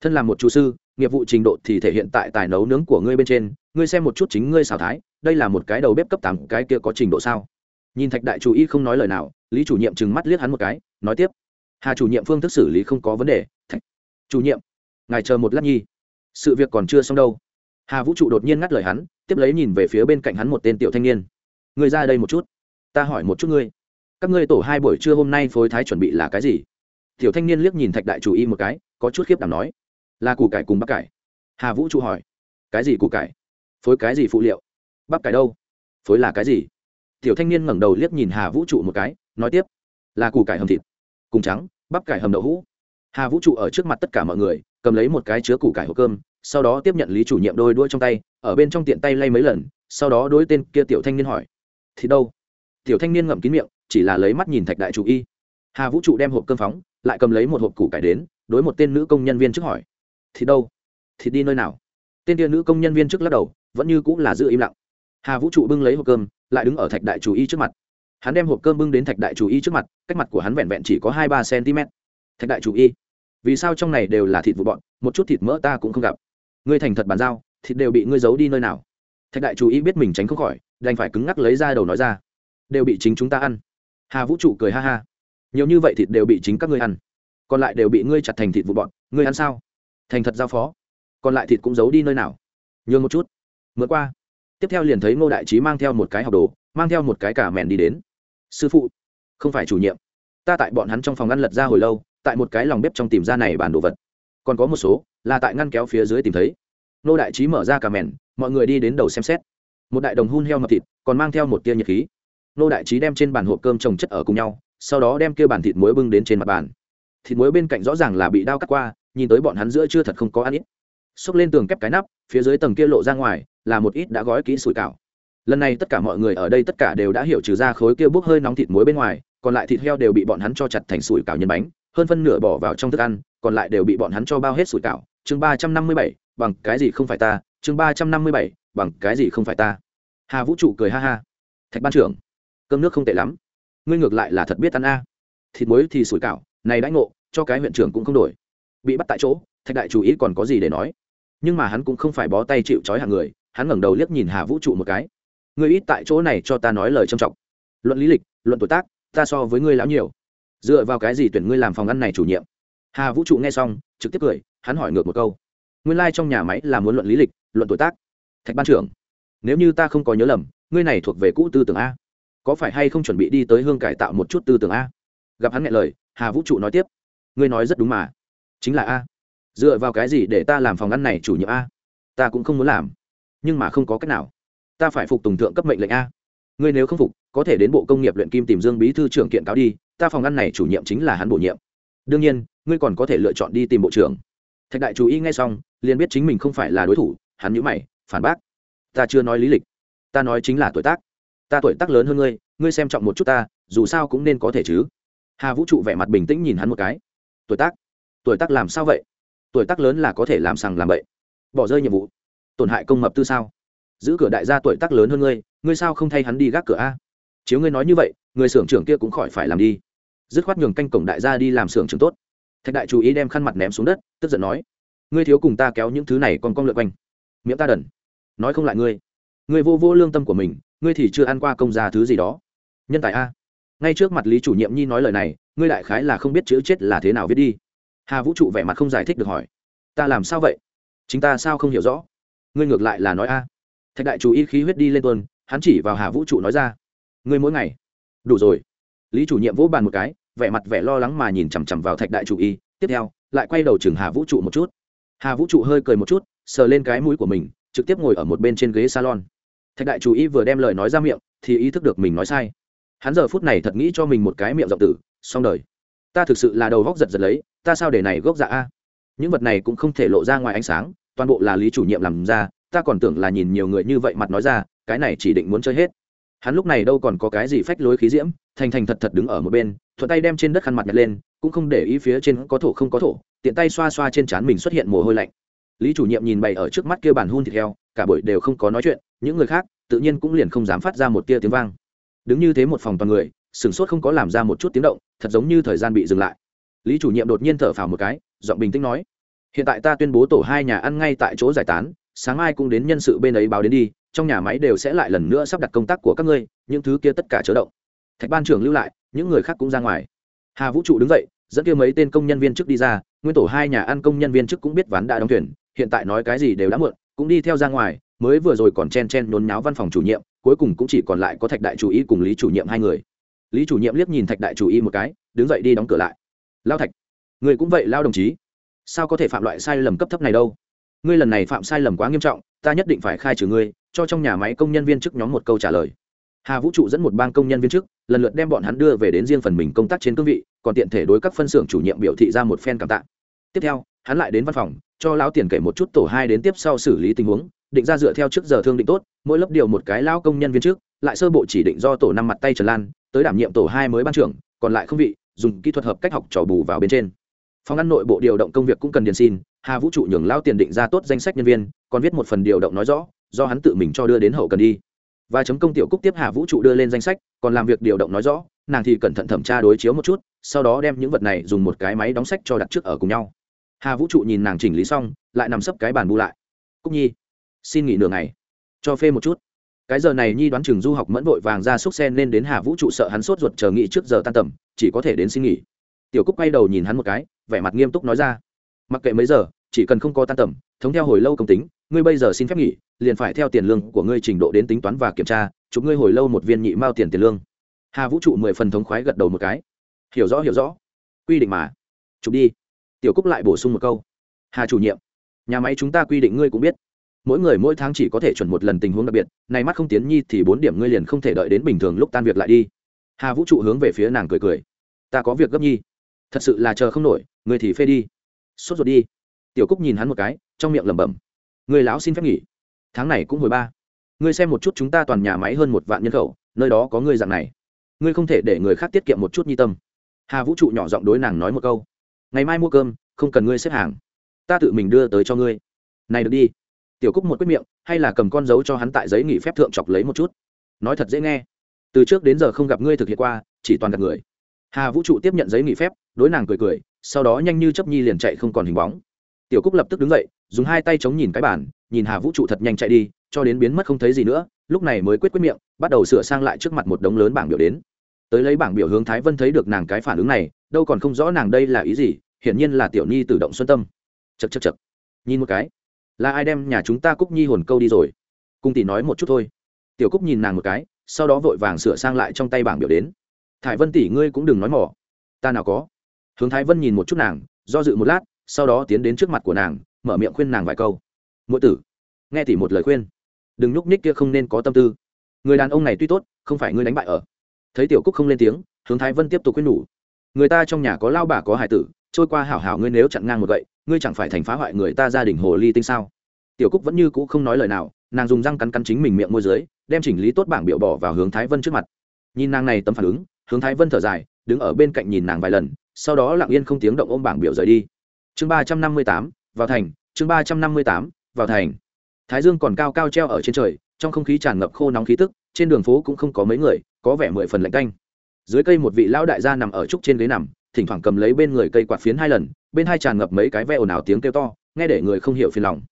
Thân là một chủ sư, nghiệp vụ trình độ thì thể hiện tại tài nấu nướng của ngươi bên trên. Ngươi xem một chút chính ngươi xào thái, đây là một cái đầu bếp cấp tám, cái kia có trình độ sao? Nhìn thạch đại chủ y không nói lời nào, lý chủ nhiệm trừng mắt liếc hắn một cái, nói tiếp. Hà chủ nhiệm phương thức xử lý không có vấn đề. Thạch chủ nhiệm, ngài chờ một lát nhi. Sự việc còn chưa xong đâu. Hà vũ trụ đột nhiên ngắt lời hắn, tiếp lấy nhìn về phía bên cạnh hắn một tên tiểu thanh niên. Người ra đây một chút ta hỏi một chút ngươi, các ngươi tổ hai buổi trưa hôm nay phối thái chuẩn bị là cái gì? Tiểu thanh niên liếc nhìn thạch đại chủ y một cái, có chút khiếp đảm nói, là củ cải cùng bắp cải. Hà vũ trụ hỏi, cái gì củ cải? Phối cái gì phụ liệu? Bắp cải đâu? Phối là cái gì? Tiểu thanh niên ngẩng đầu liếc nhìn hà vũ trụ một cái, nói tiếp, là củ cải hầm thịt, cùng trắng, bắp cải hầm đậu hũ. Hà vũ trụ ở trước mặt tất cả mọi người, cầm lấy một cái chứa củ cải hộp cơm, sau đó tiếp nhận lý chủ nhiệm đôi đuôi trong tay, ở bên trong tiện tay lay mấy lần, sau đó đối tên kia tiểu thanh niên hỏi thì đâu? Tiểu thanh niên ngậm kín miệng, chỉ là lấy mắt nhìn thạch đại chủ y. Hà vũ trụ đem hộp cơm phóng, lại cầm lấy một hộp củ cải đến, đối một tên nữ công nhân viên trước hỏi. Thì đâu? Thì đi nơi nào? Tên tia nữ công nhân viên trước lắc đầu, vẫn như cũng là giữ im lặng. Hà vũ trụ bưng lấy hộp cơm, lại đứng ở thạch đại chủ y trước mặt. Hắn đem hộp cơm bưng đến thạch đại chủ y trước mặt, cách mặt của hắn vẹn vẹn chỉ có hai ba cm thạch đại chủ y, vì sao trong này đều là thịt vụ bọn? Một chút thịt mỡ ta cũng không gặp. Ngươi thành thật bàn giao, thịt đều bị ngươi giấu đi nơi nào? Thạch đại chủ y biết mình tránh không khỏi, đành phải cứng ngắc lấy ra đầu nói ra đều bị chính chúng ta ăn. Hà vũ trụ cười ha ha. Nhiều như vậy thịt đều bị chính các ngươi ăn. Còn lại đều bị ngươi chặt thành thịt vụ bọn ngươi ăn sao? Thành thật giao phó. Còn lại thịt cũng giấu đi nơi nào? Nhường một chút. Mượn qua. Tiếp theo liền thấy ngô đại trí mang theo một cái học đồ, mang theo một cái cả mèn đi đến. Sư phụ, không phải chủ nhiệm. Ta tại bọn hắn trong phòng ngăn lật ra hồi lâu, tại một cái lòng bếp trong tìm ra này bản đồ vật. Còn có một số, là tại ngăn kéo phía dưới tìm thấy. Ngô đại trí mở ra cả mèn mọi người đi đến đầu xem xét. Một đại đồng hun heo mập thịt, còn mang theo một tia nhiệt khí nô đại trí đem trên bàn hộp cơm trồng chất ở cùng nhau, sau đó đem kêu bàn thịt muối bưng đến trên mặt bàn. Thịt muối bên cạnh rõ ràng là bị đao cắt qua, nhìn tới bọn hắn giữa chưa thật không có ăn ít. Xốc lên tường kép cái nắp, phía dưới tầng kia lộ ra ngoài, là một ít đã gói kỹ sủi cảo. Lần này tất cả mọi người ở đây tất cả đều đã hiểu trừ ra khối kia bốc hơi nóng thịt muối bên ngoài, còn lại thịt heo đều bị bọn hắn cho chặt thành sủi cảo nhân bánh, hơn phân nửa bỏ vào trong thức ăn, còn lại đều bị bọn hắn cho bao hết sủi cảo. Chương ba trăm năm mươi bảy, bằng cái gì không phải ta? Chương ba trăm năm mươi bảy, bằng cái gì không phải ta? Hà vũ trụ cười ha ha. Thạch ban trưởng cơm nước không tệ lắm. Ngươi ngược lại là thật biết ăn a. Thịt muối thì sủi cảo, này đãi ngộ, cho cái huyện trưởng cũng không đổi. Bị bắt tại chỗ, thạch đại chủ ý còn có gì để nói? Nhưng mà hắn cũng không phải bó tay chịu trói hàng người, hắn ngẩng đầu liếc nhìn hà vũ trụ một cái. Ngươi ít tại chỗ này cho ta nói lời trầm trọng. Luận lý lịch, luận tuổi tác, ta so với ngươi lão nhiều. Dựa vào cái gì tuyển ngươi làm phòng ăn này chủ nhiệm? Hà vũ trụ nghe xong, trực tiếp cười, hắn hỏi ngược một câu. Nguyên lai、like、trong nhà máy là muốn luận lý lịch, luận tuổi tác. Thạch ban trưởng, nếu như ta không có nhớ lầm, ngươi này thuộc về cũ tư tưởng a có phải hay không chuẩn bị đi tới hương cải tạo một chút tư tưởng a? Gặp hắn nghe lời, hà vũ trụ nói tiếp. Ngươi nói rất đúng mà. Chính là a. Dựa vào cái gì để ta làm phòng ăn này chủ nhiệm a? Ta cũng không muốn làm. Nhưng mà không có cách nào. Ta phải phục tùng thượng cấp mệnh lệnh a. Ngươi nếu không phục, có thể đến bộ công nghiệp luyện kim tìm dương bí thư trưởng kiện cáo đi, ta phòng ăn này chủ nhiệm chính là hắn bổ nhiệm. Đương nhiên, ngươi còn có thể lựa chọn đi tìm bộ trưởng. Thạch đại chú ý ngay xong, liền biết chính mình không phải là đối thủ, hắn nhữ mày, phản bác. Ta chưa nói lý lịch. Ta nói chính là tuổi tác ta tuổi tác lớn hơn ngươi ngươi xem trọng một chút ta, dù sao cũng nên có thể chứ. Hà vũ trụ vẻ mặt bình tĩnh nhìn hắn một cái. Tuổi tác? Tuổi tác làm sao vậy? Tuổi tác lớn là có thể làm sằng làm bậy. Bỏ rơi nhiệm vụ. Tổn hại công mập tư sao? Giữ cửa đại gia tuổi tác lớn hơn ngươi ngươi sao không thay hắn đi gác cửa a? Chiếu ngươi nói như vậy, người xưởng trưởng kia cũng khỏi phải làm đi. Dứt khoát nhường canh cổng đại gia đi làm xưởng trưởng tốt. Thạch đại chú ý đem khăn mặt ném xuống đất, tức giận nói, ngươi thiếu cùng ta kéo những thứ này còn con lượt quanh. Miệng ta đần. Nói không lại ngươi. Ngươi vô vô lương tâm của mình ngươi thì chưa ăn qua công gia thứ gì đó. Nhân tài a. Ngay trước mặt lý chủ nhiệm nhi nói lời này, ngươi đại khái là không biết chữ chết là thế nào viết đi. Hà vũ trụ vẻ mặt không giải thích được hỏi. Ta làm sao vậy? Chính ta sao không hiểu rõ? Ngươi ngược lại là nói a. Thạch đại chủ y khí huyết đi lên tuần hắn chỉ vào hà vũ trụ nói ra. Ngươi mỗi ngày. Đủ rồi. Lý chủ nhiệm vỗ bàn một cái, vẻ mặt vẻ lo lắng mà nhìn chằm chằm vào thạch đại chủ y. Tiếp theo, lại quay đầu chừng hà vũ trụ một chút. Hà vũ trụ hơi cười một chút, sờ lên cái mũi của mình, trực tiếp ngồi ở một bên trên ghế salon thạch đại chủ ý vừa đem lời nói ra miệng, thì ý thức được mình nói sai. Hắn giờ phút này thật nghĩ cho mình một cái miệng rộng tử, xong đời. Ta thực sự là đầu góc giật giật lấy, ta sao để này gốc dạ a? Những vật này cũng không thể lộ ra ngoài ánh sáng, toàn bộ là lý chủ nhiệm làm ra, ta còn tưởng là nhìn nhiều người như vậy mặt nói ra, cái này chỉ định muốn chơi hết. Hắn lúc này đâu còn có cái gì phách lối khí diễm, thành thành thật thật đứng ở một bên, thuận tay đem trên đất khăn mặt nhặt lên, cũng không để ý phía trên có thổ không có thổ, tiện tay xoa xoa trên trán mình xuất hiện mồ hôi lạnh lý chủ nhiệm nhìn bày ở trước mắt kia bàn hun thịt heo, cả buổi đều không có nói chuyện, những người khác tự nhiên cũng liền không dám phát ra một tia tiếng vang. Đứng như thế một phòng toàn người, sửng sốt không có làm ra một chút tiếng động, thật giống như thời gian bị dừng lại. Lý chủ nhiệm đột nhiên thở phào một cái, giọng bình tĩnh nói, hiện tại ta tuyên bố tổ hai nhà ăn ngay tại chỗ giải tán, sáng mai cũng đến nhân sự bên ấy báo đến đi, trong nhà máy đều sẽ lại lần nữa sắp đặt công tác của các ngươi, những thứ kia tất cả chớ động thạch ban trưởng lưu lại, những người khác cũng ra ngoài. Hà vũ trụ đứng dậy, dẫn kia mấy tên công nhân viên trước đi ra, nguyên tổ hai nhà ăn công nhân viên trước cũng biết ván đã đóng thuyền hiện tại nói cái gì đều đã muộn, cũng đi theo ra ngoài, mới vừa rồi còn chen chen nhốn nháo văn phòng chủ nhiệm, cuối cùng cũng chỉ còn lại có thạch đại chủ y cùng lý chủ nhiệm hai người. Lý chủ nhiệm liếc nhìn thạch đại chủ y một cái, đứng dậy đi đóng cửa lại. Lao thạch, người cũng vậy, lao đồng chí. Sao có thể phạm loại sai lầm cấp thấp này đâu? Ngươi lần này phạm sai lầm quá nghiêm trọng, ta nhất định phải khai trừ ngươi, cho trong nhà máy công nhân viên chức nhóm một câu trả lời. Hà vũ trụ dẫn một bang công nhân viên chức, lần lượt đem bọn hắn đưa về đến riêng phần mình công tác trên cương vị, còn tiện thể đối các phân xưởng chủ nhiệm biểu thị ra một phen cảm tạ. Tiếp theo, hắn lại đến văn phòng cho lão tiền kể một chút tổ hai đến tiếp sau xử lý tình huống, định ra dựa theo trước giờ thương định tốt, mỗi lớp điều một cái lão công nhân viên trước, lại sơ bộ chỉ định do tổ năm mặt tay trần lan, tới đảm nhiệm tổ hai mới ban trưởng, còn lại không vị, dùng kỹ thuật hợp cách học trò bù vào bên trên. Phòng ăn nội bộ điều động công việc cũng cần điền xin, hà vũ trụ nhường lao tiền định ra tốt danh sách nhân viên, còn viết một phần điều động nói rõ, do hắn tự mình cho đưa đến hậu cần đi. Và chấm công tiểu cúc tiếp hà vũ trụ đưa lên danh sách, còn làm việc điều động nói rõ, nàng thì cẩn thận thẩm tra đối chiếu một chút, sau đó đem những vật này dùng một cái máy đóng sách cho đặt trước ở cùng nhau hà vũ trụ nhìn nàng chỉnh lý xong, lại nằm sấp cái bàn bu lại. Cúc nhi, xin nghỉ nửa ngày, cho phê một chút. Cái giờ này nhi đoán chừng du học mẫn vội vàng ra xúc sen nên đến hà vũ trụ sợ hắn sốt ruột chờ nghỉ trước giờ tan tầm, chỉ có thể đến xin nghỉ. Tiểu cúc quay đầu nhìn hắn một cái, vẻ mặt nghiêm túc nói ra, mặc kệ mấy giờ, chỉ cần không có tan tầm, thống theo hồi lâu công tính, ngươi bây giờ xin phép nghỉ, liền phải theo tiền lương của ngươi trình độ đến tính toán và kiểm tra, chụp ngươi hồi lâu một viên nhị mao tiền tiền lương. Hà vũ trụ mười phần thống khoái gật đầu một cái. Hiểu rõ hiểu rõ. Quy định mà. Chụp đi tiểu cúc lại bổ sung một câu. Hà chủ nhiệm, nhà máy chúng ta quy định ngươi cũng biết. Mỗi người mỗi tháng chỉ có thể chuẩn một lần tình huống đặc biệt, này mắt không tiến nhi thì bốn điểm ngươi liền không thể đợi đến bình thường lúc tan việc lại đi. Hà vũ trụ hướng về phía nàng cười cười. Ta có việc gấp nhi. Thật sự là chờ không nổi, ngươi thì phê đi. Sốt ruột đi. Tiểu cúc nhìn hắn một cái, trong miệng lẩm bẩm. Người lão xin phép nghỉ. Tháng này cũng hồi ba. Ngươi xem một chút chúng ta toàn nhà máy hơn một vạn nhân khẩu, nơi đó có ngươi dạng này. Ngươi không thể để người khác tiết kiệm một chút nhi tâm. Hà vũ trụ nhỏ giọng đối nàng nói một câu ngày mai mua cơm, không cần ngươi xếp hàng. Ta tự mình đưa tới cho ngươi. Này được đi. Tiểu cúc một quyết miệng, hay là cầm con dấu cho hắn tại giấy nghỉ phép thượng chọc lấy một chút. Nói thật dễ nghe. Từ trước đến giờ không gặp ngươi thực hiện qua, chỉ toàn gặp người. Hà vũ trụ tiếp nhận giấy nghỉ phép, đối nàng cười cười, sau đó nhanh như chấp nhi liền chạy không còn hình bóng. Tiểu cúc lập tức đứng dậy, dùng hai tay chống nhìn cái bàn, nhìn hà vũ trụ thật nhanh chạy đi, cho đến biến mất không thấy gì nữa, lúc này mới quyết quyết miệng, bắt đầu sửa sang lại trước mặt một đống lớn bảng biểu đến. Tới lấy bảng biểu hướng thái vân thấy được nàng cái phản ứng này đâu còn không rõ nàng đây là ý gì, hiển nhiên là tiểu nhi tự động xuân tâm. Chật chật chật nhìn một cái. Là ai đem nhà chúng ta cúc nhi hồn câu đi rồi? Cung tỷ nói một chút thôi. Tiểu cúc nhìn nàng một cái, sau đó vội vàng sửa sang lại trong tay bảng biểu đến. Thải vân tỷ ngươi cũng đừng nói mỏ ta nào có. Hướng thái vân nhìn một chút nàng, do dự một lát, sau đó tiến đến trước mặt của nàng, mở miệng khuyên nàng vài câu. Mỗi tử, nghe tỷ một lời khuyên. Đừng nhúc nhích kia không nên có tâm tư. Người đàn ông này tuy tốt, không phải ngươi đánh bại ở. Thấy tiểu cúc không lên tiếng, hướng thái vân tiếp tục khuyên nhủ người ta trong nhà có lao bà có hải tử, trôi qua hảo hảo ngươi nếu chặn ngang một gậy, ngươi chẳng phải thành phá hoại người ta gia đình hồ ly tinh sao? Tiểu cúc vẫn như cũ không nói lời nào, nàng dùng răng cắn cắn chính mình miệng môi dưới, đem chỉnh lý tốt bảng biểu bỏ vào hướng thái vân trước mặt. Nhìn nàng này tấm phản ứng, hướng thái vân thở dài, đứng ở bên cạnh nhìn nàng vài lần, sau đó lặng yên không tiếng động ôm bảng biểu rời đi. Chương ba trăm năm mươi tám, vào thành, chương ba trăm năm mươi tám, vào thành. Thái dương còn cao cao treo ở trên trời, trong không khí tràn ngập khô nóng khí tức, trên đường phố cũng không có mấy người, có vẻ mười phần lạnh canh dưới cây một vị lão đại gia nằm ở trúc trên ghế nằm, thỉnh thoảng cầm lấy bên người cây quạt phiến hai lần, bên hai tràn ngập mấy cái ve ồn ào tiếng kêu to, nghe để người không hiểu phiền lòng.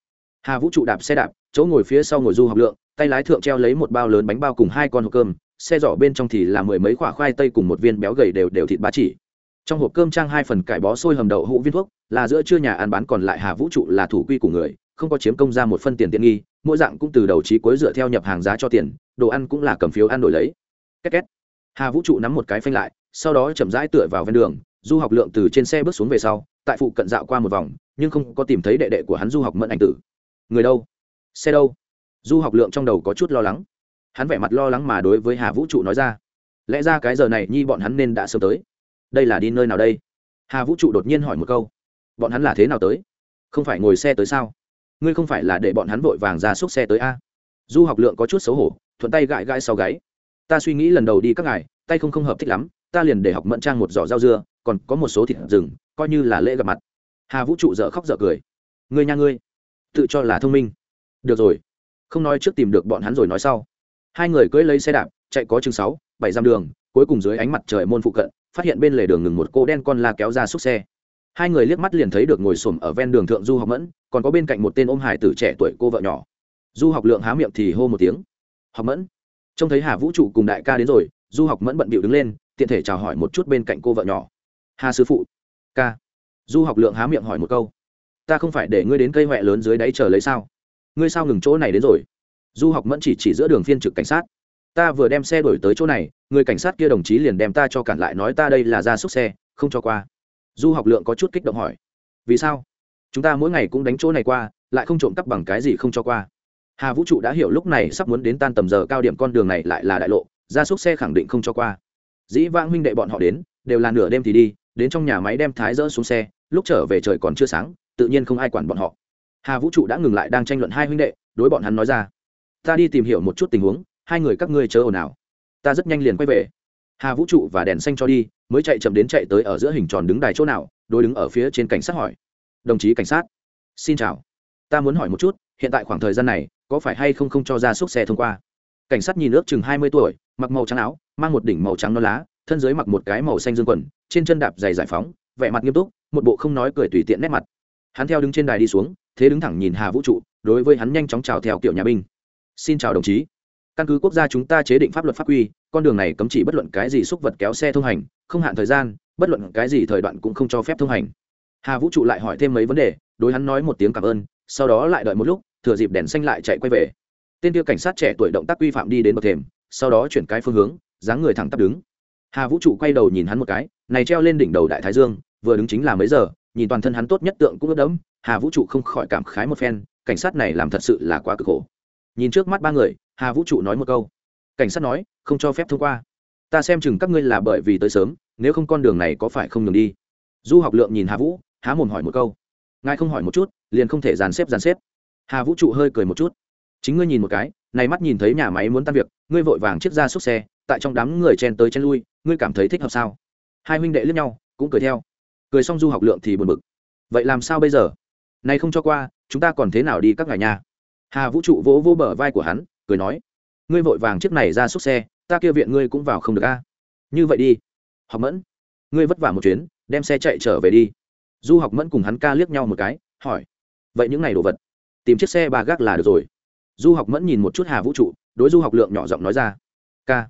Hà vũ trụ đạp xe đạp, chỗ ngồi phía sau ngồi du học lượng, tay lái thượng treo lấy một bao lớn bánh bao cùng hai con hộp cơm, xe giỏ bên trong thì là mười mấy quả khoai tây cùng một viên béo gầy đều đều thịt ba chỉ. Trong hộp cơm trang hai phần cải bó sôi hầm đậu hũ viên thuốc, là giữa trưa nhà ăn bán còn lại hà vũ trụ là thủ quy của người, không có chiếm công ra một phân tiền tiện nghi, mỗi dạng cũng từ đầu trí cuối dựa theo nhập hàng giá cho tiền, đồ ăn cũng là cầm phiếu ăn đổi lấy. Két két hà vũ trụ nắm một cái phanh lại, sau đó chậm rãi tựa vào ven đường, du học lượng từ trên xe bước xuống về sau, tại phụ cận dạo qua một vòng, nhưng không có tìm thấy đệ đệ của hắn du học mẫn ảnh tử. Người đâu? Xe đâu? Du học lượng trong đầu có chút lo lắng. Hắn vẻ mặt lo lắng mà đối với hà vũ trụ nói ra. Lẽ ra cái giờ này nhi bọn hắn nên đã sớm tới. Đây là đi nơi nào đây? Hà vũ trụ đột nhiên hỏi một câu. Bọn hắn là thế nào tới? Không phải ngồi xe tới sao? Ngươi không phải là để bọn hắn vội vàng ra xúc xe tới a? Du học lượng có chút xấu hổ, thuận tay gãi gãi sau gáy ta suy nghĩ lần đầu đi các ngài, tay không không hợp thích lắm, ta liền để học mẫn trang một giỏ rau dưa, còn có một số thịt rừng, coi như là lễ gặp mặt. Hà vũ trụ dở khóc dở cười. Ngươi nhà ngươi, tự cho là thông minh. Được rồi, không nói trước tìm được bọn hắn rồi nói sau. Hai người cưỡi lấy xe đạp, chạy có chừng sáu, bảy dặm đường, cuối cùng dưới ánh mặt trời môn phụ cận, phát hiện bên lề đường ngừng một cô đen con la kéo ra xúc xe. Hai người liếc mắt liền thấy được ngồi xổm ở ven đường thượng du học mẫn, còn có bên cạnh một tên ôm hải tử trẻ tuổi cô vợ nhỏ. Du học lượng há miệng thì hô một tiếng. Học mẫn trông thấy hà vũ trụ cùng đại ca đến rồi, du học mẫn bận bịu đứng lên, tiện thể chào hỏi một chút bên cạnh cô vợ nhỏ. Hà sư phụ. Ca. Du học lượng há miệng hỏi một câu. Ta không phải để ngươi đến cây huệ lớn dưới đáy chờ lấy sao? Ngươi sao ngừng chỗ này đến rồi? Du học mẫn chỉ chỉ giữa đường phiên trực cảnh sát. Ta vừa đem xe đổi tới chỗ này, người cảnh sát kia đồng chí liền đem ta cho cản lại nói ta đây là ra xúc xe, không cho qua. Du học lượng có chút kích động hỏi. Vì sao? Chúng ta mỗi ngày cũng đánh chỗ này qua, lại không trộm cắp bằng cái gì không cho qua hà vũ trụ đã hiểu lúc này sắp muốn đến tan tầm giờ cao điểm con đường này lại là đại lộ ra xúc xe khẳng định không cho qua. Dĩ vãng huynh đệ bọn họ đến, đều là nửa đêm thì đi, đến trong nhà máy đem thái dỡ xuống xe, lúc trở về trời còn chưa sáng, tự nhiên không ai quản bọn họ. Hà vũ trụ đã ngừng lại đang tranh luận hai huynh đệ, đối bọn hắn nói ra, ta đi tìm hiểu một chút tình huống, hai người các ngươi chớ ồn ào. Ta rất nhanh liền quay về. Hà vũ trụ và đèn xanh cho đi, mới chạy chậm đến chạy tới ở giữa hình tròn đứng đài chỗ nào, đối đứng ở phía trên cảnh sát hỏi. Đồng chí cảnh sát. Xin chào. Ta muốn hỏi một chút, hiện tại khoảng thời gian này có phải hay không không cho ra xúc xe thông qua? Cảnh sát nhìn ước chừng hai mươi tuổi, mặc màu trắng áo, mang một đỉnh màu trắng non lá, thân dưới mặc một cái màu xanh dương quần, trên chân đạp giày giải phóng, vẻ mặt nghiêm túc, một bộ không nói cười tùy tiện nét mặt. Hắn theo đứng trên đài đi xuống, thế đứng thẳng nhìn hà vũ trụ, đối với hắn nhanh chóng chào theo kiểu nhà binh. Xin chào đồng chí. Căn cứ quốc gia chúng ta chế định pháp luật pháp quy, con đường này cấm chỉ bất luận cái gì xúc vật kéo xe thông hành, không hạn thời gian, bất luận cái gì thời đoạn cũng không cho phép thông hành. Hà vũ trụ lại hỏi thêm mấy vấn đề, đối hắn nói một tiếng cảm ơn, sau đó lại đợi một lúc thừa dịp đèn xanh lại chạy quay về. Tên kia cảnh sát trẻ tuổi động tác quy phạm đi đến bậc thềm, sau đó chuyển cái phương hướng, dáng người thẳng tắp đứng. Hà vũ trụ quay đầu nhìn hắn một cái, này treo lên đỉnh đầu đại thái dương, vừa đứng chính là mấy giờ, nhìn toàn thân hắn tốt nhất tượng cũng ướt đẫm, hà vũ trụ không khỏi cảm khái một phen, cảnh sát này làm thật sự là quá cực khổ. Nhìn trước mắt ba người, hà vũ trụ nói một câu. Cảnh sát nói, không cho phép thông qua. Ta xem chừng các ngươi là bởi vì tới sớm, nếu không con đường này có phải không đường đi? Du học lượng nhìn hà vũ, há mồm hỏi một câu. Ngài không hỏi một chút, liền không thể dàn xếp dàn xếp hà vũ trụ hơi cười một chút. Chính ngươi nhìn một cái, này mắt nhìn thấy nhà máy muốn tan việc, ngươi vội vàng chiếc ra xúc xe, tại trong đám người chen tới chen lui, ngươi cảm thấy thích hợp sao? Hai huynh đệ lướt nhau, cũng cười theo. Cười xong du học lượng thì buồn bực. Vậy làm sao bây giờ? Này không cho qua, chúng ta còn thế nào đi các ngài nhà? Hà vũ trụ vỗ vỗ bờ vai của hắn, cười nói. Ngươi vội vàng chiếc này ra xúc xe, ta kia viện ngươi cũng vào không được a. Như vậy đi. Học mẫn, ngươi vất vả một chuyến, đem xe chạy trở về đi. Du học mẫn cùng hắn ca liếc nhau một cái, hỏi. Vậy những này đồ vật? Tìm chiếc xe ba gác là được rồi. Du học mẫn nhìn một chút hà vũ trụ, đối du học lượng nhỏ giọng nói ra. Ca,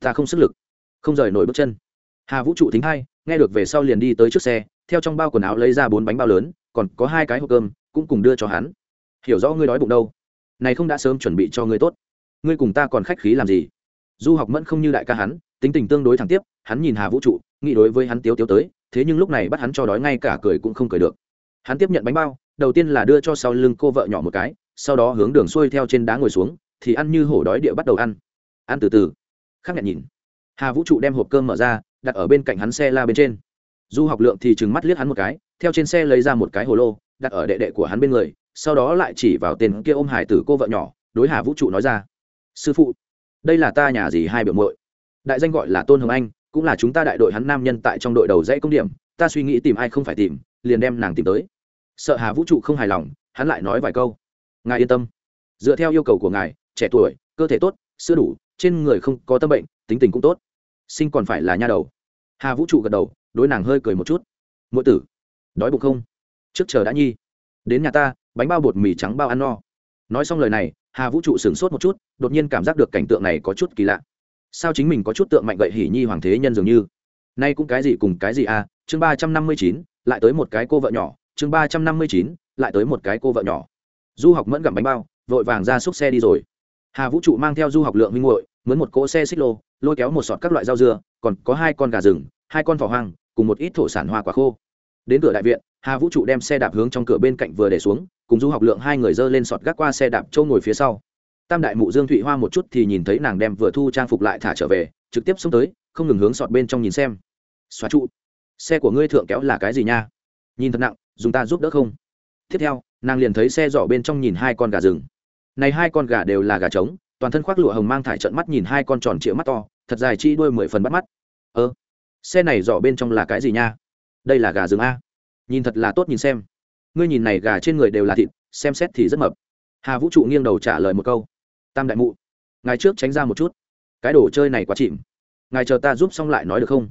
ta không sức lực. Không rời nổi bước chân. Hà vũ trụ thính hai nghe được về sau liền đi tới trước xe, theo trong bao quần áo lấy ra bốn bánh bao lớn, còn có hai cái hộp cơm, cũng cùng đưa cho hắn. Hiểu rõ ngươi đói bụng đâu? Này không đã sớm chuẩn bị cho ngươi tốt. Ngươi cùng ta còn khách khí làm gì? Du học mẫn không như đại ca hắn, tính tình tương đối thẳng tiếp, hắn nhìn hà vũ trụ, nghĩ đối với hắn tiếu tiếu tới, thế nhưng lúc này bắt hắn cho đói ngay cả cười cũng không cười được. Hắn tiếp nhận bánh bao đầu tiên là đưa cho sau lưng cô vợ nhỏ một cái, sau đó hướng đường xuôi theo trên đá ngồi xuống, thì ăn như hổ đói địa bắt đầu ăn. Ăn từ từ. Khác nhẹ nhìn. Hà vũ trụ đem hộp cơm mở ra, đặt ở bên cạnh hắn xe la bên trên. Du học lượng thì trừng mắt liếc hắn một cái, theo trên xe lấy ra một cái hồ lô, đặt ở đệ đệ của hắn bên người, sau đó lại chỉ vào tên kia ôm hải tử cô vợ nhỏ, đối hà vũ trụ nói ra. Sư phụ, đây là ta nhà gì hai biểu muội. Đại danh gọi là tôn hồng anh, cũng là chúng ta đại đội hắn nam nhân tại trong đội đầu dãy công điểm, ta suy nghĩ tìm ai không phải tìm, liền đem nàng tìm tới sợ hà vũ trụ không hài lòng, hắn lại nói vài câu. Ngài yên tâm. Dựa theo yêu cầu của ngài, trẻ tuổi, cơ thể tốt sữa đủ, trên người không có tâm bệnh, tính tình cũng tốt. Sinh còn phải là nha đầu. Hà vũ trụ gật đầu, đối nàng hơi cười một chút. Mỗi tử, đói bụng không? Trước chờ đã nhi. Đến nhà ta, bánh bao bột mì trắng bao ăn no. Nói xong lời này, hà vũ trụ sửng sốt một chút, đột nhiên cảm giác được cảnh tượng này có chút kỳ lạ. Sao chính mình có chút tượng mạnh gậy hỉ nhi hoàng thế nhân dường như? Nay cũng cái gì cùng cái gì à? Chương ba trăm năm mươi chín, lại tới một cái cô vợ nhỏ chương ba trăm năm mươi chín, lại tới một cái cô vợ nhỏ. Du học mẫn gặm bánh bao, vội vàng ra xúc xe đi rồi. Hà vũ trụ mang theo du học lượng minh nguội mướn một cỗ xe xích lô, lôi kéo một sọt các loại rau dưa, còn có hai con gà rừng, hai con thỏ hoang, cùng một ít thổ sản hoa quả khô. Đến cửa đại viện, hà vũ trụ đem xe đạp hướng trong cửa bên cạnh vừa để xuống, cùng du học lượng hai người dơ lên sọt gác qua xe đạp châu ngồi phía sau. Tam đại mụ dương thụy hoa một chút thì nhìn thấy nàng đem vừa thu trang phục lại thả trở về, trực tiếp xông tới, không ngừng hướng sọt bên trong nhìn xem. Xóa trụ, xe của ngươi thượng kéo là cái gì nha? Nhìn thật nặng dùng ta giúp đỡ không? Tiếp theo, nàng liền thấy xe giỏ bên trong nhìn hai con gà rừng. Này hai con gà đều là gà trống, toàn thân khoác lụa hồng mang thải trận mắt nhìn hai con tròn trịa mắt to, thật dài chi đuôi mười phần bắt mắt. Ơ, xe này giỏ bên trong là cái gì nha? Đây là gà rừng a. Nhìn thật là tốt nhìn xem. Ngươi nhìn này gà trên người đều là thịt, xem xét thì rất mập. Hà vũ trụ nghiêng đầu trả lời một câu. Tam đại mụ, ngài trước tránh ra một chút. Cái đồ chơi này quá chìm ngài chờ ta giúp xong lại nói được không?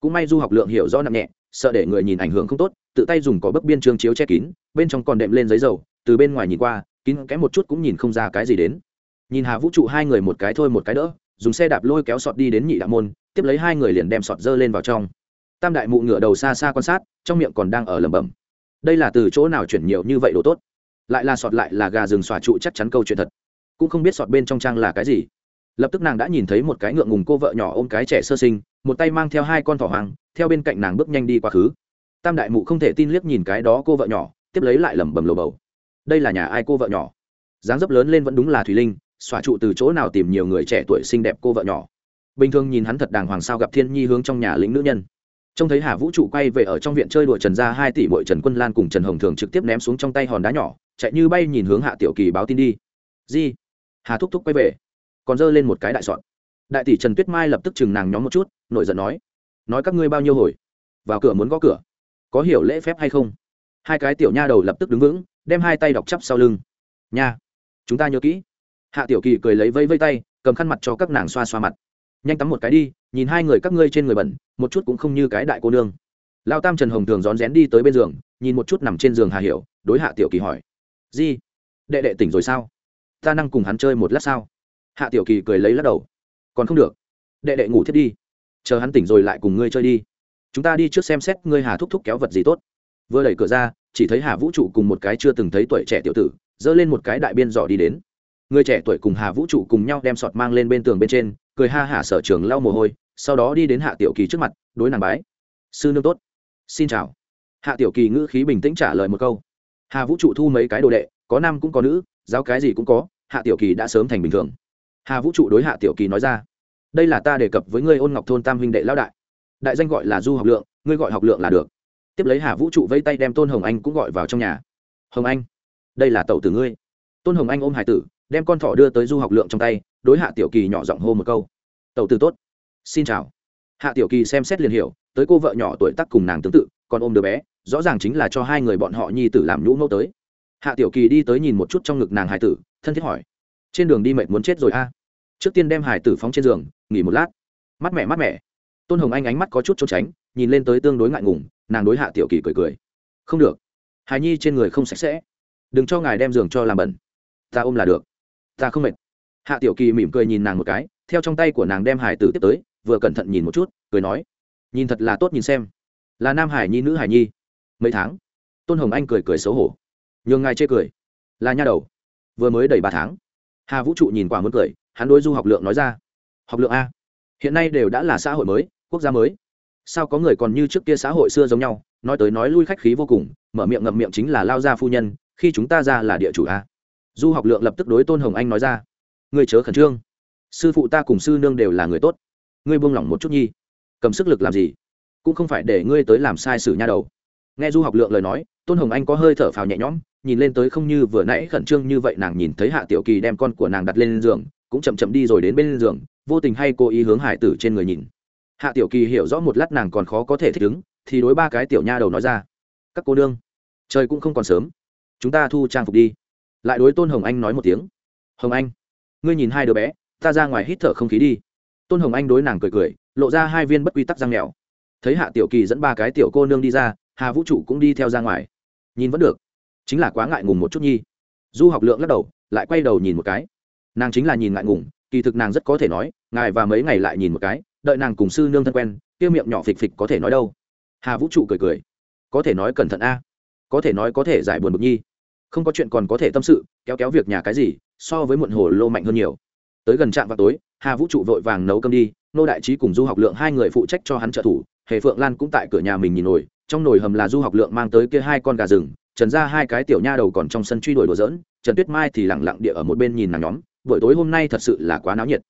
Cũng may du học lượng hiểu rõ nặng nhẹ sợ để người nhìn ảnh hưởng không tốt, tự tay dùng có bấc biên trương chiếu che kín, bên trong còn đệm lên giấy dầu, từ bên ngoài nhìn qua, kín cái một chút cũng nhìn không ra cái gì đến. Nhìn hà vũ trụ hai người một cái thôi một cái đỡ, dùng xe đạp lôi kéo sọt đi đến nhị đạo môn, tiếp lấy hai người liền đem sọt dơ lên vào trong. Tam đại mụ ngựa đầu xa xa quan sát, trong miệng còn đang ở lẩm bẩm. Đây là từ chỗ nào chuyển nhiều như vậy đồ tốt? Lại là sọt lại là gà rừng xòa trụ chắc chắn câu chuyện thật. Cũng không biết sọt bên trong trang là cái gì. Lập tức nàng đã nhìn thấy một cái ngượng ngùng cô vợ nhỏ ôm cái trẻ sơ sinh, một tay mang theo hai con thỏ hoàng theo bên cạnh nàng bước nhanh đi quá khứ. Tam đại mụ không thể tin liếc nhìn cái đó cô vợ nhỏ, tiếp lấy lại lẩm bẩm lồ bầu. Đây là nhà ai cô vợ nhỏ? Dáng dấp lớn lên vẫn đúng là thùy linh, xòa trụ từ chỗ nào tìm nhiều người trẻ tuổi xinh đẹp cô vợ nhỏ. Bình thường nhìn hắn thật đàng hoàng sao gặp thiên nhi hướng trong nhà lính nữ nhân. Trông thấy hà vũ trụ quay về ở trong viện chơi đùa trần ra hai tỷ bội trần quân lan cùng trần hồng thường trực tiếp ném xuống trong tay hòn đá nhỏ, chạy như bay nhìn hướng hạ tiểu kỳ báo tin đi. Di, hà thúc thúc quay về. Còn giơ lên một cái đại sọn đại tỷ trần tuyết mai lập tức chừng nàng nhóm một chút, nổi giận nói nói các ngươi bao nhiêu hồi? Vào cửa muốn gõ cửa. Có hiểu lễ phép hay không? Hai cái tiểu nha đầu lập tức đứng vững, đem hai tay đọc chắp sau lưng. Nha, chúng ta nhớ kỹ. Hạ tiểu kỳ cười lấy vây vây tay, cầm khăn mặt cho các nàng xoa xoa mặt. Nhanh tắm một cái đi, nhìn hai người các ngươi trên người bẩn, một chút cũng không như cái đại cô nương. Lao tam trần hồng thường rón rén đi tới bên giường, nhìn một chút nằm trên giường hà hiểu, đối hạ tiểu kỳ hỏi. Di, đệ đệ tỉnh rồi sao? Ta năng cùng hắn chơi một lát sao? Hạ tiểu kỳ cười lấy lắc đầu. Còn không được. Đệ đệ ngủ thiết đi chờ hắn tỉnh rồi lại cùng ngươi chơi đi. Chúng ta đi trước xem xét ngươi hà thúc thúc kéo vật gì tốt. Vừa đẩy cửa ra, chỉ thấy hà vũ trụ cùng một cái chưa từng thấy tuổi trẻ tiểu tử dỡ lên một cái đại biên dọ đi đến. Người trẻ tuổi cùng hà vũ trụ cùng nhau đem sọt mang lên bên tường bên trên, cười ha hả sở trường lau mồ hôi, sau đó đi đến hạ tiểu kỳ trước mặt, đối nàng bái, sư nương tốt, xin chào. Hạ tiểu kỳ ngữ khí bình tĩnh trả lời một câu. Hà vũ trụ thu mấy cái đồ đệ, có nam cũng có nữ, giáo cái gì cũng có, hạ tiểu kỳ đã sớm thành bình thường. Hà vũ trụ đối hạ tiểu kỳ nói ra đây là ta đề cập với ngươi ôn ngọc thôn tam huynh đệ lão đại. Đại danh gọi là du học lượng, ngươi gọi học lượng là được. Tiếp lấy hà vũ trụ vây tay đem tôn hồng anh cũng gọi vào trong nhà. Hồng anh, đây là tẩu tử ngươi. Tôn hồng anh ôm hải tử, đem con thỏ đưa tới du học lượng trong tay, đối hạ tiểu kỳ nhỏ giọng hô một câu. Tẩu tử tốt. Xin chào. Hạ tiểu kỳ xem xét liền hiểu, tới cô vợ nhỏ tuổi tác cùng nàng tương tự, còn ôm đứa bé, rõ ràng chính là cho hai người bọn họ nhi tử làm nhũ mẫu tới. Hạ tiểu kỳ đi tới nhìn một chút trong ngực nàng hải tử, thân thiết hỏi. Trên đường đi mệt muốn chết rồi a? Trước tiên đem hải tử phóng trên giường nghỉ một lát. Mắt mẹ mắt mẹ tôn hồng anh ánh mắt có chút trốn tránh, nhìn lên tới tương đối ngại ngùng, nàng đối hạ tiểu kỳ cười cười. Không được. Hài nhi trên người không sạch sẽ. Đừng cho ngài đem giường cho làm bẩn. Ta ôm là được. Ta không mệt. Hạ tiểu kỳ mỉm cười nhìn nàng một cái, theo trong tay của nàng đem hải tử tiếp tới, vừa cẩn thận nhìn một chút, cười nói, nhìn thật là tốt nhìn xem. Là nam hải nhi, nữ hải nhi. Mấy tháng, tôn hồng anh cười cười xấu hổ. Nhường ngài chê cười. Là nha đầu. Vừa mới đầy ba tháng. Hà vũ trụ nhìn quả muốn cười, hắn đối du học lượng nói ra học lượng a. Hiện nay đều đã là xã hội mới, quốc gia mới. Sao có người còn như trước kia xã hội xưa giống nhau, nói tới nói lui khách khí vô cùng, mở miệng ngậm miệng chính là lao gia phu nhân, khi chúng ta ra là địa chủ a. Du học lượng lập tức đối tôn hồng anh nói ra. Người chớ khẩn trương. Sư phụ ta cùng sư nương đều là người tốt. Ngươi buông lỏng một chút nhi. Cầm sức lực làm gì? Cũng không phải để ngươi tới làm sai sử nha đầu. Nghe du học lượng lời nói, tôn hồng anh có hơi thở phào nhẹ nhõm, nhìn lên tới không như vừa nãy khẩn trương như vậy nàng nhìn thấy hạ tiểu kỳ đem con của nàng đặt lên giường, cũng chậm chậm đi rồi đến bên giường vô tình hay cố ý hướng hải tử trên người nhìn. Hạ tiểu kỳ hiểu rõ một lát nàng còn khó có thể thích ứng, thì đối ba cái tiểu nha đầu nói ra, các cô nương, trời cũng không còn sớm. Chúng ta thu trang phục đi. Lại đối tôn hồng anh nói một tiếng, hồng anh, ngươi nhìn hai đứa bé, ta ra ngoài hít thở không khí đi. Tôn hồng anh đối nàng cười cười, lộ ra hai viên bất quy tắc răng mèo thấy hạ tiểu kỳ dẫn ba cái tiểu cô nương đi ra, hà vũ trụ cũng đi theo ra ngoài. Nhìn vẫn được, chính là quá ngại ngùng một chút nhi. Du học lượng lắc đầu, lại quay đầu nhìn một cái. Nàng chính là nhìn ngại ngùng kỳ thực nàng rất có thể nói, ngài và mấy ngày lại nhìn một cái, đợi nàng cùng sư nương thân quen, kia miệng nhỏ phịch phịch có thể nói đâu. Hà vũ trụ cười cười. Có thể nói cẩn thận a. Có thể nói có thể giải buồn bực nhi. Không có chuyện còn có thể tâm sự, kéo kéo việc nhà cái gì, so với muộn hồ lô mạnh hơn nhiều. Tới gần trạm vào tối, hà vũ trụ vội vàng nấu cơm đi, nô đại trí cùng du học lượng hai người phụ trách cho hắn trợ thủ, hề phượng lan cũng tại cửa nhà mình nhìn nổi trong nồi hầm là du học lượng mang tới kia hai con gà rừng, trần ra hai cái tiểu nha đầu còn trong sân truy đuổi đùa dỡn trần tuyết mai thì lẳng lặng địa ở một bên nhìn nàng nhóm buổi tối hôm nay thật sự là quá náo nhiệt.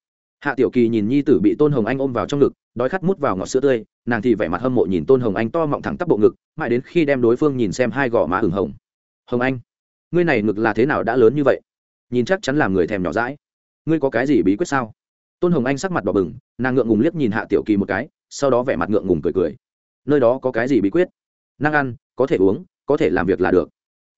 Hạ tiểu kỳ nhìn nhi tử bị tôn hồng anh ôm vào trong ngực, đói khát mút vào ngọt sữa tươi, nàng thì vẻ mặt hâm mộ nhìn tôn hồng anh to mọng thẳng tắp bộ ngực, mãi đến khi đem đối phương nhìn xem hai gò má hừng hồng. Hồng anh, ngươi này ngực là thế nào đã lớn như vậy? Nhìn chắc chắn làm người thèm nhỏ dãi. ngươi có cái gì bí quyết sao? Tôn hồng anh sắc mặt đỏ bừng, nàng ngượng ngùng liếc nhìn hạ tiểu kỳ một cái, sau đó vẻ mặt ngượng ngùng cười cười. Nơi đó có cái gì bí quyết? Năng ăn, có thể uống, có thể làm việc là được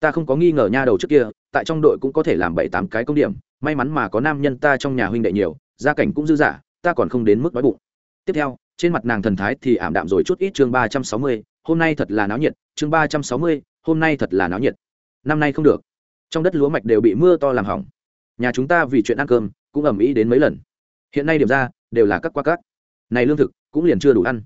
ta không có nghi ngờ nha đầu trước kia, tại trong đội cũng có thể làm bảy tám cái công điểm, may mắn mà có nam nhân ta trong nhà huynh đệ nhiều, gia cảnh cũng dư dả, ta còn không đến mức đói bụng. Tiếp theo, trên mặt nàng thần thái thì ảm đạm rồi chút ít chương ba trăm sáu mươi, hôm nay thật là náo nhiệt, chương ba trăm sáu mươi, hôm nay thật là náo nhiệt. Năm nay không được. Trong đất lúa mạch đều bị mưa to làm hỏng. Nhà chúng ta vì chuyện ăn cơm, cũng ầm ĩ đến mấy lần. Hiện nay điểm ra, đều là các qua cát này lương thực, cũng liền chưa đủ ăn.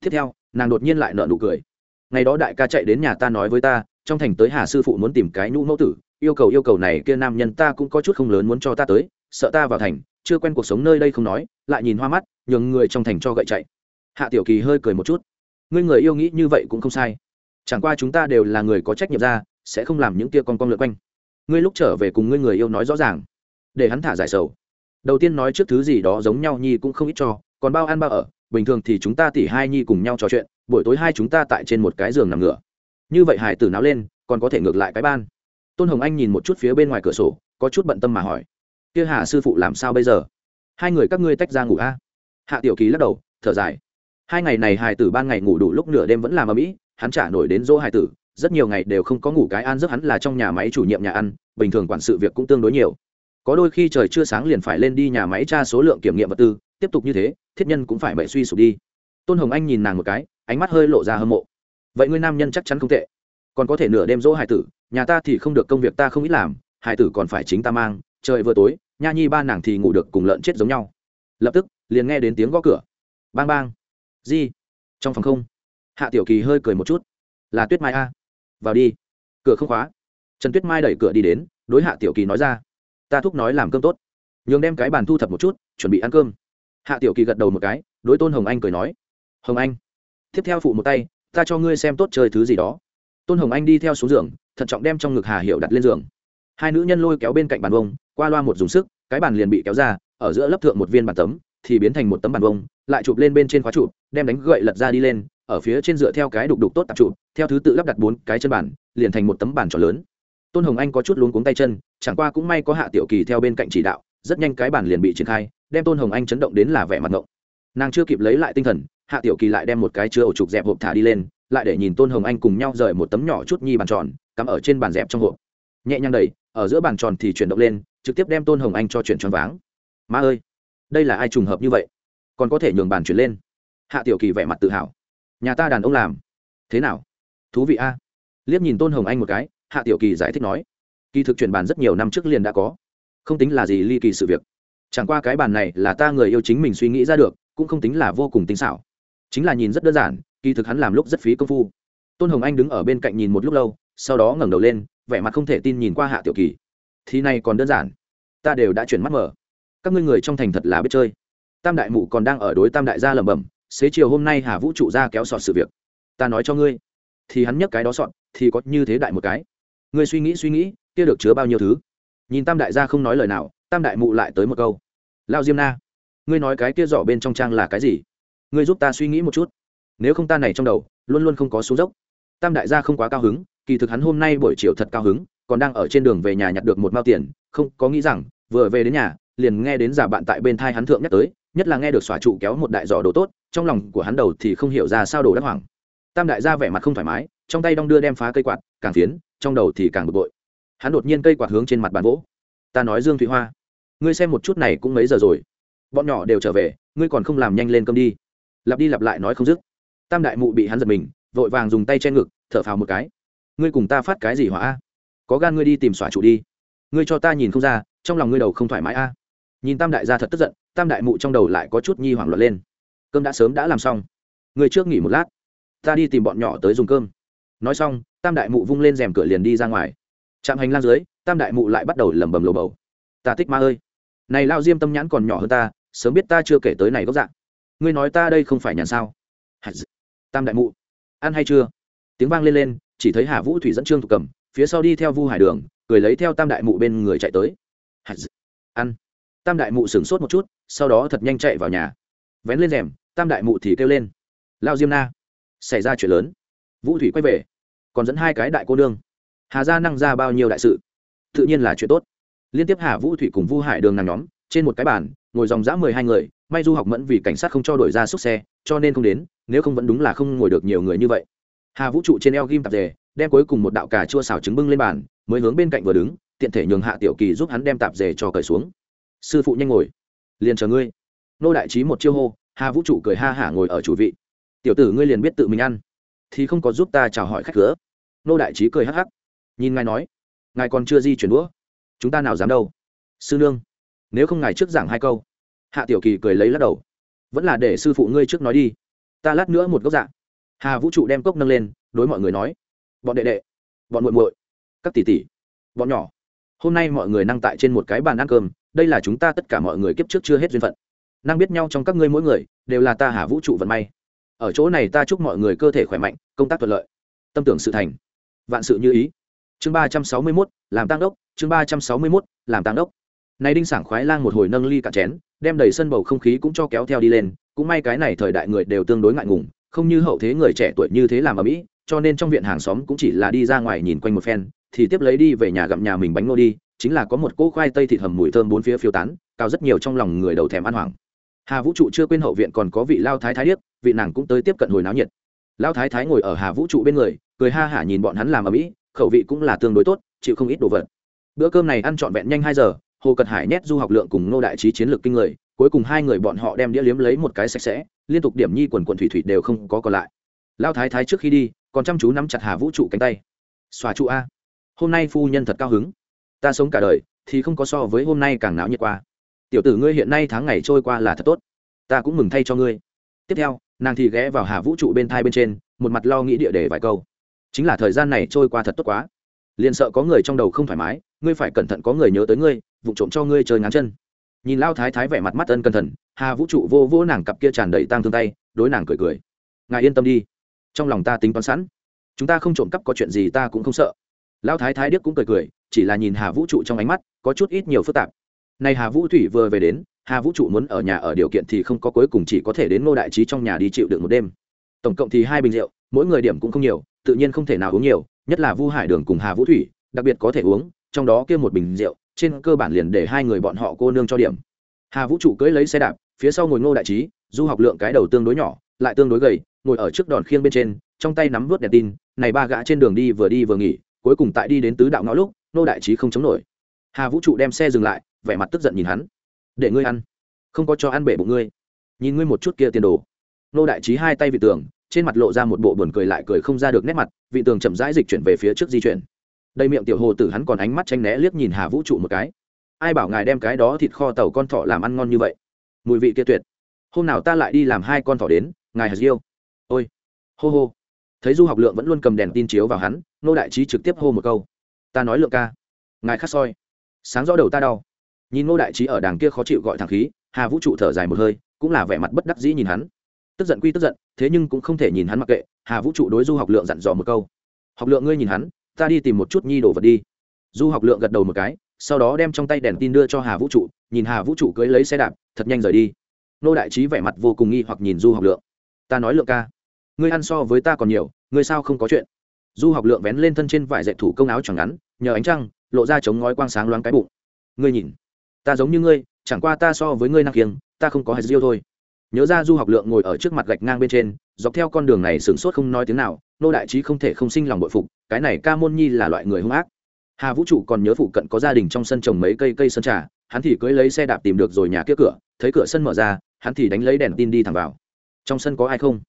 Tiếp theo, nàng đột nhiên lại nợ nụ cười. Ngày đó đại ca chạy đến nhà ta nói với ta trong thành tới hà sư phụ muốn tìm cái nhũ mẫu tử, yêu cầu yêu cầu này kia nam nhân ta cũng có chút không lớn muốn cho ta tới, sợ ta vào thành, chưa quen cuộc sống nơi đây không nói, lại nhìn hoa mắt, nhường người trong thành cho gậy chạy. Hạ tiểu kỳ hơi cười một chút. Ngươi người yêu nghĩ như vậy cũng không sai. Chẳng qua chúng ta đều là người có trách nhiệm ra, sẽ không làm những tia con con lượt quanh. Ngươi lúc trở về cùng ngươi người yêu nói rõ ràng. Để hắn thả giải sầu. Đầu tiên nói trước thứ gì đó giống nhau nhi cũng không ít cho, còn bao ăn bao ở, bình thường thì chúng ta tỉ hai nhi cùng nhau trò chuyện, buổi tối hai chúng ta tại trên một cái giường nằm ngửa như vậy hải tử náo lên, còn có thể ngược lại cái ban. Tôn hồng anh nhìn một chút phía bên ngoài cửa sổ, có chút bận tâm mà hỏi, kia hà sư phụ làm sao bây giờ? Hai người các ngươi tách ra ngủ a? Hạ tiểu kỳ lắc đầu, thở dài, hai ngày này hải tử ban ngày ngủ đủ lúc nửa đêm vẫn làm ở mỹ hắn trả nổi đến dỗ hải tử, rất nhiều ngày đều không có ngủ cái an giấc hắn là trong nhà máy chủ nhiệm nhà ăn, bình thường quản sự việc cũng tương đối nhiều. Có đôi khi trời chưa sáng liền phải lên đi nhà máy tra số lượng kiểm nghiệm vật tư, tiếp tục như thế, thiết nhân cũng phải bậy suy sụp đi. Tôn hồng anh nhìn nàng một cái, ánh mắt hơi lộ ra hâm mộ vậy ngươi nam nhân chắc chắn không tệ. Còn có thể nửa đêm dỗ hải tử, nhà ta thì không được công việc ta không ít làm, hải tử còn phải chính ta mang, trời vừa tối, nha nhi ba nàng thì ngủ được cùng lợn chết giống nhau. Lập tức, liền nghe đến tiếng gõ cửa. Bang bang. Di. Trong phòng không. Hạ tiểu kỳ hơi cười một chút. Là tuyết mai a. Vào đi. Cửa không khóa. Trần tuyết mai đẩy cửa đi đến, đối hạ tiểu kỳ nói ra. Ta thúc nói làm cơm tốt. Nhường đem cái bàn thu thập một chút, chuẩn bị ăn cơm. Hạ tiểu kỳ gật đầu một cái, đối tôn hồng anh cười nói. Hồng anh. Tiếp theo phụ một tay ta cho ngươi xem tốt chơi thứ gì đó. Tôn hồng anh đi theo xuống giường, thận trọng đem trong ngực hà hiệu đặt lên giường. Hai nữ nhân lôi kéo bên cạnh bàn bông qua loa một dùng sức, cái bàn liền bị kéo ra, ở giữa lớp thượng một viên bàn tấm, thì biến thành một tấm bàn bông lại chụp lên bên trên khóa chụp, đem đánh gậy lật ra đi lên, ở phía trên dựa theo cái đục đục tốt tạp chụp, theo thứ tự lắp đặt bốn cái chân bàn, liền thành một tấm bàn tròn lớn. Tôn hồng anh có chút luống cuống tay chân, chẳng qua cũng may có hạ tiểu kỳ theo bên cạnh chỉ đạo, rất nhanh cái bàn liền bị triển khai, đem tôn hồng anh chấn động đến là vẻ mặt ngộng nàng chưa kịp lấy lại tinh thần, hạ tiểu kỳ lại đem một cái chứa ổ trục dẹp hộp thả đi lên, lại để nhìn tôn hồng anh cùng nhau rời một tấm nhỏ chút nhi bàn tròn, cắm ở trên bàn dẹp trong hộp. Nhẹ nhàng đầy ở giữa bàn tròn thì chuyển động lên, trực tiếp đem tôn hồng anh cho chuyển tròn váng. Ma ơi, đây là ai trùng hợp như vậy? Còn có thể nhường bàn chuyển lên. Hạ tiểu kỳ vẻ mặt tự hào. Nhà ta đàn ông làm. Thế nào? Thú vị a. Liếc nhìn tôn hồng anh một cái, hạ tiểu kỳ giải thích nói. Kỳ thực chuyển bàn rất nhiều năm trước liền đã có. Không tính là gì ly kỳ sự việc. Chẳng qua cái bàn này là ta người yêu chính mình suy nghĩ ra được cũng không tính là vô cùng tinh xảo. Chính là nhìn rất đơn giản, kỳ thực hắn làm lúc rất phí công phu. Tôn hồng anh đứng ở bên cạnh nhìn một lúc lâu, sau đó ngẩng đầu lên, vẻ mặt không thể tin nhìn qua hạ tiểu kỳ. Thì này còn đơn giản. Ta đều đã chuyển mắt mở. Các ngươi người trong thành thật là biết chơi. Tam đại mụ còn đang ở đối tam đại gia lẩm bẩm, xế chiều hôm nay hà vũ trụ ra kéo sọt sự việc. Ta nói cho ngươi, thì hắn nhấc cái đó sọt, thì có như thế đại một cái. Ngươi suy nghĩ suy nghĩ, kia được chứa bao nhiêu thứ? Nhìn tam đại gia không nói lời nào, tam đại mụ lại tới một câu. Lao diêm na ngươi nói cái kia giỏ bên trong trang là cái gì? Ngươi giúp ta suy nghĩ một chút. Nếu không ta này trong đầu, luôn luôn không có xuống dốc. Tam đại gia không quá cao hứng, kỳ thực hắn hôm nay buổi chiều thật cao hứng, còn đang ở trên đường về nhà nhặt được một mao tiền, không, có nghĩ rằng, vừa về đến nhà, liền nghe đến giả bạn tại bên thai hắn thượng nhắc tới, nhất là nghe được xòa trụ kéo một đại giỏ đồ tốt, trong lòng của hắn đầu thì không hiểu ra sao đồ đắc hoảng. Tam đại gia vẻ mặt không thoải mái, trong tay đong đưa đem phá cây quạt, càng phiến trong đầu thì càng bực bội. Hắn đột nhiên cây quạt hướng trên mặt bàn vỗ. ta nói dương thụy hoa, ngươi xem một chút này cũng mấy giờ rồi? Bọn nhỏ đều trở về, ngươi còn không làm nhanh lên cơm đi. Lặp đi lặp lại nói không dứt. Tam đại mụ bị hắn giật mình, vội vàng dùng tay che ngực, thở phào một cái. Ngươi cùng ta phát cái gì hỏa a? Có gan ngươi đi tìm xỏa chủ đi. Ngươi cho ta nhìn không ra, trong lòng ngươi đầu không thoải mái a. Nhìn tam đại gia thật tức giận, tam đại mụ trong đầu lại có chút nhi hoảng loạn lên. Cơm đã sớm đã làm xong. Ngươi trước nghỉ một lát. Ta đi tìm bọn nhỏ tới dùng cơm. Nói xong, tam đại mụ vung lên rèm cửa liền đi ra ngoài. Trạm hành lang dưới, tam đại mụ lại bắt đầu lẩm bẩm lồ bầu. Ta thích ma ơi. Này lao diêm tâm nhãn còn nhỏ hơn ta sớm biết ta chưa kể tới này gốc dạng ngươi nói ta đây không phải nhàn sao? Tam đại mụ. Ăn hay chưa? Tiếng vang lên lên, chỉ thấy hà vũ thủy dẫn trương thục cầm, phía sau đi theo vu hải đường, cười lấy theo tam đại mụ bên người chạy tới. Ăn. Tam đại mụ sửng sốt một chút, sau đó thật nhanh chạy vào nhà. Vén lên rèm, tam đại mụ thì kêu lên. Lao diêm na. Xảy ra chuyện lớn. Vũ thủy quay về. Còn dẫn hai cái đại cô nương. Hà gia năng ra bao nhiêu đại sự? Tự nhiên là chuyện tốt. Liên tiếp hà vũ thủy cùng vu hải đường nằm nhóm, trên một cái bàn ngồi dòng dã mười hai người, may du học mẫn vì cảnh sát không cho đổi ra xúc xe, cho nên không đến, nếu không vẫn đúng là không ngồi được nhiều người như vậy. Hà vũ trụ trên eo ghim tạp dề, đem cuối cùng một đạo cà chua xào trứng bưng lên bàn, mới hướng bên cạnh vừa đứng, tiện thể nhường hạ tiểu kỳ giúp hắn đem tạp dề cho cởi xuống. Sư phụ nhanh ngồi. Liền chờ ngươi. Nô đại trí một chiêu hô, hà vũ trụ cười ha hả ngồi ở chủ vị. Tiểu tử ngươi liền biết tự mình ăn, thì không có giúp ta chào hỏi khách cửa. Nô đại trí cười hắc hắc. Nhìn ngài nói, ngài còn chưa di chuyển đũa, chúng ta nào dám đâu. Sư nương nếu không ngài trước giảng hai câu. Hạ tiểu kỳ cười lấy lắc đầu. Vẫn là để sư phụ ngươi trước nói đi. Ta lát nữa một góc dạng. Hà vũ trụ đem cốc nâng lên, đối mọi người nói. Bọn đệ đệ, bọn muội muội, các tỷ tỷ, bọn nhỏ, hôm nay mọi người năng tại trên một cái bàn ăn cơm, đây là chúng ta tất cả mọi người kiếp trước chưa hết duyên phận. Năng biết nhau trong các ngươi mỗi người, đều là ta hà vũ trụ vận may. Ở chỗ này ta chúc mọi người cơ thể khỏe mạnh, công tác thuận lợi. Tâm tưởng sự thành. Vạn sự như ý. Chương ba trăm sáu mươi mốt, làm tăng đốc. Chương ba trăm sáu mươi mốt, làm tăng đốc nay đinh sảng khoái lang một hồi nâng ly cả chén, đem đầy sân bầu không khí cũng cho kéo theo đi lên, cũng may cái này thời đại người đều tương đối ngại ngùng, không như hậu thế người trẻ tuổi như thế làm ở mỹ, cho nên trong viện hàng xóm cũng chỉ là đi ra ngoài nhìn quanh một phen, thì tiếp lấy đi về nhà gặm nhà mình bánh ngô đi, chính là có một cỗ khoai tây thịt hầm mùi thơm bốn phía phiêu tán, cao rất nhiều trong lòng người đầu thèm ăn hoảng. Hà vũ trụ chưa quên hậu viện còn có vị lao thái thái điếc, vị nàng cũng tới tiếp cận hồi náo nhiệt. Lao thái thái ngồi ở hà vũ trụ bên người, cười ha hả nhìn bọn hắn làm ở mỹ, khẩu vị cũng là tương đối tốt, chịu không ít đồ vật. Bữa cơm này ăn trọn vẹn nhanh hai giờ hồ cật hải nhét du học lượng cùng nô đại trí chiến lược kinh người, cuối cùng hai người bọn họ đem đĩa liếm lấy một cái sạch sẽ, liên tục điểm nhi quần quần thủy thủy đều không có còn lại. Lao thái thái trước khi đi, còn chăm chú nắm chặt hà vũ trụ cánh tay. Xòa trụ a. Hôm nay phu nhân thật cao hứng. Ta sống cả đời, thì không có so với hôm nay càng náo nhiệt qua. Tiểu tử ngươi hiện nay tháng ngày trôi qua là thật tốt. Ta cũng mừng thay cho ngươi. Tiếp theo, nàng thì ghé vào hà vũ trụ bên thai bên trên, một mặt lo nghĩ địa đề vài câu. Chính là thời gian này trôi qua thật tốt quá. Liền sợ có người trong đầu không thoải mái, ngươi phải cẩn thận có người nhớ tới ngươi vụ trộm cho ngươi chơi ngắn chân. Nhìn lao thái thái vẻ mặt mắt ân cẩn thận, hà vũ trụ vô vô nàng cặp kia tràn đầy tang thương tay, đối nàng cười cười. Ngài yên tâm đi, trong lòng ta tính toán sẵn. Chúng ta không trộm cắp có chuyện gì ta cũng không sợ. Lao thái thái điếc cũng cười cười, chỉ là nhìn hà vũ trụ trong ánh mắt, có chút ít nhiều phức tạp. Này hà vũ thủy vừa về đến, hà vũ trụ muốn ở nhà ở điều kiện thì không có, cuối cùng chỉ có thể đến ngô đại trí trong nhà đi chịu được một đêm. Tổng cộng thì hai bình rượu, mỗi người điểm cũng không nhiều, tự nhiên không thể nào uống nhiều, nhất là vu hải đường cùng hà vũ thủy, đặc biệt có thể uống, trong đó kia một bình rượu trên cơ bản liền để hai người bọn họ cô nương cho điểm. Hà vũ trụ cưỡi lấy xe đạp, phía sau ngồi ngô đại trí, du học lượng cái đầu tương đối nhỏ, lại tương đối gầy, ngồi ở trước đòn khiêng bên trên, trong tay nắm vớt đèn tin, này ba gã trên đường đi vừa đi vừa nghỉ, cuối cùng tại đi đến tứ đạo ngõ lúc, ngô đại trí không chống nổi. Hà vũ trụ đem xe dừng lại, vẻ mặt tức giận nhìn hắn. Để ngươi ăn, không có cho ăn bể bụng ngươi. Nhìn ngươi một chút kia tiền đồ. Ngô đại trí hai tay vị tường, trên mặt lộ ra một bộ buồn cười lại cười không ra được nét mặt, vị tường chậm rãi dịch chuyển về phía trước di chuyển đây miệng tiểu hồ tử hắn còn ánh mắt tranh né liếc nhìn hà vũ trụ một cái. Ai bảo ngài đem cái đó thịt kho tàu con thỏ làm ăn ngon như vậy? Mùi vị kia tuyệt. Hôm nào ta lại đi làm hai con thỏ đến, ngài hạt diêu? Ôi, hô hô. Thấy du học lượng vẫn luôn cầm đèn tin chiếu vào hắn, nô đại trí trực tiếp hô một câu. Ta nói lượng ca. Ngài khát soi. Sáng rõ đầu ta đau. Nhìn nô đại trí ở đàng kia khó chịu gọi thẳng khí, hà vũ trụ thở dài một hơi, cũng là vẻ mặt bất đắc dĩ nhìn hắn. Tức giận quy tức giận, thế nhưng cũng không thể nhìn hắn mặc kệ, hà vũ trụ đối du học lượng dặn dò một câu. Học lượng ngươi nhìn hắn ta đi tìm một chút nhi đồ vật đi. Du học lượng gật đầu một cái, sau đó đem trong tay đèn tin đưa cho hà vũ trụ, nhìn hà vũ trụ cưới lấy xe đạp, thật nhanh rời đi. Nô đại trí vẻ mặt vô cùng nghi hoặc nhìn du học lượng. Ta nói lượng ca. Ngươi ăn so với ta còn nhiều, ngươi sao không có chuyện? Du học lượng vén lên thân trên vải dạy thủ công áo chẳng ngắn, nhờ ánh trăng, lộ ra chống ngói quang sáng loáng cái bụng. Ngươi nhìn, ta giống như ngươi, chẳng qua ta so với ngươi năng kiêng ta không có hạt riêu thôi. Nhớ ra du học lượng ngồi ở trước mặt gạch ngang bên trên dọc theo con đường này sửng sốt không nói tiếng nào, nô đại trí không thể không sinh lòng bội phục, cái này ca môn nhi là loại người hung ác. Hà vũ trụ còn nhớ phụ cận có gia đình trong sân trồng mấy cây cây sơn trà, hắn thì cưới lấy xe đạp tìm được rồi nhà kia cửa, thấy cửa sân mở ra, hắn thì đánh lấy đèn tin đi thẳng vào. Trong sân có ai không?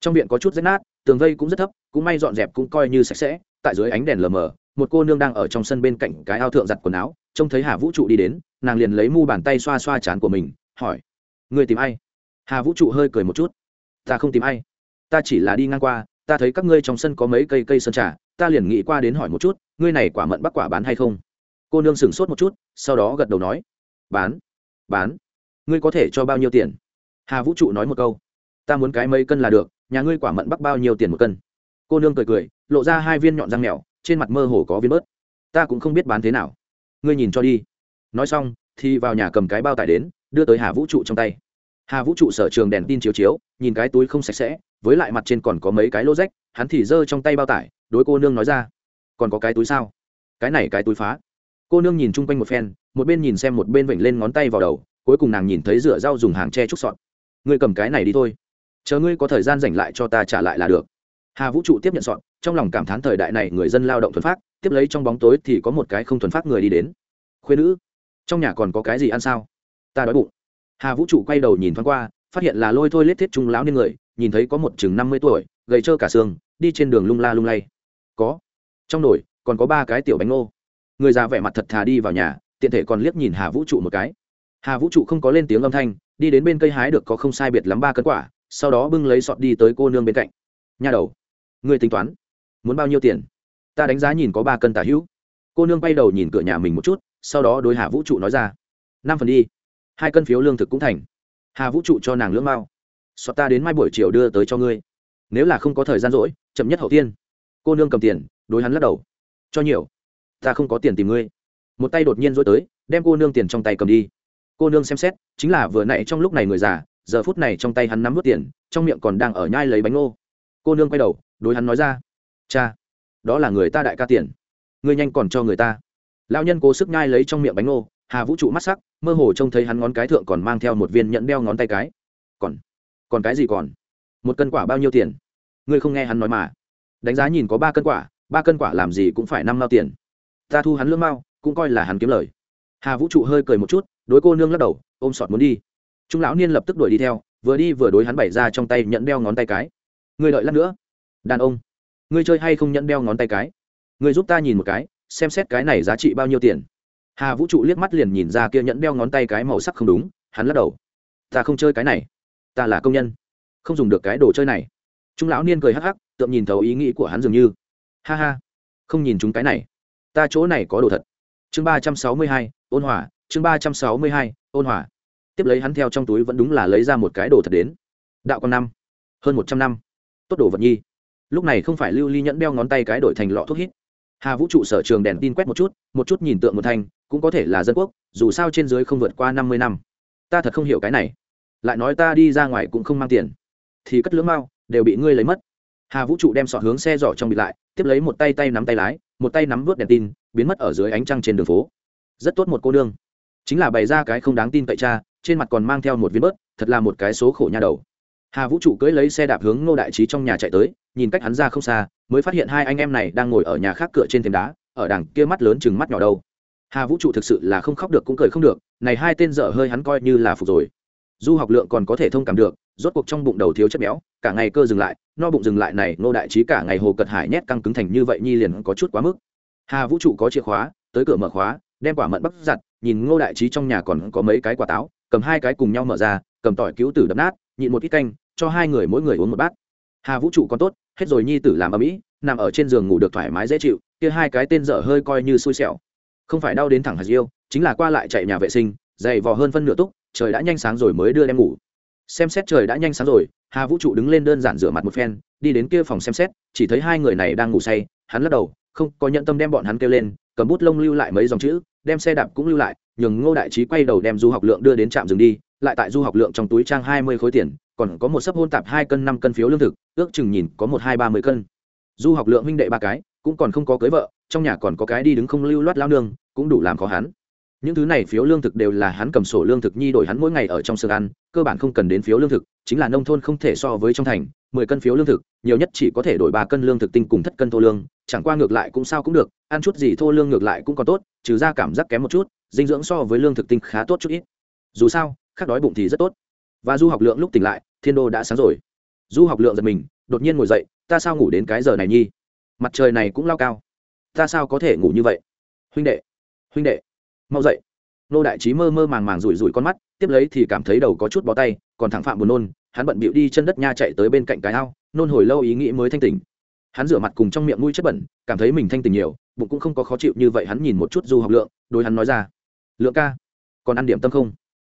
Trong viện có chút rách nát, tường vây cũng rất thấp, cũng may dọn dẹp cũng coi như sạch sẽ, tại dưới ánh đèn lờ mờ, một cô nương đang ở trong sân bên cạnh cái ao thượng giặt quần áo, trông thấy hà vũ trụ đi đến, nàng liền lấy mu bàn tay xoa xoa chán của mình, hỏi người tìm ai? Hà vũ trụ hơi cười một chút, ta không tìm ai ta chỉ là đi ngang qua, ta thấy các ngươi trong sân có mấy cây cây sơn trà, ta liền nghĩ qua đến hỏi một chút, ngươi này quả mận bắc quả bán hay không? Cô nương sửng sốt một chút, sau đó gật đầu nói, bán bán. Ngươi có thể cho bao nhiêu tiền? Hà vũ trụ nói một câu, ta muốn cái mấy cân là được, nhà ngươi quả mận bắc bao nhiêu tiền một cân? Cô nương cười cười, lộ ra hai viên nhọn răng mèo, trên mặt mơ hồ có viên bớt. Ta cũng không biết bán thế nào. Ngươi nhìn cho đi. Nói xong, thì vào nhà cầm cái bao tải đến, đưa tới hà vũ trụ trong tay. Hà vũ trụ sở trường đèn tin chiếu chiếu, nhìn cái túi không sạch sẽ với lại mặt trên còn có mấy cái lô rách hắn thì giơ trong tay bao tải, đối cô nương nói ra. Còn có cái túi sao? Cái này cái túi phá. Cô nương nhìn chung quanh một phen, một bên nhìn xem một bên vểnh lên ngón tay vào đầu, cuối cùng nàng nhìn thấy rửa rau dùng hàng tre trúc sọt. Ngươi cầm cái này đi thôi. Chờ ngươi có thời gian dành lại cho ta trả lại là được. Hà vũ trụ tiếp nhận sọn trong lòng cảm thán thời đại này người dân lao động thuần phát tiếp lấy trong bóng tối thì có một cái không thuần phát người đi đến. Khuyên nữ, trong nhà còn có cái gì ăn sao? Ta đói bụng. Hà vũ trụ quay đầu nhìn thoáng qua, phát hiện là lôi thôi lết thiết trung lão nên người nhìn thấy có một chừng năm mươi tuổi, gầy trơ cả xương, đi trên đường lung la lung lay. Có. Trong nồi, còn có ba cái tiểu bánh ngô. Người già vẻ mặt thật thà đi vào nhà, tiện thể còn liếc nhìn hà vũ trụ một cái. Hà vũ trụ không có lên tiếng âm thanh, đi đến bên cây hái được có không sai biệt lắm ba cân quả, sau đó bưng lấy sọt đi tới cô nương bên cạnh. Nhà đầu, người tính toán, muốn bao nhiêu tiền? Ta đánh giá nhìn có ba cân tả hữu. Cô nương bay đầu nhìn cửa nhà mình một chút, sau đó đối hà vũ trụ nói ra, năm phần đi, hai cân phiếu lương thực cũng thành. Hà vũ trụ cho nàng lưỡng mao sọt ta đến mai buổi chiều đưa tới cho ngươi. Nếu là không có thời gian rỗi, chậm nhất hậu tiên. Cô nương cầm tiền, đối hắn lắc đầu. Cho nhiều. Ta không có tiền tìm ngươi. Một tay đột nhiên rỗi tới, đem cô nương tiền trong tay cầm đi. Cô nương xem xét, chính là vừa nãy trong lúc này người già, giờ phút này trong tay hắn nắm vớt tiền, trong miệng còn đang ở nhai lấy bánh ngô. Cô nương quay đầu, đối hắn nói ra, cha, đó là người ta đại ca tiền. Ngươi nhanh còn cho người ta. Lao nhân cố sức nhai lấy trong miệng bánh ngô, hà vũ trụ mắt sắc, mơ hồ trông thấy hắn ngón cái thượng còn mang theo một viên nhẫn đeo ngón tay cái. Còn còn cái gì còn? Một cân quả bao nhiêu tiền? Ngươi không nghe hắn nói mà. Đánh giá nhìn có ba cân quả, ba cân quả làm gì cũng phải năm mao tiền. Ta thu hắn lương mao, cũng coi là hắn kiếm lời. Hà vũ trụ hơi cười một chút, đối cô nương lắc đầu, ôm sọt muốn đi. Trung lão niên lập tức đuổi đi theo, vừa đi vừa đối hắn bày ra trong tay nhận đeo ngón tay cái. Ngươi đợi lát nữa. Đàn ông, ngươi chơi hay không nhận đeo ngón tay cái? Ngươi giúp ta nhìn một cái, xem xét cái này giá trị bao nhiêu tiền. Hà vũ trụ liếc mắt liền nhìn ra kia nhẫn đeo ngón tay cái màu sắc không đúng, hắn lắc đầu. Ta không chơi cái này ta là công nhân, không dùng được cái đồ chơi này. Trung lão niên cười hắc hắc tượng nhìn thấu ý nghĩ của hắn dường như. Ha ha, không nhìn chúng cái này, ta chỗ này có đồ thật. Chương ba trăm sáu mươi hai, ôn hòa, chương ba trăm sáu mươi hai, ôn hòa. Tiếp lấy hắn theo trong túi vẫn đúng là lấy ra một cái đồ thật đến. Đạo con năm, hơn một trăm năm. Tốt đồ vật nhi. Lúc này không phải lưu ly nhẫn đeo ngón tay cái đổi thành lọ thuốc hít. Hà vũ trụ sở trường đèn tin quét một chút một chút nhìn tượng một thanh, cũng có thể là dân quốc, dù sao trên dưới không vượt qua năm mươi năm. Ta thật không hiểu cái này lại nói ta đi ra ngoài cũng không mang tiền. Thì cất lưỡng mao đều bị ngươi lấy mất. Hà vũ trụ đem sọ hướng xe giỏ trong bịt lại, tiếp lấy một tay tay nắm tay lái, một tay nắm vớt đèn tin, biến mất ở dưới ánh trăng trên đường phố. Rất tốt một cô nương. Chính là bày ra cái không đáng tin cậy cha, trên mặt còn mang theo một viên bớt, thật là một cái số khổ nha đầu. Hà vũ trụ cưỡi lấy xe đạp hướng ngô đại trí trong nhà chạy tới, nhìn cách hắn ra không xa, mới phát hiện hai anh em này đang ngồi ở nhà khác cửa trên thềm đá, ở đằng kia mắt lớn chừng mắt nhỏ đâu. Hà vũ trụ thực sự là không khóc được cũng cười không được, này hai tên dở hơi hắn coi như là phục rồi du học lượng còn có thể thông cảm được rốt cuộc trong bụng đầu thiếu chất béo cả ngày cơ dừng lại no bụng dừng lại này ngô đại trí cả ngày hồ cật hải nhét căng cứng thành như vậy nhi liền có chút quá mức. Hà vũ trụ có chìa khóa tới cửa mở khóa đem quả mận bắc giặt nhìn ngô đại trí trong nhà còn có mấy cái quả táo cầm hai cái cùng nhau mở ra cầm tỏi cứu tử đập nát nhịn một ít canh cho hai người mỗi người uống một bát. Hà vũ trụ còn tốt hết rồi nhi tử làm ở mỹ nằm ở trên giường ngủ được thoải mái dễ chịu kia hai cái tên dở hơi coi như xui xẻo. Không phải đau đến thẳng hạt yêu, chính là qua lại chạy nhà vệ sinh dày vò hơn phân nửa túc trời đã nhanh sáng rồi mới đưa đem ngủ. Xem xét trời đã nhanh sáng rồi, hà vũ trụ đứng lên đơn giản rửa mặt một phen, đi đến kia phòng xem xét, chỉ thấy hai người này đang ngủ say, hắn lắc đầu, không có nhận tâm đem bọn hắn kêu lên, cầm bút lông lưu lại mấy dòng chữ, đem xe đạp cũng lưu lại, nhường ngô đại trí quay đầu đem du học lượng đưa đến trạm dừng đi, lại tại du học lượng trong túi trang hai mươi khối tiền, còn có một sấp hôn tạp hai cân năm cân phiếu lương thực, ước chừng nhìn có một hai ba mươi cân. Du học lượng huynh đệ ba cái, cũng còn không có cưới vợ, trong nhà còn có cái đi đứng không lưu loát lao nương, cũng đủ làm khó hắn những thứ này phiếu lương thực đều là hắn cầm sổ lương thực nhi đổi hắn mỗi ngày ở trong sương ăn, cơ bản không cần đến phiếu lương thực, chính là nông thôn không thể so với trong thành, mười cân phiếu lương thực, nhiều nhất chỉ có thể đổi ba cân lương thực tinh cùng thất cân thô lương, chẳng qua ngược lại cũng sao cũng được, ăn chút gì thô lương ngược lại cũng còn tốt, trừ ra cảm giác kém một chút, dinh dưỡng so với lương thực tinh khá tốt chút ít. Dù sao khắc đói bụng thì rất tốt. Và du học lượng lúc tỉnh lại, thiên đô đã sáng rồi. Du học lượng giật mình, đột nhiên ngồi dậy, ta sao ngủ đến cái giờ này nhi? Mặt trời này cũng lao cao. Ta sao có thể ngủ như vậy? Huynh đệ huynh đệ mau dậy. Nô đại trí mơ mơ màng màng rủi rủi con mắt, tiếp lấy thì cảm thấy đầu có chút bó tay, còn thẳng phạm buồn nôn, hắn bận bịu đi chân đất nha chạy tới bên cạnh cái ao, nôn hồi lâu ý nghĩ mới thanh tỉnh. Hắn rửa mặt cùng trong miệng mũi chất bẩn, cảm thấy mình thanh tỉnh nhiều, bụng cũng không có khó chịu như vậy hắn nhìn một chút du học lượng đôi hắn nói ra, lượng ca, còn ăn điểm tâm không?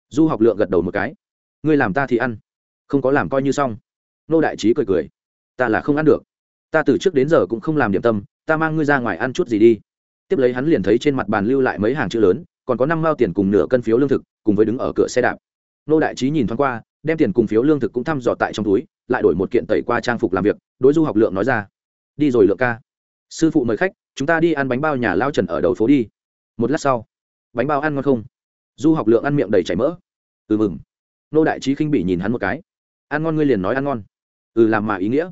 Du học lượng gật đầu một cái, ngươi làm ta thì ăn, không có làm coi như xong. Nô đại trí cười cười, ta là không ăn được, ta từ trước đến giờ cũng không làm điểm tâm, ta mang ngươi ra ngoài ăn chút gì đi tiếp lấy hắn liền thấy trên mặt bàn lưu lại mấy hàng chữ lớn, còn có năm mao tiền cùng nửa cân phiếu lương thực, cùng với đứng ở cửa xe đạp. Nô đại trí nhìn thoáng qua, đem tiền cùng phiếu lương thực cũng thăm dò tại trong túi, lại đổi một kiện tẩy qua trang phục làm việc, đối du học lượng nói ra. Đi rồi lượng ca. Sư phụ mời khách, chúng ta đi ăn bánh bao nhà lao trần ở đầu phố đi. Một lát sau, bánh bao ăn ngon không? Du học lượng ăn miệng đầy chảy mỡ. Ừ mừng. Nô đại trí khinh bị nhìn hắn một cái. Ăn ngon ngươi liền nói ăn ngon. Ừ làm mà ý nghĩa.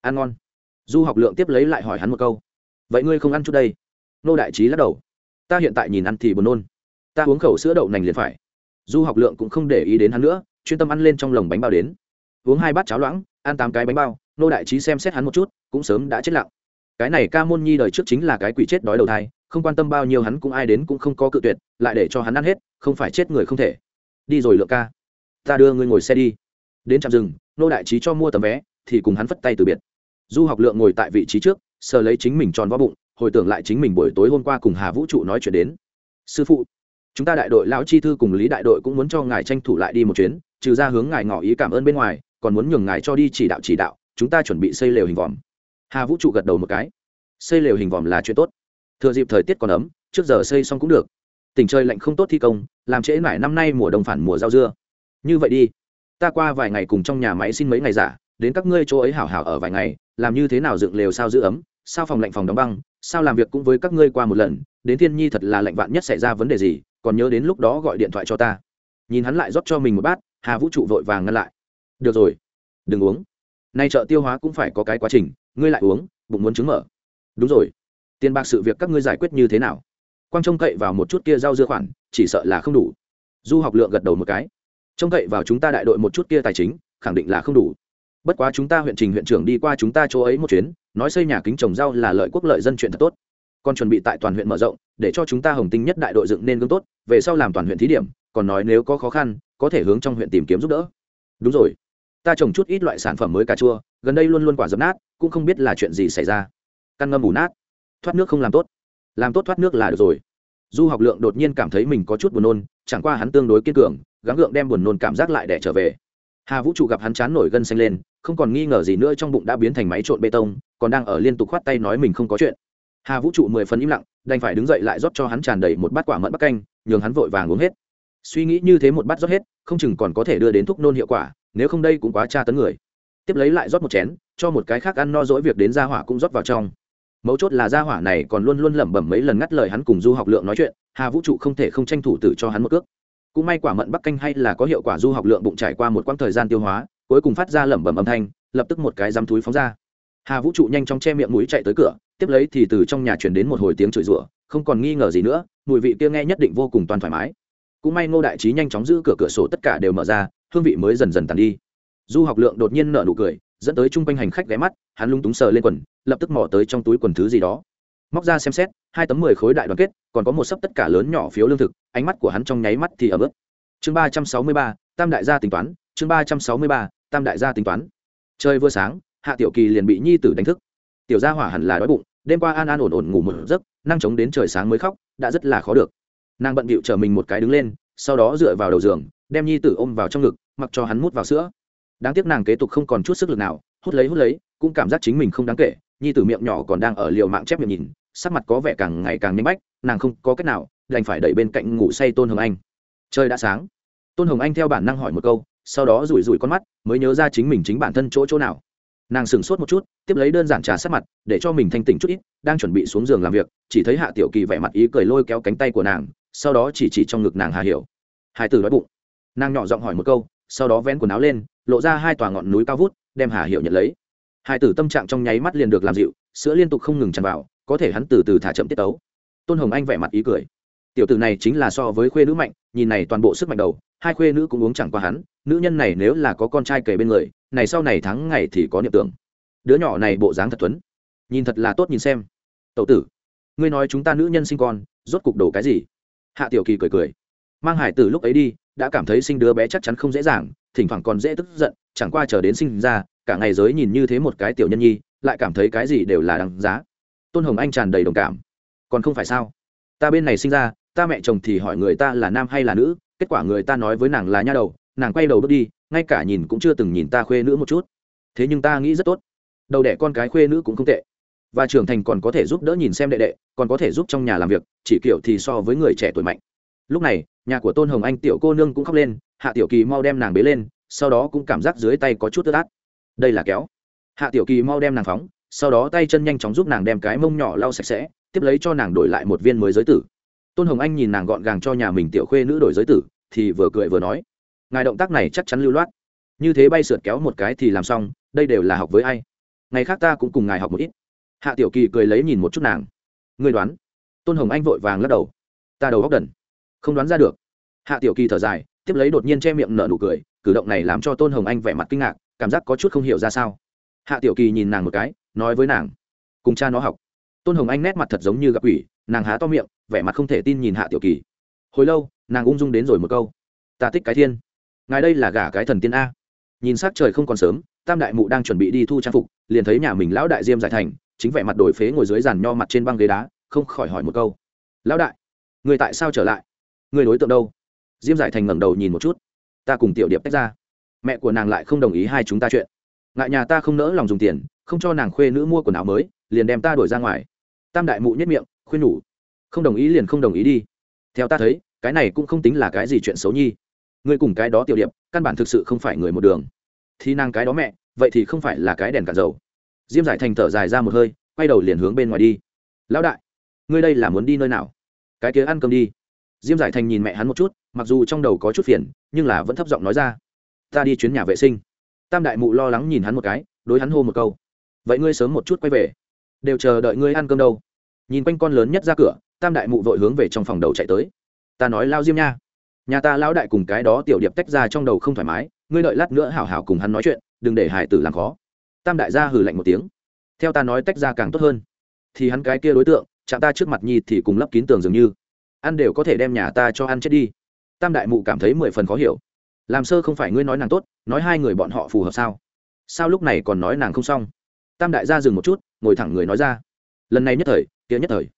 Ăn ngon. Du học lượng tiếp lấy lại hỏi hắn một câu. Vậy ngươi không ăn chút đây? Nô đại trí lắc đầu. Ta hiện tại nhìn ăn thì buồn nôn. Ta uống khẩu sữa đậu nành liền phải. Du học lượng cũng không để ý đến hắn nữa, chuyên tâm ăn lên trong lồng bánh bao đến. Uống hai bát cháo loãng, ăn tám cái bánh bao, nô đại trí xem xét hắn một chút, cũng sớm đã chết lặng. Cái này ca môn nhi đời trước chính là cái quỷ chết đói đầu thai, không quan tâm bao nhiêu hắn cũng ai đến cũng không có cự tuyệt, lại để cho hắn ăn hết, không phải chết người không thể. Đi rồi lượng ca. Ta đưa ngươi ngồi xe đi. Đến trạm rừng nô đại trí cho mua tấm vé, thì cùng hắn phất tay từ biệt. Du học lượng ngồi tại vị trí trước, sờ lấy chính mình tròn vo bụng hồi tưởng lại chính mình buổi tối hôm qua cùng hà vũ trụ nói chuyện đến. Sư phụ, chúng ta đại đội lão chi thư cùng lý đại đội cũng muốn cho ngài tranh thủ lại đi một chuyến, trừ ra hướng ngài ngỏ ý cảm ơn bên ngoài, còn muốn nhường ngài cho đi chỉ đạo chỉ đạo, chúng ta chuẩn bị xây lều hình vòm. Hà vũ trụ gật đầu một cái. Xây lều hình vòm là chuyện tốt. Thừa dịp thời tiết còn ấm, trước giờ xây xong cũng được. Tình trời lạnh không tốt thi công, làm trễ mãi năm nay mùa đông phản mùa rau dưa. Như vậy đi. Ta qua vài ngày cùng trong nhà máy xin mấy ngày giả, đến các ngươi chỗ ấy hảo hảo ở vài ngày, làm như thế nào dựng lều sao giữ ấm, sao phòng lạnh phòng đóng băng sao làm việc cũng với các ngươi qua một lần, đến thiên nhi thật là lạnh vạn nhất xảy ra vấn đề gì, còn nhớ đến lúc đó gọi điện thoại cho ta. Nhìn hắn lại rót cho mình một bát, hà vũ trụ vội vàng ngăn lại. Được rồi, đừng uống. Nay chợ tiêu hóa cũng phải có cái quá trình, ngươi lại uống, bụng muốn trứng mở. Đúng rồi. Tiền bạc sự việc các ngươi giải quyết như thế nào? Quang trông cậy vào một chút kia rau dưa khoản, chỉ sợ là không đủ. Du học lượng gật đầu một cái. Trông cậy vào chúng ta đại đội một chút kia tài chính, khẳng định là không đủ bất quá chúng ta huyện trình huyện trưởng đi qua chúng ta chỗ ấy một chuyến, nói xây nhà kính trồng rau là lợi quốc lợi dân chuyện thật tốt. Còn chuẩn bị tại toàn huyện mở rộng, để cho chúng ta hồng tinh nhất đại đội dựng nên gương tốt, về sau làm toàn huyện thí điểm, còn nói nếu có khó khăn, có thể hướng trong huyện tìm kiếm giúp đỡ. Đúng rồi. Ta trồng chút ít loại sản phẩm mới cà chua, gần đây luôn luôn quả dập nát, cũng không biết là chuyện gì xảy ra. Căn ngâm bù nát, thoát nước không làm tốt. Làm tốt thoát nước là được rồi. Du học lượng đột nhiên cảm thấy mình có chút buồn nôn, chẳng qua hắn tương đối kiên cường, gắng gượng đem buồn nôn cảm giác lại để trở về. Hà vũ trụ gặp hắn chán nổi gân xanh lên không còn nghi ngờ gì nữa trong bụng đã biến thành máy trộn bê tông, còn đang ở liên tục khoát tay nói mình không có chuyện. Hà vũ trụ mười phần im lặng, đành phải đứng dậy lại rót cho hắn tràn đầy một bát quả mận bắc canh, nhường hắn vội vàng uống hết. Suy nghĩ như thế một bát rót hết, không chừng còn có thể đưa đến thuốc nôn hiệu quả, nếu không đây cũng quá tra tấn người. Tiếp lấy lại rót một chén, cho một cái khác ăn no dỗi việc đến gia hỏa cũng rót vào trong. Mấu chốt là gia hỏa này còn luôn luôn lẩm bẩm mấy lần ngắt lời hắn cùng du học lượng nói chuyện, hà vũ trụ không thể không tranh thủ tử cho hắn một cước. Cũng may quả mận bắc canh hay là có hiệu quả du học lượng bụng trải qua một quãng thời gian tiêu hóa cuối cùng phát ra lẩm bẩm âm thanh, lập tức một cái dám túi phóng ra. Hà vũ trụ nhanh chóng che miệng mũi chạy tới cửa, tiếp lấy thì từ trong nhà chuyển đến một hồi tiếng chửi rủa, không còn nghi ngờ gì nữa, mùi vị kia nghe nhất định vô cùng toàn thoải mái. Cũng may ngô đại trí nhanh chóng giữ cửa cửa sổ tất cả đều mở ra, hương vị mới dần dần tàn đi. Du học lượng đột nhiên nở nụ cười, dẫn tới chung quanh hành khách ghé mắt, hắn lung túng sờ lên quần, lập tức mò tới trong túi quần thứ gì đó. Móc ra xem xét, hai tấm mười khối đại đoàn kết, còn có một sấp tất cả lớn nhỏ phiếu lương thực, ánh mắt của hắn trong nháy mắt thì ấm ức. chương ba trăm sáu mươi ba, tam đại gia tính toán, chương ba trăm sáu mươi ba tam đại gia tính toán. Chơi vừa sáng, hạ tiểu kỳ liền bị nhi tử đánh thức. Tiểu gia hỏa hẳn là đói bụng, đêm qua an an ổn ổn ngủ một giấc, năng chống đến trời sáng mới khóc, đã rất là khó được. Nàng bận bịu chờ mình một cái đứng lên, sau đó dựa vào đầu giường, đem nhi tử ôm vào trong ngực, mặc cho hắn mút vào sữa. Đáng tiếc nàng kế tục không còn chút sức lực nào, hút lấy hút lấy, cũng cảm giác chính mình không đáng kể, nhi tử miệng nhỏ còn đang ở liều mạng chép miệng nhìn, sắc mặt có vẻ càng ngày càng nhanh bách, nàng không có cách nào, đành phải đẩy bên cạnh ngủ say tôn hồng anh. Trời đã sáng. Tôn hồng anh theo bản năng hỏi một câu sau đó rủi rủi con mắt, mới nhớ ra chính mình chính bản thân chỗ chỗ nào. Nàng sửng sốt một chút, tiếp lấy đơn giản trà sát mặt, để cho mình thanh tỉnh chút ít, đang chuẩn bị xuống giường làm việc, chỉ thấy hạ tiểu kỳ vẻ mặt ý cười lôi kéo cánh tay của nàng, sau đó chỉ chỉ trong ngực nàng hà hiểu. Hai từ đói bụng. Nàng nhỏ giọng hỏi một câu, sau đó vén quần áo lên, lộ ra hai tòa ngọn núi cao vút, đem hà hiểu nhận lấy. Hai tử tâm trạng trong nháy mắt liền được làm dịu, sữa liên tục không ngừng tràn vào, có thể hắn từ từ thả chậm tiết tấu. Tôn hồng anh vẻ mặt ý cười. Tiểu tử này chính là so với khuê nữ mạnh, nhìn này toàn bộ sức mạnh đầu hai khuê nữ cũng uống chẳng qua hắn, nữ nhân này nếu là có con trai kề bên người, này sau này thắng ngày thì có niệm tưởng. Đứa nhỏ này bộ dáng thật tuấn. Nhìn thật là tốt nhìn xem. Tậu tử, ngươi nói chúng ta nữ nhân sinh con, rốt cục đổ cái gì? Hạ tiểu kỳ cười cười. Mang hải tử lúc ấy đi, đã cảm thấy sinh đứa bé chắc chắn không dễ dàng, thỉnh thoảng còn dễ tức giận, chẳng qua chờ đến sinh ra, cả ngày giới nhìn như thế một cái tiểu nhân nhi, lại cảm thấy cái gì đều là đáng giá. Tôn hồng anh tràn đầy đồng cảm. Còn không phải sao? Ta bên này sinh ra, ta mẹ chồng thì hỏi người ta là nam hay là nữ kết quả người ta nói với nàng là nha đầu, nàng quay đầu bước đi, ngay cả nhìn cũng chưa từng nhìn ta khuê nữ một chút. Thế nhưng ta nghĩ rất tốt. Đầu đẻ con cái khuê nữ cũng không tệ. Và trưởng thành còn có thể giúp đỡ nhìn xem đệ đệ, còn có thể giúp trong nhà làm việc, chỉ kiểu thì so với người trẻ tuổi mạnh. Lúc này, nhà của tôn hồng anh tiểu cô nương cũng khóc lên, hạ tiểu kỳ mau đem nàng bế lên, sau đó cũng cảm giác dưới tay có chút tơ át. Đây là kéo. Hạ tiểu kỳ mau đem nàng phóng, sau đó tay chân nhanh chóng giúp nàng đem cái mông nhỏ lau sạch sẽ, tiếp lấy cho nàng đổi lại một viên mới giới tử tôn hồng anh nhìn nàng gọn gàng cho nhà mình tiểu khuê nữ đổi giới tử, thì vừa cười vừa nói, ngài động tác này chắc chắn lưu loát. Như thế bay sượt kéo một cái thì làm xong, đây đều là học với ai? Ngày khác ta cũng cùng ngài học một ít. Hạ tiểu kỳ cười lấy nhìn một chút nàng. Người đoán? Tôn hồng anh vội vàng lắc đầu. Ta đầu góc đần. Không đoán ra được. Hạ tiểu kỳ thở dài, tiếp lấy đột nhiên che miệng nở nụ cười, cử động này làm cho tôn hồng anh vẻ mặt kinh ngạc, cảm giác có chút không hiểu ra sao. Hạ tiểu kỳ nhìn nàng một cái, nói với nàng, cùng cha nó học. Tôn hồng anh nét mặt thật giống như gặp ủy nàng há to miệng vẻ mặt không thể tin nhìn hạ tiểu kỳ. Hồi lâu, nàng ung dung đến rồi một câu, ta thích cái thiên. Ngài đây là gả cái thần tiên a. Nhìn s á c trời không còn sớm, tam đại mụ đang chuẩn bị đi thu trang phục, liền thấy nhà mình lão đại diêm giải thành, chính vẻ mặt đổi phế ngồi dưới giàn nho mặt trên băng ghế đá, không khỏi hỏi một câu, lão đại, người tại sao trở lại? Người đối tượng đâu? Diêm giải thành ngẩng đầu nhìn một chút, ta cùng tiểu điệp tách ra. Mẹ của nàng lại không đồng ý hai chúng ta chuyện. Ngại nhà ta không nỡ lòng dùng tiền, không cho nàng khuê nữ mua quần áo mới, liền đem ta đuổi ra ngoài. Tam đại mụ nhất miệng, khuyên nhủ không đồng ý liền không đồng ý đi. Theo ta thấy, cái này cũng không tính là cái gì chuyện xấu nhi. Ngươi cùng cái đó tiểu điệp, căn bản thực sự không phải người một đường. Thì nàng cái đó mẹ, vậy thì không phải là cái đèn cạn dầu. Diêm giải thành thở dài ra một hơi, quay đầu liền hướng bên ngoài đi. Lão đại, ngươi đây là muốn đi nơi nào? Cái kia ăn cơm đi. Diêm giải thành nhìn mẹ hắn một chút, mặc dù trong đầu có chút phiền, nhưng là vẫn thấp giọng nói ra. Ta đi chuyến nhà vệ sinh. Tam đại mụ lo lắng nhìn hắn một cái, đối hắn hô một câu. Vậy ngươi sớm một chút quay về. Đều chờ đợi ngươi ăn cơm đâu. Nhìn quanh con lớn nhất ra cửa tam đại mụ vội hướng về trong phòng đầu chạy tới. Ta nói lao diêm nha. Nhà ta lão đại cùng cái đó tiểu điệp tách ra trong đầu không thoải mái, ngươi đợi lát nữa hảo hảo cùng hắn nói chuyện, đừng để hải tử làm khó. Tam đại gia hừ lạnh một tiếng. Theo ta nói tách ra càng tốt hơn. Thì hắn cái kia đối tượng, chạm ta trước mặt nhi thì cùng lấp kín tường dường như. Ăn đều có thể đem nhà ta cho ăn chết đi. Tam đại mụ cảm thấy mười phần khó hiểu. Làm sơ không phải ngươi nói nàng tốt, nói hai người bọn họ phù hợp sao? Sao lúc này còn nói nàng không xong? Tam đại gia dừng một chút, ngồi thẳng người nói ra. Lần này nhất thời, kia nhất thời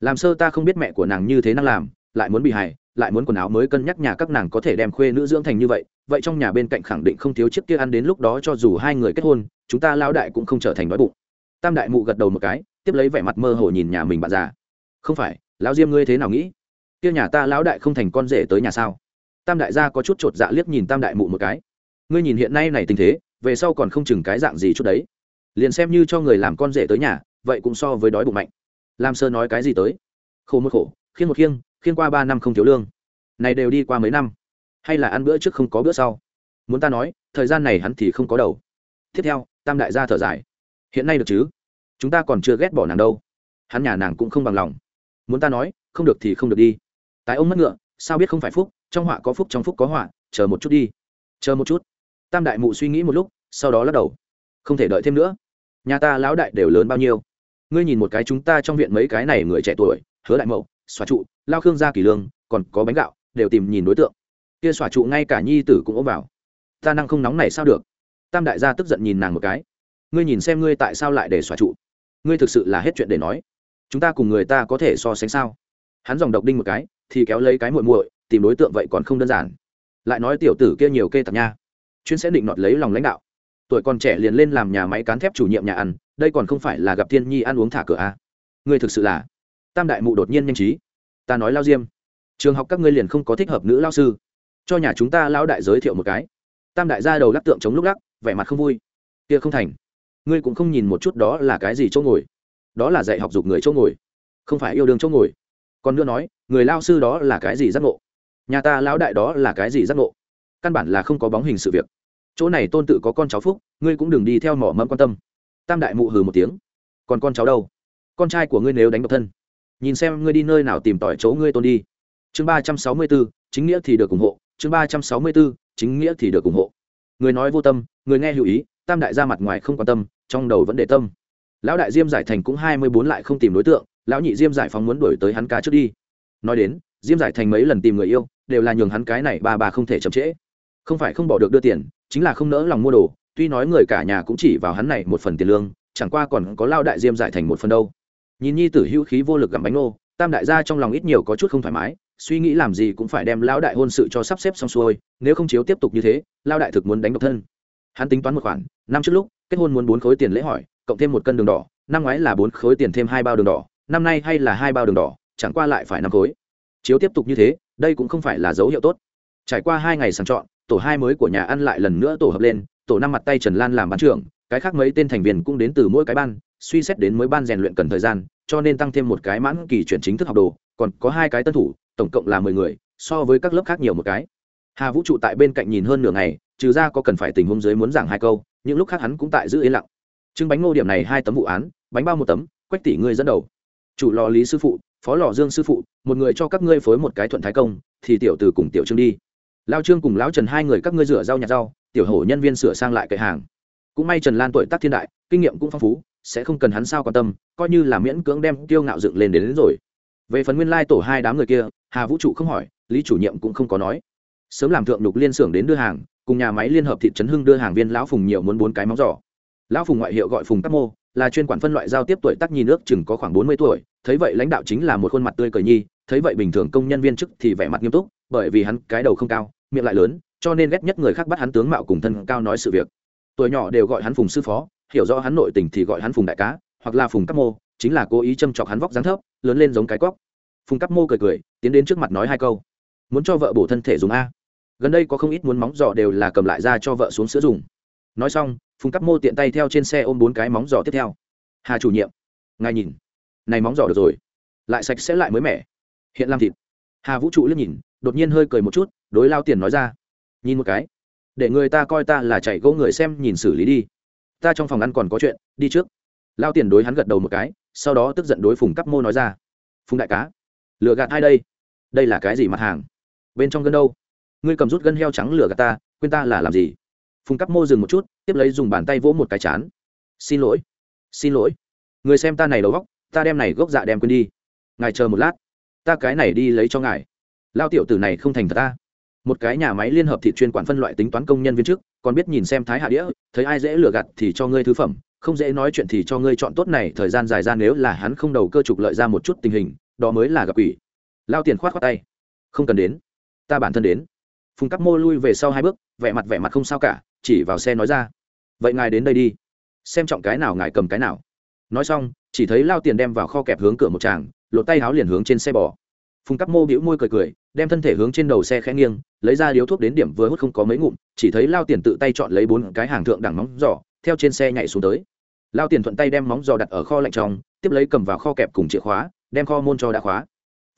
làm sơ ta không biết mẹ của nàng như thế năng làm, lại muốn bị hài lại muốn quần áo mới cân nhắc nhà các nàng có thể đem khuê nữ dưỡng thành như vậy vậy trong nhà bên cạnh khẳng định không thiếu chiếc kia ăn đến lúc đó cho dù hai người kết hôn, chúng ta lão đại cũng không trở thành đói bụng. Tam đại mụ gật đầu một cái, tiếp lấy vẻ mặt mơ hồ nhìn nhà mình bạn già. Không phải, lão diêm ngươi thế nào nghĩ? Kia nhà ta lão đại không thành con rể tới nhà sao? Tam đại gia có chút chột dạ liếc nhìn tam đại mụ một cái. Ngươi nhìn hiện nay này tình thế, về sau còn không chừng cái dạng gì chút đấy. Liền xem như cho người làm con rể tới nhà, vậy cũng so với đói bụng mạnh lam sơ nói cái gì tới? Khổ một khổ, khiêng một khiêng khiêng qua ba năm không thiếu lương. Này đều đi qua mấy năm. Hay là ăn bữa trước không có bữa sau? Muốn ta nói, thời gian này hắn thì không có đầu. Tiếp theo, tam đại gia thở dài. Hiện nay được chứ? Chúng ta còn chưa ghét bỏ nàng đâu. Hắn nhà nàng cũng không bằng lòng. Muốn ta nói, không được thì không được đi. Tại ông mất ngựa, sao biết không phải phúc, trong họa có phúc trong phúc có họa, chờ một chút đi. Chờ một chút. Tam đại mụ suy nghĩ một lúc, sau đó lắc đầu. Không thể đợi thêm nữa. Nhà ta lão đại đều lớn bao nhiêu? Ngươi nhìn một cái chúng ta trong viện mấy cái này người trẻ tuổi, hứa đại mậu xóa trụ, lao khương gia kỳ lương, còn có bánh gạo, đều tìm nhìn đối tượng. Kia xóa trụ ngay cả nhi tử cũng ôm vào. Ta năng không nóng này sao được? Tam đại gia tức giận nhìn nàng một cái. Ngươi nhìn xem ngươi tại sao lại để xóa trụ? Ngươi thực sự là hết chuyện để nói. Chúng ta cùng người ta có thể so sánh sao? Hắn dòng độc đinh một cái, thì kéo lấy cái muội muội, tìm đối tượng vậy còn không đơn giản. Lại nói tiểu tử kia nhiều kê tặc nha. Chuyên sẽ định nọt lấy lòng lãnh đạo tuổi còn trẻ liền lên làm nhà máy cán thép chủ nhiệm nhà ăn, đây còn không phải là gặp thiên nhi ăn uống thả cửa a à. ngươi thực sự là, tam đại mụ đột nhiên nhanh trí. Ta nói lao diêm, trường học các ngươi liền không có thích hợp nữ lao sư. Cho nhà chúng ta lão đại giới thiệu một cái. Tam đại ra đầu lắc tượng chống lúc lắc, vẻ mặt không vui. Kia không thành. Ngươi cũng không nhìn một chút đó là cái gì chỗ ngồi. Đó là dạy học dục người chỗ ngồi. Không phải yêu đương chỗ ngồi. Còn nữa nói, người lao sư đó là cái gì giác ngộ? Nhà ta lão đại đó là cái gì giác ngộ? Căn bản là không có bóng hình sự việc chỗ này tôn tự có con cháu phúc, ngươi cũng đừng đi theo mỏ mẫm quan tâm. Tam đại mụ hừ một tiếng. Còn con cháu đâu? Con trai của ngươi nếu đánh độc thân, nhìn xem ngươi đi nơi nào tìm tỏi chỗ ngươi tôn đi. Chương ba trăm sáu mươi b ố chính nghĩa thì được ủng hộ. Chương ba trăm sáu mươi b ố chính nghĩa thì được ủng hộ. Người nói vô tâm, người nghe hữu ý, tam đại ra mặt ngoài không quan tâm, trong đầu vẫn để tâm. Lão đại diêm giải thành cũng hai mươi bốn lại không tìm đối tượng, lão nhị diêm giải phóng muốn đuổi tới hắn cá trước đi. Nói đến, diêm giải thành mấy lần tìm người yêu, đều là nhường hắn cái này ba bà không thể chậm trễ. Không phải không bỏ được đưa tiền chính là không nỡ lòng mua đồ, tuy nói người cả nhà cũng chỉ vào hắn này một phần tiền lương, chẳng qua còn có lao đại diêm giải thành một phần đâu. Nhìn nhi tử hữu khí vô lực gặm bánh nô, tam đại gia trong lòng ít nhiều có chút không thoải mái, suy nghĩ làm gì cũng phải đem lão đại hôn sự cho sắp xếp xong xuôi, nếu không chiếu tiếp tục như thế lao đại thực muốn đánh độc thân. Hắn tính toán một khoản, năm trước lúc, kết hôn muốn bốn khối tiền lễ hỏi, cộng thêm một cân đường đỏ, năm ngoái là bốn khối tiền thêm hai bao đường đỏ, năm nay hay là hai bao đường đỏ, chẳng qua lại phải năm khối. Chiếu tiếp tục như thế, đây cũng không phải là dấu hiệu tốt. Trải qua hai ngày sàng chọn tổ hai mới của nhà ăn lại lần nữa tổ hợp lên, tổ năm mặt tay trần lan làm bán trưởng, cái khác mấy tên thành viên cũng đến từ mỗi cái ban, suy xét đến mới ban rèn luyện cần thời gian, cho nên tăng thêm một cái mãn kỳ chuyển chính thức học đồ, còn có hai cái tân thủ, tổng cộng là mười người, so với các lớp khác nhiều một cái. Hà vũ trụ tại bên cạnh nhìn hơn nửa ngày, trừ ra có cần phải tình huống dưới muốn giảng hai câu, những lúc khác hắn cũng tại giữ yên lặng. Trưng bánh ngô điểm này hai tấm vụ án, bánh bao một tấm, quách tỷ ngươi dẫn đầu. Chủ lò lý sư phụ, phó lò dương sư phụ, một người cho các ngươi phối một cái thuận thái công, thì tiểu từ cùng tiểu trương đi lao trương cùng lão trần hai người các ngươi rửa rau nhặt rau tiểu hổ nhân viên sửa sang lại cậy hàng. Cũng may trần lan tuổi tác thiên đại kinh nghiệm cũng phong phú sẽ không cần hắn sao quan tâm coi như là miễn cưỡng đem tiêu ngạo dựng lên đến, đến rồi. Về phần nguyên lai tổ hai đám người kia hà vũ trụ không hỏi lý chủ nhiệm cũng không có nói. Sớm làm thượng lục liên xưởng đến đưa hàng cùng nhà máy liên hợp thị trấn hưng đưa hàng viên lão phùng nhiều muốn bốn cái móng giỏ lão phùng ngoại hiệu gọi phùng tắc mô là chuyên quản phân loại giao tiếp tuổi tác nhìn nước chừng có khoảng bốn mươi tuổi thấy vậy lãnh đạo chính là một khuôn mặt tươi cười nhi thấy vậy bình thường công nhân viên chức thì vẻ mặt nghiêm túc bởi vì hắn cái đầu không cao miệng lại lớn, cho nên ghét nhất người khác bắt hắn tướng mạo cùng thân cao nói sự việc. Tuổi nhỏ đều gọi hắn phùng sư phó, hiểu rõ hắn nội tình thì gọi hắn phùng đại cá, hoặc là phùng các mô, chính là cố ý châm chọc hắn vóc dáng thấp, lớn lên giống cái cóc. Phùng cắp mô cười cười, tiến đến trước mặt nói hai câu. Muốn cho vợ bổ thân thể dùng a. Gần đây có không ít muốn móng giò đều là cầm lại ra cho vợ xuống sữa dùng. Nói xong, phùng cắp mô tiện tay theo trên xe ôm bốn cái móng giò tiếp theo. Hà chủ nhiệm, ngài nhìn. Này móng giò được rồi. Lại sạch sẽ lại mới mẻ. Hiện làm thịt hà vũ trụ liếc nhìn, đột nhiên hơi cười một chút, đối lao tiền nói ra, nhìn một cái, để người ta coi ta là chạy gỗ người xem nhìn xử lý đi. Ta trong phòng ăn còn có chuyện, đi trước. Lao tiền đối hắn gật đầu một cái, sau đó tức giận đối phùng cắp mô nói ra, phùng đại cá lựa gạt hai đây? Đây là cái gì mặt hàng? Bên trong gân đâu? Ngươi cầm rút gân heo trắng lửa gạt ta, quên ta là làm gì? Phùng cắp mô dừng một chút, tiếp lấy dùng bàn tay vỗ một cái chán. Xin lỗi xin lỗi. Người xem ta này đầu góc ta đem này gốc dạ đem quên đi. Ngài chờ một lát ta cái này đi lấy cho ngài. Lao tiểu tử này không thành thật ta. Một cái nhà máy liên hợp thị chuyên quản phân loại tính toán công nhân viên chức, còn biết nhìn xem thái hạ đĩa, thấy ai dễ lừa gạt thì cho ngươi thứ phẩm, không dễ nói chuyện thì cho ngươi chọn tốt này, thời gian dài ra nếu là hắn không đầu cơ trục lợi ra một chút tình hình, đó mới là gặp quỷ. Lao tiền khoát khoát tay. Không cần đến. Ta bản thân đến. Phùng cắp mô lui về sau hai bước, vẻ mặt vẻ mặt không sao cả, chỉ vào xe nói ra. Vậy ngài đến đây đi. Xem trọng cái nào ngài cầm cái nào. Nói xong, chỉ thấy lao tiền đem vào kho kẹp hướng cửa một tràng lột tay háo liền hướng trên xe bò. Phùng cắp mô bĩu môi cười cười, đem thân thể hướng trên đầu xe khẽ nghiêng, lấy ra điếu thuốc đến điểm vừa hút không có mấy ngụm, chỉ thấy lao tiền tự tay chọn lấy bốn cái hàng thượng đẳng móng giỏ theo trên xe nhảy xuống tới. Lao tiền thuận tay đem móng giò đặt ở kho lạnh trong, tiếp lấy cầm vào kho kẹp cùng chìa khóa, đem kho môn cho đã khóa.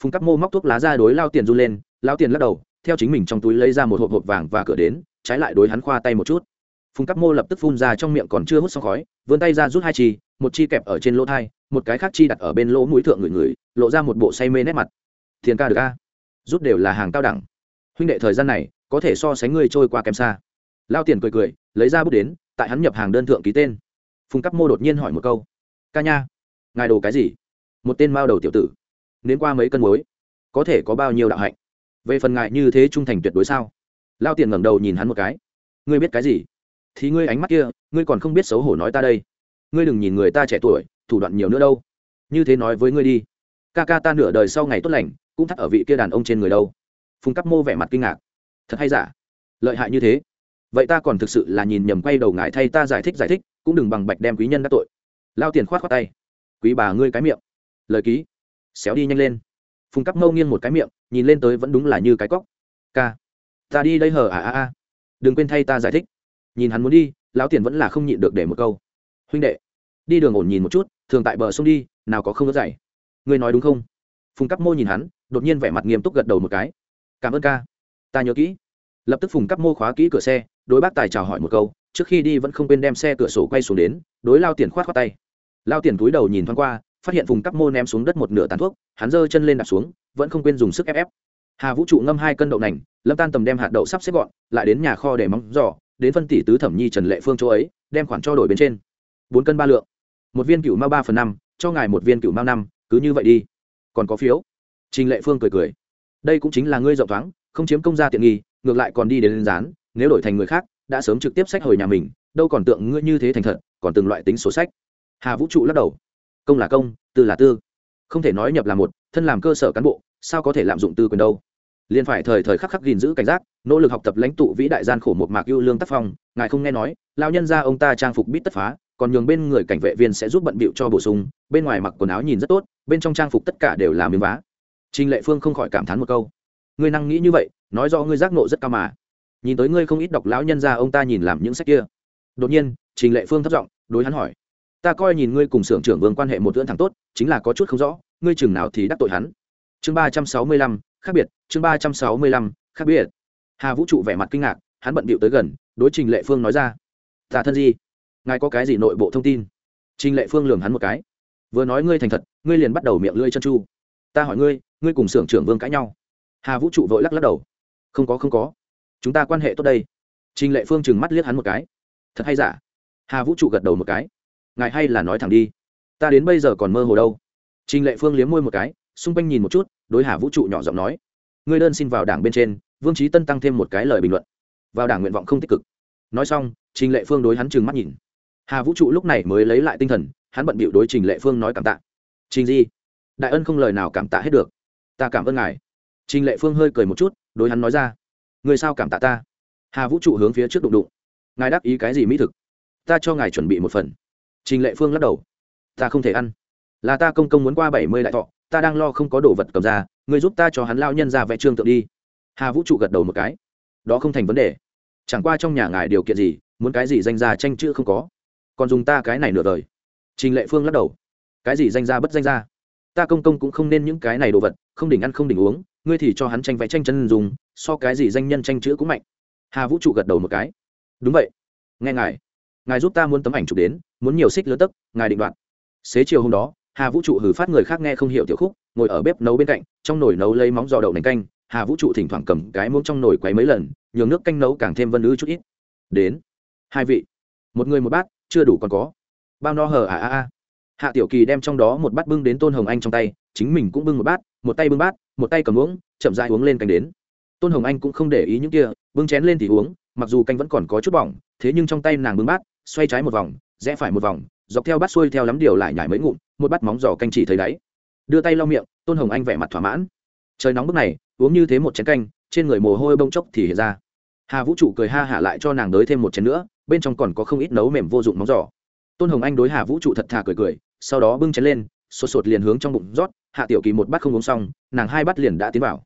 Phùng cắp mô móc thuốc lá ra đối lao tiền run lên, lao tiền lắc đầu, theo chính mình trong túi lấy ra một hộp hộp vàng và cửa đến, trái lại đối hắn khoa tay một chút. Phùng cắp mô lập tức phun ra trong miệng còn chưa hút xong khói, vươn tay ra rút hai chi, một chi kẹp ở trên lỗ thai một cái khác chi đặt ở bên lỗ mũi thượng người người, lộ ra một bộ say mê nét mặt. Thiền ca được ca rút đều là hàng cao đẳng. Huynh đệ thời gian này, có thể so sánh ngươi trôi qua kém xa. Lao tiền cười cười, lấy ra bút đến, tại hắn nhập hàng đơn thượng ký tên. Phùng cắp mô đột nhiên hỏi một câu. Ca nha, ngài đồ cái gì? Một tên mao đầu tiểu tử. Nến qua mấy cân muối? Có thể có bao nhiêu đạo hạnh? Về phần ngại như thế trung thành tuyệt đối sao? Lao tiền ngẩng đầu nhìn hắn một cái. Ngươi biết cái gì? Thì ngươi ánh mắt kia, ngươi còn không biết xấu hổ nói ta đây. Ngươi đừng nhìn người ta trẻ tuổi thủ đoạn nhiều nữa đâu. Như thế nói với ngươi đi. Ca ca ta nửa đời sau ngày tốt lành, cũng thắt ở vị kia đàn ông trên người đâu. Phùng cắp mô vẻ mặt kinh ngạc. Thật hay giả? Lợi hại như thế. Vậy ta còn thực sự là nhìn nhầm quay đầu ngài thay ta giải thích giải thích, cũng đừng bằng bạch đem quý nhân đắc tội. Lao tiền khoát khoát tay. Quý bà ngươi cái miệng. Lời ký. Xéo đi nhanh lên. Phùng cắp mâu nghiêng một cái miệng, nhìn lên tới vẫn đúng là như cái cóc. Ca. Ta đi đây hờ à à à. Đừng quên thay ta giải thích. Nhìn hắn muốn đi, lão tiền vẫn là không nhịn được để một câu. Huynh đệ. Đi đường ổn nhìn một chút thường tại bờ sông đi nào có không đỡ dày ngươi nói đúng không? Phùng cắp mô nhìn hắn đột nhiên vẻ mặt nghiêm túc gật đầu một cái. Cảm ơn ca. Ta nhớ kỹ. Lập tức phùng cắp mô khóa kỹ cửa xe đối bác tài chào hỏi một câu trước khi đi vẫn không quên đem xe cửa sổ quay xuống đến đối lao tiền khoát khoát tay. Lao tiền túi đầu nhìn thoáng qua phát hiện phùng cắp mô ném xuống đất một nửa tàn thuốc hắn giơ chân lên đạp xuống vẫn không quên dùng sức ép ép. Hà vũ trụ ngâm hai cân đậu nành lâm tan tầm đem hạt đậu sắp xếp gọn lại đến nhà kho để móng giỏ, đến phân tỷ tứ thẩm nhi trần lệ phương chỗ ấy đem khoản cho đổi bên trên. Bốn cân ba lượng một viên cựu mao ba phần năm cho ngài một viên cựu mao năm cứ như vậy đi. Còn có phiếu? Trình lệ phương cười cười. Đây cũng chính là ngươi rộng thoáng không chiếm công gia tiện nghi ngược lại còn đi đến, lên rán nếu đổi thành người khác đã sớm trực tiếp sách hồi nhà mình đâu còn tượng ngươi như thế thành thật còn từng loại tính sổ sách. Hà vũ trụ lắc đầu. Công là công tư là tư. Không thể nói nhập là một thân làm cơ sở cán bộ sao có thể lạm dụng tư quyền đâu? Liền phải thời thời khắc khắc gìn giữ cảnh giác nỗ lực học tập lãnh tụ vĩ đại gian khổ một mạc ưu lương tác phong ngài không nghe nói lao nhân ra ông ta trang phục bít tất phá còn nhường bên người cảnh vệ viên sẽ giúp bận bịu cho bổ sung, bên ngoài mặc quần áo nhìn rất tốt, bên trong trang phục tất cả đều là miếng vá. Trình lệ phương không khỏi cảm thán một câu. Ngươi năng nghĩ như vậy, nói do ngươi giác nộ rất cao mà. Nhìn tới ngươi không ít đọc lão nhân ra ông ta nhìn làm những sách kia. Đột nhiên, trình lệ phương thất giọng, đối hắn hỏi. Ta coi nhìn ngươi cùng xưởng trưởng vương quan hệ một lưỡn thẳng tốt, chính là có chút không rõ, ngươi chừng nào thì đắc tội hắn. Chương ba trăm sáu mươi lăm, khác biệt, chương ba trăm sáu mươi lăm, khác biệt. Hà vũ trụ vẻ mặt kinh ngạc, hắn bận bịu tới gần, đối trình lệ phương nói ra. Ta thân gì? Ngài có cái gì nội bộ thông tin? Trình lệ phương lường hắn một cái. Vừa nói ngươi thành thật, ngươi liền bắt đầu miệng lưỡi chân chu. Ta hỏi ngươi ngươi cùng xưởng trưởng vương cãi nhau. Hà vũ trụ vội lắc lắc đầu. Không có không có. Chúng ta quan hệ tốt đây. Trình lệ phương chừng mắt liếc hắn một cái. Thật hay giả? Hà vũ trụ gật đầu một cái. Ngài hay là nói thẳng đi. Ta đến bây giờ còn mơ hồ đâu. Trình lệ phương liếm môi một cái, xung quanh nhìn một chút, đối hà vũ trụ nhỏ giọng nói. Ngươi đơn xin vào đảng bên trên, vương trí tân tăng thêm một cái lời bình luận. Vào đảng nguyện vọng không tích cực. Nói xong, trình lệ phương đối hắn trừng mắt nhìn hà vũ trụ lúc này mới lấy lại tinh thần, hắn bận bịu đối trình lệ phương nói cảm tạ. Trình di, đại ân không lời nào cảm tạ hết được. Ta cảm ơn ngài. Trình lệ phương hơi cười một chút, đối hắn nói ra. Người sao cảm tạ ta? Hà vũ trụ hướng phía trước đụng đụng. Ngài đáp ý cái gì mỹ thực? Ta cho ngài chuẩn bị một phần. Trình lệ phương lắc đầu. Ta không thể ăn. Là ta công công muốn qua bảy mươi đại thọ, ta đang lo không có đồ vật cầm ra, người giúp ta cho hắn lao nhân ra vẽ trương tượng đi. Hà vũ trụ gật đầu một cái. Đó không thành vấn đề. Chẳng qua trong nhà ngài điều kiện gì, muốn cái gì danh ra tranh chữ không có còn dùng ta cái này nửa đời. Trình lệ phương lắc đầu. Cái gì danh ra bất danh ra ta công công cũng không nên những cái này đồ vật, không đỉnh ăn không đỉnh uống, ngươi thì cho hắn tranh vẽ tranh chân dùng so cái gì danh nhân tranh chữ cũng mạnh. Hà vũ trụ gật đầu một cái. Đúng vậy. Nghe ngài. Ngài giúp ta muốn tấm ảnh chụp đến, muốn nhiều xích lớn tấc, ngài định đoạt. Xế chiều hôm đó, hà vũ trụ hử phát người khác nghe không hiểu tiểu khúc, ngồi ở bếp nấu bên cạnh, trong nồi nấu lấy móng giò đậu nành canh, hà vũ trụ thỉnh thoảng cầm cái muỗng trong nồi quấy mấy lần, nhường nước canh nấu càng thêm vân ư chút ít. Đến. Hai vị. Một người một bát chưa đủ còn có. Bao no hờ à à à. Hạ tiểu kỳ đem trong đó một bát bưng đến tôn hồng anh trong tay, chính mình cũng bưng một bát, một tay bưng bát, một tay cầm uống, chậm dại uống lên canh đến. Tôn hồng anh cũng không để ý những kia, bưng chén lên thì uống, mặc dù canh vẫn còn có chút bỏng, thế nhưng trong tay nàng bưng bát, xoay trái một vòng, rẽ phải một vòng, dọc theo bát xuôi theo lắm điều lại nhải mấy ngụm, một bát móng giò canh chỉ thấy đáy. Đưa tay lau miệng, tôn hồng anh vẻ mặt thỏa mãn. Trời nóng bức này, uống như thế một chén canh, trên người mồ hôi bông chốc thì hiện ra. Hà vũ trụ cười ha hả lại cho nàng đới thêm một chén nữa bên trong còn có không ít nấu mềm vô dụng móng giò. Tôn hồng anh đối hà vũ trụ thật thà cười cười, sau đó bưng chén lên, sột sột liền hướng trong bụng rót, hạ tiểu kỳ một bát không uống xong, nàng hai bát liền đã tiến vào.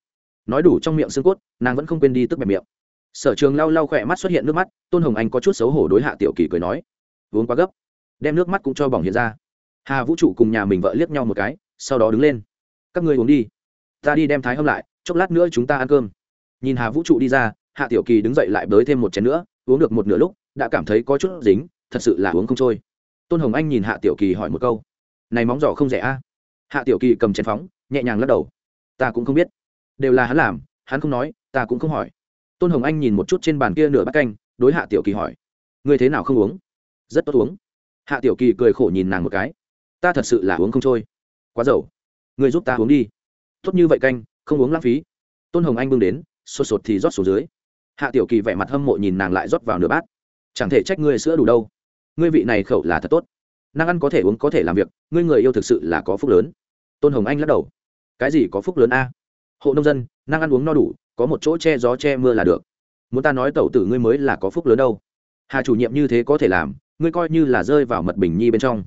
Nói đủ trong miệng xương cốt, nàng vẫn không quên đi tức bẹp miệng. Sở trường lau lau khỏe mắt xuất hiện nước mắt, tôn hồng anh có chút xấu hổ đối hạ tiểu kỳ cười nói, uống quá gấp. Đem nước mắt cũng cho bỏng hiện ra. Hà vũ trụ cùng nhà mình vợ liếc nhau một cái, sau đó đứng lên. Các ngươi uống đi, ta đi đem thái hâm lại, chốc lát nữa chúng ta ăn cơm. Nhìn hà vũ trụ đi ra, hạ tiểu kỳ đứng dậy lại bới thêm một chén nữa uống được một nửa lúc, đã cảm thấy có chút dính, thật sự là uống không trôi. Tôn hồng anh nhìn hạ tiểu kỳ hỏi một câu, này móng giỏ không rẻ a? Hạ tiểu kỳ cầm chén phóng, nhẹ nhàng lắc đầu, ta cũng không biết. Đều là hắn làm, hắn không nói, ta cũng không hỏi. Tôn hồng anh nhìn một chút trên bàn kia nửa bát canh, đối hạ tiểu kỳ hỏi, ngươi thế nào không uống? Rất tốt uống. Hạ tiểu kỳ cười khổ nhìn nàng một cái, ta thật sự là uống không trôi. Quá dầu. Ngươi giúp ta uống đi. Tốt như vậy canh, không uống lãng phí. Tôn hồng anh bưng đến sột sột thì rót xuống dưới hạ tiểu kỳ vẻ mặt hâm mộ nhìn nàng lại rót vào nửa bát. Chẳng thể trách ngươi sữa đủ đâu. Ngươi vị này khẩu là thật tốt. Năng ăn có thể uống, có thể làm việc. Ngươi người yêu thực sự là có phúc lớn. Tôn hồng anh lắc đầu. Cái gì có phúc lớn a? Hộ nông dân năng ăn uống no đủ, có một chỗ che gió che mưa là được. Muốn ta nói tẩu tử ngươi mới là có phúc lớn đâu. Hà chủ nhiệm như thế có thể làm, ngươi coi như là rơi vào mật bình nhi bên trong.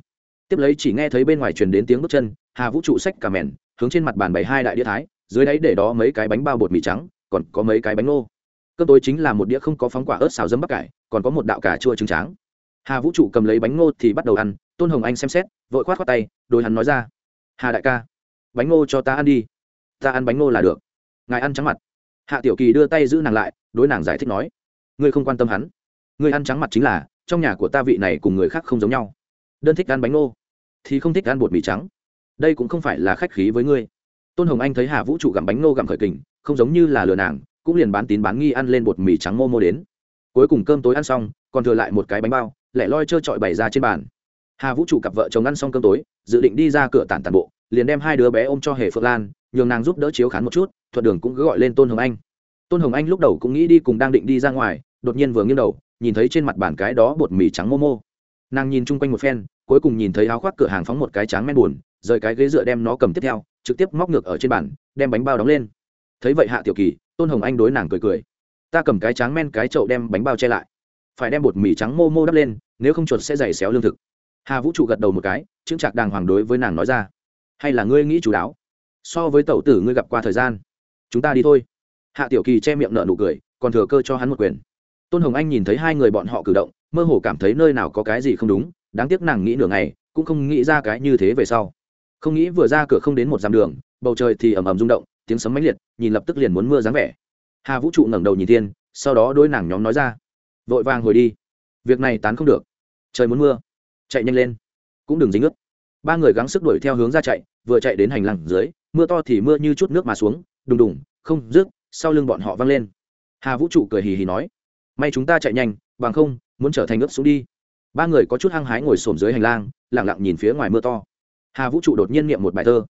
Tiếp lấy chỉ nghe thấy bên ngoài truyền đến tiếng bước chân, hà vũ trụ sách cả mèn hướng trên mặt bàn bày hai đại đĩa thái, dưới đáy để đó mấy cái bánh bao bột mì trắng, còn có mấy cái bánh ngô cơm tối chính là một đĩa không có phóng quả ớt xào dấm bắp cải, còn có một đạo cà chua trứng tráng. Hà vũ trụ cầm lấy bánh ngô thì bắt đầu ăn, tôn hồng anh xem xét, vội khoát khoát tay đôi hắn nói ra, hà đại ca, bánh ngô cho ta ăn đi, ta ăn bánh ngô là được, ngài ăn trắng mặt. Hạ tiểu kỳ đưa tay giữ nàng lại, đối nàng giải thích nói, ngươi không quan tâm hắn, ngươi ăn trắng mặt chính là, trong nhà của ta vị này cùng người khác không giống nhau. Đơn thích ăn bánh ngô thì không thích ăn bột mì trắng. Đây cũng không phải là khách khí với ngươi. Tôn hồng anh thấy hà vũ trụ gặm bánh ngô gặm khởi kình, không giống như là lừa nàng cũng liền bán tín bán nghi ăn lên bột mì trắng mô mô đến. Cuối cùng cơm tối ăn xong, còn thừa lại một cái bánh bao, lẻ loi trơ trọi bày ra trên bàn. Hà vũ trụ cặp vợ chồng ăn xong cơm tối, dự định đi ra cửa tản tàn bộ, liền đem hai đứa bé ôm cho hề phượng lan, nhường nàng giúp đỡ chiếu khán một chút, thuận đường cũng cứ gọi lên tôn hồng anh. Tôn hồng anh lúc đầu cũng nghĩ đi cùng đang định đi ra ngoài, đột nhiên vừa nghiêng đầu, nhìn thấy trên mặt bàn cái đó bột mì trắng momo nàng nhìn chung quanh một phen, cuối cùng nhìn thấy áo khoác cửa hàng phóng một cái tráng men buồn, rời cái ghế dựa đem nó cầm tiếp theo, trực tiếp móc ngược ở trên bàn, đem bánh bao đóng lên. Thấy vậy hạ tiểu kỳ tôn hồng anh đối nàng cười cười. Ta cầm cái tráng men cái chậu đem bánh bao che lại. Phải đem bột mì trắng mô mô đắp lên, nếu không chuột sẽ dày xéo lương thực. Hà vũ trụ gật đầu một cái, chững chạc đàng hoàng đối với nàng nói ra. Hay là ngươi nghĩ chú đáo? So với tẩu tử ngươi gặp qua thời gian. Chúng ta đi thôi. Hạ tiểu kỳ che miệng nợ nụ cười, còn thừa cơ cho hắn một quyền. Tôn hồng anh nhìn thấy hai người bọn họ cử động, mơ hồ cảm thấy nơi nào có cái gì không đúng, đáng tiếc nàng nghĩ nửa ngày, cũng không nghĩ ra cái như thế về sau. Không nghĩ vừa ra cửa không đến một dặm đường, bầu trời thì ầm ầm rung động tiếng sấm mãnh liệt, nhìn lập tức liền muốn mưa dáng vẻ. Hà vũ trụ ngẩng đầu nhìn thiên, sau đó đôi nàng nhóm nói ra, vội vàng hồi đi. Việc này tán không được. Trời muốn mưa. Chạy nhanh lên. Cũng đừng dính ướt. Ba người gắng sức đuổi theo hướng ra chạy, vừa chạy đến hành lang dưới, mưa to thì mưa như chút nước mà xuống, đùng đùng, không, rước, sau lưng bọn họ văng lên. Hà vũ trụ cười hì hì nói, may chúng ta chạy nhanh, bằng không, muốn trở thành ướt xuống đi. Ba người có chút hăng hái ngồi xổm dưới hành lang lẳng lặng nhìn phía ngoài mưa to. Hà vũ trụ đột nhiên niệm một bài thơ.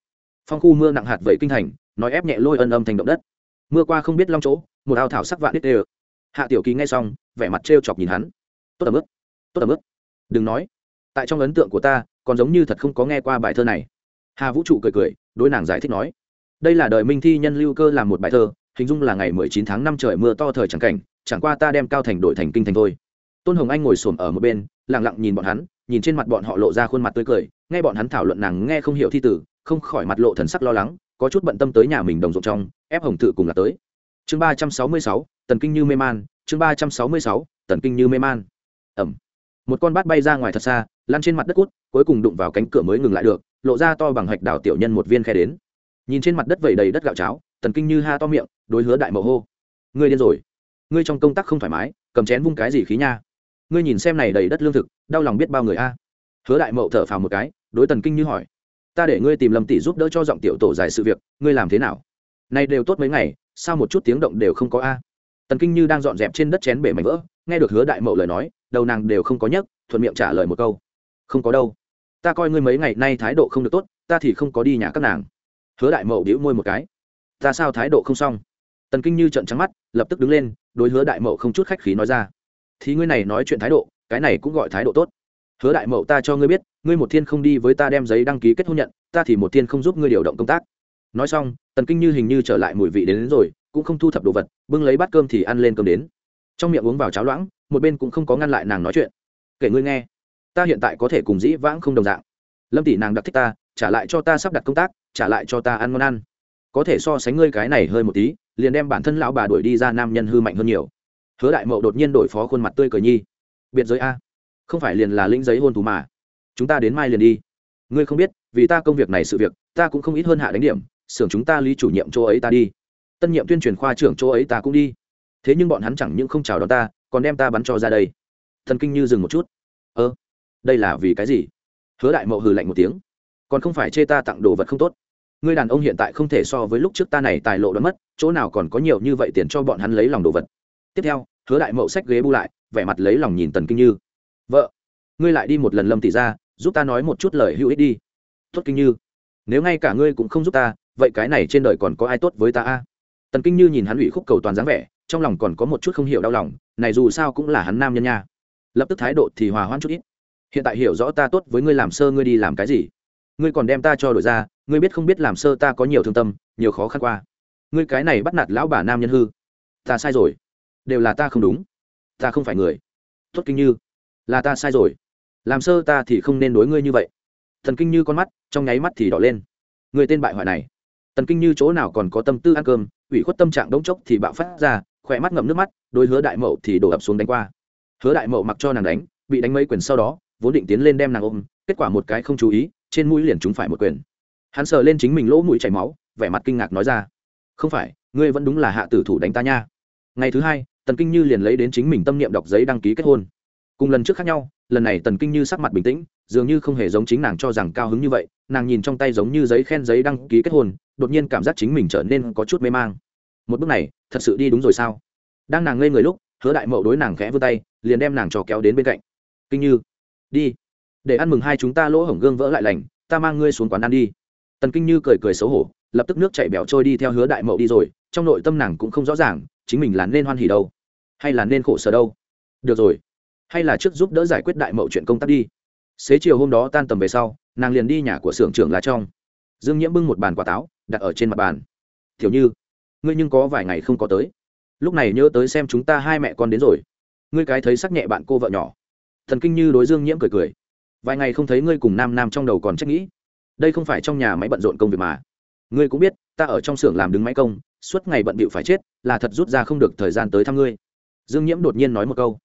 Phong khu mưa nặng hạt vậy kinh thành nói ép nhẹ lôi ân âm thành động đất. Mưa qua không biết long chỗ, một ao thảo sắc vạn đít đê hạ tiểu kỳ nghe xong, vẻ mặt trêu chọc nhìn hắn. Tốt tầm ướp tốt tầm ướp đừng nói, tại trong ấn tượng của ta, còn giống như thật không có nghe qua bài thơ này. Hà vũ trụ cười cười, đối nàng giải thích nói, đây là đời minh thi nhân lưu cơ làm một bài thơ, hình dung là ngày mười chín tháng năm trời mưa to thời chẳng cảnh, chẳng qua ta đem cao thành đổi thành kinh thành thôi. Tôn hồng anh ngồi xổm ở một bên lẳng lặng nhìn bọn hắn, nhìn trên mặt bọn họ lộ ra khuôn mặt tươi cười, nghe bọn hắn thảo luận nàng nghe không hiểu thi tử, không khỏi mặt lộ thần sắc lo lắng có chút bận tâm tới nhà mình đồng ruộng trong, ép hồng tự cùng là tới. Chương ba trăm sáu mươi sáu, tần kinh như mê man, chương ba trăm sáu mươi sáu, tần kinh như mê man. Ẩm. Một con bát bay ra ngoài thật xa, lăn trên mặt đất cút, cuối cùng đụng vào cánh cửa mới ngừng lại được, lộ ra to bằng hạch đảo tiểu nhân một viên khe đến. Nhìn trên mặt đất vẩy đầy đất gạo cháo, tần kinh như ha to miệng, đối hứa đại mậu hô. Ngươi điên rồi. Ngươi trong công tác không thoải mái, cầm chén vung cái gì khí nha? Ngươi nhìn xem này đầy đất lương thực, đau lòng biết bao người a. Hứa đại mậu thở phào một cái, đối tần kinh như hỏi ta để ngươi tìm lâm tỷ giúp đỡ cho giọng tiểu tổ giải sự việc, ngươi làm thế nào? Này đều tốt mấy ngày, sao một chút tiếng động đều không có a? Tần kinh như đang dọn dẹp trên đất chén bể mảnh vỡ, nghe được hứa đại mậu lời nói, đầu nàng đều không có nhấc, thuận miệng trả lời một câu. Không có đâu. Ta coi ngươi mấy ngày nay thái độ không được tốt, ta thì không có đi nhà các nàng. Hứa đại mậu đĩu môi một cái. Ta sao thái độ không xong? Tần kinh như trận trắng mắt, lập tức đứng lên, đối hứa đại mậu không chút khách khí nói ra. Thì ngươi này nói chuyện thái độ, cái này cũng gọi thái độ tốt hứa đại mậu ta cho ngươi biết ngươi một thiên không đi với ta đem giấy đăng ký kết hôn nhận ta thì một thiên không giúp ngươi điều động công tác. Nói xong tần kinh như hình như trở lại mùi vị đến, đến rồi cũng không thu thập đồ vật bưng lấy bát cơm thì ăn lên cơm đến. Trong miệng uống vào cháo loãng một bên cũng không có ngăn lại nàng nói chuyện. Kể ngươi nghe ta hiện tại có thể cùng dĩ vãng không đồng dạng. Lâm tỷ nàng đặc thích ta trả lại cho ta sắp đặt công tác trả lại cho ta ăn ngon ăn. Có thể so sánh ngươi cái này hơi một tí liền đem bản thân lão bà đuổi đi ra nam nhân hư mạnh hơn nhiều. Hứa đại mậu đột nhiên đổi phó khuôn mặt tươi cười nhi. Biệt giới a không phải liền là lĩnh giấy hôn thú mà. Chúng ta đến mai liền đi. Ngươi không biết, vì ta công việc này sự việc, ta cũng không ít hơn hạ đánh điểm, xưởng chúng ta lý chủ nhiệm chỗ ấy ta đi. Tân nhiệm tuyên truyền khoa trưởng chỗ ấy ta cũng đi. Thế nhưng bọn hắn chẳng những không chào đón ta, còn đem ta bắn cho ra đây. Thần kinh như dừng một chút. Ơ, đây là vì cái gì? Hứa đại mậu hừ lạnh một tiếng. Còn không phải chê ta tặng đồ vật không tốt. Ngươi đàn ông hiện tại không thể so với lúc trước ta này tài lộ đã mất, chỗ nào còn có nhiều như vậy tiền cho bọn hắn lấy lòng đồ vật. Tiếp theo, hứa đại mậu xách ghế bu lại, vẻ mặt lấy lòng nhìn tần kinh như vợ, ngươi lại đi một lần lâm tỷ ra, giúp ta nói một chút lời hữu ích đi. Tốt kinh như, nếu ngay cả ngươi cũng không giúp ta, vậy cái này trên đời còn có ai tốt với ta a? Tần kinh như nhìn hắn ủy khúc cầu toàn dáng vẻ, trong lòng còn có một chút không hiểu đau lòng, này dù sao cũng là hắn nam nhân nha. Lập tức thái độ thì hòa hoãn chút ít. Hiện tại hiểu rõ ta tốt với ngươi làm sơ ngươi đi làm cái gì? Ngươi còn đem ta cho đổi ra, ngươi biết không biết làm sơ ta có nhiều thương tâm, nhiều khó khăn qua. Ngươi cái này bắt nạt lão bà nam nhân hư. Ta sai rồi. Đều là ta không đúng. Ta không phải người. Tốt kinh như là ta sai rồi. Làm sơ ta thì không nên đối ngươi như vậy. Thần kinh như con mắt, trong nháy mắt thì đỏ lên. Người tên bại hoại này. Tần kinh như chỗ nào còn có tâm tư ăn cơm, ủy khuất tâm trạng đống chốc thì bạo phát ra, khỏe mắt ngậm nước mắt, đôi hứa đại mậu thì đổ ập xuống đánh qua. Hứa đại mậu mặc cho nàng đánh, bị đánh mấy quyền sau đó, vốn định tiến lên đem nàng ôm, kết quả một cái không chú ý, trên mũi liền trúng phải một quyền. Hắn sờ lên chính mình lỗ mũi chảy máu, vẻ mặt kinh ngạc nói ra, không phải, ngươi vẫn đúng là hạ tử thủ đánh ta nha. Ngày thứ hai tần kinh như liền lấy đến chính mình tâm niệm đọc giấy đăng ký kết hôn cùng lần trước khác nhau, lần này tần kinh như sắc mặt bình tĩnh, dường như không hề giống chính nàng cho rằng cao hứng như vậy, nàng nhìn trong tay giống như giấy khen giấy đăng ký kết hôn, đột nhiên cảm giác chính mình trở nên có chút mê mang. Một bước này, thật sự đi đúng rồi sao? Đang nàng ngây người lúc, hứa đại mậu đối nàng khẽ vươn tay, liền đem nàng trò kéo đến bên cạnh. Kinh như, đi. Để ăn mừng hai chúng ta lỗ hổng gương vỡ lại lành, ta mang ngươi xuống quán ăn đi. Tần kinh như cười cười xấu hổ, lập tức nước chảy bẻo trôi đi theo hứa đại mậu đi rồi, trong nội tâm nàng cũng không rõ ràng, chính mình là nên hoan hỉ đâu, hay là nên khổ sở đâu. Được rồi hay là trước giúp đỡ giải quyết đại mậu chuyện công tác đi. Xế chiều hôm đó tan tầm về sau, nàng liền đi nhà của xưởng trưởng là trong dương nhiễm bưng một bàn quả táo, đặt ở trên mặt bàn. Thiểu như, ngươi nhưng có vài ngày không có tới. Lúc này nhớ tới xem chúng ta hai mẹ con đến rồi. Ngươi cái thấy sắc nhẹ bạn cô vợ nhỏ. Thần kinh như đối dương nhiễm cười cười. Vài ngày không thấy ngươi cùng nam nam trong đầu còn trách nghĩ. Đây không phải trong nhà máy bận rộn công việc mà. Ngươi cũng biết, ta ở trong xưởng làm đứng máy công, suốt ngày bận bịu phải chết, là thật rút ra không được thời gian tới thăm ngươi. Dương nhiễm đột nhiên nói một câu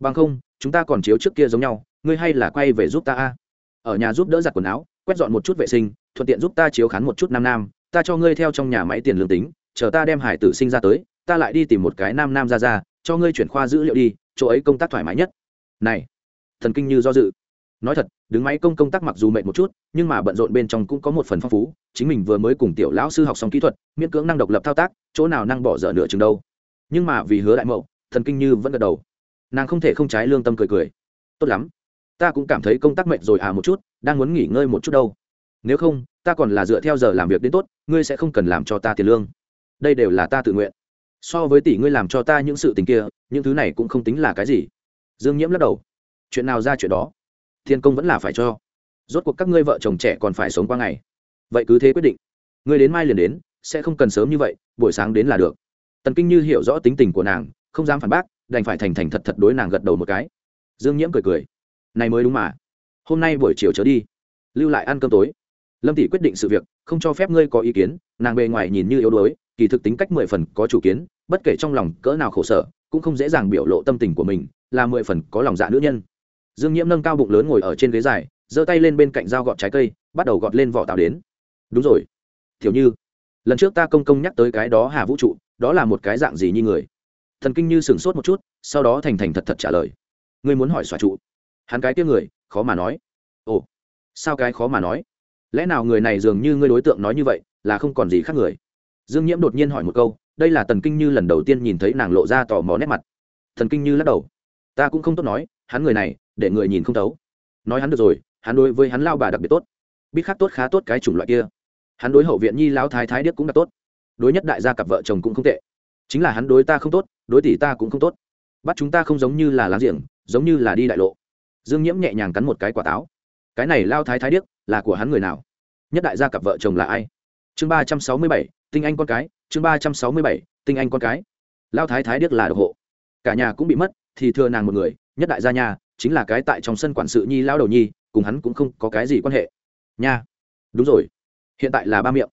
bằng không, chúng ta còn chiếu trước kia giống nhau, ngươi hay là quay về giúp ta a. Ở nhà giúp đỡ giặt quần áo, quét dọn một chút vệ sinh, thuận tiện giúp ta chiếu khán một chút nam nam, ta cho ngươi theo trong nhà máy tiền lương tính, chờ ta đem hải tử sinh ra tới, ta lại đi tìm một cái nam nam ra ra, cho ngươi chuyển khoa dữ liệu đi, chỗ ấy công tác thoải mái nhất. Này, thần kinh như do dự. Nói thật, đứng máy công công tác mặc dù mệt một chút, nhưng mà bận rộn bên trong cũng có một phần phong phú, chính mình vừa mới cùng tiểu lão sư học xong kỹ thuật, miễn cưỡng năng độc lập thao tác, chỗ nào năng bỏ dở nửa chừng đâu. Nhưng mà vì hứa đại mậu, thần kinh như vẫn gật đầu nàng không thể không trái lương tâm cười cười. Tốt lắm. Ta cũng cảm thấy công tác mệt rồi à một chút, đang muốn nghỉ ngơi một chút đâu. Nếu không, ta còn là dựa theo giờ làm việc đến tốt, ngươi sẽ không cần làm cho ta tiền lương. Đây đều là ta tự nguyện. So với tỷ ngươi làm cho ta những sự tình kia, những thứ này cũng không tính là cái gì. Dương nhiễm lắc đầu. Chuyện nào ra chuyện đó? Thiên công vẫn là phải cho. Rốt cuộc các ngươi vợ chồng trẻ còn phải sống qua ngày. Vậy cứ thế quyết định. Ngươi đến mai liền đến, sẽ không cần sớm như vậy, buổi sáng đến là được. Tần kinh như hiểu rõ tính tình của nàng, không dám phản bác đành phải thành thành thật thật đối nàng gật đầu một cái. Dương nhiễm cười cười. Này mới đúng mà. Hôm nay buổi chiều trở đi. Lưu lại ăn cơm tối. Lâm tỷ quyết định sự việc, không cho phép ngươi có ý kiến, nàng bề ngoài nhìn như yếu đuối, kỳ thực tính cách mười phần có chủ kiến, bất kể trong lòng cỡ nào khổ sở, cũng không dễ dàng biểu lộ tâm tình của mình, là mười phần có lòng dạ nữ nhân. Dương nhiễm nâng cao bụng lớn ngồi ở trên ghế dài, giơ tay lên bên cạnh dao gọt trái cây, bắt đầu gọt lên vỏ tạo đến. Đúng rồi. Thiểu như, lần trước ta công công nhắc tới cái đó hà vũ trụ, đó là một cái dạng gì như người? Thần kinh như sửng sốt một chút, sau đó thành thành thật thật trả lời. Ngươi muốn hỏi xòa trụ. Hắn cái tiếng người, khó mà nói. Ồ, sao cái khó mà nói? Lẽ nào người này dường như ngươi đối tượng nói như vậy, là không còn gì khác người? Dương nhiễm đột nhiên hỏi một câu, đây là tần kinh như lần đầu tiên nhìn thấy nàng lộ ra tò mò nét mặt. Thần kinh như lắc đầu. Ta cũng không tốt nói, hắn người này, để người nhìn không thấu. Nói hắn được rồi, hắn đối với hắn lao bà đặc biệt tốt. Biết khác tốt khá tốt cái chủng loại kia. Hắn đối hậu viện nhi lao thái thái điếc cũng đã tốt. Đối nhất đại gia cặp vợ chồng cũng không tệ chính là hắn đối ta không tốt, đối tỷ ta cũng không tốt. Bắt chúng ta không giống như là láng giềng, giống như là đi đại lộ. Dương nhiễm nhẹ nhàng cắn một cái quả táo. Cái này lao thái thái điếc, là của hắn người nào? Nhất đại gia cặp vợ chồng là ai? Chương ba trăm sáu mươi bảy, tinh anh con cái, chương ba trăm sáu mươi bảy, tinh anh con cái. Lao thái thái điếc là độc hộ. Cả nhà cũng bị mất, thì thừa nàng một người, nhất đại gia nhà, chính là cái tại trong sân quản sự nhi lao đầu nhi, cùng hắn cũng không có cái gì quan hệ. Nha. Đúng rồi. Hiện tại là ba miệng.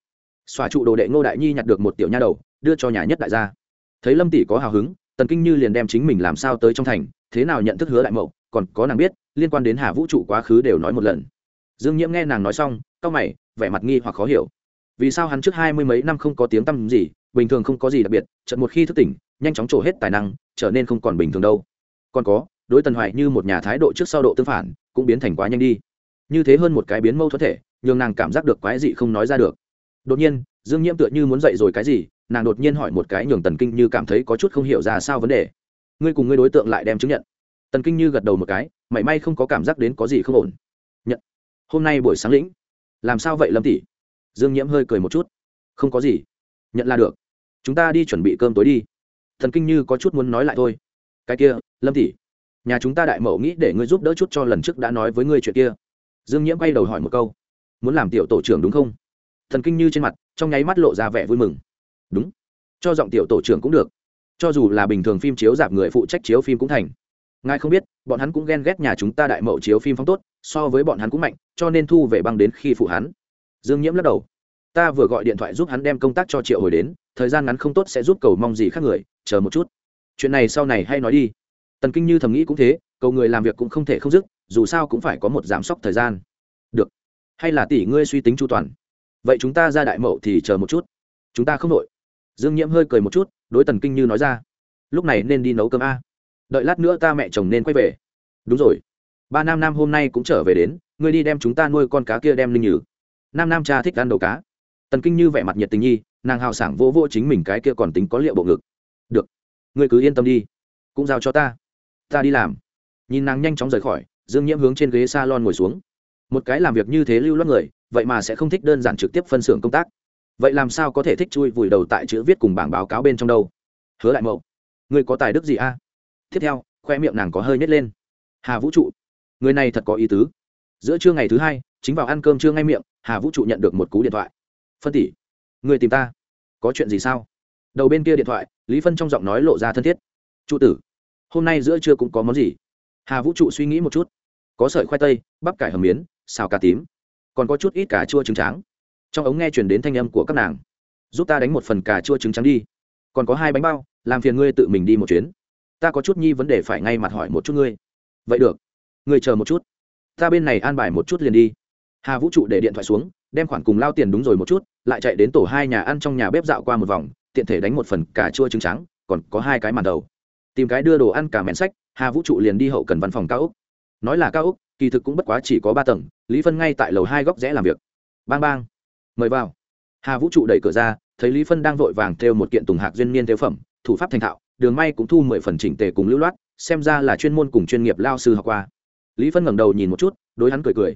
Xòa trụ đồ đệ ngô đại nhi nhặt được một tiểu nha đầu, đưa cho nhà nhất đại gia thấy lâm tỷ có hào hứng, tần kinh như liền đem chính mình làm sao tới trong thành, thế nào nhận thức hứa đại mậu, còn có nàng biết, liên quan đến hà vũ trụ quá khứ đều nói một lần. Dương nhiễm nghe nàng nói xong, cau mày, vẻ mặt nghi hoặc khó hiểu. Vì sao hắn trước hai mươi mấy năm không có tiếng tăm gì, bình thường không có gì đặc biệt, chợt một khi thức tỉnh, nhanh chóng trổ hết tài năng, trở nên không còn bình thường đâu. Còn có, đối tần hoài như một nhà thái độ trước sau độ tương phản, cũng biến thành quá nhanh đi. Như thế hơn một cái biến mâu thuẫn thể, nhường nàng cảm giác được quái dị không nói ra được. Đột nhiên dương nhiễm tựa như muốn dậy rồi cái gì, nàng đột nhiên hỏi một cái nhường tần kinh như cảm thấy có chút không hiểu ra sao vấn đề. Ngươi cùng ngươi đối tượng lại đem chứng nhận. Tần kinh như gật đầu một cái, mảy may không có cảm giác đến có gì không ổn. Nhận. Hôm nay buổi sáng lĩnh. Làm sao vậy lâm tỷ? Dương nhiễm hơi cười một chút. Không có gì. Nhận là được. Chúng ta đi chuẩn bị cơm tối đi. Thần kinh như có chút muốn nói lại thôi. Cái kia, lâm tỷ. Nhà chúng ta đại mậu nghĩ để ngươi giúp đỡ chút cho lần trước đã nói với ngươi chuyện kia. Dương nhiễm bay đầu hỏi một câu. Muốn làm tiểu tổ trưởng đúng không? Thần kinh như trên mặt trong nháy mắt lộ ra vẻ vui mừng. Đúng. Cho giọng tiểu tổ trưởng cũng được. Cho dù là bình thường phim chiếu dạp người phụ trách chiếu phim cũng thành. Ngài không biết, bọn hắn cũng ghen ghét nhà chúng ta đại mậu chiếu phim phong tốt, so với bọn hắn cũng mạnh, cho nên thu về băng đến khi phụ hắn. Dương nhiễm lắc đầu. Ta vừa gọi điện thoại giúp hắn đem công tác cho triệu hồi đến, thời gian ngắn không tốt sẽ giúp cầu mong gì khác người, chờ một chút. Chuyện này sau này hay nói đi. Tần kinh như thầm nghĩ cũng thế, cầu người làm việc cũng không thể không dứt, dù sao cũng phải có một giảm sốc thời gian. Được. Hay là tỷ ngươi suy tính chu toàn vậy chúng ta ra đại mậu thì chờ một chút. Chúng ta không đội dương nhiễm hơi cười một chút, đối tần kinh như nói ra. Lúc này nên đi nấu cơm a. Đợi lát nữa ta mẹ chồng nên quay về. Đúng rồi. Ba nam nam hôm nay cũng trở về đến, ngươi đi đem chúng ta nuôi con cá kia đem linh nhử. Nam nam cha thích ăn đầu cá. Tần kinh như vẻ mặt nhiệt tình nhi, nàng hào sảng vô vô chính mình cái kia còn tính có liệu bộ ngực. Được. Ngươi cứ yên tâm đi. Cũng giao cho ta. Ta đi làm. Nhìn nàng nhanh chóng rời khỏi, dương nhiễm hướng trên ghế s a lon ngồi xuống. Một cái làm việc như thế lưu loát người vậy mà sẽ không thích đơn giản trực tiếp phân xưởng công tác. Vậy làm sao có thể thích chui vùi đầu tại chữ viết cùng bảng báo cáo bên trong đâu? Hứa đại mậu người có tài đức gì a? À? Tiếp theo, khoe miệng nàng có hơi nhét lên. Hà vũ trụ, người này thật có ý tứ. Giữa trưa ngày thứ hai, chính vào ăn cơm trưa ngay miệng, hà vũ trụ nhận được một cú điện thoại. Phân tỷ, người tìm ta. Có chuyện gì sao? Đầu bên kia điện thoại, lý phân trong giọng nói lộ ra thân thiết. Trụ tử, hôm nay giữa trưa cũng có món gì? Hà vũ trụ suy nghĩ một chút. Có sợi khoai tây, bắp cải hầm miến, xào cà tím còn có chút ít cà chua trứng trắng trong ống nghe chuyển đến thanh âm của các nàng. Giúp ta đánh một phần cà chua trứng trắng đi. Còn có hai bánh bao, làm phiền ngươi tự mình đi một chuyến. Ta có chút nhi vấn đề phải ngay mặt hỏi một chút ngươi. Vậy được. Ngươi chờ một chút. Ta bên này an bài một chút liền đi. Hà vũ trụ để điện thoại xuống, đem khoản cùng lao tiền đúng rồi một chút, lại chạy đến tổ hai nhà ăn trong nhà bếp dạo qua một vòng, tiện thể đánh một phần cà chua trứng trắng còn có hai cái màn đầu. Tìm cái đưa đồ ăn cả mẹn sách, hà vũ trụ liền đi hậu cần văn phòng cao úc nói là cao úc kỳ thực cũng bất quá chỉ có ba tầng, lý phân ngay tại lầu hai góc rẽ làm việc. Bang bang. Mời vào. Hà vũ trụ đẩy cửa ra, thấy lý phân đang vội vàng theo một kiện tùng hạc duyên niên theo phẩm, thủ pháp thành thạo, đường may cũng thu mười phần chỉnh tề cùng lưu loát, xem ra là chuyên môn cùng chuyên nghiệp lao sư học qua. Lý phân ngẩng đầu nhìn một chút, đối hắn cười cười.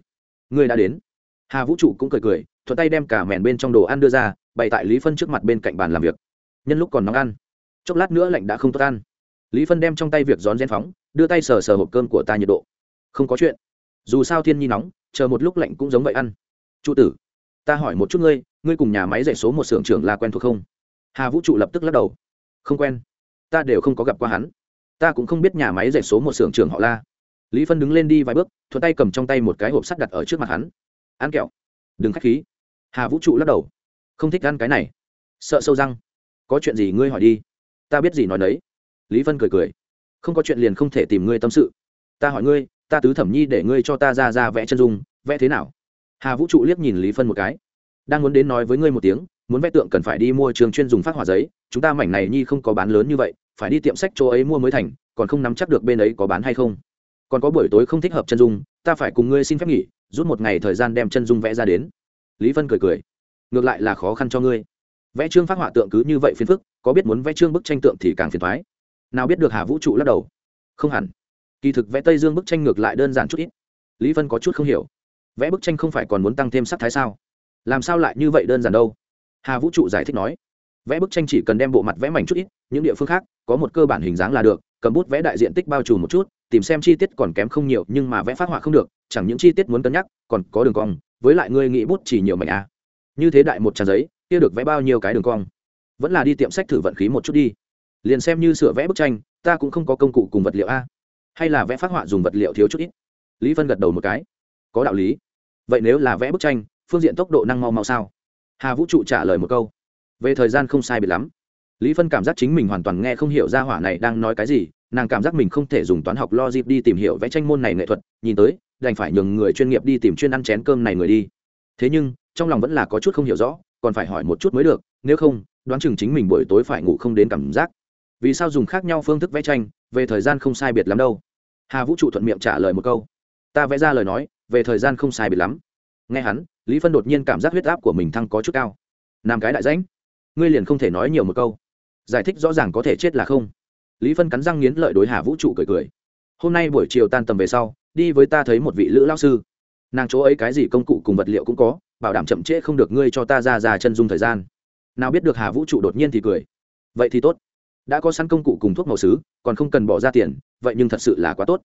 Người đã đến. Hà vũ trụ cũng cười cười, thuận tay đem cả mẻn bên trong đồ ăn đưa ra, bày tại lý phân trước mặt bên cạnh bàn làm việc. Nhân lúc còn nóng ăn. Chốc lát nữa lạnh đã không tốt ăn. Lý phân đem trong tay việc rón rén phóng, đưa tay sờ sờ hộp cơm của ta nhiệt độ. Không có chuyện dù sao thiên nhi nóng, chờ một lúc lạnh cũng giống vậy ăn. Trụ tử, ta hỏi một chút ngươi ngươi cùng nhà máy dạy số một xưởng trưởng là quen thuộc không? Hà vũ trụ lập tức lắc đầu. Không quen. Ta đều không có gặp qua hắn. Ta cũng không biết nhà máy dạy số một xưởng trưởng họ la. Lý phân đứng lên đi vài bước, thuận tay cầm trong tay một cái hộp sắt đặt ở trước mặt hắn. Ăn kẹo. Đừng k h á c h khí. Hà vũ trụ lắc đầu. Không thích ăn cái này. Sợ sâu răng. Có chuyện gì ngươi hỏi đi. Ta biết gì nói đấy lý vân cười cười. Không có chuyện liền không thể tìm ngươi tâm sự. Ta hỏi ngươi ta tứ thẩm nhi để ngươi cho ta ra ra vẽ chân dung, vẽ thế nào? Hà vũ trụ liếc nhìn lý phân một cái. Đang muốn đến nói với ngươi một tiếng, muốn vẽ tượng cần phải đi mua trường chuyên dùng phát hỏa giấy, chúng ta mảnh này nhi không có bán lớn như vậy, phải đi tiệm sách chỗ ấy mua mới thành, còn không nắm chắc được bên ấy có bán hay không. Còn có buổi tối không thích hợp chân dung, ta phải cùng ngươi xin phép nghỉ, rút một ngày thời gian đem chân dung vẽ ra đến. Lý vân cười cười. Ngược lại là khó khăn cho ngươi. Vẽ trương phát họa tượng cứ như vậy phiền phức, có biết muốn vẽ trương bức tranh tượng thì càng phiền thoái. Nào biết được hà vũ trụ lắc đầu. Không hẳn kỳ thực vẽ tây dương bức tranh ngược lại đơn giản chút ít. Lý vân có chút không hiểu. Vẽ bức tranh không phải còn muốn tăng thêm sắc thái sao? Làm sao lại như vậy đơn giản đâu? Hà vũ trụ giải thích nói. Vẽ bức tranh chỉ cần đem bộ mặt vẽ mảnh chút ít, những địa phương khác, có một cơ bản hình dáng là được, cầm bút vẽ đại diện tích bao trùm một chút, tìm xem chi tiết còn kém không nhiều, nhưng mà vẽ phát họa không được, chẳng những chi tiết muốn cân nhắc, còn có đường cong, với lại ngươi nghĩ bút chỉ nhiều mảnh à. như thế đại một trang giấy, kia được vẽ bao nhiêu cái đường cong? Vẫn là đi tiệm sách thử vận khí một chút đi. Liền xem như sửa vẽ bức tranh, ta cũng không có công cụ cùng vật liệu a hay là vẽ phát họa dùng vật liệu thiếu chút ít? Lý vân gật đầu một cái. Có đạo lý. Vậy nếu là vẽ bức tranh, phương diện tốc độ năng mau mau sao? Hà vũ trụ trả lời một câu. Về thời gian không sai biệt lắm. Lý phân cảm giác chính mình hoàn toàn nghe không hiểu ra hỏa này đang nói cái gì, nàng cảm giác mình không thể dùng toán học logic đi tìm hiểu vẽ tranh môn này nghệ thuật, nhìn tới, đành phải nhường người chuyên nghiệp đi tìm chuyên ăn chén cơm này người đi. Thế nhưng, trong lòng vẫn là có chút không hiểu rõ, còn phải hỏi một chút mới được, nếu không, đoán chừng chính mình buổi tối phải ngủ không đến cảm giác. Vì sao dùng khác nhau phương thức vẽ tranh về thời gian không sai biệt lắm đâu. Hà vũ trụ thuận miệng trả lời một câu. Ta vẽ ra lời nói, về thời gian không sai biệt lắm. Nghe hắn, lý phân đột nhiên cảm giác huyết áp của mình thăng có chút cao. Nam cái đại rãnh, ngươi liền không thể nói nhiều một câu. Giải thích rõ ràng có thể chết là không. Lý phân cắn răng nghiến lợi đối hà vũ trụ cười cười. Hôm nay buổi chiều tan tầm về sau, đi với ta thấy một vị lữ lao sư. Nàng chỗ ấy cái gì công cụ cùng vật liệu cũng có, bảo đảm chậm trễ không được ngươi cho ta ra ra chân dung thời gian. Nào biết được hà vũ trụ đột nhiên thì cười. Vậy thì tốt đã có sẵn công cụ cùng thuốc màu xứ, còn không cần bỏ ra tiền, vậy nhưng thật sự là quá tốt.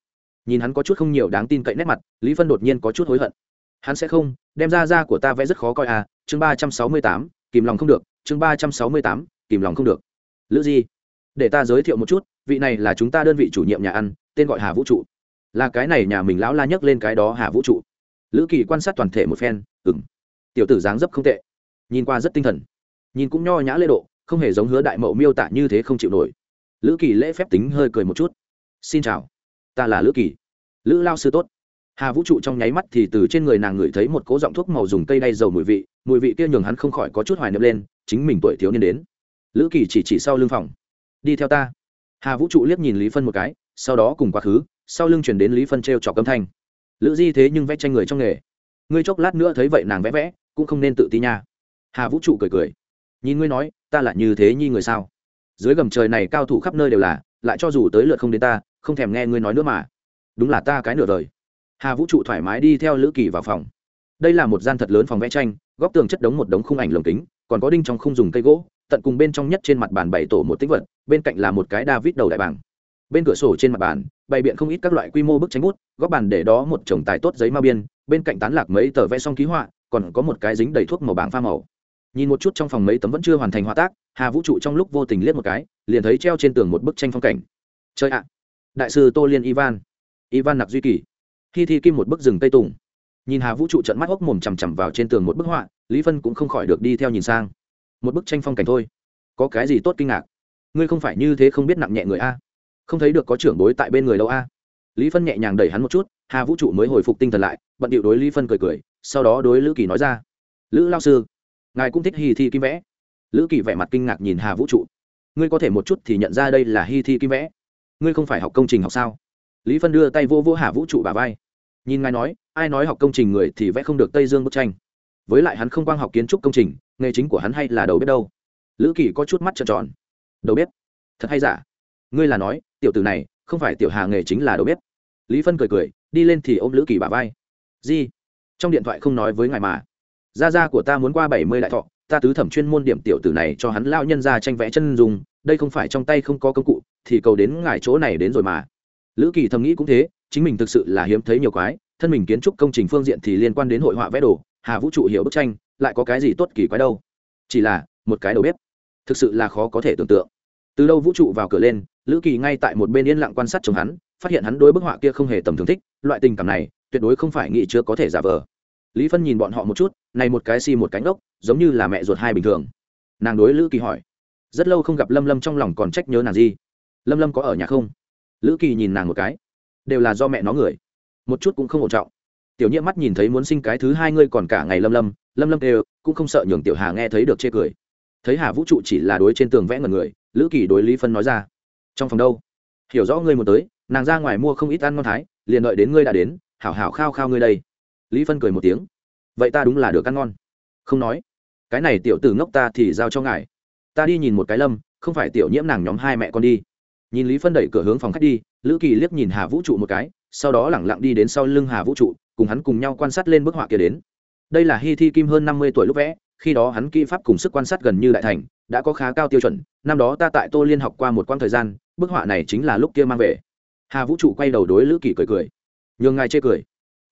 Nhìn hắn có chút không nhiều đáng tin cậy nét mặt, lý phân đột nhiên có chút hối hận. Hắn sẽ không, đem ra ra của ta vẽ rất khó coi à chương ba trăm sáu mươi tám, kìm lòng không được, chương ba trăm sáu mươi tám, kìm lòng không được. Lữ di, để ta giới thiệu một chút, vị này là chúng ta đơn vị chủ nhiệm nhà ăn, tên gọi hà vũ trụ. Là cái này nhà mình lão la nhấc lên cái đó hà vũ trụ. Lữ kỳ quan sát toàn thể một phen ừng tiểu tử dáng dấp không tệ. Nhìn qua rất tinh thần. Nhìn cũng nho nhã lễ độ không hề giống hứa đại mậu miêu tả như thế không chịu nổi. Lữ kỳ lễ phép tính hơi cười một chút. Xin chào, ta là lữ kỳ. Lữ lao sư tốt. Hà vũ trụ trong nháy mắt thì từ trên người nàng ngửi thấy một cố giọng thuốc màu dùng cây đay dầu mùi vị mùi vị kia nhường hắn không khỏi có chút hoài niệm lên, chính mình tuổi thiếu niên đến. Lữ kỳ chỉ chỉ sau lưng phòng. Đi theo ta. Hà vũ trụ liếc nhìn lý phân một cái, sau đó cùng quá khứ, sau lưng chuyển đến lý phân t r e o trọc âm thanh. Lữ di thế nhưng vẽ tranh người trong nghề. Ngươi chốc lát nữa thấy vậy nàng vẽ vẽ, cũng không nên tự ti nha. Hà vũ trụ cười cười nhìn ngươi nói, ta là như thế nhi người sao? Dưới gầm trời này cao thủ khắp nơi đều là, lại cho dù tới lượt không đến ta, không thèm nghe ngươi nói nữa mà. Đúng là ta cái nửa đời. Hà vũ trụ thoải mái đi theo lữ kỳ vào phòng. Đây là một gian thật lớn phòng vẽ tranh, góc tường chất đống một đống khung ảnh lồng kính, còn có đinh trong khung dùng cây gỗ, tận cùng bên trong nhất trên mặt bàn bảy tổ một tích vật, bên cạnh là một cái david đầu đại bảng. Bên cửa sổ trên mặt bàn, bày biện không ít các loại quy mô bức tranh bút góp bàn để đó một chồng tài tốt giấy ma biên, bên cạnh tán lạc mấy tờ vẽ xong ký họa, còn có một cái dính đầy thuốc màu bảng pha màu nhìn một chút trong phòng mấy tấm vẫn chưa hoàn thành họa tác, hà vũ trụ trong lúc vô tình liếc một cái, liền thấy treo trên tường một bức tranh phong cảnh. Chơi ạ! Đại sư tô liên ivan. Ivan nặc duy kỳ. Khi thi kim một bức rừng tây tùng. Nhìn hà vũ trụ trận mắt hốc mồm chằm chằm vào trên tường một bức họa, lý phân cũng không khỏi được đi theo nhìn sang. Một bức tranh phong cảnh thôi. Có cái gì tốt kinh ngạc? Ngươi không phải như thế không biết nặng nhẹ người a. Không thấy được có trưởng bối tại bên người đâu a. Lý phân nhẹ nhàng đẩy hắn một chút, hà vũ trụ mới hồi phục tinh thần lại, bận điệu đối lý phân cười cười, sau đó đối lữ kỳ nói ra. Lữ lao sư ngài cũng thích hi thi kim vẽ. Lữ kỳ vẻ mặt kinh ngạc nhìn hà vũ trụ. Ngươi có thể một chút thì nhận ra đây là hi thi kim vẽ. Ngươi không phải học công trình học sao? Lý phân đưa tay vô vô hà vũ trụ bà vai. Nhìn ngài nói, ai nói học công trình người thì vẽ không được tây dương bức tranh? Với lại hắn không quang học kiến trúc công trình, nghề chính của hắn hay là đầu bếp đâu? Lữ kỳ có chút mắt trợn tròn. Đầu bếp? Thật hay giả? Ngươi là nói, tiểu tử này, không phải tiểu hà nghề chính là đầu bếp. Lý phân cười cười, đi lên thì ôm lữ kỳ bà vai. Di trong điện thoại không nói với ngài mà gia gia của ta muốn qua bảy mươi đại thọ, ta tứ thẩm chuyên môn điểm tiểu tử này cho hắn lao nhân ra tranh vẽ chân dùng đây không phải trong tay không có công cụ, thì cầu đến ngài chỗ này đến rồi mà. Lữ kỳ thầm nghĩ cũng thế, chính mình thực sự là hiếm thấy nhiều quái, thân mình kiến trúc công trình phương diện thì liên quan đến hội họa vẽ đồ, hà vũ trụ hiểu bức tranh, lại có cái gì tốt kỳ quái đâu. Chỉ là, một cái đầu bếp, thực sự là khó có thể tưởng tượng. Từ đâu vũ trụ vào cửa lên, lữ kỳ ngay tại một bên yên lặng quan sát chồng hắn, phát hiện hắn đối bức họa kia không hề tầm thường thích, loại tình cảm này, tuyệt đối không phải nghĩ chưa có thể giả vờ lý phân nhìn bọn họ một chút, này một cái xi、si、một một cánh ốc giống như là mẹ ruột hai bình thường. Nàng đối lữ kỳ hỏi, rất lâu không gặp lâm lâm trong lòng còn trách nhớ nàng gì? Lâm lâm có ở nhà không? Lữ kỳ nhìn nàng một cái, đều là do mẹ nó người. Một chút cũng không ổn trọng. Tiểu nhiễm mắt nhìn thấy muốn sinh cái thứ hai ngươi còn cả ngày lâm lâm lâm lâm đều, cũng không sợ nhường tiểu hà nghe thấy được chê cười. Thấy hà vũ trụ chỉ là đối trên tường vẽ ngần người, lữ kỳ đối lý phân nói ra, trong phòng đâu? Hiểu rõ ngươi muốn tới, nàng ra ngoài mua không ít ăn ngon thái, liền đợi đến ngươi đã đến, hảo hảo khao khao ngươi đây lý phân cười một tiếng. Vậy ta đúng là được ăn ngon. Không nói. Cái này tiểu tử ngốc ta thì giao cho ngài. Ta đi nhìn một cái lâm, không phải tiểu nhiễm nàng nhóm hai mẹ con đi. Nhìn lý phân đẩy cửa hướng phòng khách đi, lữ kỳ liếc nhìn hà vũ trụ một cái, sau đó lẳng lặng đi đến sau lưng hà vũ trụ, cùng hắn cùng nhau quan sát lên bức họa kia đến. Đây là hy thi kim hơn năm mươi tuổi lúc vẽ, khi đó hắn kỹ pháp cùng sức quan sát gần như đại thành, đã có khá cao tiêu chuẩn. Năm đó ta tại tô liên học qua một quãng thời gian, bức họa này chính là lúc kia mang về. Hà vũ trụ quay đầu đối lữ kỳ cười cười. Nhường ngài chê cười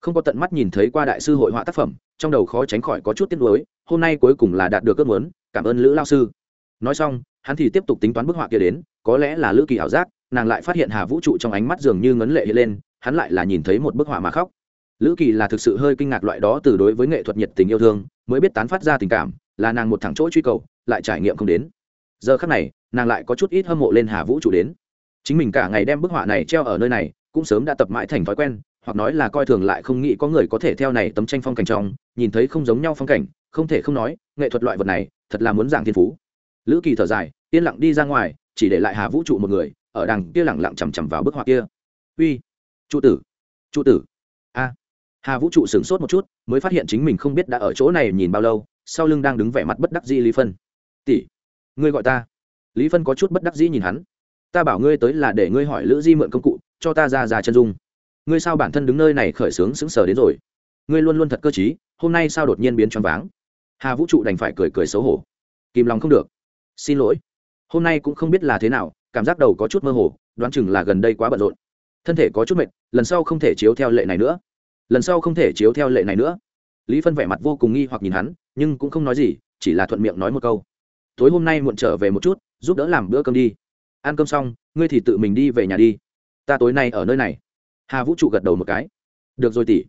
không có tận mắt nhìn thấy qua đại sư hội họa tác phẩm, trong đầu khó tránh khỏi có chút tiếc nuối, hôm nay cuối cùng là đạt được ước muốn, cảm ơn lữ lao sư. Nói xong, hắn thì tiếp tục tính toán bức họa kia đến, có lẽ là lữ kỳ ảo giác, nàng lại phát hiện hà vũ trụ trong ánh mắt dường như ngấn lệ hiện lên, hắn lại là nhìn thấy một bức họa mà khóc. Lữ kỳ là thực sự hơi kinh ngạc loại đó từ đối với nghệ thuật nhiệt tình yêu thương, mới biết tán phát ra tình cảm, là nàng một thằng chỗ truy cầu, lại trải nghiệm không đến. Giờ khắc này, nàng lại có chút ít hâm mộ lên hà vũ trụ đến. Chính mình cả ngày đem bức họa này treo ở nơi này, cũng sớm đã tập mãi thành thói quen hoặc nói là coi thường lại không nghĩ có người có thể theo này tấm tranh phong cảnh trong, nhìn thấy không giống nhau phong cảnh, không thể không nói, nghệ thuật loại vật này, thật là muốn giảng thiên phú. Lữ kỳ thở dài, yên lặng đi ra ngoài, chỉ để lại hà vũ trụ một người, ở đằng kia lẳng lặng chằm chằm vào bức họa kia. Uy, trụ tử trụ tử. A, hà vũ trụ sửng sốt một chút, mới phát hiện chính mình không biết đã ở chỗ này nhìn bao lâu, sau lưng đang đứng vẻ mặt bất đắc dĩ lý phân. Tỷ, ngươi gọi ta. Lý phân có chút bất đắc dĩ nhìn hắn. Ta bảo ngươi tới là để ngươi hỏi lữ di mượn công cụ, cho ta ra ra chân dung ngươi sao bản thân đứng nơi này khởi sướng sững sờ đến rồi? Ngươi luôn luôn thật cơ t hôm nay sao đột nhiên biến choáng váng? Hà vũ trụ đành phải cười cười xấu hổ. Kìm lòng không được. Xin lỗi. Hôm nay cũng không biết là thế nào, cảm giác đầu có chút mơ hồ, đoán chừng là gần đây quá bận rộn. Thân thể có chút mệt, lần sau không thể chiếu theo lệ này nữa. Lần sau không thể chiếu theo lệ này nữa. Lý phân vẻ mặt vô cùng nghi hoặc nhìn hắn, nhưng cũng không nói gì, chỉ là thuận miệng nói một câu. Tối hôm nay muộn trở về một chút, giúp đỡ làm bữa cơm đi. Ăn cơm xong, ngươi thì tự mình đi về nhà đi. Ta tối nay ở nơi này hà vũ trụ gật đầu một cái. Được rồi tỷ,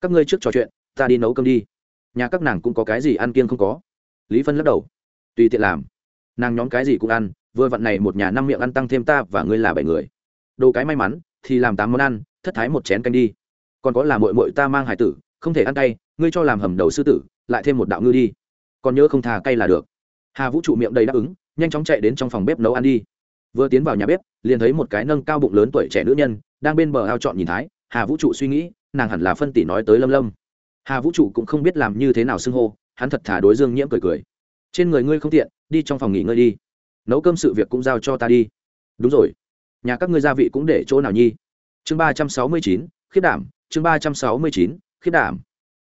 các ngươi trước trò chuyện, ta đi nấu cơm đi. Nhà các nàng cũng có cái gì ăn kiêng không có. Lý phân lắc đầu. Tùy tiện làm. Nàng nhóm cái gì cũng ăn, vừa vặn này một nhà năm miệng ăn tăng thêm ta và ngươi là bảy người. Đồ cái may mắn, thì làm tám món ăn, thất thái một chén canh đi. Còn có là mội mội ta mang hải tử, không thể ăn cay, ngươi cho làm hầm đầu sư tử, lại thêm một đạo ngư đi. Còn nhớ không thà cay là được. Hà vũ trụ miệng đầy đáp ứng, nhanh chóng chạy đến trong phòng bếp nấu ăn đi vừa tiến vào nhà bếp, liền thấy một cái nâng cao bụng lớn tuổi trẻ nữ nhân đang bên bờ ao chọn nhìn thái, hà vũ trụ suy nghĩ, nàng hẳn là phân tỷ nói tới lâm lâm. Hà vũ trụ cũng không biết làm như thế nào xưng hô, hắn thật thả đối dương nhiễm cười cười. Trên người ngươi không tiện, đi trong phòng nghỉ ngơi đi. Nấu cơm sự việc cũng giao cho ta đi. Đúng rồi. Nhà các ngươi gia vị cũng để chỗ nào nhi? Chương ba trăm sáu mươi chín, khiết đảm, chương ba trăm sáu mươi chín, khiết đảm.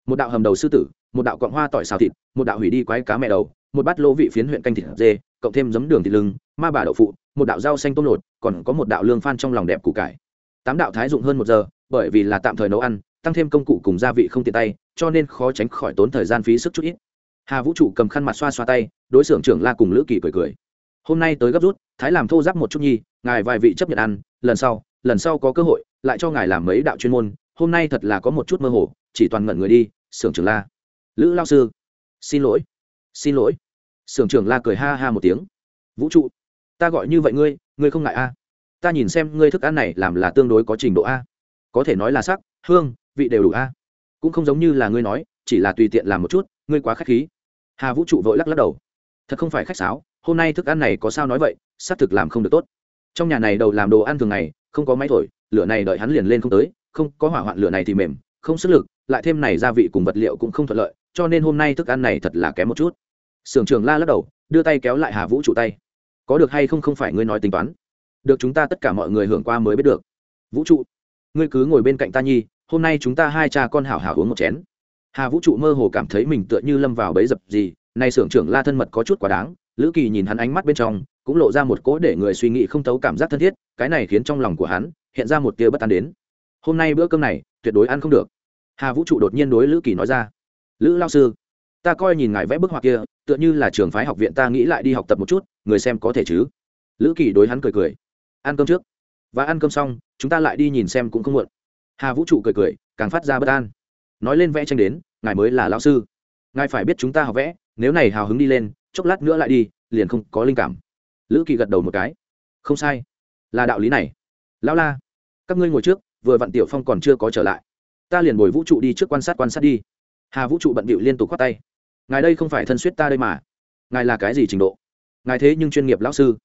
Một đạo hầm đầu sư tử, một đạo quặng hoa tỏi xào thịt, một đạo hủy đi quái cá mẹ đầu, một bát lô vị phiến huyện canh thịt dê, cộng thêm giấm đường thịt lưng, ma bà đậu phụ một đạo rau xanh tôm lột còn có một đạo lương phan trong lòng đẹp củ cải. Tám đạo thái dụng hơn một giờ, bởi vì là tạm thời nấu ăn, tăng thêm công cụ cùng gia vị không tiện tay, cho nên khó tránh khỏi tốn thời gian phí sức chút ít. Hà vũ trụ cầm khăn mặt xoa xoa tay, đối xưởng trưởng la cùng lữ kỳ cười cười. Hôm nay tới gấp rút, thái làm thô giáp một chút nhi, ngài vài vị chấp nhận ăn, lần sau lần sau có cơ hội, lại cho ngài làm mấy đạo chuyên môn, hôm nay thật là có một chút mơ hồ, chỉ toàn ngẩn người đi, xưởng trưởng la. Lữ lao sư. Xin lỗi. Xin lỗi. Xưởng trưởng la cười ha ha một tiếng. Vũ trụ ta gọi như vậy ngươi ngươi không ngại a ta nhìn xem ngươi thức ăn này làm là tương đối có trình độ a. Có thể nói là sắc, hương, vị đều đủ a. Cũng không giống như là ngươi nói, chỉ là tùy tiện làm một chút, ngươi quá khách khí. Hà vũ trụ vội lắc lắc đầu. Thật không phải khách sáo, hôm nay thức ăn này có sao nói vậy, xác thực làm không được tốt. Trong nhà này đầu làm đồ ăn thường ngày, không có máy thổi, lửa này đợi hắn liền lên không tới, không có hỏa hoạn lửa này thì mềm, không sức lực, lại thêm này gia vị cùng vật liệu cũng không thuận lợi, cho nên hôm nay thức ăn này thật là kém một chút. Sưởng trường la lắc đầu, đưa tay kéo lại hà vũ trụ tay có được hay không không phải ngươi nói tính toán. Được chúng ta tất cả mọi người hưởng qua mới biết được. Vũ trụ, ngươi cứ ngồi bên cạnh ta nhi, hôm nay chúng ta hai cha con hảo hảo uống một chén. Hà vũ trụ mơ hồ cảm thấy mình tựa như lâm vào bẫy dập gì, nay sưởng trưởng la thân mật có chút quá đáng, lữ kỳ nhìn hắn ánh mắt bên trong, cũng lộ ra một cỗ để người suy nghĩ không thấu cảm giác thân thiết, cái này khiến trong lòng của hắn, hiện ra một tia bất an đến. Hôm nay bữa cơm này, tuyệt đối ăn không được. Hà vũ trụ đột nhiên đối lữ kỳ nói ra, lữ lao sư ta coi nhìn ngài vẽ bức họa kia, tựa như là trường phái học viện ta nghĩ lại đi học tập một chút, người xem có thể chứ? Lữ kỳ đối hắn cười cười. Ăn cơm trước. Và ăn cơm xong, chúng ta lại đi nhìn xem cũng không muộn. Hà vũ trụ cười cười, càng phát ra bất an. Nói lên vẽ tranh đến, ngài mới là lao sư. Ngài phải biết chúng ta học vẽ, nếu này hào hứng đi lên, chốc lát nữa lại đi, liền không có linh cảm. Lữ kỳ gật đầu một cái. Không sai. Là đạo lý này. Lão la, các ngươi ngồi trước, vừa vặn tiểu phong còn chưa có trở lại. Ta liền bồi vũ trụ đi trước quan sát quan sát đi. Hà vũ trụ bận bịu liên tục khoát tay ngài đây không phải thân suýt ta đây mà. Ngài là cái gì trình độ? Ngài thế nhưng chuyên nghiệp lão sư.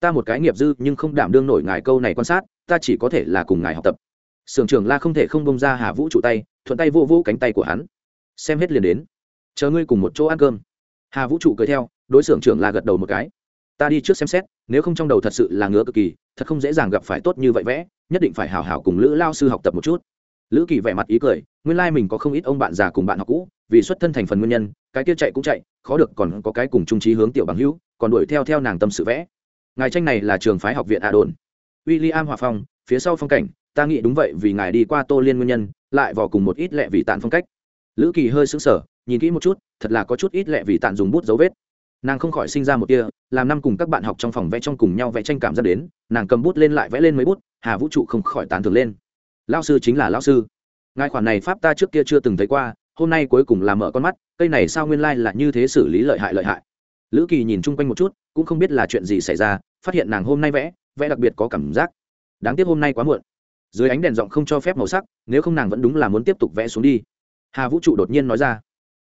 Ta một cái nghiệp dư nhưng không đảm đương nổi ngài câu này quan sát, ta chỉ có thể là cùng ngài học tập. Sưởng trưởng la không thể không bông ra hà vũ trụ tay, thuận tay vô vô cánh tay của hắn. Xem hết liền đến. Chờ ngươi cùng một chỗ ăn cơm. Hà vũ trụ cười theo, đối xưởng trưởng la gật đầu một cái. Ta đi trước xem xét, nếu không trong đầu thật sự là ngứa cực kỳ, thật không dễ dàng gặp phải tốt như vậy vẽ, nhất định phải hào hào cùng lữ lao sư học tập một chút. Lữ kỳ vẻ mặt ý cười, nguyên lai、like、mình có không ít ông bạn già cùng bạn học cũ, vì xuất thân thành phần nguyên nhân cái kia chạy cũng chạy, khó được còn có cái cùng trung trí hướng tiểu bằng hữu, còn đuổi theo theo nàng tâm sự vẽ. Ngài tranh này là trường phái học viện a đồn. W i l l i am hòa phong, phía sau phong cảnh, ta nghĩ đúng vậy vì ngài đi qua tô liên nguyên nhân, lại vào cùng một ít lẹ vì tàn phong cách. Lữ kỳ hơi xứng sở nhìn kỹ một chút, thật là có chút ít lẹ vì tàn dùng bút dấu vết. Nàng không khỏi sinh ra một tia, làm năm cùng các bạn học trong phòng vẽ trong cùng nhau vẽ tranh cảm giác đến, nàng cầm bút lên lại vẽ lên mấy bút, hà vũ trụ không khỏi tán thường lên. Lao sư chính là lao sư. Ngài khoản này pháp ta trước kia chưa từng thấy qua, hôm nay cuối cùng làm mở con mắt cây này sao nguyên lai là như thế xử lý lợi hại lợi hại? Lữ kỳ nhìn chung quanh một chút, cũng không biết là chuyện gì xảy ra, phát hiện nàng hôm nay vẽ vẽ đặc biệt có cảm giác. Đáng tiếc hôm nay quá muộn. Dưới ánh đèn giọng không cho phép màu sắc, nếu không nàng vẫn đúng là muốn tiếp tục vẽ xuống đi. Hà vũ trụ đột nhiên nói ra,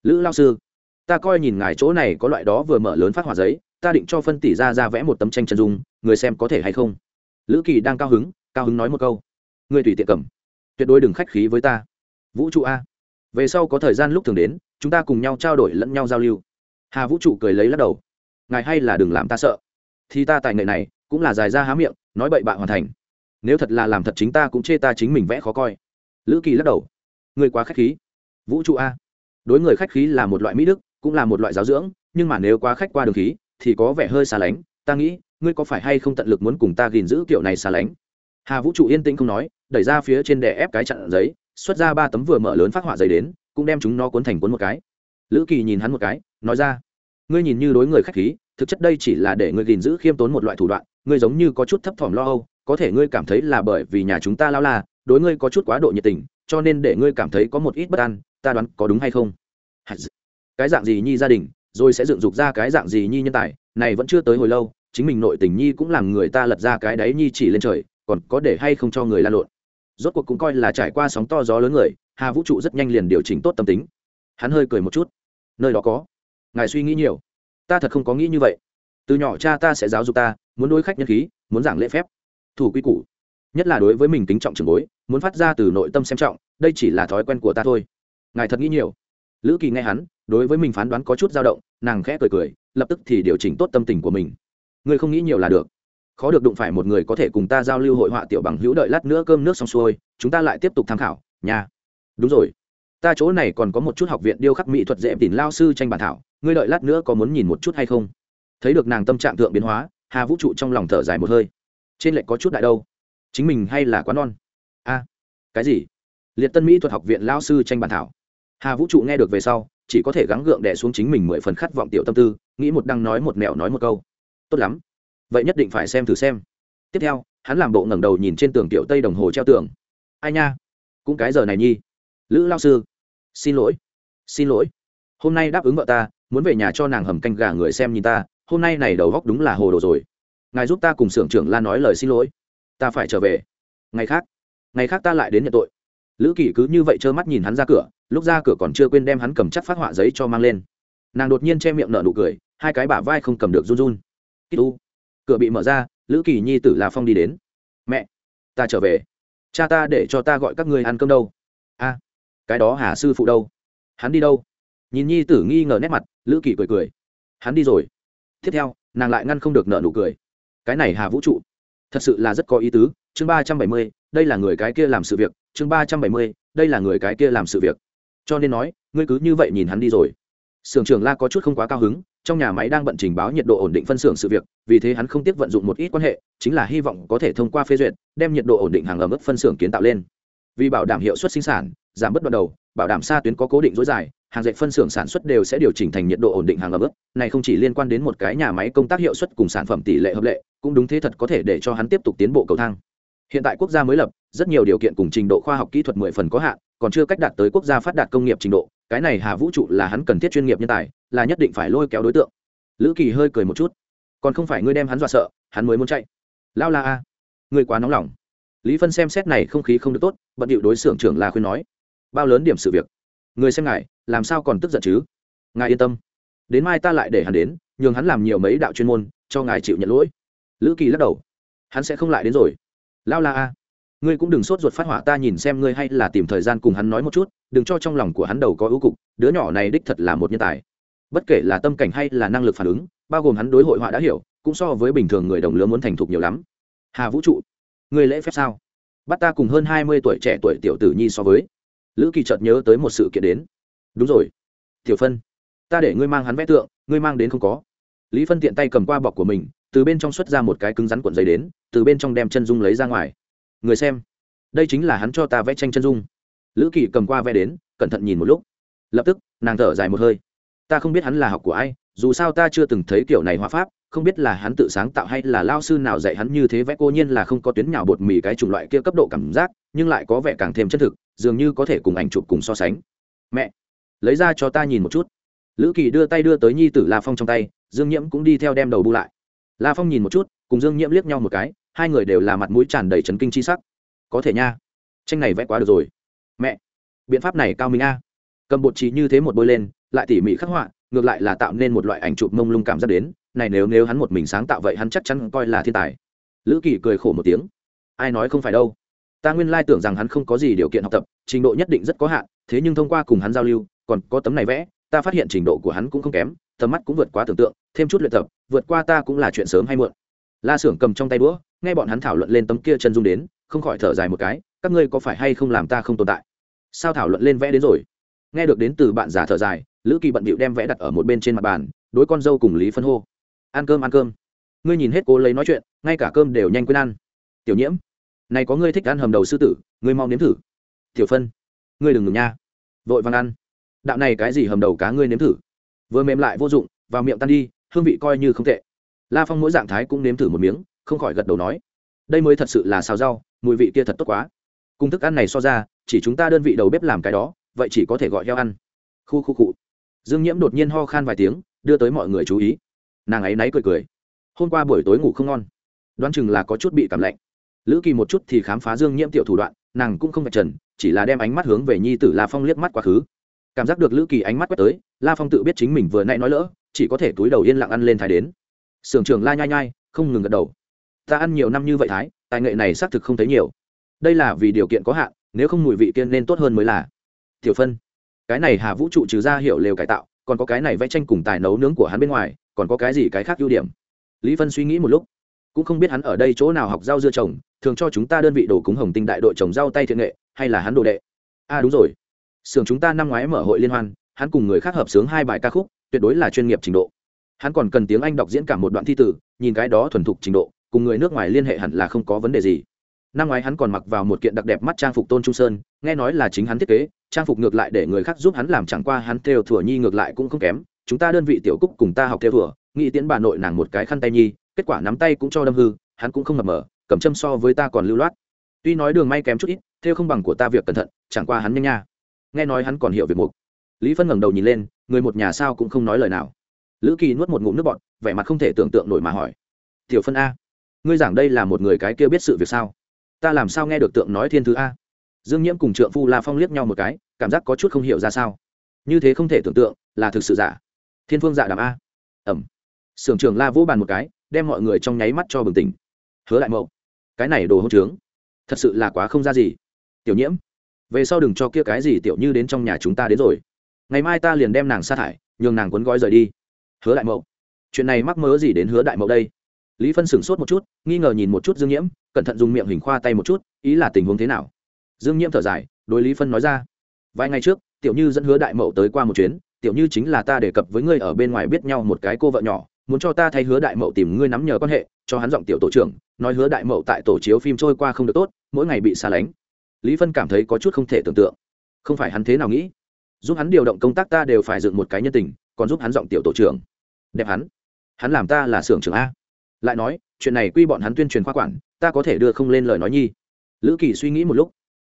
lữ lao sư, ta coi nhìn ngài chỗ này có loại đó vừa mở lớn phát hỏa giấy, ta định cho phân tỷ ra ra vẽ một tấm tranh chân dung, người xem có thể hay không? Lữ kỳ đang cao hứng cao hứng nói một câu, người tùy tiện cầm, tuyệt đối đừng khách khí với ta. Vũ trụ a về sau có thời gian lúc thường đến, chúng ta cùng nhau trao đổi lẫn nhau giao lưu. Hà vũ trụ cười lấy lắc đầu. Ngài hay là đừng làm ta sợ. Thì ta tài nghệ này, cũng là dài ra há miệng, nói bậy bạ hoàn thành. Nếu thật là làm thật chính ta cũng chê ta chính mình vẽ khó coi. Lữ kỳ lắc đầu. Người quá khách khí. Vũ trụ a. Đối người khách khí là một loại mỹ đức, cũng là một loại giáo dưỡng, nhưng mà nếu quá khách qua đường khí, thì có vẻ hơi xa lánh. Ta nghĩ, ngươi có phải hay không tận lực muốn cùng ta gìn giữ kiểu này xa lánh? Hà vũ trụ yên tĩnh không nói, đẩy ra phía trên đè ép cái chặn giấy xuất ra ba tấm vừa mở lớn phát họa giấy đến, cũng đem chúng nó cuốn thành cuốn một cái. Lữ kỳ nhìn hắn một cái, nói ra, ngươi nhìn như đối người khách khí, thực chất đây chỉ là để ngươi gìn giữ khiêm tốn một loại thủ đoạn, ngươi giống như có chút thấp thỏm lo âu, có thể ngươi cảm thấy là bởi vì nhà chúng ta lao la, đối ngươi có chút quá độ nhiệt tình, cho nên để ngươi cảm thấy có một ít bất an, ta đoán có đúng hay không? Cái dạng gì nhi gia đình, rồi sẽ dựng dục ra cái dạng gì nhi nhân tài, này vẫn chưa tới hồi lâu, chính mình nội tình nhi cũng làm người ta lật ra cái đấy nhi chỉ lên trời, còn có để hay không cho người lan lộn? Rốt cuộc cũng coi là trải qua sóng to gió lớn người, hà vũ trụ rất nhanh liền điều chỉnh tốt tâm tính. Hắn hơi cười một chút. Nơi đó có. Ngài suy nghĩ nhiều. Ta thật không có nghĩ như vậy. Từ nhỏ cha ta sẽ giáo dục ta, muốn đối khách nhân khí, muốn giảng lễ phép. Thủ quy củ. Nhất là đối với mình kính trọng trường bối, muốn phát ra từ nội tâm xem trọng, đây chỉ là thói quen của ta thôi. Ngài thật nghĩ nhiều. Lữ kỳ nghe hắn, đối với mình phán đoán có chút dao động, nàng khẽ cười cười, lập tức thì điều chỉnh tốt tâm tình của mình. Ngươi không nghĩ nhiều là được khó được đụng phải một người có thể cùng ta giao lưu hội họa tiểu bằng hữu đợi lát nữa cơm nước xong xuôi, chúng ta lại tiếp tục tham khảo, nha. Đúng rồi. Ta chỗ này còn có một chút học viện điêu khắc mỹ thuật dễ tìm lao sư tranh bản thảo, ngươi đợi lát nữa có muốn nhìn một chút hay không? Thấy được nàng tâm trạng thượng biến hóa, hà vũ trụ trong lòng thở dài một hơi. Trên lệnh có chút đại đâu. Chính mình hay là quá non? A, cái gì? Liệt tân mỹ thuật học viện lao sư tranh bản thảo. Hà vũ trụ nghe được về sau, chỉ có thể gắng gượng đẻ xuống chính mình mười phần khát vọng tiểu tâm tư, nghĩ một đăng nói một mẹo nói một câu. Tốt lắm vậy nhất định phải xem thử xem. Tiếp theo, hắn làm bộ ngẩng đầu nhìn trên tường tiểu tây đồng hồ treo tường. Ai nha? Cũng cái giờ này nhi. Lữ lao sư. Xin lỗi. Xin lỗi. Hôm nay đáp ứng vợ ta, muốn về nhà cho nàng hầm canh gà người xem nhìn ta. Hôm nay này đầu góc đúng là hồ đồ rồi. Ngài giúp ta cùng xưởng trưởng la nói lời xin lỗi. Ta phải trở về. Ngày khác. Ngày khác ta lại đến nhận tội. Lữ kỳ cứ như vậy trơ mắt nhìn hắn ra cửa, lúc ra cửa còn chưa quên đem hắn cầm chắc phát họa giấy cho mang lên. Nàng đột nhiên che miệng nở nụ cười, hai cái bả vai không cầm được run run. Tu cửa bị mở ra, lữ kỳ nhi tử la phong đi đến. Mẹ, ta trở về. Cha ta để cho ta gọi các người ăn cơm đâu. A, cái đó hà sư phụ đâu? Hắn đi đâu? Nhìn nhi tử nghi ngờ nét mặt, lữ kỳ cười cười. Hắn đi rồi. Tiếp theo, nàng lại ngăn không được nợ nụ cười. Cái này hà vũ trụ, thật sự là rất có ý tứ. Chương ba trăm bảy mươi, đây là người cái kia làm sự việc. Chương ba trăm bảy mươi, đây là người cái kia làm sự việc. Cho nên nói, ngươi cứ như vậy nhìn hắn đi rồi. Sưởng trưởng la có chút không quá cao hứng trong nhà máy đang bận trình báo nhiệt độ ổn định phân xưởng sự việc, vì thế hắn không tiếc vận dụng một ít quan hệ, chính là hy vọng có thể thông qua phê duyệt, đem nhiệt độ ổn định hàng ở mức phân xưởng kiến tạo lên. Vì bảo đảm hiệu suất sinh sản, giảm bớt đoạn đầu, bảo đảm xa tuyến có cố định dối dài, hàng dệt phân xưởng sản xuất đều sẽ điều chỉnh thành nhiệt độ ổn định hàng ở mức, này không chỉ liên quan đến một cái nhà máy công tác hiệu suất cùng sản phẩm tỷ lệ hợp lệ, cũng đúng thế thật có thể để cho hắn tiếp tục tiến bộ cầu thang. Hiện tại quốc gia mới lập, rất nhiều điều kiện cùng trình độ khoa học kỹ thuật mười phần có hạn, còn chưa cách đạt tới quốc gia phát đạt công nghiệp trình độ, cái này hà vũ trụ là hắn cần thiết chuyên nghiệp nhân tài là nhất định phải lôi kéo đối tượng. Lữ kỳ hơi cười một chút. Còn không phải ngươi đem hắn dọa sợ, hắn mới muốn chạy. Lao la a. Ngươi quá nóng lòng. Lý phân xem xét này không khí không được tốt, bận điệu đối xưởng trưởng là khuyên nói. Bao lớn điểm sự việc. Người xem ngài, làm sao còn tức giận chứ? Ngài yên tâm. Đến mai ta lại để hắn đến, nhường hắn làm nhiều mấy đạo chuyên môn, cho ngài chịu nhận lỗi. Lữ kỳ lắc đầu. Hắn sẽ không lại đến rồi. Lao la a. Ngươi cũng đừng sốt ruột phát hỏa, ta nhìn xem ngươi hay là tìm thời gian cùng hắn nói một chút, đừng cho trong lòng của hắn đầu có ưu cục, đứa nhỏ này đích thật là một nhân tài bất kể là tâm cảnh hay là năng lực phản ứng, bao gồm hắn đối hội họa đã hiểu, cũng so với bình thường người đồng lứa muốn thành thục nhiều lắm. Hà vũ trụ, người lễ phép sao? Bắt ta cùng hơn hai mươi tuổi trẻ tuổi tiểu tử nhi so với. Lữ kỳ chợt nhớ tới một sự kiện đến. Đúng rồi. Tiểu phân, ta để ngươi mang hắn vẽ tượng, ngươi mang đến không có. Lý phân tiện tay cầm qua bọc của mình, từ bên trong xuất ra một cái cứng rắn cuộn giấy đến, từ bên trong đem chân dung lấy ra ngoài. Người xem, đây chính là hắn cho ta vẽ tranh chân dung. Lữ kỳ cầm qua vẽ đến, cẩn thận nhìn một lúc. Lập tức, nàng thở dài một hơi ta không biết hắn là học của ai, dù sao ta chưa từng thấy kiểu này hóa pháp, không biết là hắn tự sáng tạo hay là lao sư nào dạy hắn như thế, vẽ cô nhiên là không có tuyến nhào bột mì cái chủng loại kia cấp độ cảm giác, nhưng lại có vẻ càng thêm chân thực, dường như có thể cùng ảnh chụp cùng so sánh. Mẹ, lấy ra cho ta nhìn một chút. Lữ kỳ đưa tay đưa tới nhi tử la phong trong tay, dương nhiễm cũng đi theo đem đầu bu lại. La phong nhìn một chút, cùng dương nhiễm liếc nhau một cái, hai người đều là mặt mũi tràn đầy trấn kinh chi sắc. Có thể nha, tranh này vẽ quá được rồi. Mẹ, biện pháp này cao minh a. Cầm bột trí như thế một bôi lên lại tỉ mỉ khắc họa, ngược lại là tạo nên một loại ảnh chụp mông lung cảm giác đến. Này nếu nếu hắn một mình sáng tạo vậy hắn chắc chắn coi là thiên tài. Lữ kỳ cười khổ một tiếng. Ai nói không phải đâu. Ta nguyên lai tưởng rằng hắn không có gì điều kiện học tập, trình độ nhất định rất có hạn, thế nhưng thông qua cùng hắn giao lưu, còn có tấm này vẽ, ta phát hiện trình độ của hắn cũng không kém, tầm mắt cũng vượt quá tưởng tượng, thêm chút luyện tập, vượt qua ta cũng là chuyện sớm hay muộn. La s ư ở n g cầm trong tay đũa, nghe bọn hắn thảo luận lên tấm kia chân dung đến, không khỏi thở dài một cái, các ngươi có phải hay không làm ta không tồn tại? Sao thảo luận lên vẽ đến rồi? Nghe được đến từ bạn già thở dài lữ kỳ bận bịu đem vẽ đặt ở một bên trên mặt bàn, đối con dâu cùng lý phân hô. Ăn cơm ăn cơm. Ngươi nhìn hết cố lấy nói chuyện, ngay cả cơm đều nhanh quên ăn. Tiểu nhiễm, này có ngươi thích ăn hầm đầu sư tử, ngươi mau nếm thử. Tiểu phân, ngươi đừng ngừng nha. Vội vàng ăn. Đạo này cái gì hầm đầu cá ngươi nếm thử? Vừa mềm lại vô dụng, vào miệng tan đi, hương vị coi như không tệ. La phong mỗi dạng thái cũng nếm thử một miếng, không khỏi gật đầu nói, đây mới thật sự là xào rau, mùi vị kia thật tốt quá. Cùng thức ăn này so ra, chỉ chúng ta đơn vị đầu bếp làm cái đó, vậy chỉ có thể gọi heo ăn. Khu khu cụ dương nhiễm đột nhiên ho khan vài tiếng, đưa tới mọi người chú ý. Nàng ấy náy cười cười. Hôm qua buổi tối ngủ không ngon. Đoán chừng là có chút bị cảm lạnh. Lữ kỳ một chút thì khám phá dương nhiễm tiểu thủ đoạn, nàng cũng không vạch trần, chỉ là đem ánh mắt hướng về nhi tử la phong liếc mắt quá khứ. Cảm giác được lữ kỳ ánh mắt quét tới, la phong tự biết chính mình vừa nãy nói lỡ, chỉ có thể túi đầu yên lặng ăn lên thái đến. Sưởng trường la nhai nhai, không ngừng gật đầu. Ta ăn nhiều năm như vậy thái, tài nghệ này xác thực không thấy nhiều. Đây là vì điều kiện có hạn, nếu không mùi vị kiên nên tốt hơn mới là. Tiểu phân cái này hà vũ trụ trừ ra hiệu lều cải tạo, còn có cái này vẽ tranh cùng tài nấu nướng của hắn bên ngoài, còn có cái gì cái khác ưu điểm? Lý phân suy nghĩ một lúc, cũng không biết hắn ở đây chỗ nào học rau dưa trồng, thường cho chúng ta đơn vị đồ cúng hồng tinh đại đội trồng rau tay thiện nghệ, hay là hắn đồ đệ? À đúng rồi. Xưởng chúng ta năm ngoái mở hội liên hoan, hắn cùng người khác hợp sướng hai bài ca khúc, tuyệt đối là chuyên nghiệp trình độ. Hắn còn cần tiếng anh đọc diễn cả một đoạn thi tử, nhìn cái đó thuần thục trình độ, cùng người nước ngoài liên hệ hẳn là không có vấn đề gì năm ngoái hắn còn mặc vào một kiện đặc đẹp mắt trang phục tôn trung sơn, nghe nói là chính hắn thiết kế, trang phục ngược lại để người khác giúp hắn làm chẳng qua hắn theo thừa nhi ngược lại cũng không kém. Chúng ta đơn vị tiểu cúc cùng ta học theo thừa, nghĩ tiễn bà nội nàng một cái khăn tay nhi, kết quả nắm tay cũng cho đâm hư, hắn cũng không mập mờ, cầm châm so với ta còn lưu loát. Tuy nói đường may kém chút ít, theo không bằng của ta việc cẩn thận, chẳng qua hắn nhanh nha. Nghe nói hắn còn hiểu việc mục. Lý phân ngẩng đầu nhìn lên, người một nhà sao cũng không nói lời nào. Lữ kỳ nuốt một ngụm nước bọt, vẻ mặt không thể tưởng tượng nổi mà hỏi. Tiểu phân a, ngươi giảng đây là một người cái kia biết sự việc sao? Ta làm sao nghe được tượng nói thiên thứ a? Dương nhiễm cùng trượng phu la phong liếc nhau một cái, cảm giác có chút không hiểu ra sao. Như thế không thể tưởng tượng, là thực sự giả. Thiên phương dạ đàm a. Ẩm. Sưởng trưởng la vỗ bàn một cái, đem mọi người trong nháy mắt cho bừng tỉnh. Hứa đại mậu. Cái này đồ hỗn trướng. Thật sự là quá không ra gì. Tiểu nhiễm. Về sau đừng cho kia cái gì tiểu như đến trong nhà chúng ta đến rồi. Ngày mai ta liền đem nàng sa thải, nhường nàng cuốn gói rời đi. Hứa đại mậu. Chuyện này mắc mớ gì đến hứa đại mậu đây? Lý phân sửng sốt một chút, nghi ngờ nhìn một chút dương nhiễm, cẩn thận dùng miệng hình khoa tay một chút, ý là tình huống thế nào. Dương nhiễm thở dài, đối lý phân nói ra, vài ngày trước, tiểu như dẫn hứa đại mậu tới qua một chuyến, tiểu như chính là ta đề cập với ngươi ở bên ngoài biết nhau một cái cô vợ nhỏ, muốn cho ta thay hứa đại mậu tìm ngươi nắm nhờ quan hệ, cho hắn giọng tiểu tổ trưởng, nói hứa đại mậu tại tổ chiếu phim trôi qua không được tốt, mỗi ngày bị xa lánh. Lý phân cảm thấy có chút không thể tưởng tượng. Không phải hắn thế nào nghĩ? Giúp hắn điều động công tác ta đều phải dựng một cái nhân tình, còn giúp hắn giọng tiểu tổ trưởng. Đẹp hắn. Hắn làm ta là xưởng trưởng a lại nói, chuyện này quy bọn hắn tuyên truyền khoa quản, ta có thể đưa không lên lời nói nhi. Lữ kỳ suy nghĩ một lúc.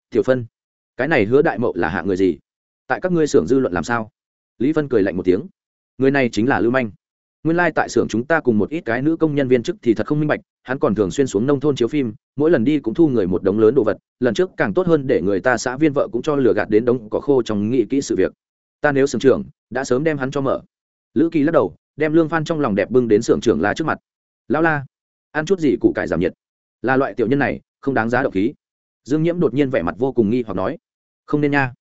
Tiểu phân, cái này hứa đại mậu là hạ người gì? Tại các ngươi xưởng dư luận làm sao? Lý phân cười lạnh một tiếng. Người này chính là lưu manh. Nguyên lai、like、tại xưởng chúng ta cùng một ít cái nữ công nhân viên chức thì thật không minh bạch, hắn còn thường xuyên xuống nông thôn chiếu phim, mỗi lần đi cũng thu người một đống lớn đồ vật, lần trước càng tốt hơn để người ta xã viên vợ cũng cho lừa gạt đến đống cỏ khô trong nghị kỹ sự việc. Ta nếu xưởng trưởng, đã sớm đem hắn cho mở. Lữ kỳ lắc đầu, đem lương phan trong lòng đẹp bưng đến xưởng trưởng la trước mặt lão la, ăn chút gì cụ cải giảm nhiệt? Là loại tiểu nhân này, không đáng giá độc khí. Dương nhiễm đột nhiên vẻ mặt vô cùng nghi hoặc nói. Không nên nha.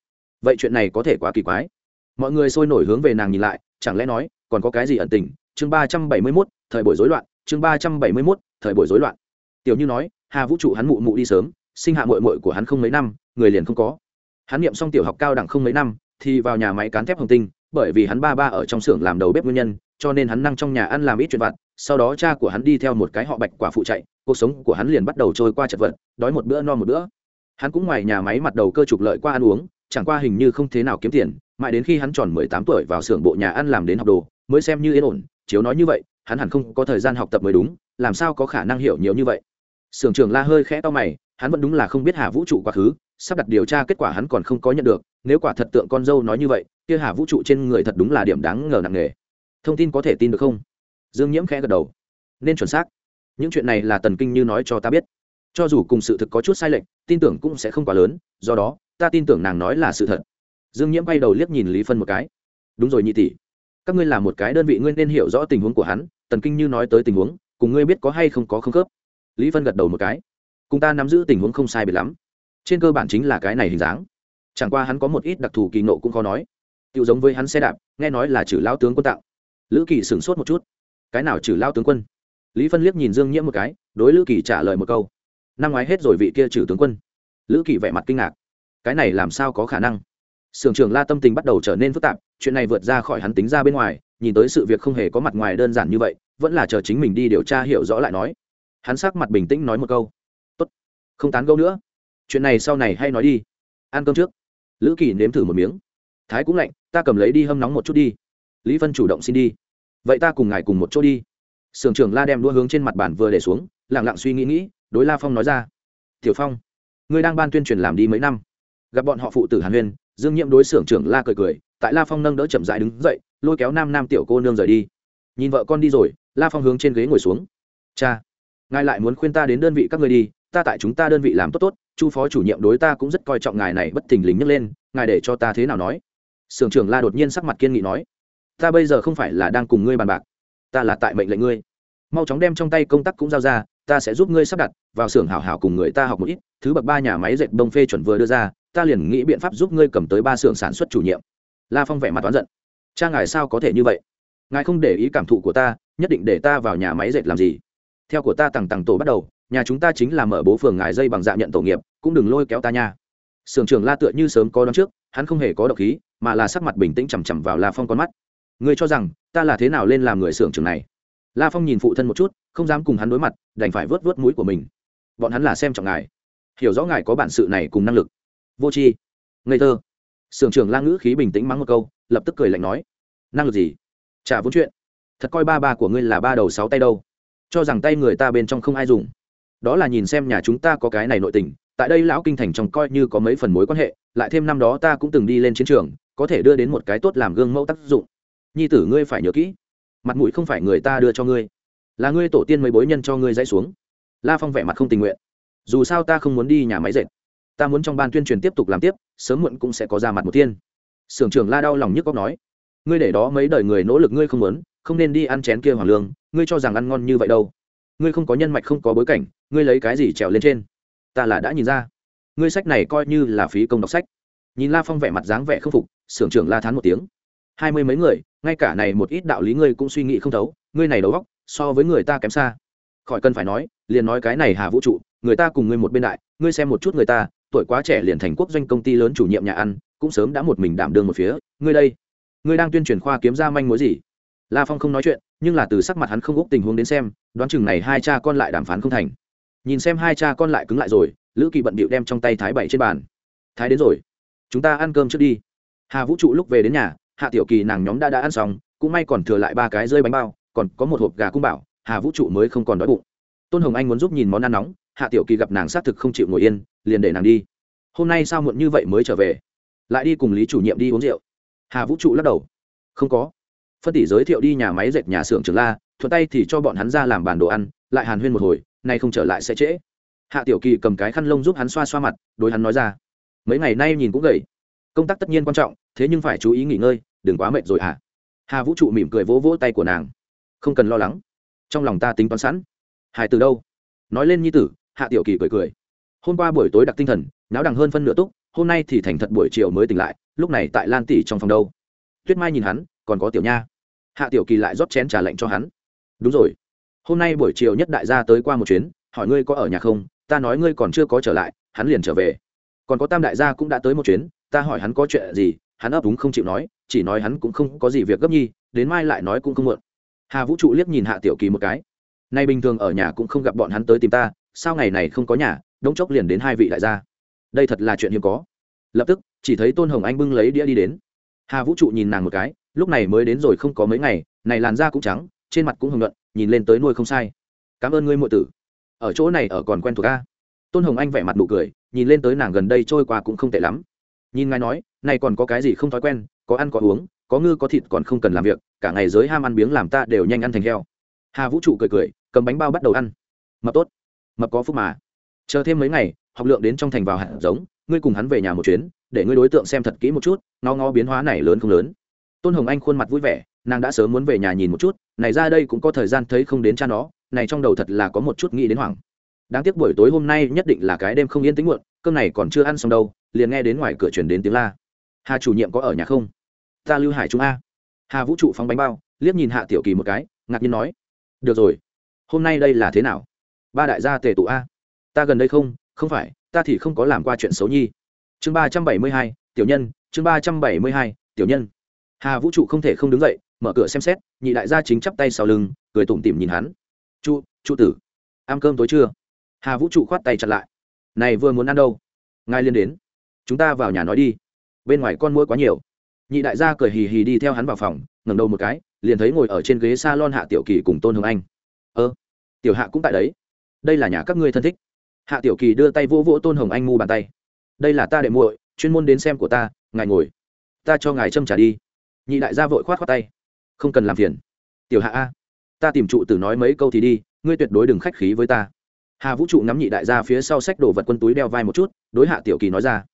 Vậy chuyện này có thể quá kỳ quái. Mọi người sôi nổi hướng về nàng nhìn lại, chẳng lẽ nói, còn có cái gì ẩn tình? Chương ba trăm bảy mươi mốt, thời buổi rối loạn. Chương ba trăm bảy mươi mốt, thời buổi rối loạn. Tiểu như nói, hà vũ trụ hắn mụ mụ đi sớm, sinh hạ mội mội của hắn không mấy năm, người liền không có. Hắn nghiệm xong tiểu học cao đẳng không mấy năm, thì vào nhà máy cán thép hồng tinh, bởi vì hắn ba ba ở trong xưởng làm đầu bếp nguyên nhân, cho nên hắn năng trong nhà ăn làm ít chuyện vặt sau đó cha của hắn đi theo một cái họ bạch quả phụ chạy, cuộc sống của hắn liền bắt đầu trôi qua chật vật, đói một bữa no một bữa. Hắn cũng ngoài nhà máy mặt đầu cơ trục lợi qua ăn uống, chẳng qua hình như không thế nào kiếm tiền, mãi đến khi hắn tròn mười tám tuổi vào xưởng bộ nhà ăn làm đến học đồ, mới xem như yên ổn, chiếu nói như vậy, hắn hẳn không có thời gian học tập mới đúng, làm sao có khả năng hiểu nhiều như vậy. Sưởng trưởng la hơi khẽ to mày, hắn vẫn đúng là không biết hà vũ trụ quá khứ, sắp đặt điều tra kết quả hắn còn không có nhận được, nếu quả thật tượng con dâu nói như vậy, kia hà vũ trụ trên người thật đúng là điểm đáng ngờ nặng nề. Thông tin có thể tin được không? Dương nhiễm khẽ gật đầu. Nên chuẩn xác. Những chuyện này là tần kinh như nói cho ta biết. Cho dù cùng sự thực có chút sai lệch, tin tưởng cũng sẽ không quá lớn, do đó, ta tin tưởng nàng nói là sự thật. Dương nhiễm bay đầu liếc nhìn lý phân một cái. Đúng rồi nhị tỷ. Các ngươi là một cái đơn vị ngươi nên hiểu rõ tình huống của hắn, tần kinh như nói tới tình huống, cùng ngươi biết có hay không có không khớp. Lý phân gật đầu một cái. Cùng ta nắm giữ tình huống không sai biệt lắm. Trên cơ bản chính là cái này hình dáng. Chẳng qua hắn có một ít đặc thù kỳ nộ cũng khó nói. Tự giống với hắn xe đạp, nghe nói là trừ lao tướng quân tạo. Lữ kỳ sửng sốt một chút cái nào trừ lao tướng quân? Lý phân liếc nhìn dương nhiễm một cái, đối lữ kỳ trả lời một câu. Năm ngoái hết rồi vị kia trừ tướng quân. Lữ kỳ vẻ mặt kinh ngạc. Cái này làm sao có khả năng? Sưởng trưởng la tâm tình bắt đầu trở nên phức tạp, chuyện này vượt ra khỏi hắn tính ra bên ngoài, nhìn tới sự việc không hề có mặt ngoài đơn giản như vậy, vẫn là chờ chính mình đi điều tra hiểu rõ lại nói. Hắn sắc mặt bình tĩnh nói một câu. Tốt, không tán gẫu nữa. Chuyện này sau này hay nói đi. Ăn cơm trước. Lữ kỳ nếm thử một miếng. Thái cũng lạnh, ta cầm lấy đi hâm nóng một chút đi. Lý phân chủ động xin đi vậy ta cùng ngài cùng một chỗ đi sưởng trưởng la đem đua hướng trên mặt bàn vừa để xuống lẳng lặng suy nghĩ nghĩ đối la phong nói ra tiểu phong ngươi đang ban tuyên truyền làm đi mấy năm gặp bọn họ phụ tử hàn huyên dương nhiễm đối xưởng trưởng la cười cười tại la phong nâng đỡ chậm dại đứng dậy lôi kéo nam nam tiểu cô nương rời đi nhìn vợ con đi rồi la phong hướng trên ghế ngồi xuống cha ngài lại muốn khuyên ta đến đơn vị các người đi ta tại chúng ta đơn vị làm tốt tốt chu phó chủ nhiệm đối ta cũng rất coi trọng ngài này bất thình lình nhấc lên ngài để cho ta thế nào nói sưởng trưởng la đột nhiên sắc mặt kiên nghị nói ta bây giờ không phải là đang cùng ngươi bàn bạc, ta là tại mệnh lệnh ngươi. Mau chóng đem trong tay công tác cũng giao ra, ta sẽ giúp ngươi sắp đặt, vào xưởng hảo hảo cùng người ta học một ít, thứ bậc ba nhà máy dệt đông phê chuẩn vừa đưa ra, ta liền nghĩ biện pháp giúp ngươi cầm tới ba xưởng sản xuất chủ nhiệm. La phong vẻ mặt toán giận. Cha ngài sao có thể như vậy? Ngài không để ý cảm thụ của ta, nhất định để ta vào nhà máy dệt làm gì? Theo của ta tằng tằng tổ bắt đầu, nhà chúng ta chính là mở bố phường ngài dây bằng dạ nhận tổ nghiệp, cũng đừng lôi kéo ta nha. Sưởng trưởng la tựa như sớm có đón trước, hắn không hề có độc khí, mà là sắc mặt bình tĩnh chằm chằm vào la phong con mắt ngươi cho rằng ta là thế nào lên làm người sưởng trưởng này? La phong nhìn phụ thân một chút, không dám cùng hắn đối mặt, đành phải vớt vớt mũi của mình. Bọn hắn là xem trọng ngài, hiểu rõ ngài có bản sự này cùng năng lực. Vô tri. Ngây thơ. Sưởng trưởng la ngữ khí bình tĩnh mắng một câu, lập tức cười lạnh nói, năng lực gì? Chả vốn chuyện. Thật coi ba ba của ngươi là ba đầu sáu tay đâu. Cho rằng tay người ta bên trong không ai dùng. Đó là nhìn xem nhà chúng ta có cái này nội tình, tại đây lão kinh thành trong coi như có mấy phần mối quan hệ, lại thêm năm đó ta cũng từng đi lên chiến trường, có thể đưa đến một cái tốt làm gương mẫu tác dụng nhi tử ngươi phải nhớ kỹ, mặt mũi không phải người ta đưa cho ngươi, là ngươi tổ tiên mấy bối nhân cho ngươi dãy xuống. La phong vẻ mặt không tình nguyện. Dù sao ta không muốn đi nhà máy dệt, ta muốn trong ban tuyên truyền tiếp tục làm tiếp, sớm muộn cũng sẽ có ra mặt một tiên sưởng trưởng la đau lòng nhức góc nói. Ngươi để đó mấy đời người nỗ lực ngươi không muốn, không nên đi ăn chén kia hoàng lương, ngươi cho rằng ăn ngon như vậy đâu. Ngươi không có nhân mạch không có bối cảnh, ngươi lấy cái gì trèo lên trên? Ta là đã nhìn ra. Ngươi sách này coi như là phí công đọc sách. Nhìn la phong vẻ mặt dáng vẻ không phục, sưởng trưởng la thán một tiếng hai mươi mấy người, ngay cả này một ít đạo lý ngươi cũng suy nghĩ không thấu, ngươi này đầu góc so với người ta kém xa. Khỏi cần phải nói, liền nói cái này hà vũ trụ, người ta cùng ngươi một bên đại, ngươi xem một chút người ta, tuổi quá trẻ liền thành quốc doanh công ty lớn chủ nhiệm nhà ăn, cũng sớm đã một mình đảm đương một phía, ngươi đây, ngươi đang tuyên truyền khoa kiếm ra manh mối gì? La phong không nói chuyện, nhưng là từ sắc mặt hắn không úc tình huống đến xem, đoán chừng này hai cha con lại đàm phán không thành. Nhìn xem hai cha con lại cứng lại rồi, lữ kỳ bận bịu đem trong tay thái bảy trên bàn. Thái đến rồi, chúng ta ăn cơm trước đi. Hà vũ trụ lúc về đến nhà hạ tiểu kỳ nàng nhóm đã đã ăn xong, cũng may còn thừa lại ba cái rơi bánh bao, còn có một hộp gà cung bảo, hà vũ trụ mới không còn đói bụng. Tôn hồng anh muốn giúp nhìn món ăn nóng, hạ tiểu kỳ gặp nàng xác thực không chịu ngồi yên, liền để nàng đi. Hôm nay sao muộn như vậy mới trở về? Lại đi cùng lý chủ nhiệm đi uống rượu. Hà vũ trụ lắc đầu. Không có. Phân tỷ giới thiệu đi nhà máy dệt nhà xưởng trường la, thuận tay thì cho bọn hắn ra làm bàn đồ ăn, lại hàn huyên một hồi, nay không trở lại sẽ trễ. Hạ tiểu kỳ cầm cái khăn lông giúp hắn xoa xoa mặt, đối hắn nói ra. Mấy ngày nay nhìn cũng gầy công tác tất nhiên quan trọng, thế nhưng phải chú ý nghỉ ngơi, đừng quá mệt rồi hả? À? hà vũ trụ mỉm cười vỗ vỗ tay của nàng. Không cần lo lắng. Trong lòng ta tính toán sẵn. Hải từ đâu? Nói lên nhi tử, hạ tiểu kỳ cười cười. Hôm qua buổi tối đặc tinh thần, náo đằng hơn phân nửa túc, hôm nay thì thành thật buổi chiều mới tỉnh lại, lúc này tại lan tỷ trong phòng đâu? Tuyết mai nhìn hắn, còn có tiểu nha. Hạ tiểu kỳ lại rót chén trà lạnh cho hắn. Đúng rồi. Hôm nay buổi chiều nhất đại gia tới qua một chuyến, hỏi ngươi có ở nhà không? Ta nói ngươi còn chưa có trở lại, hắn liền trở về. Còn có tam đại gia cũng đã tới một chuyến ta hỏi hắn có chuyện gì, hắn ấp úng không chịu nói, chỉ nói hắn cũng không có gì việc gấp nhi, đến mai lại nói cũng không muộn. Hà vũ trụ liếc nhìn hạ tiểu kỳ một cái. Nay bình thường ở nhà cũng không gặp bọn hắn tới tìm ta, sao ngày này không có nhà, đống chốc liền đến hai vị đại gia. Đây thật là chuyện hiếm có. Lập tức, chỉ thấy tôn hồng anh bưng lấy đĩa đi đến. Hà vũ trụ nhìn nàng một cái, lúc này mới đến rồi không có mấy ngày, này làn da cũng trắng, trên mặt cũng hồng luận nhìn lên tới nuôi không sai. Cảm ơn ngươi muội tử. Ở chỗ này ở còn quen thuộc a. Tôn hồng anh vẻ mặt nụ cười, nhìn lên tới nàng gần đây trôi qua cũng không tệ lắm nhìn ngài nói này còn có cái gì không thói quen, có ăn có uống, có ngư có thịt còn không cần làm việc, cả ngày giới ham ăn biếng làm ta đều nhanh ăn thành heo. Hà vũ trụ cười cười, cầm bánh bao bắt đầu ăn. Mập tốt, mập có phúc mà. Chờ thêm mấy ngày, học lượng đến trong thành vào hạt giống, ngươi cùng hắn về nhà một chuyến, để ngươi đối tượng xem thật kỹ một chút nó ngó biến hóa này lớn không lớn. Tôn hồng anh khuôn mặt vui vẻ, nàng đã sớm muốn về nhà nhìn một chút, này ra đây cũng có thời gian thấy không đến cha nó, này trong đầu thật là có một chút nghĩ đến hoảng. Đáng tiếc buổi tối hôm nay nhất định là cái đêm không yên tĩnh muộn, cơm này còn chưa ăn xong đâu liền nghe đến ngoài cửa chuyển đến tiếng la. Hà chủ nhiệm có ở nhà không? Ta lưu hải trung a. Hà vũ trụ phóng bánh bao, liếc nhìn hạ tiểu kỳ một cái, ngạc nhiên nói. Được rồi. Hôm nay đây là thế nào? Ba đại gia tề tụ a. Ta gần đây không? Không phải, ta thì không có làm qua chuyện xấu nhi. Chương ba trăm bảy mươi hai, tiểu nhân, chương ba trăm bảy mươi hai, tiểu nhân. Hà vũ trụ không thể không đứng dậy, mở cửa xem xét, nhị đại gia chính chắp tay sau lưng, cười tủm tỉm nhìn hắn. Trụ trụ tử, ăn cơm tối chưa? Hà vũ trụ khoát tay chặt lại. Này vừa muốn ăn đâu? Ngài liên đến chúng ta vào nhà nói đi. Bên ngoài con mũi quá nhiều. Nhị đại gia cười hì hì đi theo hắn vào phòng, ngẩng đầu một cái, liền thấy ngồi ở trên ghế s a lon hạ tiểu kỳ cùng tôn hồng anh. Ơ, tiểu hạ cũng tại đấy. Đây là nhà các ngươi thân thích. Hạ tiểu kỳ đưa tay vỗ vỗ tôn hồng anh mu bàn tay. Đây là ta đệ muội, chuyên môn đến xem của ta, ngài ngồi. Ta cho ngài châm trả đi. Nhị đại gia vội khoát khoát tay. Không cần làm phiền. Tiểu hạ a, ta tìm trụ tử nói mấy câu thì đi, ngươi tuyệt đối đừng khách khí với ta. Hà vũ trụ ngắm nhị đại gia phía sau sách đồ vật quân túi đeo vai một chút, đối hạ tiểu kỳ nói ra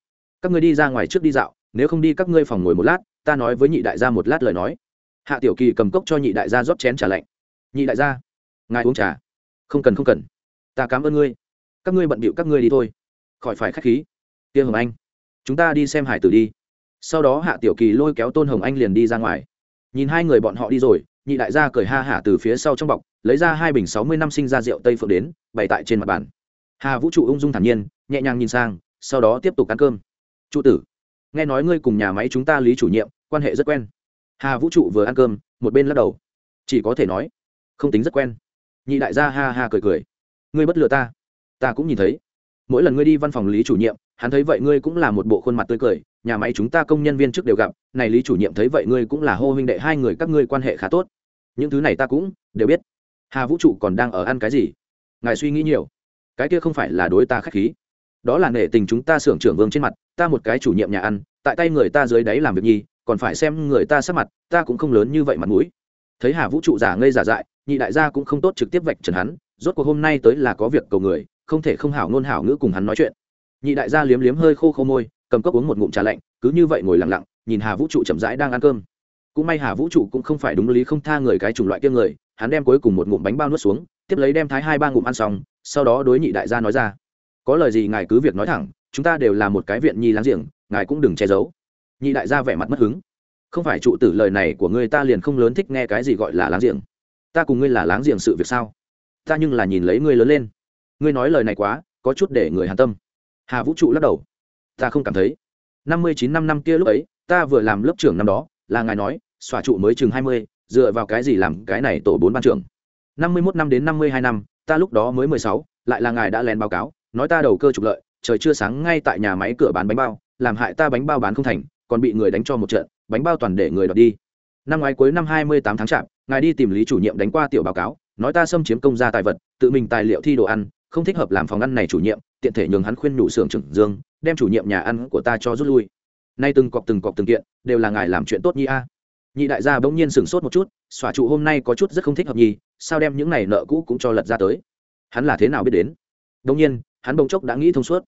các ngươi đi ra ngoài trước đi dạo, nếu không đi các ngươi phòng ngồi một lát, ta nói với nhị đại gia một lát lời nói. Hạ tiểu kỳ cầm cốc cho nhị đại gia rót chén trà lạnh. Nhị đại gia, ngài uống trà. Không cần không cần. Ta cảm ơn ngươi. Các ngươi bận bịu các ngươi đi thôi. Khỏi phải k h á c h khí. Tiêu hồng anh, chúng ta đi xem hải tử đi. Sau đó hạ tiểu kỳ lôi kéo tôn hồng anh liền đi ra ngoài. Nhìn hai người bọn họ đi rồi, nhị đại gia cười ha hả từ phía sau trong bọc, lấy ra hai bình sáu mươi năm sinh ra rượu tây phượng đến, bày tại trên mặt bàn. Hà vũ trụ ung dung thản nhiên, nhẹ nhàng nhìn sang, sau đó tiếp tục ăn cơm trụ tử, nghe nói ngươi cùng nhà máy chúng ta lý chủ nhiệm quan hệ rất quen. Hà vũ trụ vừa ăn cơm, một bên lắc đầu. Chỉ có thể nói, không tính rất quen. Nhị đại gia ha ha cười cười. Ngươi bất lừa ta. Ta cũng nhìn thấy. Mỗi lần ngươi đi văn phòng lý chủ nhiệm, hắn thấy vậy ngươi cũng là một bộ khuôn mặt tươi cười. Nhà máy chúng ta công nhân viên trước đều gặp, này lý chủ nhiệm thấy vậy ngươi cũng là hô huynh đệ hai người các ngươi quan hệ khá tốt. Những thứ này ta cũng đều biết. Hà vũ trụ còn đang ở ăn cái gì? Ngài suy nghĩ nhiều. Cái kia không phải là đối ta k h á c h khí đó là nể tình chúng ta xưởng trưởng vương trên mặt, ta một cái chủ nhiệm nhà ăn, tại tay người ta dưới đáy làm việc nhi, còn phải xem người ta sắp mặt, ta cũng không lớn như vậy mặt mũi. Thấy hà vũ trụ giả ngây giả dại, nhị đại gia cũng không tốt trực tiếp vạch trần hắn, rốt cuộc hôm nay tới là có việc cầu người, không thể không hảo ngôn hảo ngữ cùng hắn nói chuyện. Nhị đại gia liếm liếm hơi khô khô môi, cầm cốc uống một ngụm trà lạnh, cứ như vậy ngồi lặng lặng, nhìn hà vũ trụ chậm rãi đang ăn cơm. Cũng may hà vũ trụ cũng không phải đúng lý không tha người cái chủng loại kia người, hắn đem cuối cùng một ngụm bánh bao nuốt xuống, tiếp lấy đem thái hai ba ngụm ăn xong, sau đó đối nhị đại gia nói ra có lời gì ngài cứ việc nói thẳng, chúng ta đều là một cái viện nhi láng giềng, ngài cũng đừng che giấu. Nhị đại gia vẻ mặt mất hứng. Không phải trụ tử lời này của ngươi ta liền không lớn thích nghe cái gì gọi là láng giềng. Ta cùng ngươi là láng giềng sự việc sao? Ta nhưng là nhìn lấy ngươi lớn lên. Ngươi nói lời này quá, có chút để người hàn tâm. Hà vũ trụ lắc đầu. Ta không cảm thấy. Năm mươi chín năm năm kia lúc ấy, ta vừa làm lớp trưởng năm đó, là ngài nói, xòa trụ mới chừng hai mươi, dựa vào cái gì làm cái này tổ bốn ban trưởng. Năm mươi mốt năm đến năm mươi hai năm, ta lúc đó mới mười sáu, lại là ngài đã lén báo cáo nói ta đầu cơ trục lợi, trời chưa sáng ngay tại nhà máy cửa bán bánh bao, làm hại ta bánh bao bán không thành, còn bị người đánh cho một trận, bánh bao toàn để người đọt đi. Năm ngoái cuối năm hai mươi tám tháng chạp, ngài đi tìm lý chủ nhiệm đánh qua tiểu báo cáo, nói ta xâm chiếm công gia tài vật, tự mình tài liệu thi đồ ăn, không thích hợp làm phòng ăn này chủ nhiệm, tiện thể nhường hắn khuyên nhủ xưởng trưởng dương, đem chủ nhiệm nhà ăn của ta cho rút lui. Nay từng cọc từng cọc từng kiện, đều là ngài làm chuyện tốt nhi a. Nhị đại gia bỗng nhiên sửng sốt một chút, xòa trụ hôm nay có chút rất không thích hợp nhi, sao đem những này nợ cũ cũng cho lật ra tới? Hắn là thế nào biết đến? Bỗng nhiên hắn bỗng chốc đã nghĩ thông suốt.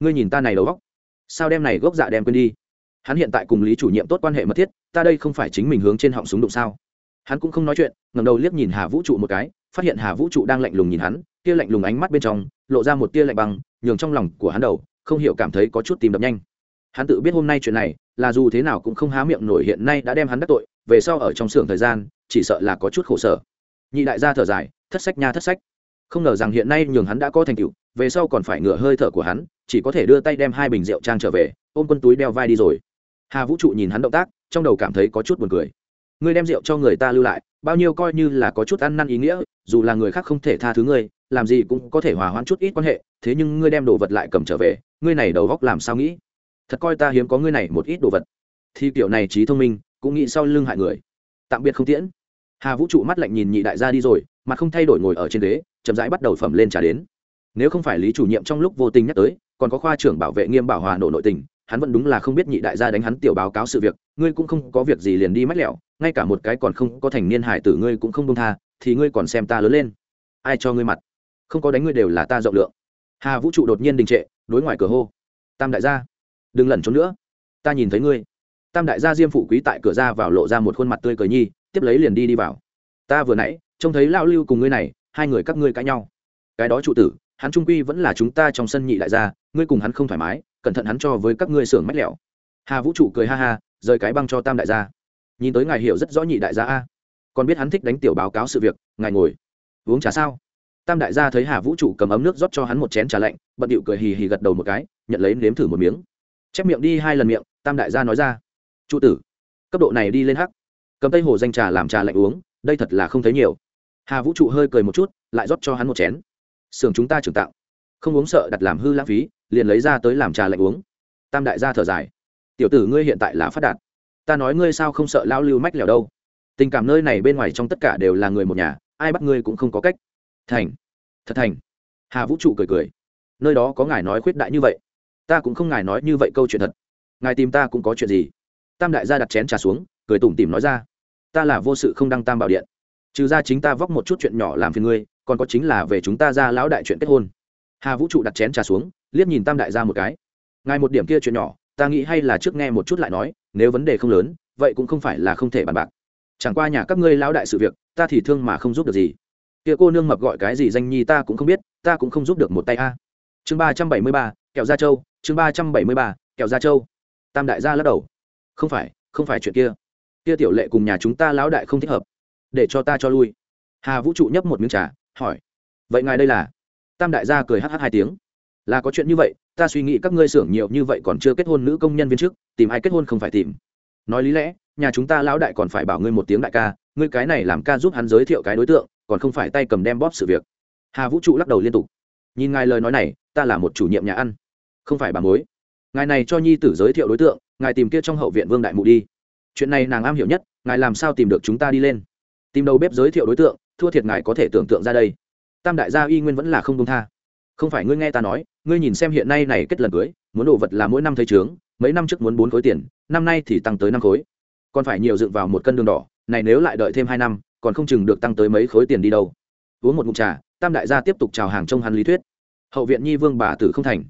Ngươi nhìn ta này đầu góc sao đem này gốc dạ đem quên đi? Hắn hiện tại cùng lý chủ nhiệm tốt quan hệ mật thiết, ta đây không phải chính mình hướng trên họng súng đụng sao? Hắn cũng không nói chuyện ngầm đầu liếc nhìn hà vũ trụ một cái, phát hiện hà vũ trụ đang lạnh lùng nhìn hắn tia lạnh lùng ánh mắt bên trong, lộ ra một tia lạnh băng, nhường trong lòng của hắn đầu, không hiểu cảm thấy có chút tìm đập nhanh. Hắn tự biết hôm nay chuyện này, là dù thế nào cũng không há miệng nổi hiện nay đã đem hắn đắc tội, về sau ở trong xưởng thời gian, chỉ sợ là có chút khổ sở. Nhị đại gia thở dài, thất sách nha thất sách không ngờ rằng hiện nay nhường hắn đã có thành tựu, về sau còn phải ngửa hơi thở của hắn, chỉ có thể đưa tay đem hai bình rượu trang trở về, ôm quân túi đeo vai đi rồi. Hà vũ trụ nhìn hắn động tác, trong đầu cảm thấy có chút buồn cười. Ngươi đem rượu cho người ta lưu lại, bao nhiêu coi như là có chút ăn năn ý nghĩa, dù là người khác không thể tha thứ ngươi, làm gì cũng có thể hòa hoãn chút ít quan hệ, thế nhưng ngươi đem đồ vật lại cầm trở về, ngươi này đầu góc làm sao nghĩ? Thật coi ta hiếm có ngươi này một ít đồ vật. Thì kiểu này trí thông minh, cũng nghĩ sau lưng hại người. Tạm biệt không tiễn. Hà vũ trụ mắt lạnh nhìn nhị đại gia đi rồi mà không thay đổi ngồi ở trên ghế chậm rãi bắt đầu phẩm lên trả đến. Nếu không phải lý chủ nhiệm trong lúc vô tình nhắc tới, còn có khoa trưởng bảo vệ nghiêm bảo hòa nổ nội tình, hắn vẫn đúng là không biết nhị đại gia đánh hắn tiểu báo cáo sự việc, ngươi cũng không có việc gì liền đi mách lẹo ngay cả một cái còn không có thành niên hải tử ngươi cũng không đông tha, thì ngươi còn xem ta lớn lên. Ai cho ngươi mặt? Không có đánh ngươi đều là ta rộng lượng. Hà vũ trụ đột nhiên đình trệ, đối ngoài cửa hô, tam đại gia, đừng lẩn trốn nữa. Ta nhìn thấy ngươi. Tam đại gia diêm phụ quý tại cửa ra vào lộ ra một khuôn mặt tươi cười nhi, tiếp lấy liền đi đi vào. Ta vừa nãy, trông thấy lao lưu cùng ngươi này hai người các ngươi cãi nhau. Cái đó trụ tử, hắn trung quy vẫn là chúng ta trong sân nhị đại gia, ngươi cùng hắn không thoải mái, cẩn thận hắn cho với các ngươi xưởng mách lẹo hà vũ trụ cười ha ha, rời cái băng cho tam đại gia. Nhìn tới ngài hiểu rất rõ nhị đại gia a. Còn biết hắn thích đánh tiểu báo cáo sự việc, ngài ngồi. Uống trà sao? Tam đại gia thấy hà vũ trụ cầm ấm nước rót cho hắn một chén trà lạnh, bận điệu cười hì hì gật đầu một cái, nhận lấy nếm thử một miếng. Chép miệng đi hai lần miệng, tam đại gia nói ra. Trụ tử, cấp độ này đi lên hắc. Cầm tây hồ danh trà làm trà lạnh uống, đây thật là không thấy nhiều hà vũ trụ hơi cười một chút, lại rót cho hắn một chén. Sưởng chúng ta trưởng tạo. Không uống sợ đặt làm hư lãng phí, liền lấy ra tới làm trà lạnh uống. Tam đại gia thở dài. Tiểu tử ngươi hiện tại là phát đạt. Ta nói ngươi sao không sợ lao lưu mách lẻo đâu. Tình cảm nơi này bên ngoài trong tất cả đều là người một nhà, ai bắt ngươi cũng không có cách. Thành. Thật thành. Hà vũ trụ cười cười. Nơi đó có ngài nói khuyết đại như vậy. Ta cũng không ngài nói như vậy câu chuyện thật. Ngài tìm ta cũng có chuyện gì? Tam đại gia đặt chén trà xuống, cười tủm tỉm nói ra. Ta là vô sự không đăng tam bảo điện trừ ra chính ta vóc một chút chuyện nhỏ làm phiền ngươi, còn có chính là về chúng ta ra lão đại chuyện kết hôn. Hà vũ trụ đặt chén trà xuống, liếc nhìn tam đại gia một cái. Ngài một điểm kia chuyện nhỏ, ta nghĩ hay là trước nghe một chút lại nói, nếu vấn đề không lớn, vậy cũng không phải là không thể bàn bạc. Chẳng qua nhà các ngươi lão đại sự việc, ta thì thương mà không giúp được gì. Kia cô nương mập gọi cái gì danh nhi ta cũng không biết, ta cũng không giúp được một tay a. Chương ba trăm bảy mươi ba, kẹo gia châu chương ba trăm bảy mươi ba, kẹo gia châu tam đại gia lắc đầu. Không phải không phải chuyện kia. Kia tiểu lệ cùng nhà chúng ta lão đại không thích hợp để cho ta cho lui. Hà vũ trụ nhấp một miếng trà, hỏi, vậy ngài đây là? Tam đại gia cười hh hai tiếng, là có chuyện như vậy, ta suy nghĩ các ngươi xưởng nhiều như vậy còn chưa kết hôn nữ công nhân viên trước, tìm ai kết hôn không phải tìm. Nói lý lẽ, nhà chúng ta lão đại còn phải bảo ngươi một tiếng đại ca, ngươi cái này làm ca giúp hắn giới thiệu cái đối tượng, còn không phải tay cầm đem bóp sự việc. Hà vũ trụ lắc đầu liên tục, nhìn ngài lời nói này, ta là một chủ nhiệm nhà ăn, không phải bà mối. Ngài này cho nhi tử giới thiệu đối tượng, ngài tìm kia trong hậu viện vương đại mụ đi. Chuyện này nàng am hiểu nhất, ngài làm sao tìm được chúng ta đi lên? Tìm đầu bếp giới thiệu đối tượng, thua thiệt ngài có thể tưởng tượng ra đây. Tam đại gia y nguyên vẫn là không công tha. Không phải ngươi nghe ta nói, ngươi nhìn xem hiện nay này kết lần cưới, muốn đồ vật là mỗi năm thấy trướng, mấy năm trước muốn bốn khối tiền, năm nay thì tăng tới năm khối. Còn phải nhiều dựng vào một cân đường đỏ, này nếu lại đợi thêm hai năm, còn không chừng được tăng tới mấy khối tiền đi đâu. Uống một mụn trà, tam đại gia tiếp tục chào hàng trong hắn lý thuyết. Hậu viện nhi vương bà tử không thành.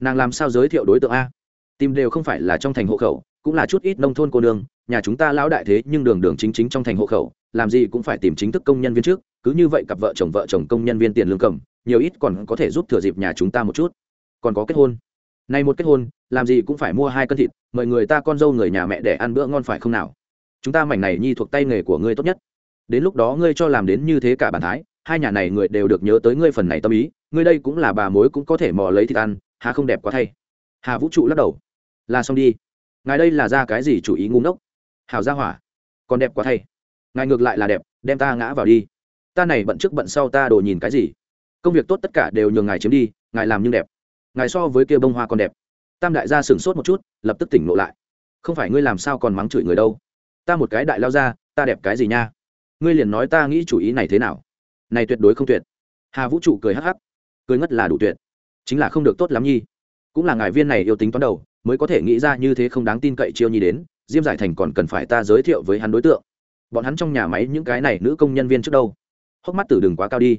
Nàng làm sao giới thiệu đối tượng a? Tìm đều không phải là trong thành hộ khẩu cũng là chút ít nông thôn cô nương, nhà chúng ta lão đại thế nhưng đường đường chính chính trong thành hộ khẩu, làm gì cũng phải tìm chính thức công nhân viên trước, cứ như vậy cặp vợ chồng vợ chồng công nhân viên tiền lương cầm, nhiều ít còn có thể giúp thừa dịp nhà chúng ta một chút. Còn có kết hôn. Nay một kết hôn, làm gì cũng phải mua hai cân thịt, mời người ta con dâu người nhà mẹ để ăn bữa ngon phải không nào? Chúng ta mảnh này nhi thuộc tay nghề của ngươi tốt nhất. Đến lúc đó ngươi cho làm đến như thế cả bản thái, hai nhà này người đều được nhớ tới ngươi phần này tâm ý, ngươi đây cũng là bà mối cũng có thể mò lấy thịt ăn hà không đẹp quá thay. Hà vũ trụ lắc đầu. Là xong đi ngài đây là ra cái gì chủ ý ngu ngốc? Hào ra hỏa. Còn đẹp quá thay. Ngài ngược lại là đẹp, đem ta ngã vào đi. Ta này bận trước bận sau ta đồ nhìn cái gì? Công việc tốt tất cả đều nhường ngài chiếm đi, ngài làm nhưng đẹp. Ngài so với kia bông hoa còn đẹp. Tam đại gia sửng sốt một chút, lập tức tỉnh ngộ lại. Không phải ngươi làm sao còn mắng chửi người đâu? Ta một cái đại lao ra, ta đẹp cái gì nha? Ngươi liền nói ta nghĩ chủ ý này thế nào? Này tuyệt đối không tuyệt. Hà vũ trụ cười hắc hắc. Cười ngất là đủ tuyệt. Chính là không được tốt lắm nhi cũng là ngài viên này yêu tính toán đầu, mới có thể nghĩ ra như thế không đáng tin cậy chiêu nhi đến, diêm giải thành còn cần phải ta giới thiệu với hắn đối tượng. Bọn hắn trong nhà máy những cái này nữ công nhân viên trước đâu? Hốc mắt tử đừng quá cao đi.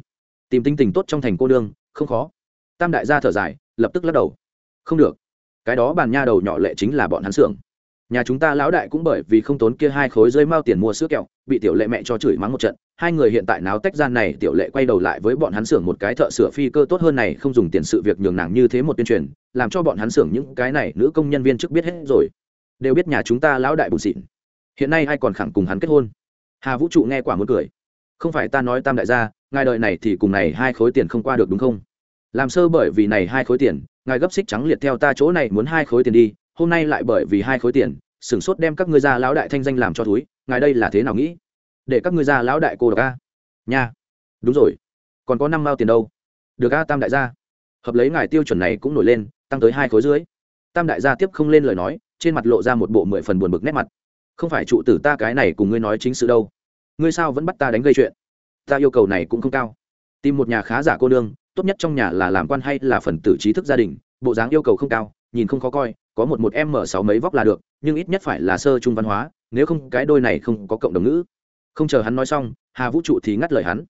Tìm tinh tình tốt trong thành cô đương, không khó. Tam đại gia thở dài, lập tức lắc đầu. Không được. Cái đó bàn nha đầu nhỏ lệ chính là bọn hắn xưởng. Nhà chúng ta lão đại cũng bởi vì không tốn kia hai khối rơi mao tiền mua sữa kẹo, bị tiểu lệ mẹ cho chửi mắng một trận hai người hiện tại náo tách gian này, tiểu lệ quay đầu lại với bọn hắn xưởng một cái thợ sửa phi cơ tốt hơn này, không dùng tiền sự việc nhường nàng như thế một tuyên truyền, làm cho bọn hắn xưởng những cái này nữ công nhân viên trước biết hết rồi. Đều biết nhà chúng ta lão đại bùn xịn. Hiện nay ai còn khẳng cùng hắn kết hôn? Hà vũ trụ nghe quả muốn cười. Không phải ta nói tam đại gia, ngài đợi này thì cùng này hai khối tiền không qua được đúng không? Làm sơ bởi vì này hai khối tiền, ngài gấp xích trắng liệt theo ta chỗ này muốn hai khối tiền đi, hôm nay lại bởi vì hai khối tiền, sửng sốt đem các ngươi ra lão đại thanh danh làm cho thúi, ngài đây là thế nào nghĩ? Để các ngươi ra lão đại cô được a. Nha. Đúng rồi. Còn có năm mao tiền đâu? Được a, tam đại gia. Hợp lấy ngài tiêu chuẩn này cũng nổi lên, tăng tới hai khối dưới tam đại gia tiếp không lên lời nói, trên mặt lộ ra một bộ mười phần buồn bực nét mặt. Không phải trụ tử ta cái này cùng ngươi nói chính sự đâu. Ngươi sao vẫn bắt ta đánh gây chuyện? Ta yêu cầu này cũng không cao. Tìm một nhà khá giả cô nương, tốt nhất trong nhà là làm quan hay là phần tử trí thức gia đình, bộ dáng yêu cầu không cao, nhìn không khó coi, có một một m sáu mấy vóc là được, nhưng ít nhất phải là sơ trung văn hóa, nếu không cái đôi này không có cộng đồng ngữ không chờ hắn nói xong, hà vũ trụ thì ngắt lời hắn.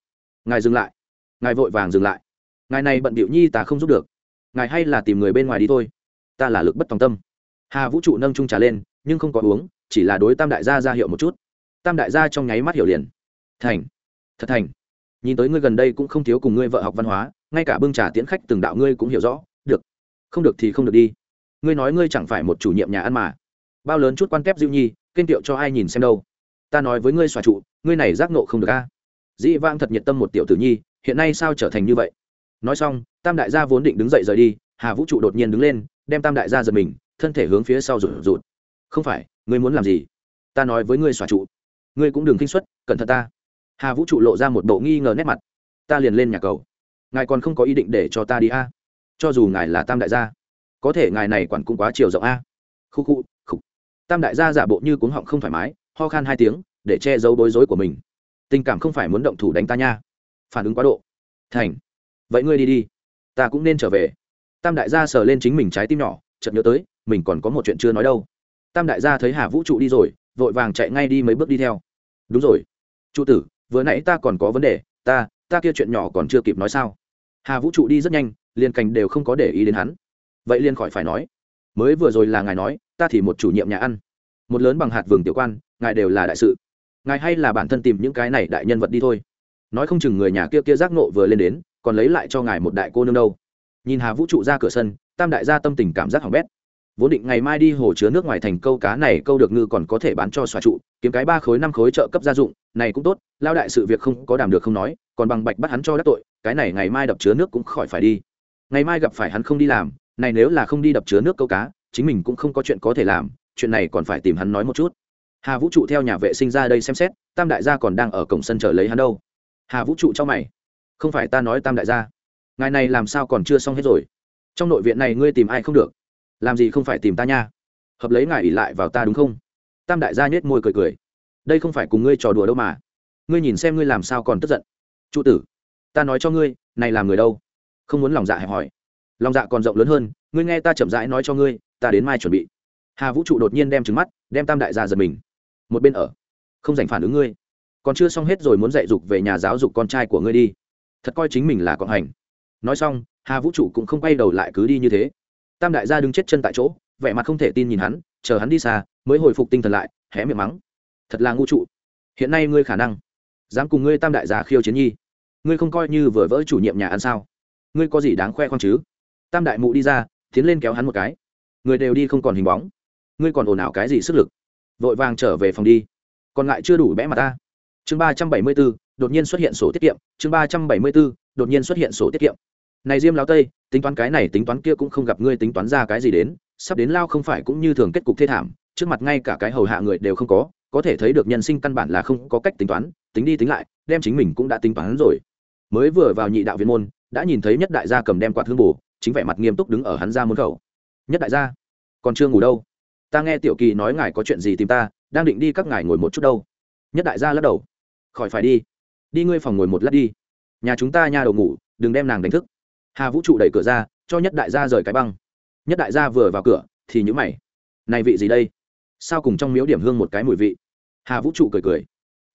Ngài dừng lại. Ngài vội vàng dừng lại. Ngài này bận điệu nhi ta không giúp được. Ngài hay là tìm người bên ngoài đi thôi. Ta là lực bất tòng tâm. Hà vũ trụ nâng trung trà lên, nhưng không có uống, chỉ là đối tam đại gia ra hiệu một chút. Tam đại gia trong nháy mắt hiểu liền. Thành, thật thành. Nhìn tới ngươi gần đây cũng không thiếu cùng ngươi vợ học văn hóa, ngay cả bưng trà tiễn khách từng đạo ngươi cũng hiểu rõ. Được. Không được thì không được đi. Ngươi nói ngươi chẳng phải một chủ nhiệm nhà ăn mà. Bao lớn chút quan kép diệu nhi, kênh tiệu cho ai nhìn xem đâu ta nói với ngươi xòa trụ, ngươi này giác nộ không được a. Dĩ vang thật nhiệt tâm một tiểu tử nhi, hiện nay sao trở thành như vậy? Nói xong, tam đại gia vốn định đứng dậy rời đi, hà vũ trụ đột nhiên đứng lên, đem tam đại gia giật mình, thân thể hướng phía sau rụt rụt. Không phải, ngươi muốn làm gì? Ta nói với ngươi xòa trụ. Ngươi cũng đừng kinh xuất cẩn thận ta. Hà vũ trụ lộ ra một bộ nghi ngờ nét mặt. Ta liền lên nhà cầu. Ngài còn không có ý định để cho ta đi a? Cho dù ngài là tam đại gia, có thể ngài này quản cũng quá chiều rộng a. Khu khu khục tam đại gia giả bộ như cuống họng không thoải mái ho khan hai tiếng, để che giấu bối rối của mình. Tình cảm không phải muốn động thủ đánh ta nha. Phản ứng quá độ. Thành. Vậy ngươi đi đi. Ta cũng nên trở về. Tam đại gia sờ lên chính mình trái tim nhỏ, chợt nhớ tới, mình còn có một chuyện chưa nói đâu. Tam đại gia thấy hà vũ trụ đi rồi, vội vàng chạy ngay đi mấy bước đi theo. Đúng rồi. Trụ tử, vừa nãy ta còn có vấn đề, ta ta kia chuyện nhỏ còn chưa kịp nói sao? Hà vũ trụ đi rất nhanh, liền cành đều không có để ý đến hắn. Vậy liền khỏi phải nói. Mới vừa rồi là ngài nói, ta thì một chủ nhiệm nhà ăn. Một lớn bằng hạt vườn tiểu quan ngài đều là đại sự. Ngài hay là bản thân tìm những cái này đại nhân vật đi thôi. Nói không chừng người nhà kia kia giác nộ vừa lên đến, còn lấy lại cho ngài một đại cô nương đâu. Nhìn hà vũ trụ ra cửa sân, tam đại gia tâm tình cảm giác hỏng bét. Vốn định ngày mai đi hồ chứa nước ngoài thành câu cá này, câu được ngư còn có thể bán cho xòa trụ, kiếm cái ba khối năm khối trợ cấp gia dụng, này cũng tốt, lao đại sự việc không có đảm được không nói, còn bằng bạch bắt hắn cho đắc tội, cái này ngày mai đập chứa nước cũng khỏi phải đi. Ngày mai gặp phải hắn không đi làm, này nếu là không đi đập chứa nước câu cá, chính mình cũng không có chuyện có thể làm, chuyện này còn phải tìm hắn nói một chút hà vũ trụ theo nhà vệ sinh ra đây xem xét, tam đại gia còn đang ở cổng sân chờ lấy hắn đâu. Hà vũ trụ cho mày. Không phải ta nói tam đại gia. Ngài này làm sao còn chưa xong hết rồi? Trong nội viện này ngươi tìm ai không được? Làm gì không phải tìm ta nha? Hợp lấy ngài ỉ lại vào ta đúng không? Tam đại gia nhét môi cười cười. Đây không phải cùng ngươi trò đùa đâu mà. Ngươi nhìn xem ngươi làm sao còn tức giận. Trụ tử, ta nói cho ngươi, này làm người đâu? Không muốn lòng dạ hẹp hỏi. Lòng dạ còn rộng lớn hơn, ngươi nghe ta chậm rãi nói cho ngươi, ta đến mai chuẩn bị. Hà vũ trụ đột nhiên đem trứng mắt, đem tam đại gia giật mình một bên ở. Không dành phản ứng ngươi. Còn chưa xong hết rồi muốn dạy dục về nhà giáo dục con trai của ngươi đi. Thật coi chính mình là con hành. Nói xong, hà vũ trụ cũng không quay đầu lại cứ đi như thế. Tam đại gia đứng chết chân tại chỗ, vẻ mặt không thể tin nhìn hắn, chờ hắn đi xa, mới hồi phục tinh thần lại, hé miệng mắng. Thật là ngu trụ. Hiện nay ngươi khả năng dám cùng ngươi tam đại gia khiêu chiến nhi. Ngươi không coi như vừa vỡ chủ nhiệm nhà ăn sao? Ngươi có gì đáng khoe khoang chứ? Tam đại mụ đi ra, tiến lên kéo hắn một cái. Người đều đi không còn hình bóng. Ngươi còn ồn ào cái gì sức lực? Vội vàng trở về phòng đi. Còn lại chưa đủ bẽ mặt ta. Chương ba trăm bảy mươi bốn, đột nhiên xuất hiện sổ tiết kiệm. Chương ba trăm bảy mươi bốn, đột nhiên xuất hiện sổ tiết kiệm. Này diêm lao tây, tính toán cái này tính toán kia cũng không gặp ngươi tính toán ra cái gì đến. Sắp đến lao không phải cũng như thường kết cục thê thảm. Trước mặt ngay cả cái hầu hạ người đều không có. Có thể thấy được nhân sinh căn bản là không có cách tính toán. Tính đi tính lại, đem chính mình cũng đã tính toán rồi. Mới vừa vào nhị đạo viên môn, đã nhìn thấy nhất đại gia cầm đem quạt hương bù, chính vẻ mặt nghiêm túc đứng ở hắn ra môn khẩu. Nhất đại gia, còn chưa ngủ đâu? Ta nghe tiểu kỳ nói ngài có chuyện gì tìm ta, đang định đi các ngài ngồi một chút đâu. Nhất đại gia lắc đầu. Khỏi phải đi. Đi ngươi phòng ngồi một lát đi. Nhà chúng ta nha đầu ngủ, đừng đem nàng đánh thức. Hà vũ trụ đẩy cửa ra, cho nhất đại gia rời cái băng. Nhất đại gia vừa vào cửa, thì nhữ mày. Này vị gì đây? Sao cùng trong miếu điểm hương một cái mùi vị? Hà vũ trụ cười cười.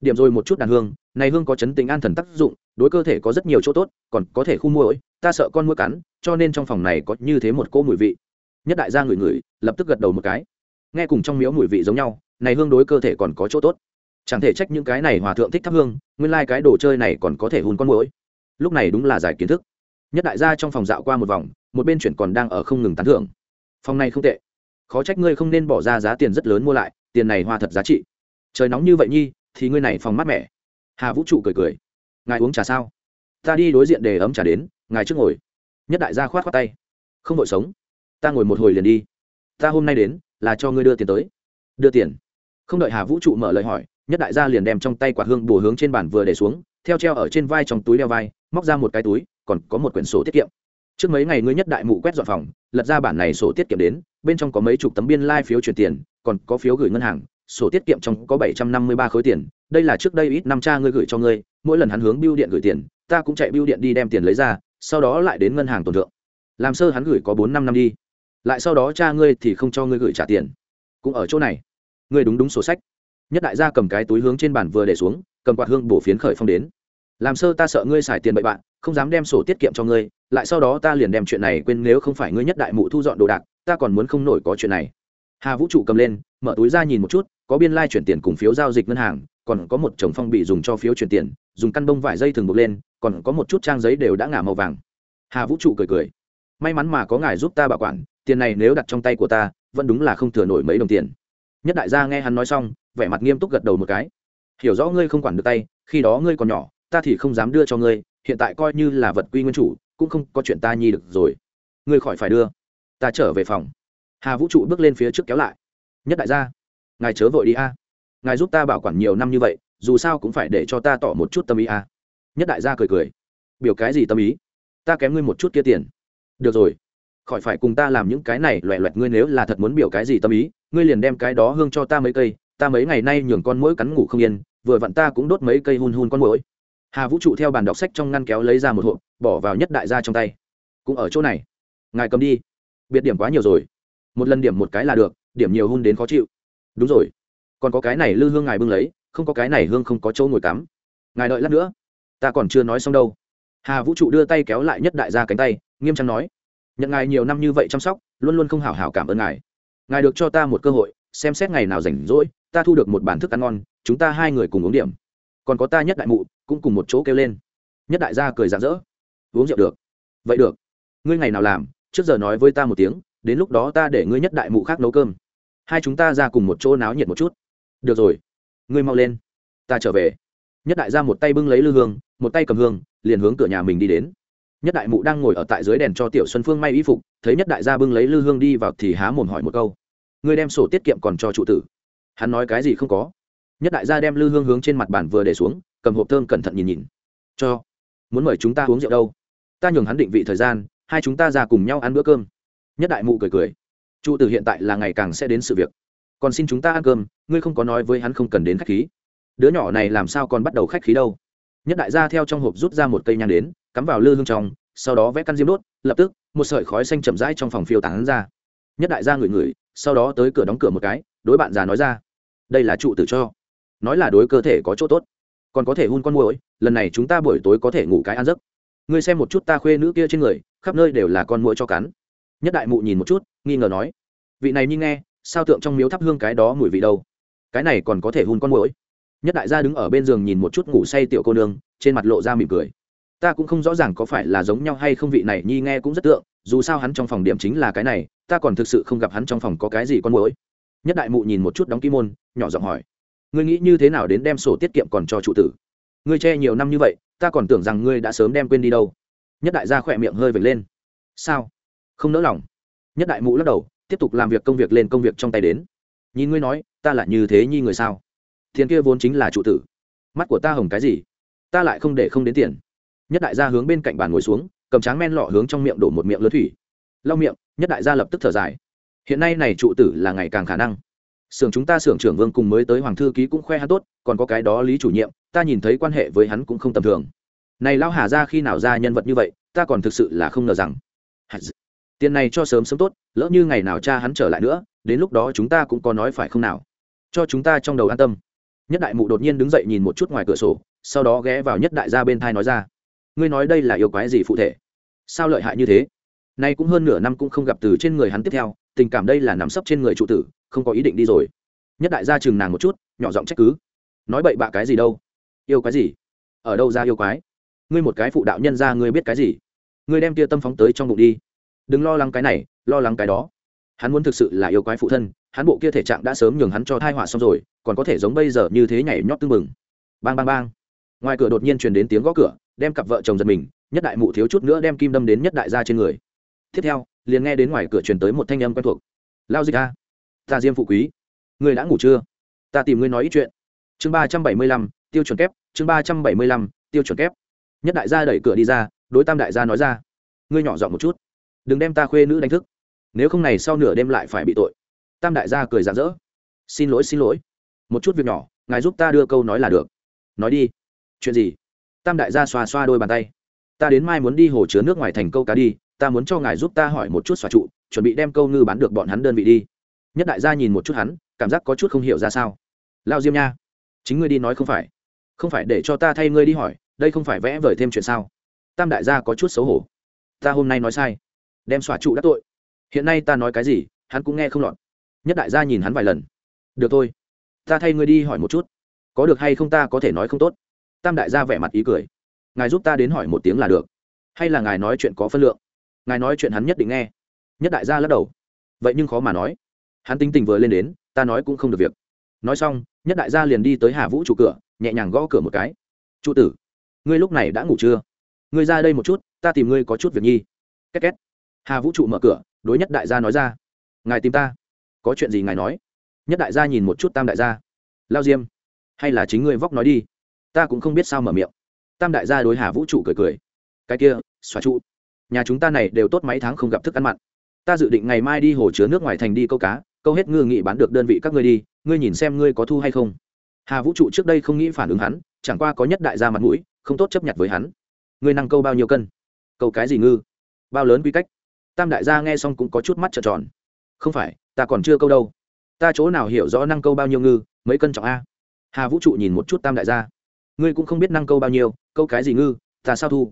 Điểm rồi một chút đàn hương, này hương có chấn tính an thần tác dụng, đối cơ thể có rất nhiều chỗ tốt, còn có thể khu mũi ta sợ con mũi cắn, cho nên trong phòng này có như thế một cỗ mùi vị. Nhất đại gia ngửi ngửi, lập tức gật đầu một cái nghe cùng trong miếu mùi vị giống nhau, này hương đối cơ thể còn có chỗ tốt. Chẳng thể trách những cái này hòa thượng thích thắp hương, nguyên lai、like、cái đồ chơi này còn có thể hùn con mũi lúc này đúng là giải kiến thức. Nhất đại gia trong phòng dạo qua một vòng, một bên chuyển còn đang ở không ngừng tán thưởng. Phòng này không tệ. Khó trách ngươi không nên bỏ ra giá tiền rất lớn mua lại, tiền này hoa thật giá trị. Trời nóng như vậy nhi, thì ngươi này phòng mát mẻ. Hà vũ trụ cười cười. Ngài uống trà sao? Ta đi đối diện để ấm trà đến, ngài trước ngồi. Nhất đại gia khoát khoát tay. Không vội sống. Ta ngồi một hồi liền đi. Ta hôm nay đến là cho ngươi đưa tiền tới. Đưa tiền? Không đợi hà vũ trụ mở lời hỏi, nhất đại gia liền đem trong tay quả hương bổ hướng trên bàn vừa để xuống, theo treo ở trên vai trong túi đeo vai, móc ra một cái túi, còn có một quyển sổ tiết kiệm. Trước mấy ngày ngươi nhất đại mụ quét dọn phòng, lật ra bản này sổ tiết kiệm đến, bên trong có mấy chục tấm biên lai、like、phiếu chuyển tiền, còn có phiếu gửi ngân hàng, sổ tiết kiệm trong có bảy trăm năm mươi ba khối tiền, đây là trước đây ít năm cha ngươi gửi cho ngươi, mỗi lần hắn hướng biêu điện gửi tiền, ta cũng chạy biêu điện đi đem tiền lấy ra, sau đó lại đến ngân hàng tổn thượng. Làm sơ hắn gửi có bốn năm năm đi lại sau đó cha ngươi thì không cho ngươi gửi trả tiền. Cũng ở chỗ này, ngươi đúng đúng sổ sách. Nhất đại gia cầm cái túi hướng trên bàn vừa để xuống, cầm quạt hương bổ phiến khởi phong đến. Làm sơ ta sợ ngươi xài tiền bậy bạn, không dám đem sổ tiết kiệm cho ngươi, lại sau đó ta liền đem chuyện này quên nếu không phải ngươi nhất đại mụ thu dọn đồ đạc, ta còn muốn không nổi có chuyện này. Hà vũ trụ cầm lên, mở túi ra nhìn một chút, có biên lai、like、chuyển tiền cùng phiếu giao dịch ngân hàng, còn có một chồng phong bị dùng cho phiếu chuyển tiền, dùng căn bông vải dây thường buộc lên, còn có một chút trang giấy đều đã ngả màu vàng. Hà vũ trụ cười cười. May mắn mà có ngài giúp ta bảo quản tiền này nếu đặt trong tay của ta, vẫn đúng là không thừa nổi mấy đồng tiền. Nhất đại gia nghe hắn nói xong, vẻ mặt nghiêm túc gật đầu một cái. Hiểu rõ ngươi không quản được tay, khi đó ngươi còn nhỏ, ta thì không dám đưa cho ngươi, hiện tại coi như là vật quy nguyên chủ, cũng không có chuyện ta nhi được rồi. Ngươi khỏi phải đưa. Ta trở về phòng. Hà vũ trụ bước lên phía trước kéo lại. Nhất đại gia, ngài chớ vội đi a. Ngài giúp ta bảo quản nhiều năm như vậy, dù sao cũng phải để cho ta tỏ một chút tâm ý a. Nhất đại gia cười cười. Biểu cái gì tâm ý? Ta kém ngươi một chút kia tiền. Được rồi khỏi phải cùng ta làm những cái này loẹ loẹt ngươi nếu là thật muốn biểu cái gì tâm ý, ngươi liền đem cái đó hương cho ta mấy cây, ta mấy ngày nay nhường con mũi cắn ngủ không yên, vừa vặn ta cũng đốt mấy cây hun hun con mũi hà vũ trụ theo bàn đọc sách trong ngăn kéo lấy ra một hộp, bỏ vào nhất đại gia trong tay. Cũng ở chỗ này. Ngài cầm đi. Biệt điểm quá nhiều rồi. Một lần điểm một cái là được, điểm nhiều hun đến khó chịu. Đúng rồi. Còn có cái này lư hương ngài bưng lấy, không có cái này hương không có chỗ ngồi cắm. Ngài đợi lát nữa. Ta còn chưa nói xong đâu. Hà vũ trụ đưa tay kéo lại nhất đại gia cánh tay, nghiêm trang nói nhận ngài nhiều năm như vậy chăm sóc, luôn luôn không hảo hảo cảm ơn ngài. Ngài được cho ta một cơ hội, xem xét ngày nào rảnh rỗi, ta thu được một bản thức ăn ngon, chúng ta hai người cùng uống điểm. Còn có ta nhất đại mụ, cũng cùng một chỗ kêu lên. Nhất đại gia cười rạng rỡ. Uống rượu được. Vậy được. Ngươi ngày nào làm, trước giờ nói với ta một tiếng, đến lúc đó ta để ngươi nhất đại mụ khác nấu cơm. Hai chúng ta ra cùng một chỗ náo nhiệt một chút. Được rồi. Ngươi mau lên. Ta trở về. Nhất đại gia một tay bưng lấy lư hương, một tay cầm hương, liền hướng cửa nhà mình đi đến nhất đại mụ đang ngồi ở tại dưới đèn cho tiểu xuân phương may y phục, thấy nhất đại gia bưng lấy lư hương đi vào thì há mồm hỏi một câu. Ngươi đem sổ tiết kiệm còn cho trụ tử. Hắn nói cái gì không có. Nhất đại gia đem lư hương hướng trên mặt bàn vừa để xuống, cầm hộp thơm cẩn thận nhìn nhìn. Cho. Muốn mời chúng ta uống rượu đâu? Ta nhường hắn định vị thời gian, hai chúng ta ra cùng nhau ăn bữa cơm. Nhất đại mụ cười cười. Trụ tử hiện tại là ngày càng sẽ đến sự việc. Còn xin chúng ta ăn cơm, ngươi không có nói với hắn không cần đến khách khí. Đứa nhỏ này làm sao còn bắt đầu khách khí đâu? Nhất đại gia theo trong hộp rút ra một cây nhang đến cắm vào lư hương trong, sau đó vẽ căn diêm đốt, lập tức, một sợi khói xanh chậm rãi trong phòng phiêu tán ra. Nhất đại gia ngửi ngửi, sau đó tới cửa đóng cửa một cái, đối bạn già nói ra, đây là trụ tử cho. Nói là đối cơ thể có chỗ tốt. Còn có thể hun con muỗi, lần này chúng ta buổi tối có thể ngủ cái ăn giấc. Ngươi xem một chút ta khuê nữ kia trên người, khắp nơi đều là con muỗi cho cắn. Nhất đại mụ nhìn một chút, nghi ngờ nói, vị này như nghe, sao tượng trong miếu thắp hương cái đó mùi vị đâu? Cái này còn có thể hun con muỗi? Nhất đại gia đứng ở bên giường nhìn một chút ngủ say tiểu cô nương, trên mặt lộ ra mỉm cười ta cũng không rõ ràng có phải là giống nhau hay không, vị này nhi nghe cũng rất tượng, dù sao hắn trong phòng điểm chính là cái này, ta còn thực sự không gặp hắn trong phòng có cái gì con mối nhất đại mụ nhìn một chút đóng ký môn, nhỏ giọng hỏi, ngươi nghĩ như thế nào đến đem sổ tiết kiệm còn cho trụ tử? Ngươi che nhiều năm như vậy, ta còn tưởng rằng ngươi đã sớm đem quên đi đâu. Nhất đại gia khỏe miệng hơi vệt lên. Sao? Không nỡ lòng. Nhất đại mụ lắc đầu, tiếp tục làm việc công việc lên công việc trong tay đến. Nhìn ngươi nói, ta là như thế nhi người sao? Tiền kia vốn chính là trụ tử. Mắt của ta hồng cái gì? Ta lại không để không đến tiền nhất đại gia hướng bên cạnh bàn ngồi xuống, cầm tráng men lọ hướng trong miệng đổ một miệng lớn thủy. Lau miệng, nhất đại gia lập tức thở dài. Hiện nay này trụ tử là ngày càng khả năng. Xưởng chúng ta xưởng trưởng vương cùng mới tới hoàng thư ký cũng khoe hắn tốt, còn có cái đó lý chủ nhiệm, ta nhìn thấy quan hệ với hắn cũng không tầm thường. Này lao hà ra khi nào ra nhân vật như vậy, ta còn thực sự là không ngờ rằng. Tiền này cho sớm sớm tốt, lỡ như ngày nào cha hắn trở lại nữa, đến lúc đó chúng ta cũng có nói phải không nào? Cho chúng ta trong đầu an tâm. Nhất đại mụ đột nhiên đứng dậy nhìn một chút ngoài cửa sổ, sau đó ghé vào nhất đại gia bên thai nói ra ngươi nói đây là yêu quái gì phụ thể? Sao lợi hại như thế? Nay cũng hơn nửa năm cũng không gặp từ trên người hắn tiếp theo, tình cảm đây là nằm sấp trên người trụ tử, không có ý định đi rồi. Nhất đại gia chừng nàng một chút, nhỏ giọng trách cứ. Nói bậy bạ cái gì đâu? Yêu quái gì? Ở đâu ra yêu quái? Ngươi một cái phụ đạo nhân ra ngươi biết cái gì? Ngươi đem tia tâm phóng tới trong bụng đi. Đừng lo lắng cái này, lo lắng cái đó. Hắn muốn thực sự là yêu quái phụ thân, hắn bộ kia thể trạng đã sớm nhường hắn cho thai họa xong rồi, còn có thể giống bây giờ như thế nhảy nhót tư mừng bang bang bang ngoài cửa đột nhiên truyền đến tiếng gõ cửa, đem cặp vợ chồng giật mình, nhất đại mụ thiếu chút nữa đem kim đâm đến nhất đại gia trên người. Tiếp theo, liền nghe đến ngoài cửa truyền tới một thanh âm quen thuộc. Lao dịch a, ta diêm phụ quý. Người đã ngủ chưa? Ta tìm ngươi nói ít chuyện. Chương ba trăm bảy mươi lăm, tiêu chuẩn kép, chương ba trăm bảy mươi lăm, tiêu chuẩn kép. Nhất đại gia đẩy cửa đi ra, đối tam đại gia nói ra. Ngươi nhỏ giọng một chút. Đừng đem ta khuê nữ đánh thức. Nếu không này sau nửa đêm lại phải bị tội. Tam đại gia cười rạng rỡ. Xin lỗi xin lỗi. Một chút việc nhỏ, ngài giúp ta đưa câu nói là được. Nói đi chuyện gì? Tam đại gia xoa xoa đôi bàn tay. Ta đến mai muốn đi hồ chứa nước ngoài thành câu cá đi, ta muốn cho ngài giúp ta hỏi một chút xoa trụ, chuẩn bị đem câu ngư bán được bọn hắn đơn vị đi. Nhất đại gia nhìn một chút hắn, cảm giác có chút không hiểu ra sao. Lao diêm nha, chính ngươi đi nói không phải. Không phải để cho ta thay ngươi đi hỏi, đây không phải vẽ vời thêm chuyện sao? Tam đại gia có chút xấu hổ. Ta hôm nay nói sai. Đem xoa trụ đắc tội. Hiện nay ta nói cái gì, hắn cũng nghe không lọt. Nhất đại gia nhìn hắn vài lần. Được thôi, ta thay ngươi đi hỏi một chút. Có được hay không ta có thể nói không tốt tam đại gia vẻ mặt ý cười. Ngài giúp ta đến hỏi một tiếng là được. Hay là ngài nói chuyện có phân lượng? Ngài nói chuyện hắn nhất định nghe. Nhất đại gia lắc đầu. Vậy nhưng khó mà nói. Hắn tính tình vừa lên đến, ta nói cũng không được việc. Nói xong, nhất đại gia liền đi tới hà vũ trụ cửa, nhẹ nhàng gõ cửa một cái. Trụ tử, ngươi lúc này đã ngủ chưa? Ngươi ra đây một chút, ta tìm ngươi có chút việc nhi. Két két. Hà vũ trụ mở cửa, đối nhất đại gia nói ra. Ngài tìm ta. Có chuyện gì ngài nói? Nhất đại gia nhìn một chút tam đại gia. Lao diêm, hay là chính ngươi vóc nói đi ta cũng không biết sao mở miệng. Tam đại gia đối hà vũ trụ cười cười. Cái kia, xóa trụ. Nhà chúng ta này đều tốt mấy tháng không gặp thức ăn mặn. Ta dự định ngày mai đi hồ chứa nước ngoài thành đi câu cá, câu hết ngư nghị bán được đơn vị các ngươi đi, ngươi nhìn xem ngươi có thu hay không. Hà vũ trụ trước đây không nghĩ phản ứng hắn, chẳng qua có nhất đại gia mặt mũi, không tốt chấp nhận với hắn. Ngươi năng câu bao nhiêu cân? Câu cái gì ngư? Bao lớn quy cách? Tam đại gia nghe xong cũng có chút mắt trợn tròn. Không phải, ta còn chưa câu đâu. Ta chỗ nào hiểu rõ năng câu bao nhiêu ngư, mấy cân trọng a? Hà vũ trụ nhìn một chút tam đại gia ngươi cũng không biết năng câu bao nhiêu, câu cái gì ngư, ta sao thu?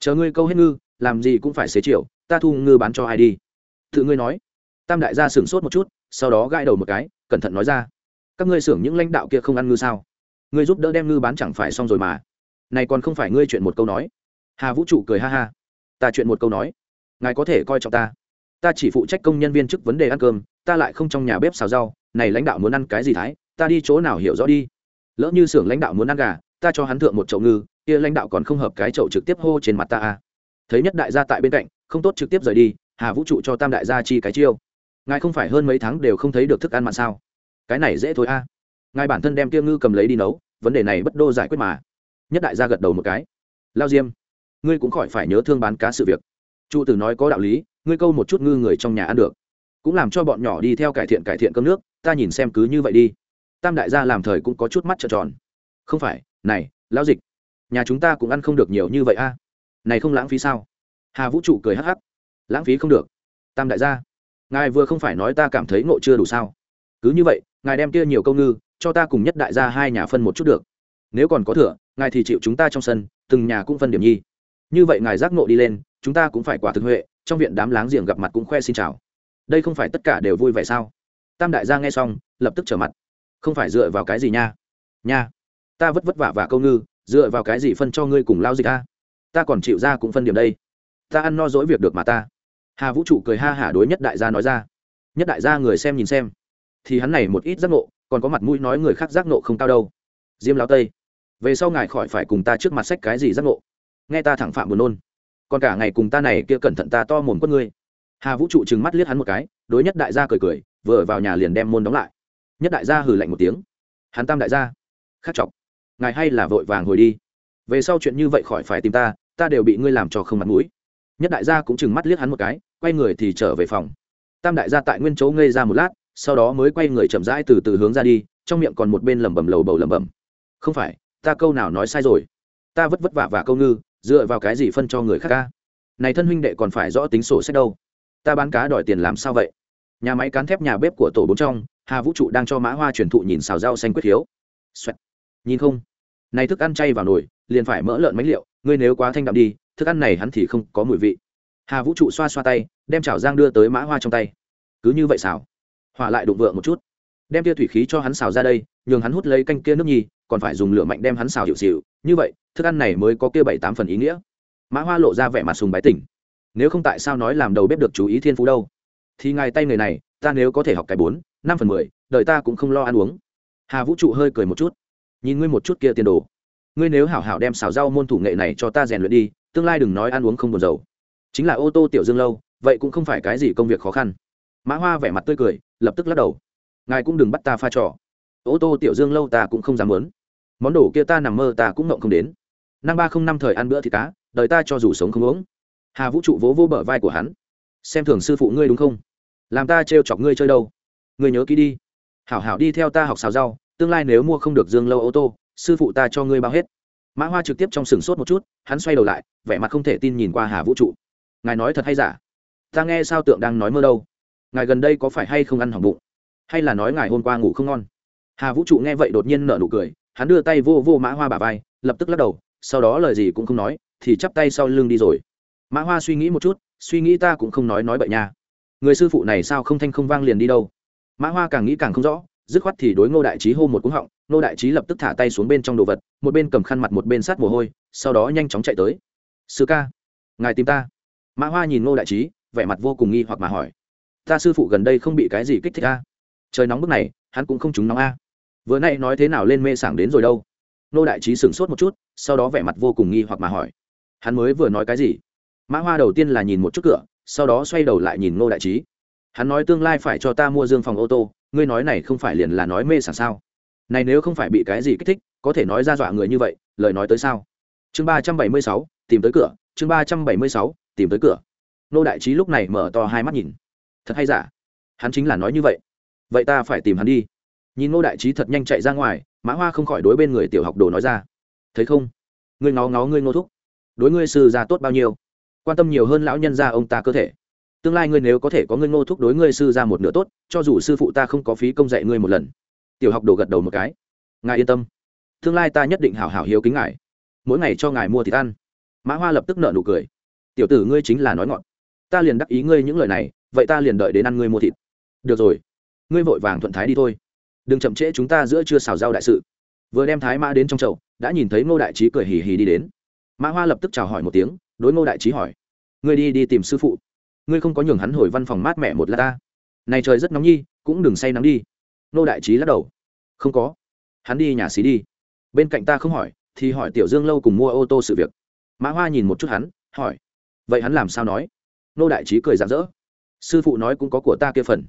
Chờ ngươi câu hết ngư, làm gì cũng phải xế chiều, ta thu ngư bán cho ai đi? Tự ngươi nói. Tam đại gia sửng sốt một chút, sau đó gãi đầu một cái, cẩn thận nói ra. Các ngươi xưởng những lãnh đạo kia không ăn ngư sao? Ngươi giúp đỡ đem ngư bán chẳng phải xong rồi mà. Này còn không phải ngươi chuyện một câu nói. Hà vũ trụ cười ha ha. Ta chuyện một câu nói. Ngài có thể coi trọng ta. Ta chỉ phụ trách công nhân viên chức vấn đề ăn cơm, ta lại không trong nhà bếp xào rau, này lãnh đạo muốn ăn cái gì thái, ta đi chỗ nào hiểu rõ đi. Lỡ như xưởng lãnh đạo muốn ăn gà ta cho hắn thượng một chậu ngư, kia lãnh đạo còn không hợp cái chậu trực tiếp hô trên mặt ta à. thấy nhất đại gia tại bên cạnh, không tốt trực tiếp rời đi, hà vũ trụ cho tam đại gia chi cái chiêu. Ngài không phải hơn mấy tháng đều không thấy được thức ăn mặn sao? Cái này dễ thôi a à. ngài bản thân đem kia ngư cầm lấy đi nấu, vấn đề này bất đô giải quyết mà. Nhất đại gia gật đầu một cái. Lao diêm, ngươi cũng khỏi phải nhớ thương bán cá sự việc. Trụ tử nói có đạo lý, ngươi câu một chút ngư người trong nhà ăn được. Cũng làm cho bọn nhỏ đi theo cải thiện cải thiện cơm nước, ta nhìn xem cứ như vậy đi. Tam đại gia làm thời cũng có chút mắt trợn tròn. Không phải này, lão dịch, nhà chúng ta cũng ăn không được nhiều như vậy a. Này không lãng phí sao? Hà vũ trụ cười hắc hắc. Lãng phí không được. Tam đại gia, ngài vừa không phải nói ta cảm thấy ngộ chưa đủ sao? Cứ như vậy, ngài đem kia nhiều câu ngư, cho ta cùng nhất đại gia hai nhà phân một chút được. Nếu còn có thừa, ngài thì chịu chúng ta trong sân, từng nhà cũng phân điểm nhi. Như vậy ngài giác ngộ đi lên, chúng ta cũng phải quả thực huệ, trong viện đám láng giềng gặp mặt cũng khoe xin chào. Đây không phải tất cả đều vui vẻ sao? Tam đại gia nghe xong, lập tức trở mặt. Không phải dựa vào cái gì nha? Nha ta vất vất vả và câu ngư, dựa vào cái gì phân cho ngươi cùng lao dịch a? Ta còn chịu ra cũng phân điểm đây. Ta ăn no dỗi việc được mà ta. Hà vũ trụ cười ha hả đối nhất đại gia nói ra. Nhất đại gia người xem nhìn xem. Thì hắn này một ít giác nộ còn có mặt mũi nói người khác giác nộ không cao đâu. Diêm lao tây, về sau ngài khỏi phải cùng ta trước mặt sách cái gì giác nộ nghe ta thẳng phạm buồn nôn. Còn cả ngày cùng ta này kia cẩn thận ta to mồm quất ngươi. Hà vũ trụ trừng mắt liếc hắn một cái, đối nhất đại gia cười cười, vừa vào nhà liền đem môn đóng lại. Nhất đại gia hừ lạnh một tiếng. Hắn tam đại gia khắc chọc ngài hay là vội vàng hồi đi. Về sau chuyện như vậy khỏi phải tìm ta ta đều bị ngươi làm cho không mặt mũi. Nhất đại gia cũng chừng mắt liếc hắn một cái, quay người thì trở về phòng. Tam đại gia tại nguyên chỗ ngây ra một lát, sau đó mới quay người chậm rãi từ từ hướng ra đi, trong miệng còn một bên lẩm bẩm lầu bầu lẩm bẩm. Không phải, ta câu nào nói sai rồi? Ta vất vất vả và câu ngư, dựa vào cái gì phân cho người khác ca? Này thân huynh đệ còn phải rõ tính sổ sách đâu. Ta bán cá đòi tiền làm sao vậy? Nhà máy cán thép nhà bếp của tổ bốn trong, hà vũ trụ đang cho mã hoa truyền thụ nhìn xào rau xanh quyết hiếu. Xoẹt nhìn không? Này thức ăn chay vào nồi, liền phải mỡ lợn mánh liệu, ngươi nếu quá thanh đạm đi, thức ăn này hắn thì không có mùi vị. Hà vũ trụ xoa xoa tay, đem chảo giang đưa tới mã hoa trong tay. Cứ như vậy xào. Hỏa lại đụng vượng một chút. Đem tia thủy khí cho hắn xào ra đây, nhường hắn hút lấy canh kia nước nhi, còn phải dùng lửa mạnh đem hắn xào hiệu xịu như vậy, thức ăn này mới có kia bảy tám phần ý nghĩa. Mã hoa lộ ra vẻ mặt sùng bái tỉnh. Nếu không tại sao nói làm đầu bếp được chú ý thiên phú đâu? Thì ngài tay người này, ta nếu có thể học cái bốn, năm phần mười đợi ta cũng không lo ăn uống. Hà vũ trụ hơi cười một chút nhìn ngươi một chút kia tiền đồ. Ngươi nếu hảo hảo đem xào rau môn thủ nghệ này cho ta rèn luyện đi, tương lai đừng nói ăn uống không buồn dầu chính là ô tô tiểu dương lâu, vậy cũng không phải cái gì công việc khó khăn. Mã hoa vẻ mặt tươi cười, lập tức lắc đầu. Ngài cũng đừng bắt ta pha trò. Ô tô tiểu dương lâu ta cũng không dám muốn. Món đồ kia ta nằm mơ ta cũng ngộng không đến. Năm ba không năm thời ăn bữa thì cá, đời ta cho dù sống không uống. Hà vũ trụ vỗ vô bờ vai của hắn. Xem thường sư phụ ngươi đúng không? Làm ta trêu chọc ngươi chơi đâu? Ngươi nhớ kỹ đi. Hảo hảo đi theo ta học xào rau tương lai nếu mua không được dương lâu ô tô, sư phụ ta cho ngươi bao hết. Mã hoa trực tiếp trong sừng sốt một chút, hắn xoay đầu lại, vẻ mặt không thể tin nhìn qua hà vũ trụ. Ngài nói thật hay giả? Ta nghe sao tượng đang nói mơ đâu? Ngài gần đây có phải hay không ăn hỏng bụng? Hay là nói ngài hôm qua ngủ không ngon? Hà vũ trụ nghe vậy đột nhiên nở nụ cười, hắn đưa tay vô vô mã hoa bà vai, lập tức lắc đầu, sau đó lời gì cũng không nói, thì chắp tay sau lưng đi rồi. Mã hoa suy nghĩ một chút, suy nghĩ ta cũng không nói nói bậy nha. Người sư phụ này sao không thanh không vang liền đi đâu? Mã hoa càng nghĩ càng không rõ dứt khoát thì đối ngô đại trí hô một cúng họng, ngô đại trí lập tức thả tay xuống bên trong đồ vật, một bên cầm khăn mặt một bên sát mồ hôi, sau đó nhanh chóng chạy tới. Sư ca, ngài tìm ta. Mã hoa nhìn ngô đại trí, vẻ mặt vô cùng nghi hoặc mà hỏi. Ta sư phụ gần đây không bị cái gì kích thích a? Trời nóng bức này, hắn cũng không trúng nóng a. Vừa nay nói thế nào lên mê sảng đến rồi đâu? Ngô đại trí sửng sốt một chút, sau đó vẻ mặt vô cùng nghi hoặc mà hỏi. Hắn mới vừa nói cái gì? Mã hoa đầu tiên là nhìn một chút cửa, sau đó xoay đầu lại nhìn ngô đại trí. Hắn nói tương lai phải cho ta mua dương phòng ô tô ngươi nói này không phải liền là nói mê sảng sao? Này nếu không phải bị cái gì kích thích, có thể nói ra dọa người như vậy, lời nói tới sao? Chương ba trăm bảy mươi sáu, tìm tới cửa. Chương ba trăm bảy mươi sáu, tìm tới cửa. Nô đại trí lúc này mở to hai mắt nhìn. Thật hay giả? Hắn chính là nói như vậy. Vậy ta phải tìm hắn đi. Nhìn nô đại trí thật nhanh chạy ra ngoài, mã hoa không khỏi đối bên người tiểu học đồ nói ra. Thấy không? Ngươi ngó ngó ngươi ngô thúc. Đối ngươi sư ra tốt bao nhiêu? Quan tâm nhiều hơn lão nhân gia ông ta cơ thể tương lai ngươi nếu có thể có ngươi ngô thúc đối ngươi sư ra một nửa tốt, cho dù sư phụ ta không có phí công dạy ngươi một lần. Tiểu học đồ gật đầu một cái. Ngài yên tâm. Tương lai ta nhất định hảo hảo hiếu kính ngài. Mỗi ngày cho ngài mua thịt ăn. Mã hoa lập tức nợ nụ cười. Tiểu tử ngươi chính là nói ngọn ta liền đắc ý ngươi những lời này, vậy ta liền đợi đến ăn ngươi mua thịt. Được rồi. Ngươi vội vàng thuận thái đi thôi. Đừng chậm trễ chúng ta giữa chưa xào rau đại sự. Vừa đem thái mã đến trong chậu, đã nhìn thấy ngô đại trí cười hì hì đi đến. Mã hoa lập tức chào hỏi một tiếng, đối ngô đại trí hỏi. Ngươi đi đi tìm sư phụ ngươi không có nhường hắn hồi văn phòng mát mẻ một lát ta. Này trời rất nóng nhi, cũng đừng say nắng đi. Nô đại trí lắc đầu. Không có. Hắn đi nhà xí đi. Bên cạnh ta không hỏi, thì hỏi tiểu dương lâu cùng mua ô tô sự việc. Mã hoa nhìn một chút hắn, hỏi. Vậy hắn làm sao nói? Nô đại trí cười rạng rỡ. Sư phụ nói cũng có của ta kia phần.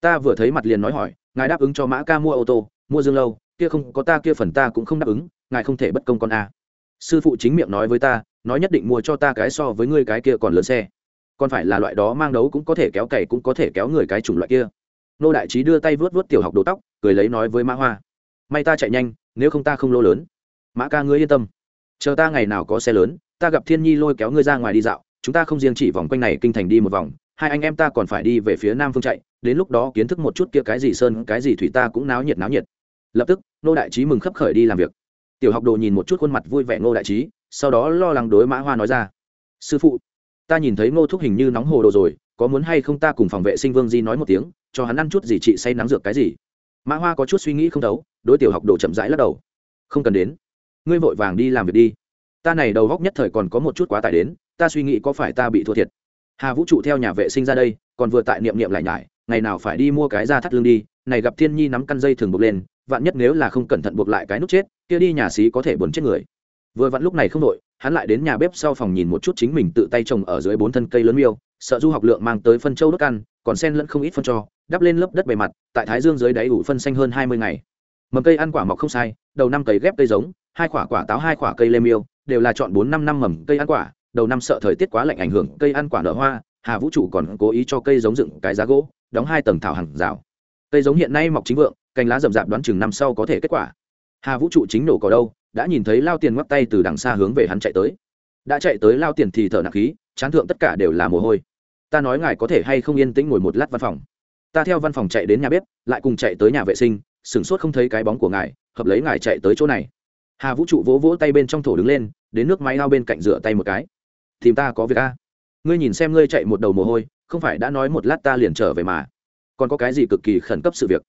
Ta vừa thấy mặt liền nói hỏi, ngài đáp ứng cho mã ca mua ô tô, mua dương lâu, kia không có ta kia phần ta cũng không đáp ứng, ngài không thể bất công con a. Sư phụ chính miệng nói với ta, nói nhất định mua cho ta cái so với ngươi cái kia còn lớn xe còn phải là loại đó mang đấu cũng có thể kéo cày cũng có thể kéo người cái chủng loại kia. Nô đại trí đưa tay vớt vớt tiểu học đồ tóc, cười lấy nói với mã hoa. May ta chạy nhanh, nếu không ta không lô lớn. Mã ca ngươi yên tâm. Chờ ta ngày nào có xe lớn, ta gặp thiên nhi lôi kéo ngươi ra ngoài đi dạo, chúng ta không riêng chỉ vòng quanh này kinh thành đi một vòng, hai anh em ta còn phải đi về phía nam phương chạy, đến lúc đó kiến thức một chút kia cái gì sơn, cái gì thủy ta cũng náo nhiệt náo nhiệt. Lập tức, nô đại trí mừng khấp khởi đi làm việc. Tiểu học đồ nhìn một chút khuôn mặt vui vẻ nô đại trí, sau đó lo lắng đối mã hoa nói ra. Sư phụ ta nhìn thấy ngô thúc hình như nóng hồ đồ rồi, có muốn hay không ta cùng phòng vệ sinh vương di nói một tiếng, cho hắn ăn chút gì chị say nắng dược cái gì. Mã hoa có chút suy nghĩ không thấu đối tiểu học đồ chậm rãi lắc đầu. Không cần đến. Ngươi vội vàng đi làm việc đi. Ta này đầu góc nhất thời còn có một chút quá tải đến, ta suy nghĩ có phải ta bị thua thiệt. Hà vũ trụ theo nhà vệ sinh ra đây, còn vừa tại niệm niệm lại nhải, ngày nào phải đi mua cái ra thắt lưng đi, này gặp thiên nhi nắm căn dây thường buộc lên, vạn nhất nếu là không cẩn thận buộc lại cái nút chết, kia đi nhà xí có thể buồn chết người vừa vặn lúc này không đội hắn lại đến nhà bếp sau phòng nhìn một chút chính mình tự tay trồng ở dưới bốn thân cây lớn miêu, sợ du học lượng mang tới phân châu đốt ăn, còn sen lẫn không ít phân cho, đắp lên lớp đất bề mặt, tại thái dương dưới đáy ủ phân xanh hơn hai mươi ngày. Mầm cây ăn quả mọc không sai, đầu năm cấy ghép cây giống, hai quả quả táo hai quả cây lê miêu, đều là chọn bốn năm năm mầm cây ăn quả, đầu năm sợ thời tiết quá lạnh ảnh hưởng, cây ăn quả nở hoa, hà vũ trụ còn cố ý cho cây giống dựng cái giá gỗ, đóng hai tầng thảo hàng rào. Cây giống hiện nay mọc chính vượng, cành lá rậm rạp đoán chừng năm sau có thể kết quả. Hà vũ trụ chính nổ cỏ đâu đã nhìn thấy lao tiền ngoắc tay từ đằng xa hướng về hắn chạy tới. Đã chạy tới lao tiền thì thở nặng khí, chán thượng tất cả đều là mồ hôi. Ta nói ngài có thể hay không yên tĩnh ngồi một lát văn phòng? Ta theo văn phòng chạy đến nhà bếp, lại cùng chạy tới nhà vệ sinh, sửng sốt không thấy cái bóng của ngài, hợp lấy ngài chạy tới chỗ này. Hà vũ trụ vỗ vỗ tay bên trong thổ đứng lên, đến nước máy lao bên cạnh rửa tay một cái. Tìm ta có việc a ngươi nhìn xem ngươi chạy một đầu mồ hôi, không phải đã nói một lát ta liền trở về mà. Còn có cái gì cực kỳ khẩn cấp sự việc?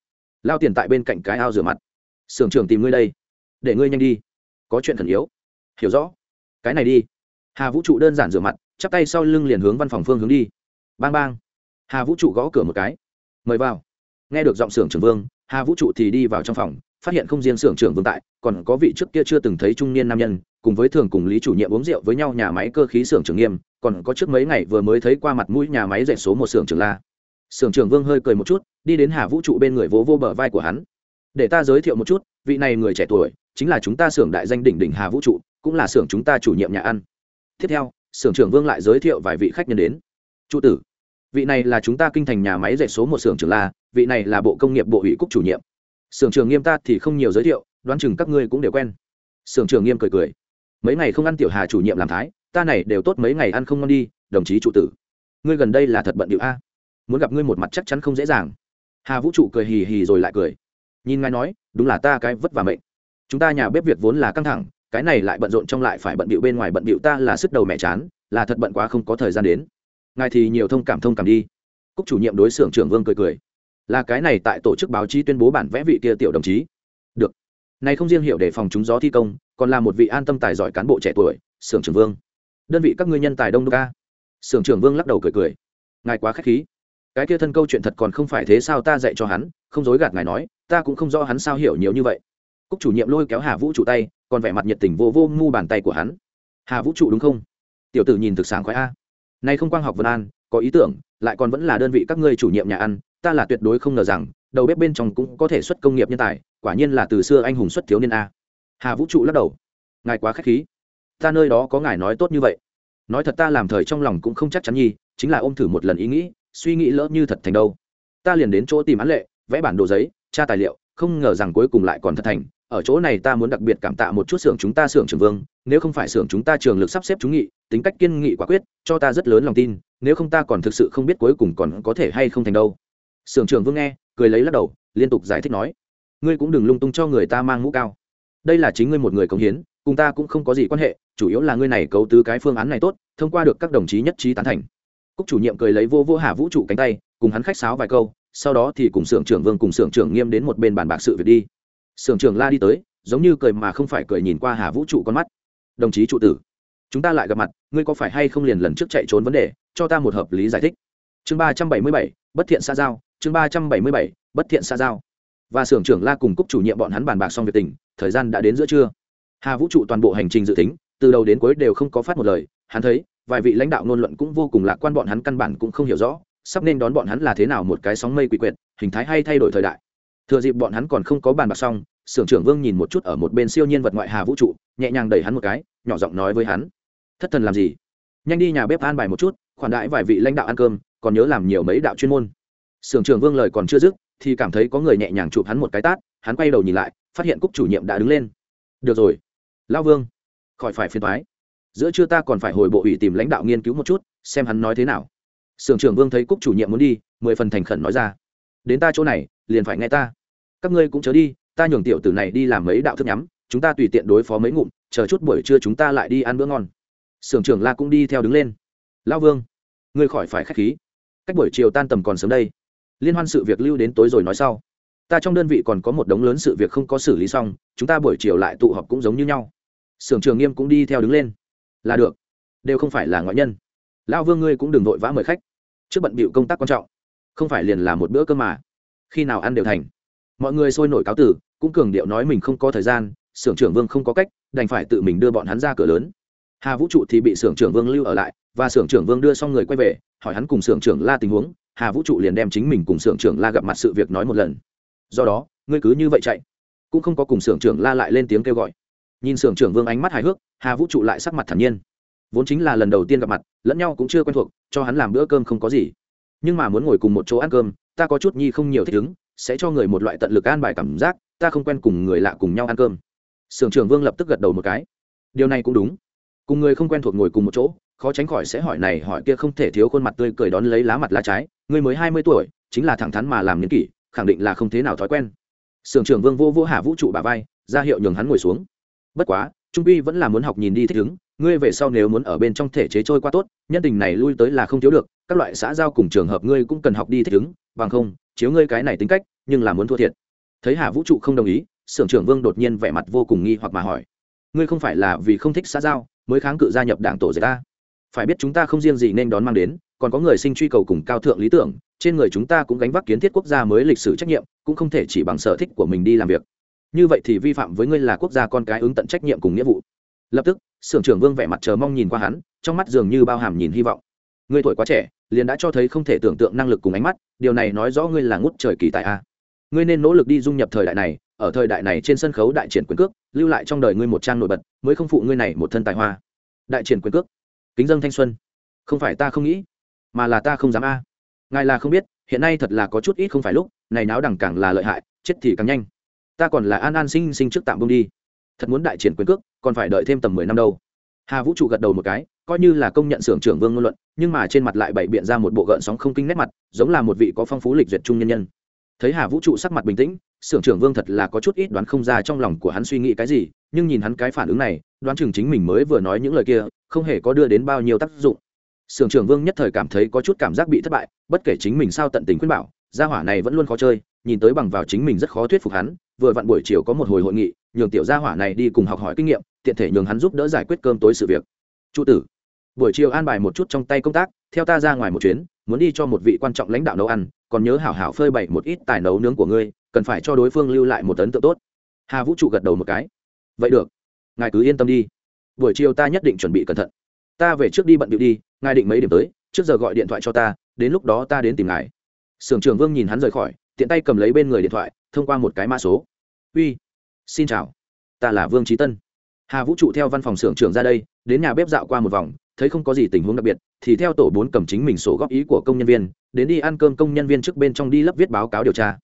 Lao tiền tại bên cạnh cái ao rửa mặt. Sưởng trưởng tìm ngươi đây. Để ngươi nhanh đi có chuyện khẩn yếu. Hiểu rõ. Cái này đi. Hà vũ trụ đơn giản rửa mặt, chắp tay sau lưng liền hướng văn phòng phương hướng đi. Bang bang. Hà vũ trụ gõ cửa một cái. Mời vào. Nghe được giọng xưởng trưởng vương, hà vũ trụ thì đi vào trong phòng, phát hiện không riêng xưởng trưởng vương tại, còn có vị trước kia chưa từng thấy trung niên nam nhân, cùng với thường cùng lý chủ nhiệm uống rượu với nhau nhà máy cơ khí xưởng trưởng nghiêm, còn có trước mấy ngày vừa mới thấy qua mặt mũi nhà máy dạy số một xưởng trưởng la. Xưởng trưởng vương hơi cười một chút, đi đến hà vũ trụ bên người vỗ vô bờ vai của hắn. Để ta giới thiệu một chút vị này người trẻ tuổi chính là chúng ta xưởng đại danh đỉnh đỉnh hà vũ trụ, cũng là xưởng chúng ta chủ nhiệm nhà ăn. Tiếp theo, xưởng trưởng vương lại giới thiệu vài vị khách nhân đến. Trụ tử, vị này là chúng ta kinh thành nhà máy dệt số một xưởng trưởng la, vị này là bộ công nghiệp bộ ủy cúc chủ nhiệm. Xưởng trưởng nghiêm ta thì không nhiều giới thiệu, đoán chừng các ngươi cũng đều quen. Xưởng trưởng nghiêm cười cười. Mấy ngày không ăn tiểu hà chủ nhiệm làm thái, ta này đều tốt mấy ngày ăn không ngon đi, đồng chí trụ tử. Ngươi gần đây là thật bận điệu a. Muốn gặp ngươi một mặt chắc chắn không dễ dàng. Hà vũ trụ cười hì hì rồi lại cười nhìn ngài nói, đúng là ta cái vất vả mệnh. Chúng ta nhà bếp việc vốn là căng thẳng, cái này lại bận rộn trong lại phải bận bịu bên ngoài bận bịu ta là sức đầu mẹ chán, là thật bận quá không có thời gian đến. Ngài thì nhiều thông cảm thông cảm đi. Cúc chủ nhiệm đối xưởng trưởng vương cười cười. Là cái này tại tổ chức báo chí tuyên bố bản vẽ vị kia tiểu đồng chí. Được. Này không riêng hiểu để phòng chúng gió thi công, còn là một vị an tâm tài giỏi cán bộ trẻ tuổi, xưởng trưởng vương. Đơn vị các ngươi nhân tài đông đô ca xưởng trưởng vương lắc đầu cười cười. Ngài quá k h á c h khí. Cái kia thân câu chuyện thật còn không phải thế sao ta dạy cho hắn, không dối gạt ngài nói ta cũng không rõ hắn sao hiểu nhiều như vậy. Cúc chủ nhiệm lôi kéo hà vũ trụ tay, còn vẻ mặt nhiệt tình vô vô ngu bàn tay của hắn. Hà vũ trụ đúng không? Tiểu tử nhìn thực sáng khoái a. Nay không quang học vân an, có ý tưởng, lại còn vẫn là đơn vị các ngươi chủ nhiệm nhà ăn, ta là tuyệt đối không ngờ rằng, đầu bếp bên trong cũng có thể xuất công nghiệp nhân tài, quả nhiên là từ xưa anh hùng xuất thiếu niên a. Hà vũ trụ lắc đầu. Ngài quá k h á c h khí. Ta nơi đó có ngài nói tốt như vậy. Nói thật ta làm thời trong lòng cũng không chắc chắn nhi, chính là ôm thử một lần ý nghĩ, suy nghĩ lỡ như thật thành đâu. Ta liền đến chỗ tìm án lệ, vẽ bản đồ giấy tra tài liệu, không ngờ rằng cuối cùng lại còn thật thành. Ở chỗ này ta muốn đặc biệt cảm tạ một chút xưởng chúng ta xưởng trường vương, nếu không phải xưởng chúng ta trường lực sắp xếp chúng nghị, tính cách kiên nghị quả quyết, cho ta rất lớn lòng tin, nếu không ta còn thực sự không biết cuối cùng còn có thể hay không thành đâu. Xưởng trường vương nghe, cười lấy lắc đầu, liên tục giải thích nói, ngươi cũng đừng lung tung cho người ta mang mũ cao. Đây là chính ngươi một người cống hiến, cùng ta cũng không có gì quan hệ, chủ yếu là ngươi này cấu tứ cái phương án này tốt, thông qua được các đồng chí nhất trí tán thành. Cúc chủ nhiệm cười lấy vô vô hà vũ trụ cánh tay, cùng hắn khách sáo vài câu sau đó thì cùng xưởng trưởng vương cùng xưởng trưởng nghiêm đến một bên bàn bạc sự việc đi. Xưởng trưởng la đi tới, giống như cười mà không phải cười nhìn qua hà vũ trụ con mắt. Đồng chí trụ tử, chúng ta lại gặp mặt, ngươi có phải hay không liền lần trước chạy trốn vấn đề, cho ta một hợp lý giải thích. Chương ba trăm bảy mươi bảy, bất thiện xa giao. Chương ba trăm bảy mươi bảy, bất thiện xa giao. Và xưởng trưởng la cùng cúc chủ nhiệm bọn hắn bàn bạc xong việc tình, thời gian đã đến giữa trưa. Hà vũ trụ toàn bộ hành trình dự tính, từ đầu đến cuối đều không có phát một lời, hắn thấy, vài vị lãnh đạo ngôn luận cũng vô cùng lạc quan, bọn hắn căn bản cũng không hiểu rõ sắp nên đón bọn hắn là thế nào một cái sóng mây quỷ quyệt, hình thái hay thay đổi thời đại. Thừa dịp bọn hắn còn không có bàn bạc xong sưởng trưởng vương nhìn một chút ở một bên siêu nhiên vật ngoại hà vũ trụ, nhẹ nhàng đẩy hắn một cái, nhỏ giọng nói với hắn. Thất thần làm gì? Nhanh đi nhà bếp an bài một chút, khoản đãi vài vị lãnh đạo ăn cơm, còn nhớ làm nhiều mấy đạo chuyên môn. Sưởng trưởng vương lời còn chưa dứt, thì cảm thấy có người nhẹ nhàng chụp hắn một cái tát, hắn quay đầu nhìn lại, phát hiện cúc chủ nhiệm đã đứng lên. Được rồi, lão vương, khỏi phải phiền thoái giữa trưa ta còn phải hồi bộ ủy tìm lãnh đạo nghiên cứu một chút, xem hắn nói thế nào sưởng trưởng vương thấy cúc chủ nhiệm muốn đi, mười phần thành khẩn nói ra. Đến ta chỗ này, liền phải nghe ta. Các ngươi cũng chớ đi, ta nhường tiểu tử này đi làm mấy đạo thức nhắm, chúng ta tùy tiện đối phó mấy ngụm, chờ chút buổi trưa chúng ta lại đi ăn bữa ngon. Sưởng trưởng la cũng đi theo đứng lên. Lão vương, ngươi khỏi phải k h á c h khí. Cách buổi chiều tan tầm còn sớm đây. Liên hoan sự việc lưu đến tối rồi nói sau. Ta trong đơn vị còn có một đống lớn sự việc không có xử lý xong, chúng ta buổi chiều lại tụ họp cũng giống như nhau. Sưởng trường nghiêm cũng đi theo đứng lên. Là được. Đều không phải là ngoại nhân. Lão vương ngươi cũng đừng vội vã mời khách trước bận bịu công tác quan trọng, không phải liền là một bữa cơm mà. Khi nào ăn đều thành. Mọi người sôi nổi cáo tử, cũng cường điệu nói mình không có thời gian, xưởng trưởng vương không có cách, đành phải tự mình đưa bọn hắn ra cửa lớn. Hà vũ trụ thì bị xưởng trưởng vương lưu ở lại, và xưởng trưởng vương đưa xong người quay về, hỏi hắn cùng xưởng trưởng la tình huống, hà vũ trụ liền đem chính mình cùng xưởng trưởng la gặp mặt sự việc nói một lần. Do đó, ngươi cứ như vậy chạy. Cũng không có cùng xưởng trưởng la lại lên tiếng kêu gọi. Nhìn xưởng trưởng vương ánh mắt hài hước, hà vũ trụ lại sắc mặt thản nhiên vốn chính là lần đầu tiên gặp mặt, lẫn nhau cũng chưa quen thuộc, cho hắn làm bữa cơm không có gì. Nhưng mà muốn ngồi cùng một chỗ ăn cơm, ta có chút nhi không nhiều thích ứng sẽ cho người một loại tận lực an bài cảm giác, ta không quen cùng người lạ cùng nhau ăn cơm. Sưởng trưởng vương lập tức gật đầu một cái. Điều này cũng đúng. Cùng người không quen thuộc ngồi cùng một chỗ, khó tránh khỏi sẽ hỏi này hỏi kia không thể thiếu khuôn mặt tươi cười đón lấy lá mặt lá trái. Người mới hai mươi tuổi, chính là thẳng thắn mà làm n kỷ, khẳng định là không thế nào thói quen. Sưởng trưởng vương vô vô hạ vũ trụ bà vai, ra hiệu nhường hắn ngồi xuống. Bất quá, trung quy vẫn là muốn học nhìn đi thích ứng ngươi về sau nếu muốn ở bên trong thể chế trôi qua tốt, nhân tình này lui tới là không thiếu được, các loại xã giao cùng trường hợp ngươi cũng cần học đi thích ứng, bằng không, chiếu ngươi cái này tính cách, nhưng là muốn thua thiệt. Thấy hà vũ trụ không đồng ý, sưởng trưởng vương đột nhiên vẻ mặt vô cùng nghi hoặc mà hỏi, ngươi không phải là vì không thích xã giao, mới kháng cự gia nhập đảng tổ giới ta? Phải biết chúng ta không riêng gì nên đón mang đến, còn có người sinh truy cầu cùng cao thượng lý tưởng, trên người chúng ta cũng gánh vác kiến thiết quốc gia mới lịch sử trách nhiệm, cũng không thể chỉ bằng sở thích của mình đi làm việc. Như vậy thì vi phạm với ngươi là quốc gia con cái ứng tận trách nhiệm cùng nghĩa vụ lập tức sưởng trưởng vương vẻ mặt chờ mong nhìn qua hắn, trong mắt dường như bao hàm nhìn hy vọng. Ngươi tuổi quá trẻ, liền đã cho thấy không thể tưởng tượng năng lực cùng ánh mắt, điều này nói rõ ngươi là ngút trời kỳ tại a. Ngươi nên nỗ lực đi dung nhập thời đại này, ở thời đại này trên sân khấu đại triển quyền cước, lưu lại trong đời ngươi một trang nổi bật, mới không phụ ngươi này một thân tài hoa. Đại triển quyền cước. Kính dân thanh xuân. Không phải ta không nghĩ, mà là ta không dám a. Ngài là không biết, hiện nay thật là có chút ít không phải lúc, này náo đẳng càng là lợi hại, chết thì càng nhanh. Ta còn là an an sinh sinh trước tạm bông đi thật muốn đại triển quyền cước, còn phải đợi thêm tầm mười năm đâu. Hà vũ trụ gật đầu một cái, coi như là công nhận xưởng trưởng vương ngôn luận, nhưng mà trên mặt lại bày biện ra một bộ gợn sóng không kinh nét mặt, giống là một vị có phong phú lịch duyệt trung nhân nhân. Thấy hà vũ trụ sắc mặt bình tĩnh, xưởng trưởng vương thật là có chút ít đoán không ra trong lòng của hắn suy nghĩ cái gì, nhưng nhìn hắn cái phản ứng này, đoán chừng chính mình mới vừa nói những lời kia, không hề có đưa đến bao nhiêu tác dụng. Sưởng trưởng vương nhất thời cảm thấy có chút cảm giác bị thất bại, bất kể chính mình sao tận tình khuyên bảo, gia hỏa này vẫn luôn khó chơi nhìn tới bằng vào chính mình rất khó thuyết phục hắn, vừa vặn buổi chiều có một hồi hội nghị, nhường tiểu gia hỏa này đi cùng học hỏi kinh nghiệm, tiện thể nhường hắn giúp đỡ giải quyết cơm tối sự việc. Trụ tử, buổi chiều an bài một chút trong tay công tác, theo ta ra ngoài một chuyến, muốn đi cho một vị quan trọng lãnh đạo nấu ăn, còn nhớ hảo hảo phơi bày một ít tài nấu nướng của ngươi, cần phải cho đối phương lưu lại một ấn tượng tốt. Hà vũ trụ gật đầu một cái. Vậy được, ngài cứ yên tâm đi. Buổi chiều ta nhất định chuẩn bị cẩn thận. Ta về trước đi bận điệu đi, ngài định mấy điểm tới, trước giờ gọi điện thoại cho ta, đến lúc đó ta đến tìm ngài. Sưởng trưởng vương nhìn hắn rời khỏi tiện tay cầm lấy bên người điện thoại, thông qua một cái mã số. Uy, xin chào, ta là vương trí tân. Hà vũ trụ theo văn phòng xưởng trưởng ra đây, đến nhà bếp dạo qua một vòng, thấy không có gì tình huống đặc biệt, thì theo tổ bốn cầm chính mình sổ góp ý của công nhân viên, đến đi ăn cơm công nhân viên trước bên trong đi lấp viết báo cáo điều tra.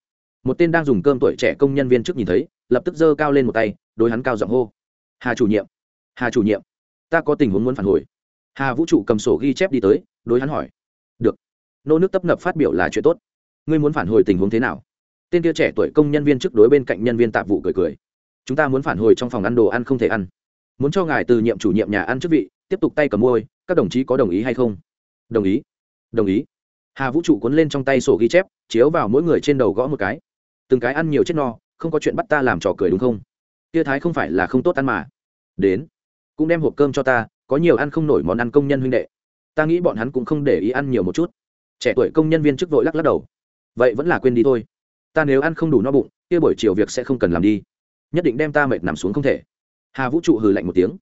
Một tên đang dùng cơm tuổi trẻ công nhân viên trước nhìn thấy, lập tức giơ cao lên một tay, đối hắn cao giọng hô. Hà chủ nhiệm, hà chủ nhiệm, ta có tình huống muốn phản hồi. Hà vũ trụ cầm sổ ghi chép đi tới, đối hắn hỏi. Được, nô nước tấp nập phát biểu là chuyện tốt ngươi muốn phản hồi tình huống thế nào? Tên kia trẻ tuổi công nhân viên trước đối bên cạnh nhân viên tạp vụ cười cười. Chúng ta muốn phản hồi trong phòng ăn đồ ăn không thể ăn. Muốn cho ngài từ nhiệm chủ nhiệm nhà ăn chức vị, tiếp tục tay cầm môi, các đồng chí có đồng ý hay không? Đồng ý. Đồng ý. Hà vũ trụ cuốn lên trong tay sổ ghi chép, chiếu vào mỗi người trên đầu gõ một cái. Từng cái ăn nhiều chết no, không có chuyện bắt ta làm trò cười đúng không? Tia thái không phải là không tốt ăn mà. Đến. Cũng đem hộp cơm cho ta, có nhiều ăn không nổi món ăn công nhân huynh đệ. Ta nghĩ bọn hắn cũng không để ý ăn nhiều một chút. Trẻ tuổi công nhân viên chức vội lắc lắc đầu vậy vẫn là quên đi thôi. Ta nếu ăn không đủ no bụng, kia buổi chiều việc sẽ không cần làm đi. Nhất định đem ta mệt nằm xuống không thể. Hà vũ trụ hừ lạnh một tiếng.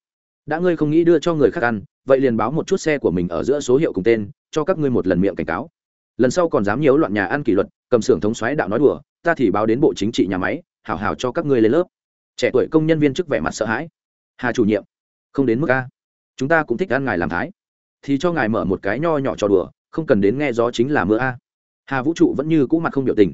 Đã ngươi không nghĩ đưa cho người khác ăn, vậy liền báo một chút xe của mình ở giữa số hiệu cùng tên, cho các ngươi một lần miệng cảnh cáo. Lần sau còn dám nhiễu loạn nhà ăn kỷ luật, cầm xưởng thống xoáy đạo nói đùa, ta thì báo đến bộ chính trị nhà máy, hảo hảo cho các ngươi lên lớp. Trẻ tuổi công nhân viên chức vẻ mặt sợ hãi. Hà chủ nhiệm, không đến mức a. Chúng ta cũng thích ăn ngài làm thái. Thì cho ngài mở một cái nho nhỏ trò đùa, không cần đến nghe gió chính là mưa a hà vũ trụ vẫn như cũ mặt không biểu tình.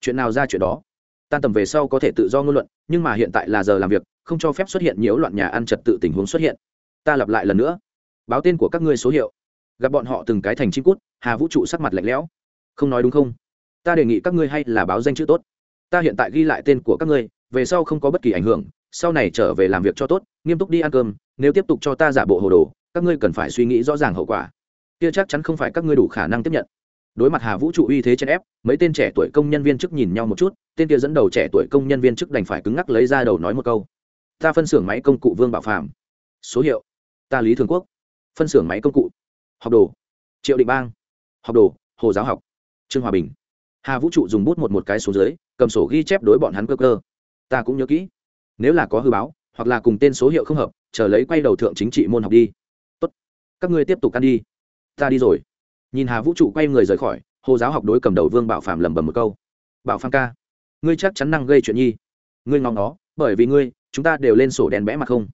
Chuyện nào ra chuyện đó? Tan tầm về sau có thể tự do ngôn luận, nhưng mà hiện tại là giờ làm việc, không cho phép xuất hiện nhiễu loạn nhà ăn trật tự tình huống xuất hiện. Ta lặp lại lần nữa. Báo tên của các ngươi số hiệu. Gặp bọn họ từng cái thành chim cút, hà vũ trụ sắc mặt lạnh lẽo. Không nói đúng không? Ta đề nghị các ngươi hay là báo danh chữ tốt. Ta hiện tại ghi lại tên của các ngươi, về sau không có bất kỳ ảnh hưởng, sau này trở về làm việc cho tốt, nghiêm túc đi ăn cơm, nếu tiếp tục cho ta giả bộ hồ đồ, các ngươi cần phải suy nghĩ rõ ràng hậu quả. Kia chắc chắn không phải các ngươi đủ khả năng tiếp nhận đối mặt hà vũ trụ uy thế trên ép, mấy tên trẻ tuổi công nhân viên chức nhìn nhau một chút, tên kia dẫn đầu trẻ tuổi công nhân viên chức đành phải cứng ngắc lấy ra đầu nói một câu. Ta phân xưởng máy công cụ vương bảo phạm số hiệu, ta lý thường quốc. Phân xưởng máy công cụ, học đồ, triệu định bang. Học đồ, hồ giáo học. Trương hòa bình. Hà vũ trụ dùng bút một một cái số dưới, cầm sổ ghi chép đối bọn hắn cơ cơ. Ta cũng nhớ kỹ. Nếu là có hư báo, hoặc là cùng tên số hiệu không hợp, chờ lấy quay đầu thượng chính trị môn học đi. Tốt. Các ngươi tiếp tục ăn đi. Ta đi rồi nhìn hà vũ trụ quay người rời khỏi, hồ giáo học đối cầm đầu vương bảo phạm lẩm bẩm một câu. Bảo phạm ca, ngươi chắc chắn năng gây chuyện nhi. Ngươi ngóng nó, bởi vì ngươi, chúng ta đều lên sổ đèn bẽ mặt không.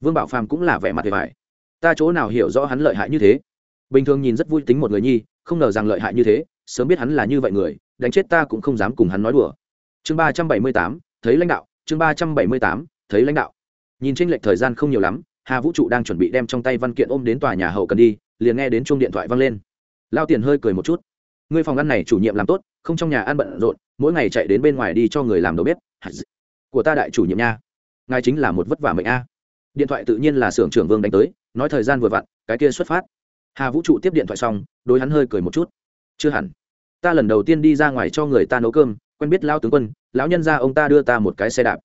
Vương bảo phạm cũng là vẻ mặt hề vải ta chỗ nào hiểu rõ hắn lợi hại như thế? Bình thường nhìn rất vui tính một người nhi, không ngờ rằng lợi hại như thế, sớm biết hắn là như vậy người, đánh chết ta cũng không dám cùng hắn nói đùa. Chương ba trăm bảy mươi tám, thấy lãnh đạo, chương ba trăm bảy mươi tám, thấy lãnh đạo. Nhìn tranh lệch thời gian không nhiều lắm, hà vũ trụ đang chuẩn bị đem trong tay văn kiện ôm đến tòa nhà hậu cần đi, liền nghe đến chuông điện thoại văng lên lao tiền hơi cười một chút. Ngươi phòng ăn này chủ nhiệm làm tốt, không trong nhà ăn bận rộn, mỗi ngày chạy đến bên ngoài đi cho người làm đầu bếp. Của ta đại chủ nhiệm nha. Ngài chính là một vất vả mệnh a. Điện thoại tự nhiên là xưởng trưởng vương đánh tới, nói thời gian vừa vặn, cái kia xuất phát. Hà vũ trụ tiếp điện thoại xong, đối hắn hơi cười một chút. Chưa hẳn. Ta lần đầu tiên đi ra ngoài cho người ta nấu cơm, quen biết lao tướng quân, lão nhân ra ông ta đưa ta một cái xe đạp.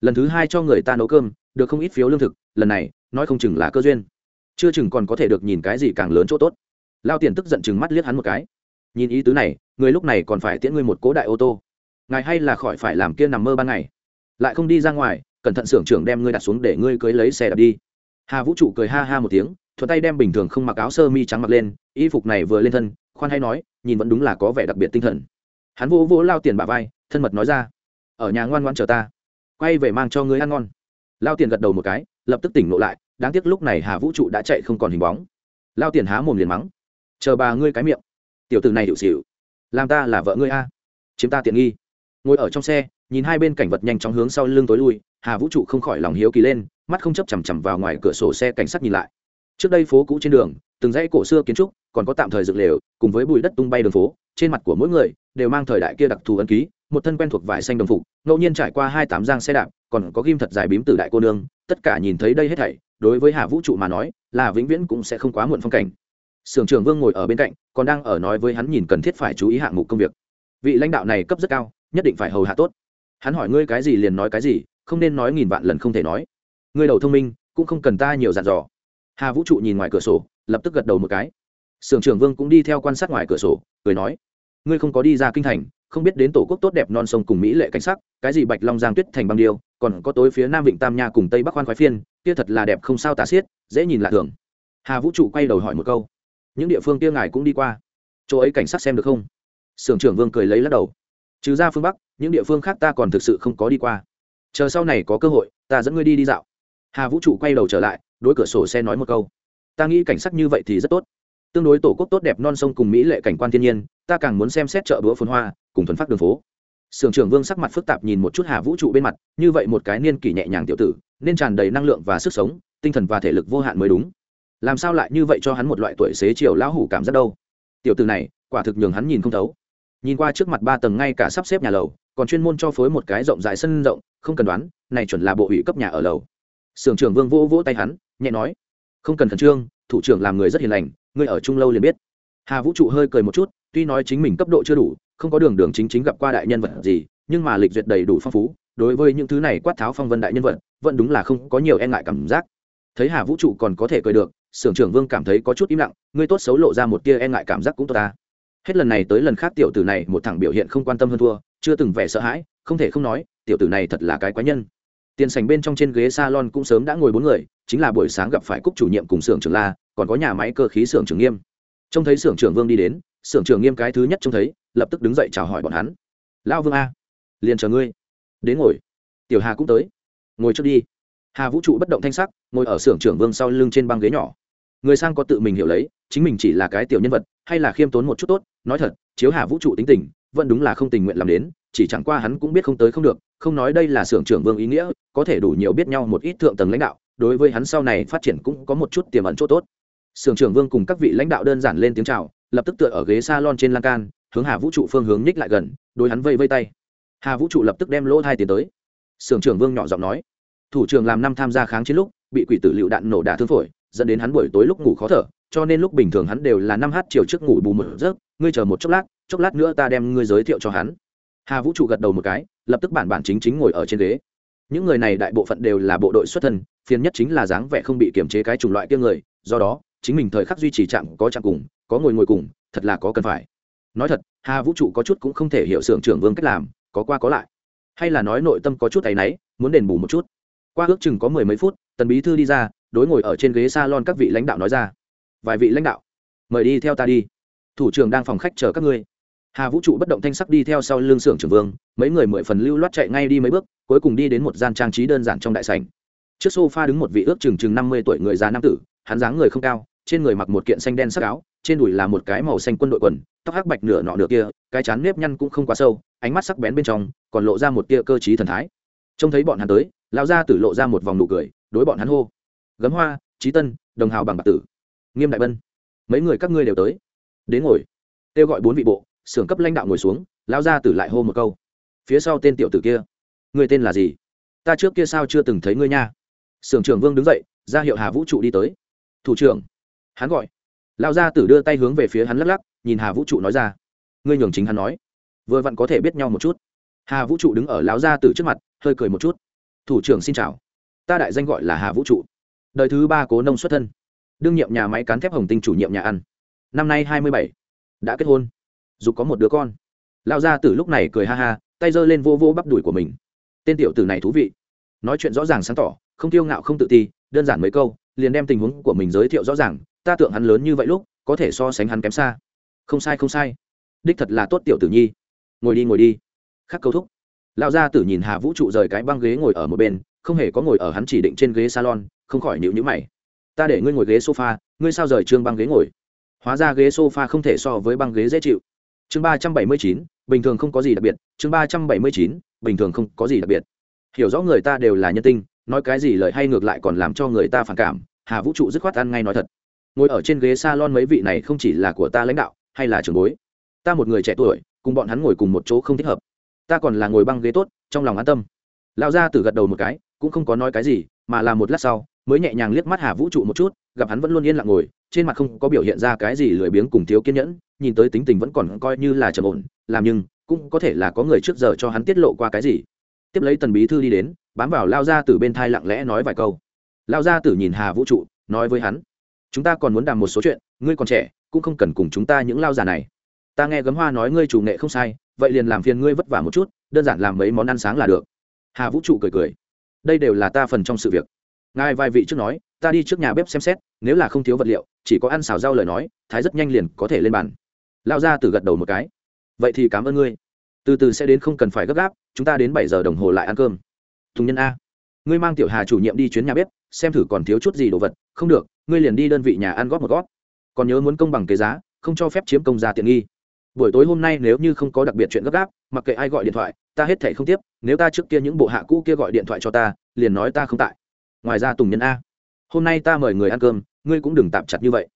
Lần thứ hai cho người ta nấu cơm, được không ít phiếu lương thực, lần này, nói không chừng là cơ duyên. Chưa chừng còn có thể được nhìn cái gì càng lớn chỗ tốt lao tiền tức giận chừng mắt liếc hắn một cái. Nhìn ý tứ này, người lúc này còn phải tiễn ngươi một cố đại ô tô. Ngài hay là khỏi phải làm kia nằm mơ ban ngày. Lại không đi ra ngoài, cẩn thận xưởng trưởng đem ngươi đặt xuống để ngươi cưới lấy xe đạp đi. Hà vũ trụ cười ha ha một tiếng, thuận tay đem bình thường không mặc áo sơ mi trắng mặc lên, y phục này vừa lên thân, khoan hay nói, nhìn vẫn đúng là có vẻ đặc biệt tinh thần. Hắn vỗ vỗ lao tiền bà vai, thân mật nói ra, ở nhà ngoan ngoan chờ ta. Quay về mang cho ngươi ăn ngon. Lao tiền gật đầu một cái, lập tức tỉnh lộ lại, đáng tiếc lúc này hà vũ trụ đã chạy không còn hình bóng. Lao tiền há mồm liền mắng chờ bà ngươi cái miệng. Tiểu tử này hiệu xịu làm ta là vợ ngươi a. Chiếm ta tiện nghi. Ngồi ở trong xe, nhìn hai bên cảnh vật nhanh chóng hướng sau lưng tối lui, hà vũ trụ không khỏi lòng hiếu kỳ lên, mắt không chấp chằm chằm vào ngoài cửa sổ xe cảnh sát nhìn lại. Trước đây phố cũ trên đường, từng dãy cổ xưa kiến trúc, còn có tạm thời dựng lều, cùng với bụi đất tung bay đường phố, trên mặt của mỗi người đều mang thời đại kia đặc thù ấn ký, một thân quen thuộc vải xanh đồng phục, ngẫu nhiên trải qua hai tám giang xe đạp, còn có ghim thật dài bím từ đại cô nương, tất cả nhìn thấy đây hết thảy, đối với hà vũ trụ mà nói, là vĩnh viễn cũng sẽ không quá muộn phong cảnh sưởng trưởng vương ngồi ở bên cạnh, còn đang ở nói với hắn nhìn cần thiết phải chú ý hạng mục công việc. Vị lãnh đạo này cấp rất cao, nhất định phải hầu hạ tốt. Hắn hỏi ngươi cái gì liền nói cái gì, không nên nói nghìn vạn lần không thể nói. Ngươi đầu thông minh, cũng không cần ta nhiều dặn dò. Hà vũ trụ nhìn ngoài cửa sổ, lập tức gật đầu một cái. Sưởng trưởng vương cũng đi theo quan sát ngoài cửa sổ, cười nói, ngươi không có đi ra kinh thành, không biết đến tổ quốc tốt đẹp non sông cùng mỹ lệ cảnh sắc, cái gì bạch long giang tuyết thành băng điêu, còn có tối phía nam vịnh tam nha cùng tây bắc khoan khoái phiên, kia thật là đẹp không sao tả xiết, dễ nhìn lạ thường. Hà vũ trụ quay đầu hỏi một câu những địa phương kia ngài cũng đi qua. Chỗ ấy cảnh sát xem được không? Sưởng trưởng vương cười lấy lắc đầu. Trừ ra phương bắc, những địa phương khác ta còn thực sự không có đi qua. Chờ sau này có cơ hội, ta dẫn ngươi đi đi dạo. Hà vũ trụ quay đầu trở lại, đối cửa sổ xe nói một câu. Ta nghĩ cảnh sắc như vậy thì rất tốt. Tương đối tổ quốc tốt đẹp non sông cùng mỹ lệ cảnh quan thiên nhiên, ta càng muốn xem xét chợ bữa phồn hoa, cùng thuần phát đường phố. Sưởng trưởng vương sắc mặt phức tạp nhìn một chút hà vũ trụ bên mặt, như vậy một cái niên kỷ nhẹ nhàng tiểu tử, nên tràn đầy năng lượng và sức sống, tinh thần và thể lực vô hạn mới đúng làm sao lại như vậy cho hắn một loại tuổi xế chiều lão hủ cảm giác đâu? Tiểu tử này, quả thực nhường hắn nhìn không thấu. Nhìn qua trước mặt ba tầng ngay cả sắp xếp nhà lầu, còn chuyên môn cho phối một cái rộng rãi sân rộng, không cần đoán, này chuẩn là bộ ủy cấp nhà ở lầu. Sưởng trưởng vương vỗ vỗ tay hắn, nhẹ nói, không cần khẩn trương, thủ trưởng làm người rất hiền lành, ngươi ở chung lâu liền biết. Hà vũ trụ hơi cười một chút, tuy nói chính mình cấp độ chưa đủ, không có đường đường chính chính gặp qua đại nhân vật gì, nhưng mà lịch duyệt đầy đủ phong phú, đối với những thứ này quát tháo phong vân đại nhân vật, vẫn đúng là không có nhiều e ngại cảm giác. Thấy hà vũ trụ còn có thể cười được sưởng trưởng vương cảm thấy có chút im lặng, ngươi tốt xấu lộ ra một tia e ngại cảm giác cũng tốt ta. Hết lần này tới lần khác tiểu tử này một thằng biểu hiện không quan tâm hơn thua, chưa từng vẻ sợ hãi, không thể không nói, tiểu tử này thật là cái quái nhân. Tiền sành bên trong trên ghế salon cũng sớm đã ngồi bốn người, chính là buổi sáng gặp phải cúc chủ nhiệm cùng xưởng trưởng la, còn có nhà máy cơ khí xưởng trưởng nghiêm. Trông thấy xưởng trưởng vương đi đến xưởng trưởng nghiêm cái thứ nhất trông thấy, lập tức đứng dậy chào hỏi bọn hắn. Lão vương a, liền chờ ngươi. Đến ngồi. Tiểu hà cũng tới. Ngồi trước đi. Hà vũ trụ bất động thanh sắc, ngồi ở xưởng trưởng vương sau lưng trên băng ghế nhỏ người sang có tự mình hiểu lấy, chính mình chỉ là cái tiểu nhân vật, hay là khiêm tốn một chút tốt, nói thật, chiếu hà vũ trụ tính tình, vẫn đúng là không tình nguyện làm đến, chỉ chẳng qua hắn cũng biết không tới không được, không nói đây là xưởng trưởng vương ý nghĩa, có thể đủ nhiều biết nhau một ít thượng tầng lãnh đạo, đối với hắn sau này phát triển cũng có một chút tiềm ẩn chỗ tốt. Xưởng trưởng vương cùng các vị lãnh đạo đơn giản lên tiếng chào, lập tức tựa ở ghế salon trên lan can, hướng hà vũ trụ phương hướng nhích lại gần đôi hắn vây vây tay. Hà vũ trụ lập tức đem lỗ thai tiến tới. Sưởng trưởng vương nhỏ giọng nói, thủ trưởng làm năm tham gia kháng chiến lúc, bị quỷ tử lựu đạn nổ đả thương phổi dẫn đến hắn buổi tối lúc ngủ khó thở, cho nên lúc bình thường hắn đều là năm h chiều trước ngủ bù một giấc, ngươi chờ một chốc lát chốc lát nữa ta đem ngươi giới thiệu cho hắn. Hà vũ trụ gật đầu một cái, lập tức bản bản chính chính ngồi ở trên ghế. Những người này đại bộ phận đều là bộ đội xuất thân, phiền nhất chính là dáng vẻ không bị kiềm chế cái chủng loại kia người, do đó, chính mình thời khắc duy trì chạm, có chạm cùng, có ngồi ngồi cùng, thật là có cần phải. Nói thật, hà vũ trụ có chút cũng không thể hiểu sưởng trưởng vương cách làm, có qua có lại. Hay là nói nội tâm có chút áy náy, muốn đền bù một chút. Qua ước chừng có mười mấy phút, tần bí thư đi ra đối ngồi ở trên ghế s a lon các vị lãnh đạo nói ra. Vài vị lãnh đạo, mời đi theo ta đi. Thủ trưởng đang phòng khách chờ các ngươi. Hà vũ trụ bất động thanh sắc đi theo sau lưng sưởng trưởng vương, mấy người mười phần lưu loát chạy ngay đi mấy bước, cuối cùng đi đến một gian trang trí đơn giản trong đại sảnh. Trước s o f a đứng một vị ước chừng chừng năm mươi tuổi người già nam tử, hắn dáng người không cao, trên người mặc một kiện xanh đen sắc áo, trên đùi là một cái màu xanh quân đội quần, tóc hắc bạch nửa nọ nửa kia, cái chán nếp nhăn cũng không quá sâu, ánh mắt sắc bén bên trong, còn lộ ra một tia cơ t thần thái. Trông thấy bọn hắn tới, lão gia tử lộ ra một vòng nụ cười, đối bọn hắn hô gấm hoa, trí tân, đồng hào bằng bạc tử. Nghiêm đại bân, mấy người các ngươi đều tới. Đến ngồi. Kêu gọi bốn vị bộ, xưởng cấp lãnh đạo ngồi xuống, lão gia tử lại hô một câu. Phía sau tên tiểu tử kia. Người tên là gì? Ta trước kia sao chưa từng thấy ngươi nha? Xưởng trưởng vương đứng dậy, ra hiệu hà vũ trụ đi tới. Thủ trưởng. Hắn gọi. Lão gia tử đưa tay hướng về phía hắn lắc lắc, nhìn hà vũ trụ nói ra. Ngươi nhường chính hắn nói. Vừa vặn có thể biết nhau một chút. Hà vũ trụ đứng ở lão gia tử trước mặt, hơi cười một chút. Thủ trưởng xin chào. Ta đại danh gọi là hà vũ trụ đời thứ ba cố nông xuất thân. Đương nhiệm nhà máy cán thép hồng tinh chủ nhiệm nhà ăn. Năm nay hai mươi bảy, đã kết hôn. Dù có một đứa con. Lão gia tử lúc này cười ha ha, tay giơ lên vô vô bắp đùi của mình. Tên tiểu tử này thú vị. Nói chuyện rõ ràng sáng tỏ, không tiêu ngạo không tự ti, đơn giản mấy câu, liền đem tình huống của mình giới thiệu rõ ràng, ta tưởng hắn lớn như vậy lúc, có thể so sánh hắn kém xa. Không sai không sai. Đích thật là tốt tiểu tử nhi. Ngồi đi ngồi đi. Khắc câu thúc. Lão gia tử nhìn hà vũ trụ rời cái băng ghế ngồi ở một bên, không hề có ngồi ở hắn chỉ định trên ghế salon không khỏi nhịu nhữ mày. Ta để ngươi ngồi ghế sofa, ngươi sao rời trương băng ghế ngồi? Hóa ra ghế sofa không thể so với băng ghế dễ chịu. Chương ba trăm bảy mươi chín, bình thường không có gì đặc biệt. Chương ba trăm bảy mươi chín, bình thường không có gì đặc biệt. Hiểu rõ người ta đều là nhân tinh, nói cái gì lời hay ngược lại còn làm cho người ta phản cảm. Hà vũ trụ dứt khoát ăn ngay nói thật. Ngồi ở trên ghế s a lon mấy vị này không chỉ là của ta lãnh đạo, hay là trường bối. Ta một người trẻ tuổi, cùng bọn hắn ngồi cùng một chỗ không thích hợp. Ta còn là ngồi băng ghế tốt, trong lòng an tâm. Lão gia tử gật đầu một cái, cũng không có nói cái gì, mà là một lát sau mới nhẹ nhàng liếc mắt hà vũ trụ một chút, gặp hắn vẫn luôn yên lặng ngồi, trên mặt không có biểu hiện ra cái gì lười biếng cùng thiếu kiên nhẫn, nhìn tới tính tình vẫn còn coi như là trầm ổn, làm nhưng cũng có thể là có người trước giờ cho hắn tiết lộ qua cái gì. Tiếp lấy tần bí thư đi đến, bám vào lao ra từ bên thai lặng lẽ nói vài câu. Lao ra tử nhìn hà vũ trụ, nói với hắn, chúng ta còn muốn đàm một số chuyện, ngươi còn trẻ, cũng không cần cùng chúng ta những lao già này. Ta nghe gấm hoa nói ngươi chủ nghệ không sai, vậy liền làm phiền ngươi vất vả một chút, đơn giản làm mấy món ăn sáng là được. Hà vũ trụ cười cười, đây đều là ta phần trong sự việc ngài vài vị trước nói, ta đi trước nhà bếp xem xét, nếu là không thiếu vật liệu, chỉ có ăn xào rau lời nói, thái rất nhanh liền có thể lên bàn. Lao ra từ gật đầu một cái. Vậy thì cảm ơn ngươi. Từ từ sẽ đến không cần phải gấp gáp, chúng ta đến bảy giờ đồng hồ lại ăn cơm. Thùng nhân a. Ngươi mang tiểu hà chủ nhiệm đi chuyến nhà bếp, xem thử còn thiếu chút gì đồ vật, không được, ngươi liền đi đơn vị nhà ăn góp một góp. Còn nhớ muốn công bằng cái giá, không cho phép chiếm công gia tiện nghi. Buổi tối hôm nay nếu như không có đặc biệt chuyện gấp gáp, mặc kệ ai gọi điện thoại, ta hết thể không tiếp, nếu ta trước kia những bộ hạ cũ kia gọi điện thoại cho ta, liền nói ta không tại ngoài ra tùng nhân a, hôm nay ta mời người ăn cơm, ngươi cũng đừng tạm chặt như vậy.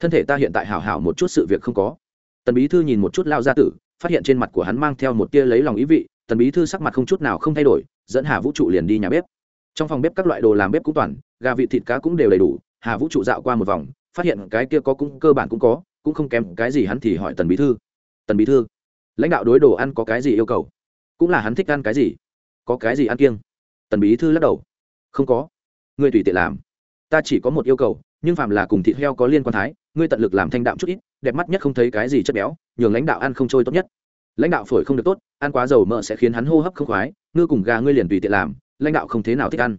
Thân thể ta hiện tại hảo hảo một chút sự việc không có. Tần bí thư nhìn một chút lao gia tử, phát hiện trên mặt của hắn mang theo một tia lấy lòng ý vị, tần bí thư sắc mặt không chút nào không thay đổi, dẫn hà vũ trụ liền đi nhà bếp. Trong phòng bếp các loại đồ làm bếp cũng toàn, gà vị thịt, cá cũng đều đầy đủ, hà vũ trụ dạo qua một vòng, phát hiện cái kia có cũng, cơ bản cũng có, cũng không kém cái gì hắn thì hỏi tần bí thư. Tần bí thư, lãnh đạo đối đồ ăn có cái gì yêu cầu? Cũng là hắn thích ăn cái gì? Có cái gì ăn kiêng? Tần bí thư lắc đầu. Không có ngươi tùy tiện làm. Ta chỉ có một yêu cầu, nhưng phạm là cùng thịt heo có liên quan thái, ngươi tận lực làm thanh đạm chút ít, đẹp mắt nhất không thấy cái gì chất béo, nhường lãnh đạo ăn không trôi tốt nhất. Lãnh đạo phổi không được tốt, ăn quá dầu mỡ sẽ khiến hắn hô hấp không khoái, ngư cùng gà ngươi liền tùy tiện làm, lãnh đạo không thế nào thích ăn.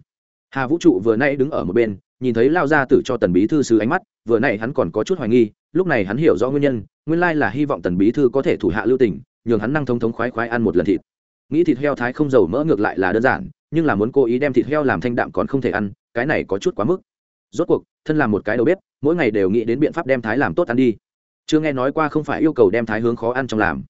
Hà vũ trụ vừa nay đứng ở một bên, nhìn thấy lao ra tử cho tần bí thư sứ ánh mắt, vừa nay hắn còn có chút hoài nghi, lúc này hắn hiểu rõ nguyên nhân, nguyên lai là hy vọng tần bí thư có thể thủ hạ lưu tình, nhường hắn năng thông thống khoái khoái ăn một lần thịt. Nghĩ thịt heo thái không dầu mỡ ngược lại là đơn giản, nhưng là muốn cố ý đem thịt heo làm thanh đạm còn không thể ăn cái này có chút quá mức. Rốt cuộc, thân làm một cái đầu bếp, mỗi ngày đều nghĩ đến biện pháp đem thái làm tốt ăn đi. Chưa nghe nói qua không phải yêu cầu đem thái hướng khó ăn trong làm.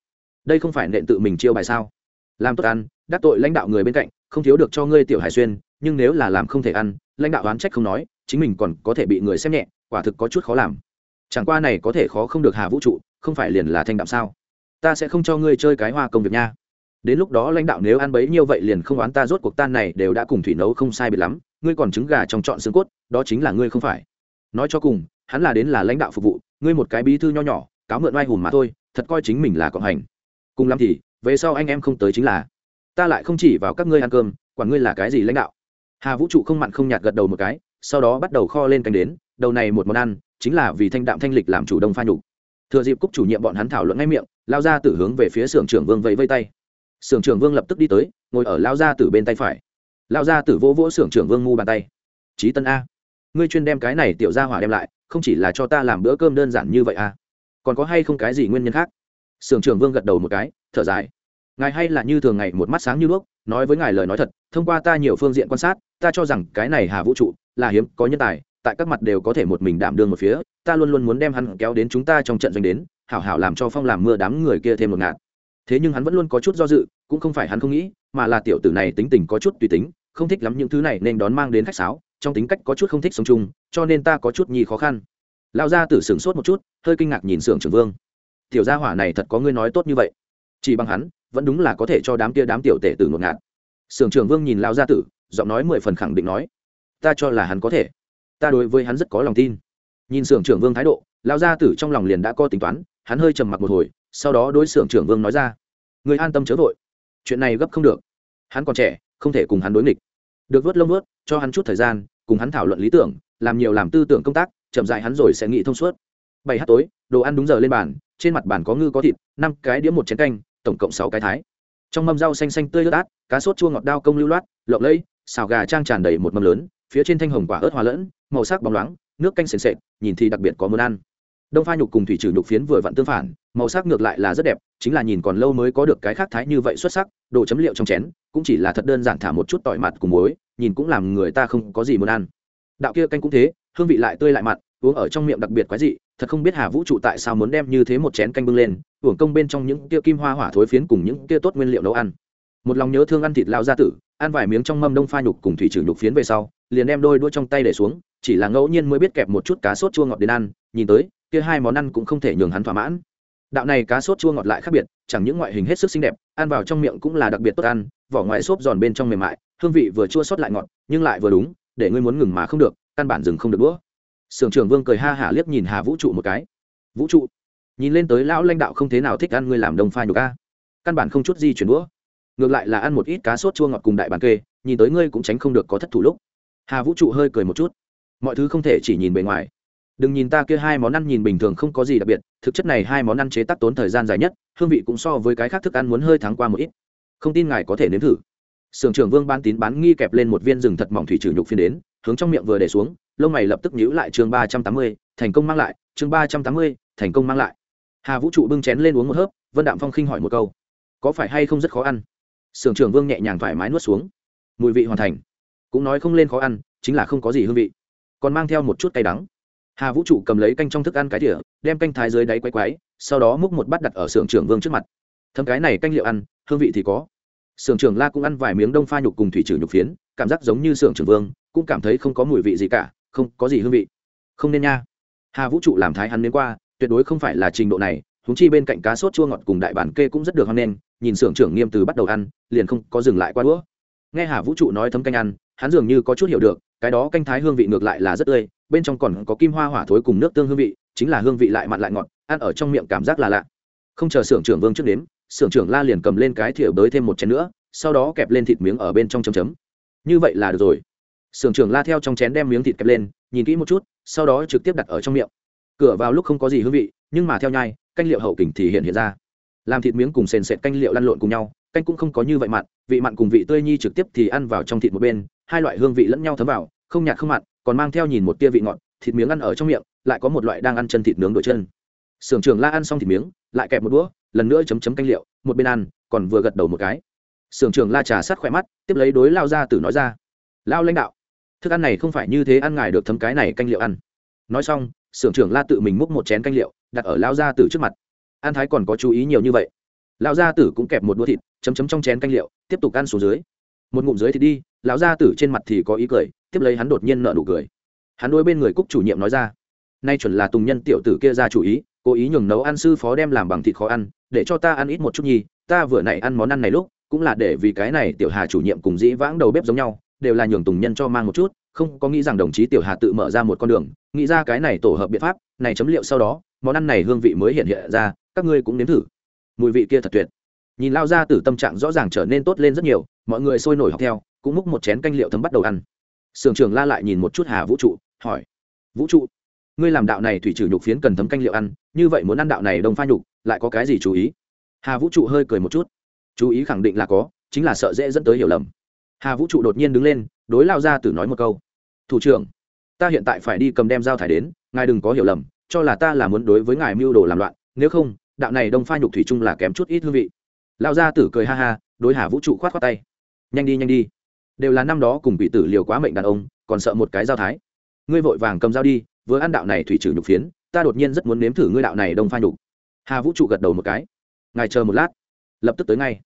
Đây không phải nện tự mình chiêu bài sao? Làm tốt ăn, đắc tội lãnh đạo người bên cạnh, không thiếu được cho ngươi tiểu hải xuyên, nhưng nếu là làm không thể ăn, lãnh đạo oán trách không nói, chính mình còn có thể bị người xem nhẹ, quả thực có chút khó làm. Chẳng qua này có thể khó không được hà vũ trụ, không phải liền là thanh đạm sao? Ta sẽ không cho ngươi chơi cái hoa công việc nha. Đến lúc đó lãnh đạo nếu ăn bấy nhiêu vậy liền không oán ta, rốt cuộc tan này đều đã cùng thủy nấu không sai biệt lắm ngươi còn trứng gà trong chọn xương cốt, đó chính là ngươi không phải. Nói cho cùng, hắn là đến là lãnh đạo phục vụ, ngươi một cái bí thư nho nhỏ, cáo mượn oai hùm mà thôi, thật coi chính mình là cộng hành. Cùng lắm thì, về sau anh em không tới chính là, ta lại không chỉ vào các ngươi ăn cơm, quản ngươi là cái gì lãnh đạo. Hà vũ trụ không mặn không nhạt gật đầu một cái, sau đó bắt đầu kho lên canh đến, đầu này một món ăn, chính là vì thanh đạm thanh lịch làm chủ đông pha nhục. Thừa dịp cúc chủ nhiệm bọn hắn thảo luận ngay miệng, lao ra tử hướng về phía xưởng trưởng vương vẫy vây tay. Xưởng trưởng vương lập tức đi tới, ngồi ở lao ra tử bên tay phải lao ra tử vỗ vỗ xưởng trưởng vương ngu bàn tay. Trí tân a, ngươi chuyên đem cái này tiểu ra hỏa đem lại, không chỉ là cho ta làm bữa cơm đơn giản như vậy a còn có hay không cái gì nguyên nhân khác? Xưởng trưởng vương gật đầu một cái, thở dài. Ngài hay là như thường ngày một mắt sáng như đuốc, nói với ngài lời nói thật, thông qua ta nhiều phương diện quan sát, ta cho rằng cái này hà vũ trụ là hiếm, có nhân tài, tại các mặt đều có thể một mình đảm đương một phía, ta luôn luôn muốn đem hắn kéo đến chúng ta trong trận doanh đến, hảo hảo làm cho phong làm mưa đám người kia thêm một ngạt. Thế nhưng hắn vẫn luôn có chút do dự, cũng không phải hắn không nghĩ, mà là tiểu tử này tính tình có chút tùy tính không thích lắm những thứ này nên đón mang đến khách sáo, trong tính cách có chút không thích sống chung, cho nên ta có chút nhi khó khăn. Lão gia tử sửng sốt một chút, hơi kinh ngạc nhìn sưởng trưởng vương. Tiểu gia hỏa này thật có ngươi nói tốt như vậy. Chỉ bằng hắn, vẫn đúng là có thể cho đám kia đám tiểu tể tử ngột ngạt. Sưởng trưởng vương nhìn lão gia tử, giọng nói mười phần khẳng định nói, ta cho là hắn có thể. Ta đối với hắn rất có lòng tin. Nhìn sưởng trưởng vương thái độ, lão gia tử trong lòng liền đã có tính toán, hắn hơi trầm mặc một hồi, sau đó đối sưởng trưởng vương nói ra người an tâm chớ vội. Chuyện này gấp không được. Hắn còn trẻ không thể cùng hắn đối nghịch. Được vớt lông vớt, cho hắn chút thời gian, cùng hắn thảo luận lý tưởng, làm nhiều làm tư tưởng công tác, chậm dại hắn rồi sẽ nghĩ thông suốt. Bảy h tối, đồ ăn đúng giờ lên bàn, trên mặt bàn có ngư có thịt, năm cái đĩa một chén canh, tổng cộng sáu cái thái. Trong mâm rau xanh xanh tươi ướt át, cá sốt chua ngọt đao công lưu loát, lộng lẫy, xào gà trang tràn đầy một mâm lớn, phía trên thanh hồng quả ớt hòa lẫn, màu sắc bóng loáng, nước canh sền sệt, nhìn thì đặc biệt có muốn ăn đông pha nhục cùng thủy trừ nhục phiến vừa vặn tương phản, màu sắc ngược lại là rất đẹp, chính là nhìn còn lâu mới có được cái khác thái như vậy xuất sắc, đồ chấm liệu trong chén, cũng chỉ là thật đơn giản thả một chút tỏi mặt cùng muối, nhìn cũng làm người ta không có gì muốn ăn. Đạo kia canh cũng thế, hương vị lại tươi lại mặn, uống ở trong miệng đặc biệt quái dị, thật không biết hà vũ trụ tại sao muốn đem như thế một chén canh bưng lên uổng công bên trong những kia kim hoa hỏa thối phiến cùng những kia tốt nguyên liệu nấu ăn. Một lòng nhớ thương ăn thịt lao gia tử, ăn vài miếng trong mâm đông pha nhục cùng thủy trừ nhục phiến về sau, liền đem đôi đũa trong tay để xuống, chỉ là ngẫu nhiên mới biết kẹp một chút cá sốt chua ngọt đến ăn, nhìn tới kia hai món ăn cũng không thể nhường hắn thỏa mãn. Đạo này cá sốt chua ngọt lại khác biệt, chẳng những ngoại hình hết sức xinh đẹp, ăn vào trong miệng cũng là đặc biệt tốt ăn, vỏ ngoài xốp giòn bên trong mềm mại, hương vị vừa chua sót lại ngọt, nhưng lại vừa đúng, để ngươi muốn ngừng mà không được, căn bản dừng không được đũa. Sưởng trưởng vương cười ha hả liếc nhìn hà vũ trụ một cái. Vũ trụ? Nhìn lên tới lão lãnh đạo không thế nào thích ăn ngươi làm đông phai nhục ca căn bản không chút gì chuyển đũa. Ngược lại là ăn một ít cá sốt chua ngọt cùng đại bàn kê, nhìn tới ngươi cũng tránh không được có thất thủ lúc. Hà vũ trụ hơi cười một chút. Mọi thứ không thể chỉ nhìn bề ngoài đừng nhìn ta kia hai món ăn nhìn bình thường không có gì đặc biệt, thực chất này hai món ăn chế tác tốn thời gian dài nhất, hương vị cũng so với cái khác thức ăn muốn hơi thắng qua một ít. Không tin ngài có thể nếm thử. Sưởng trưởng vương ban tín bán nghi kẹp lên một viên rừng thật mỏng thủy trừ nhục phiên đến, hướng trong miệng vừa để xuống, lông mày lập tức nhíu lại chương ba trăm tám mươi, thành công mang lại, chương ba trăm tám mươi, thành công mang lại. Hà vũ trụ bưng chén lên uống một hớp, vân đạm phong khinh hỏi một câu, có phải hay không rất khó ăn? Sưởng trưởng vương nhẹ nhàng thoải mái nuốt xuống, mùi vị hoàn thành. Cũng nói không lên khó ăn, chính là không có gì hương vị. Còn mang theo một chút cay đắng hà vũ trụ cầm lấy canh trong thức ăn cái đĩa, đem canh thái dưới đáy quay quấy, sau đó múc một bát đặt ở xưởng trưởng vương trước mặt. Thấm cái này canh liệu ăn hương vị thì có. Xưởng trưởng la cũng ăn vài miếng đông pha nhục cùng thủy trừ nhục phiến cảm giác giống như xưởng trưởng vương cũng cảm thấy không có mùi vị gì cả không có gì hương vị. Không nên nha. Hà vũ trụ làm thái hắn đến qua tuyệt đối không phải là trình độ này húng chi bên cạnh cá sốt chua ngọt cùng đại bản kê cũng rất được hoan nên, nhìn xưởng trưởng nghiêm từ bắt đầu ăn liền không có dừng lại qua đũa. Nghe hà vũ trụ nói thấm canh ăn hắn dường như có chút hiểu được cái đó canh thái hương vị ngược lại là rất tươi bên trong còn có kim hoa hỏa thối cùng nước tương hương vị, chính là hương vị lại mặn lại ngọt, ăn ở trong miệng cảm giác là lạ. Không chờ xưởng trưởng vương trước đến, xưởng trưởng la liền cầm lên cái thìa bới thêm một chén nữa, sau đó kẹp lên thịt miếng ở bên trong chấm chấm. Như vậy là được rồi. Xưởng trưởng la theo trong chén đem miếng thịt kẹp lên, nhìn kỹ một chút, sau đó trực tiếp đặt ở trong miệng. Cửa vào lúc không có gì hương vị, nhưng mà theo nhai, canh liệu hậu kình thì hiện hiện ra. Làm thịt miếng cùng sền sệt canh liệu lăn lộn cùng nhau, canh cũng không có như vậy mặn, vị mặn cùng vị tươi nhi trực tiếp thì ăn vào trong thịt một bên, hai loại hương vị lẫn nhau thấm vào, không nhạt không mặn còn mang theo nhìn một tia vị ngọt, thịt miếng ăn ở trong miệng, lại có một loại đang ăn chân thịt nướng đổi chân. Sưởng trưởng la ăn xong thịt miếng, lại kẹp một đũa, lần nữa chấm chấm canh liệu, một bên ăn, còn vừa gật đầu một cái. Sưởng trưởng la trà sát khỏe mắt, tiếp lấy đối lao ra tử nói ra, lao lãnh đạo, thức ăn này không phải như thế ăn ngài được thấm cái này canh liệu ăn. Nói xong, sưởng trưởng la tự mình múc một chén canh liệu, đặt ở lao gia tử trước mặt. An thái còn có chú ý nhiều như vậy. Lão gia tử cũng kẹp một đũa thịt, chấm chấm trong chén canh liệu, tiếp tục ăn xuống dưới. Một ngụm dưới thì đi lão gia tử trên mặt thì có ý cười tiếp lấy hắn đột nhiên nợ nụ cười. Hắn đôi bên người cúc chủ nhiệm nói ra, nay chuẩn là tùng nhân tiểu tử kia ra chủ ý, cố ý nhường nấu ăn sư phó đem làm bằng thịt khó ăn, để cho ta ăn ít một chút nhi, ta vừa nãy ăn món ăn này lúc, cũng là để vì cái này tiểu hà chủ nhiệm cùng dĩ vãng đầu bếp giống nhau, đều là nhường tùng nhân cho mang một chút, không có nghĩ rằng đồng chí tiểu hà tự mở ra một con đường, nghĩ ra cái này tổ hợp biện pháp, này chấm liệu sau đó, món ăn này hương vị mới hiện hiện ra, các ngươi cũng nếm thử. Mùi vị kia thật tuyệt. Nhìn lao ra từ tâm trạng rõ ràng trở nên tốt lên rất nhiều, mọi người sôi nổi học theo, cũng múc một chén canh liệu thấm bắt đầu ăn sưởng trường la lại nhìn một chút hà vũ trụ, hỏi, vũ trụ, ngươi làm đạo này thủy trừ nhục phiến cần thấm canh liệu ăn, như vậy muốn ăn đạo này đông pha nhục, lại có cái gì chú ý? Hà vũ trụ hơi cười một chút, chú ý khẳng định là có, chính là sợ dễ dẫn tới hiểu lầm. Hà vũ trụ đột nhiên đứng lên, đối lao ra tử nói một câu, thủ trưởng, ta hiện tại phải đi cầm đem dao thải đến, ngài đừng có hiểu lầm, cho là ta là muốn đối với ngài mưu đồ làm loạn, nếu không, đạo này đông pha nhục thủy chung là kém chút ít hương vị. Lao gia tử cười ha ha, đối hà vũ trụ khoát khoát tay, nhanh đi nhanh đi đều là năm đó cùng bị tử liều quá mệnh đàn ông, còn sợ một cái giao thái. Ngươi vội vàng cầm dao đi, vừa ăn đạo này thủy trừ nhục phiến, ta đột nhiên rất muốn nếm thử ngươi đạo này đông pha nhục. Hà vũ trụ gật đầu một cái. Ngài chờ một lát. Lập tức tới ngay.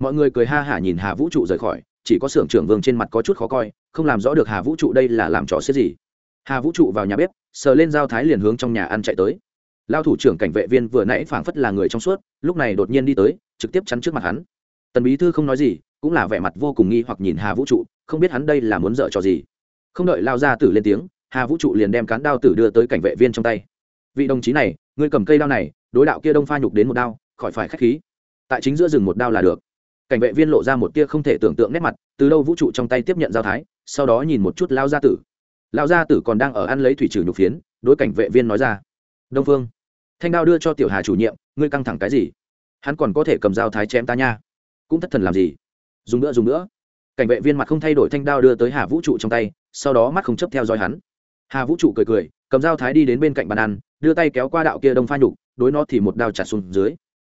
Mọi người cười ha hả nhìn hà vũ trụ rời khỏi, chỉ có xưởng trưởng vương trên mặt có chút khó coi, không làm rõ được hà vũ trụ đây là làm trò xếp gì. Hà vũ trụ vào nhà bếp, sờ lên dao thái liền hướng trong nhà ăn chạy tới. Lao thủ trưởng cảnh vệ viên vừa nãy phảng phất là người trong suốt, lúc này đột nhiên đi tới, trực tiếp chắn trước mặt hắn. Tần bí thư không nói gì cũng là vẻ mặt vô cùng nghi hoặc nhìn hà vũ trụ, không biết hắn đây là muốn dở trò gì. Không đợi lao ra tử lên tiếng, hà vũ trụ liền đem cán đao tử đưa tới cảnh vệ viên trong tay. Vị đồng chí này, ngươi cầm cây đao này, đối đạo kia đông pha nhục đến một đao, khỏi phải k h á c h khí. Tại chính giữa rừng một đao là được. Cảnh vệ viên lộ ra một tia không thể tưởng tượng nét mặt, từ đâu vũ trụ trong tay tiếp nhận giao thái, sau đó nhìn một chút lao gia tử. Lao gia tử còn đang ở ăn lấy thủy trừ nhục phiến, đối cảnh vệ viên nói ra. Đông phương, thanh đao đưa cho tiểu hà chủ nhiệm, ngươi căng thẳng cái gì? Hắn còn có thể cầm dao thái chém ta nha. Cũng thất thần làm gì? Dùng nữa dùng nữa. Cảnh vệ viên mặt không thay đổi thanh đao đưa tới hà vũ trụ trong tay, sau đó mắt không chấp theo dõi hắn. Hà vũ trụ cười cười, cầm dao thái đi đến bên cạnh bàn ăn, đưa tay kéo qua đạo kia đông pha nhục, đối nó thì một đao chặt xuống dưới.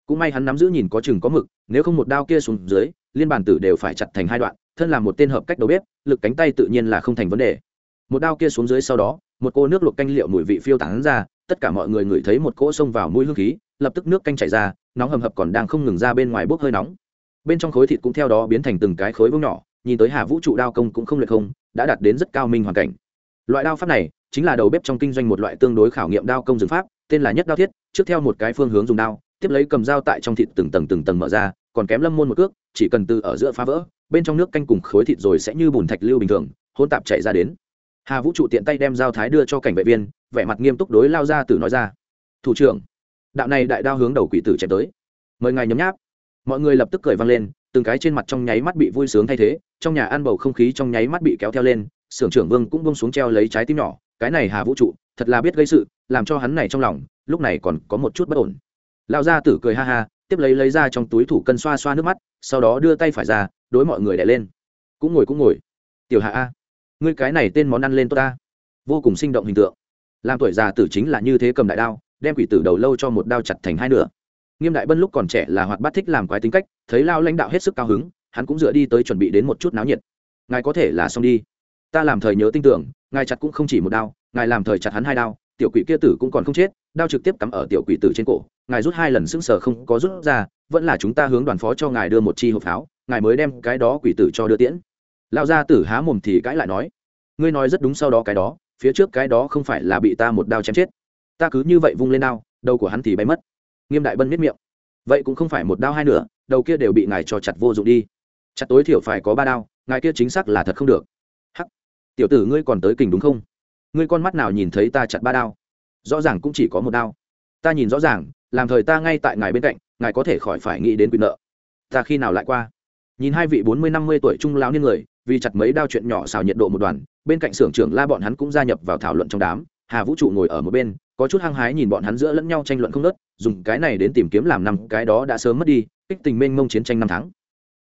Cũng may hắn nắm giữ nhìn có chừng có mực, nếu không một đao kia xuống dưới, liên bản tử đều phải chặt thành hai đoạn, thân là một tên hợp cách đầu bếp, lực cánh tay tự nhiên là không thành vấn đề. Một đao kia xuống dưới sau đó, một cô nước luộc canh liệu mùi vị phiêu tán ra, tất cả mọi người ngửi thấy một cỗ xông vào mũi hương khí, lập tức nước canh chảy ra, nóng hầm hập còn đang không ngừng ra bên ngoài bốc hơi nóng bên trong khối thịt cũng theo đó biến thành từng cái khối vương nhỏ, nhìn tới hà vũ trụ đao công cũng không lệ không, đã đạt đến rất cao minh hoàn cảnh. Loại đao pháp này chính là đầu bếp trong kinh doanh một loại tương đối khảo nghiệm đao công dừng pháp, tên là nhất đao thiết, trước theo một cái phương hướng dùng đao, tiếp lấy cầm dao tại trong thịt từng tầng từng tầng mở ra, còn kém lâm môn một cước, chỉ cần từ ở giữa phá vỡ, bên trong nước canh cùng khối thịt rồi sẽ như bùn thạch lưu bình thường hôn tạp chạy ra đến. Hà vũ trụ tiện tay đem dao thái đưa cho cảnh vệ viên, vẻ mặt nghiêm túc đối lao ra tử nói ra, thủ trưởng, đạo này đại đao hướng đầu quỷ tử chém tới. Mời ngài nhấm nháp mọi người lập tức cười vang lên, từng cái trên mặt trong nháy mắt bị vui sướng thay thế, trong nhà ăn bầu không khí trong nháy mắt bị kéo theo lên sưởng trưởng vương cũng bông xuống treo lấy trái tim nhỏ, cái này hà vũ trụ, thật là biết gây sự, làm cho hắn này trong lòng, lúc này còn có một chút bất ổn. Lão gia tử cười ha ha, tiếp lấy lấy ra trong túi thủ cân xoa xoa nước mắt, sau đó đưa tay phải ra, đối mọi người đẻ lên. Cũng ngồi cũng ngồi. Tiểu hạ a, ngươi cái này tên món ăn lên tốt ta. Vô cùng sinh động hình tượng. Làm tuổi già tử chính là như thế cầm đại đao, đem quỷ tử đầu lâu cho một đao chặt thành hai nửa nghiêm đại bân lúc còn trẻ là hoạt bát thích làm quái tính cách, thấy lao lãnh đạo hết sức cao hứng, hắn cũng dựa đi tới chuẩn bị đến một chút náo nhiệt. Ngài có thể là xong đi. Ta làm thời nhớ tin tưởng, ngài chặt cũng không chỉ một đao, ngài làm thời chặt hắn hai đao, tiểu quỷ kia tử cũng còn không chết, đao trực tiếp cắm ở tiểu quỷ tử trên cổ, ngài rút hai lần sững sờ không có rút ra, vẫn là chúng ta hướng đoàn phó cho ngài đưa một chi hộp pháo, ngài mới đem cái đó quỷ tử cho đưa tiễn. Lão gia tử há mồm thì cãi lại nói, ngươi nói rất đúng sau đó cái đó, phía trước cái đó không phải là bị ta một đao chém chết. Ta cứ như vậy vung lên đao, đầu của hắn thì bay mất nghiêm đại bân miết miệng. Vậy cũng không phải một đao hai nửa, đầu kia đều bị ngài cho chặt vô dụng đi. Chặt tối thiểu phải có ba đao ngài kia chính xác là thật không được. Hắc. Tiểu tử ngươi còn tới kình đúng không? Ngươi con mắt nào nhìn thấy ta chặt ba đao? Rõ ràng cũng chỉ có một đao. Ta nhìn rõ ràng làm thời ta ngay tại ngài bên cạnh ngài có thể khỏi phải nghĩ đến quyền nợ. Ta khi nào lại qua? Nhìn hai vị bốn mươi năm mươi tuổi trung lão niên người vì chặt mấy đao chuyện nhỏ xào nhiệt độ một đoàn bên cạnh xưởng trưởng la bọn hắn cũng gia nhập vào thảo luận trong đám hà vũ trụ ngồi ở một bên, có chút hăng hái nhìn bọn hắn giữa lẫn nhau tranh luận không nớt dùng cái này đến tìm kiếm làm năm cái đó đã sớm mất đi, kích tình mênh mông chiến tranh năm tháng.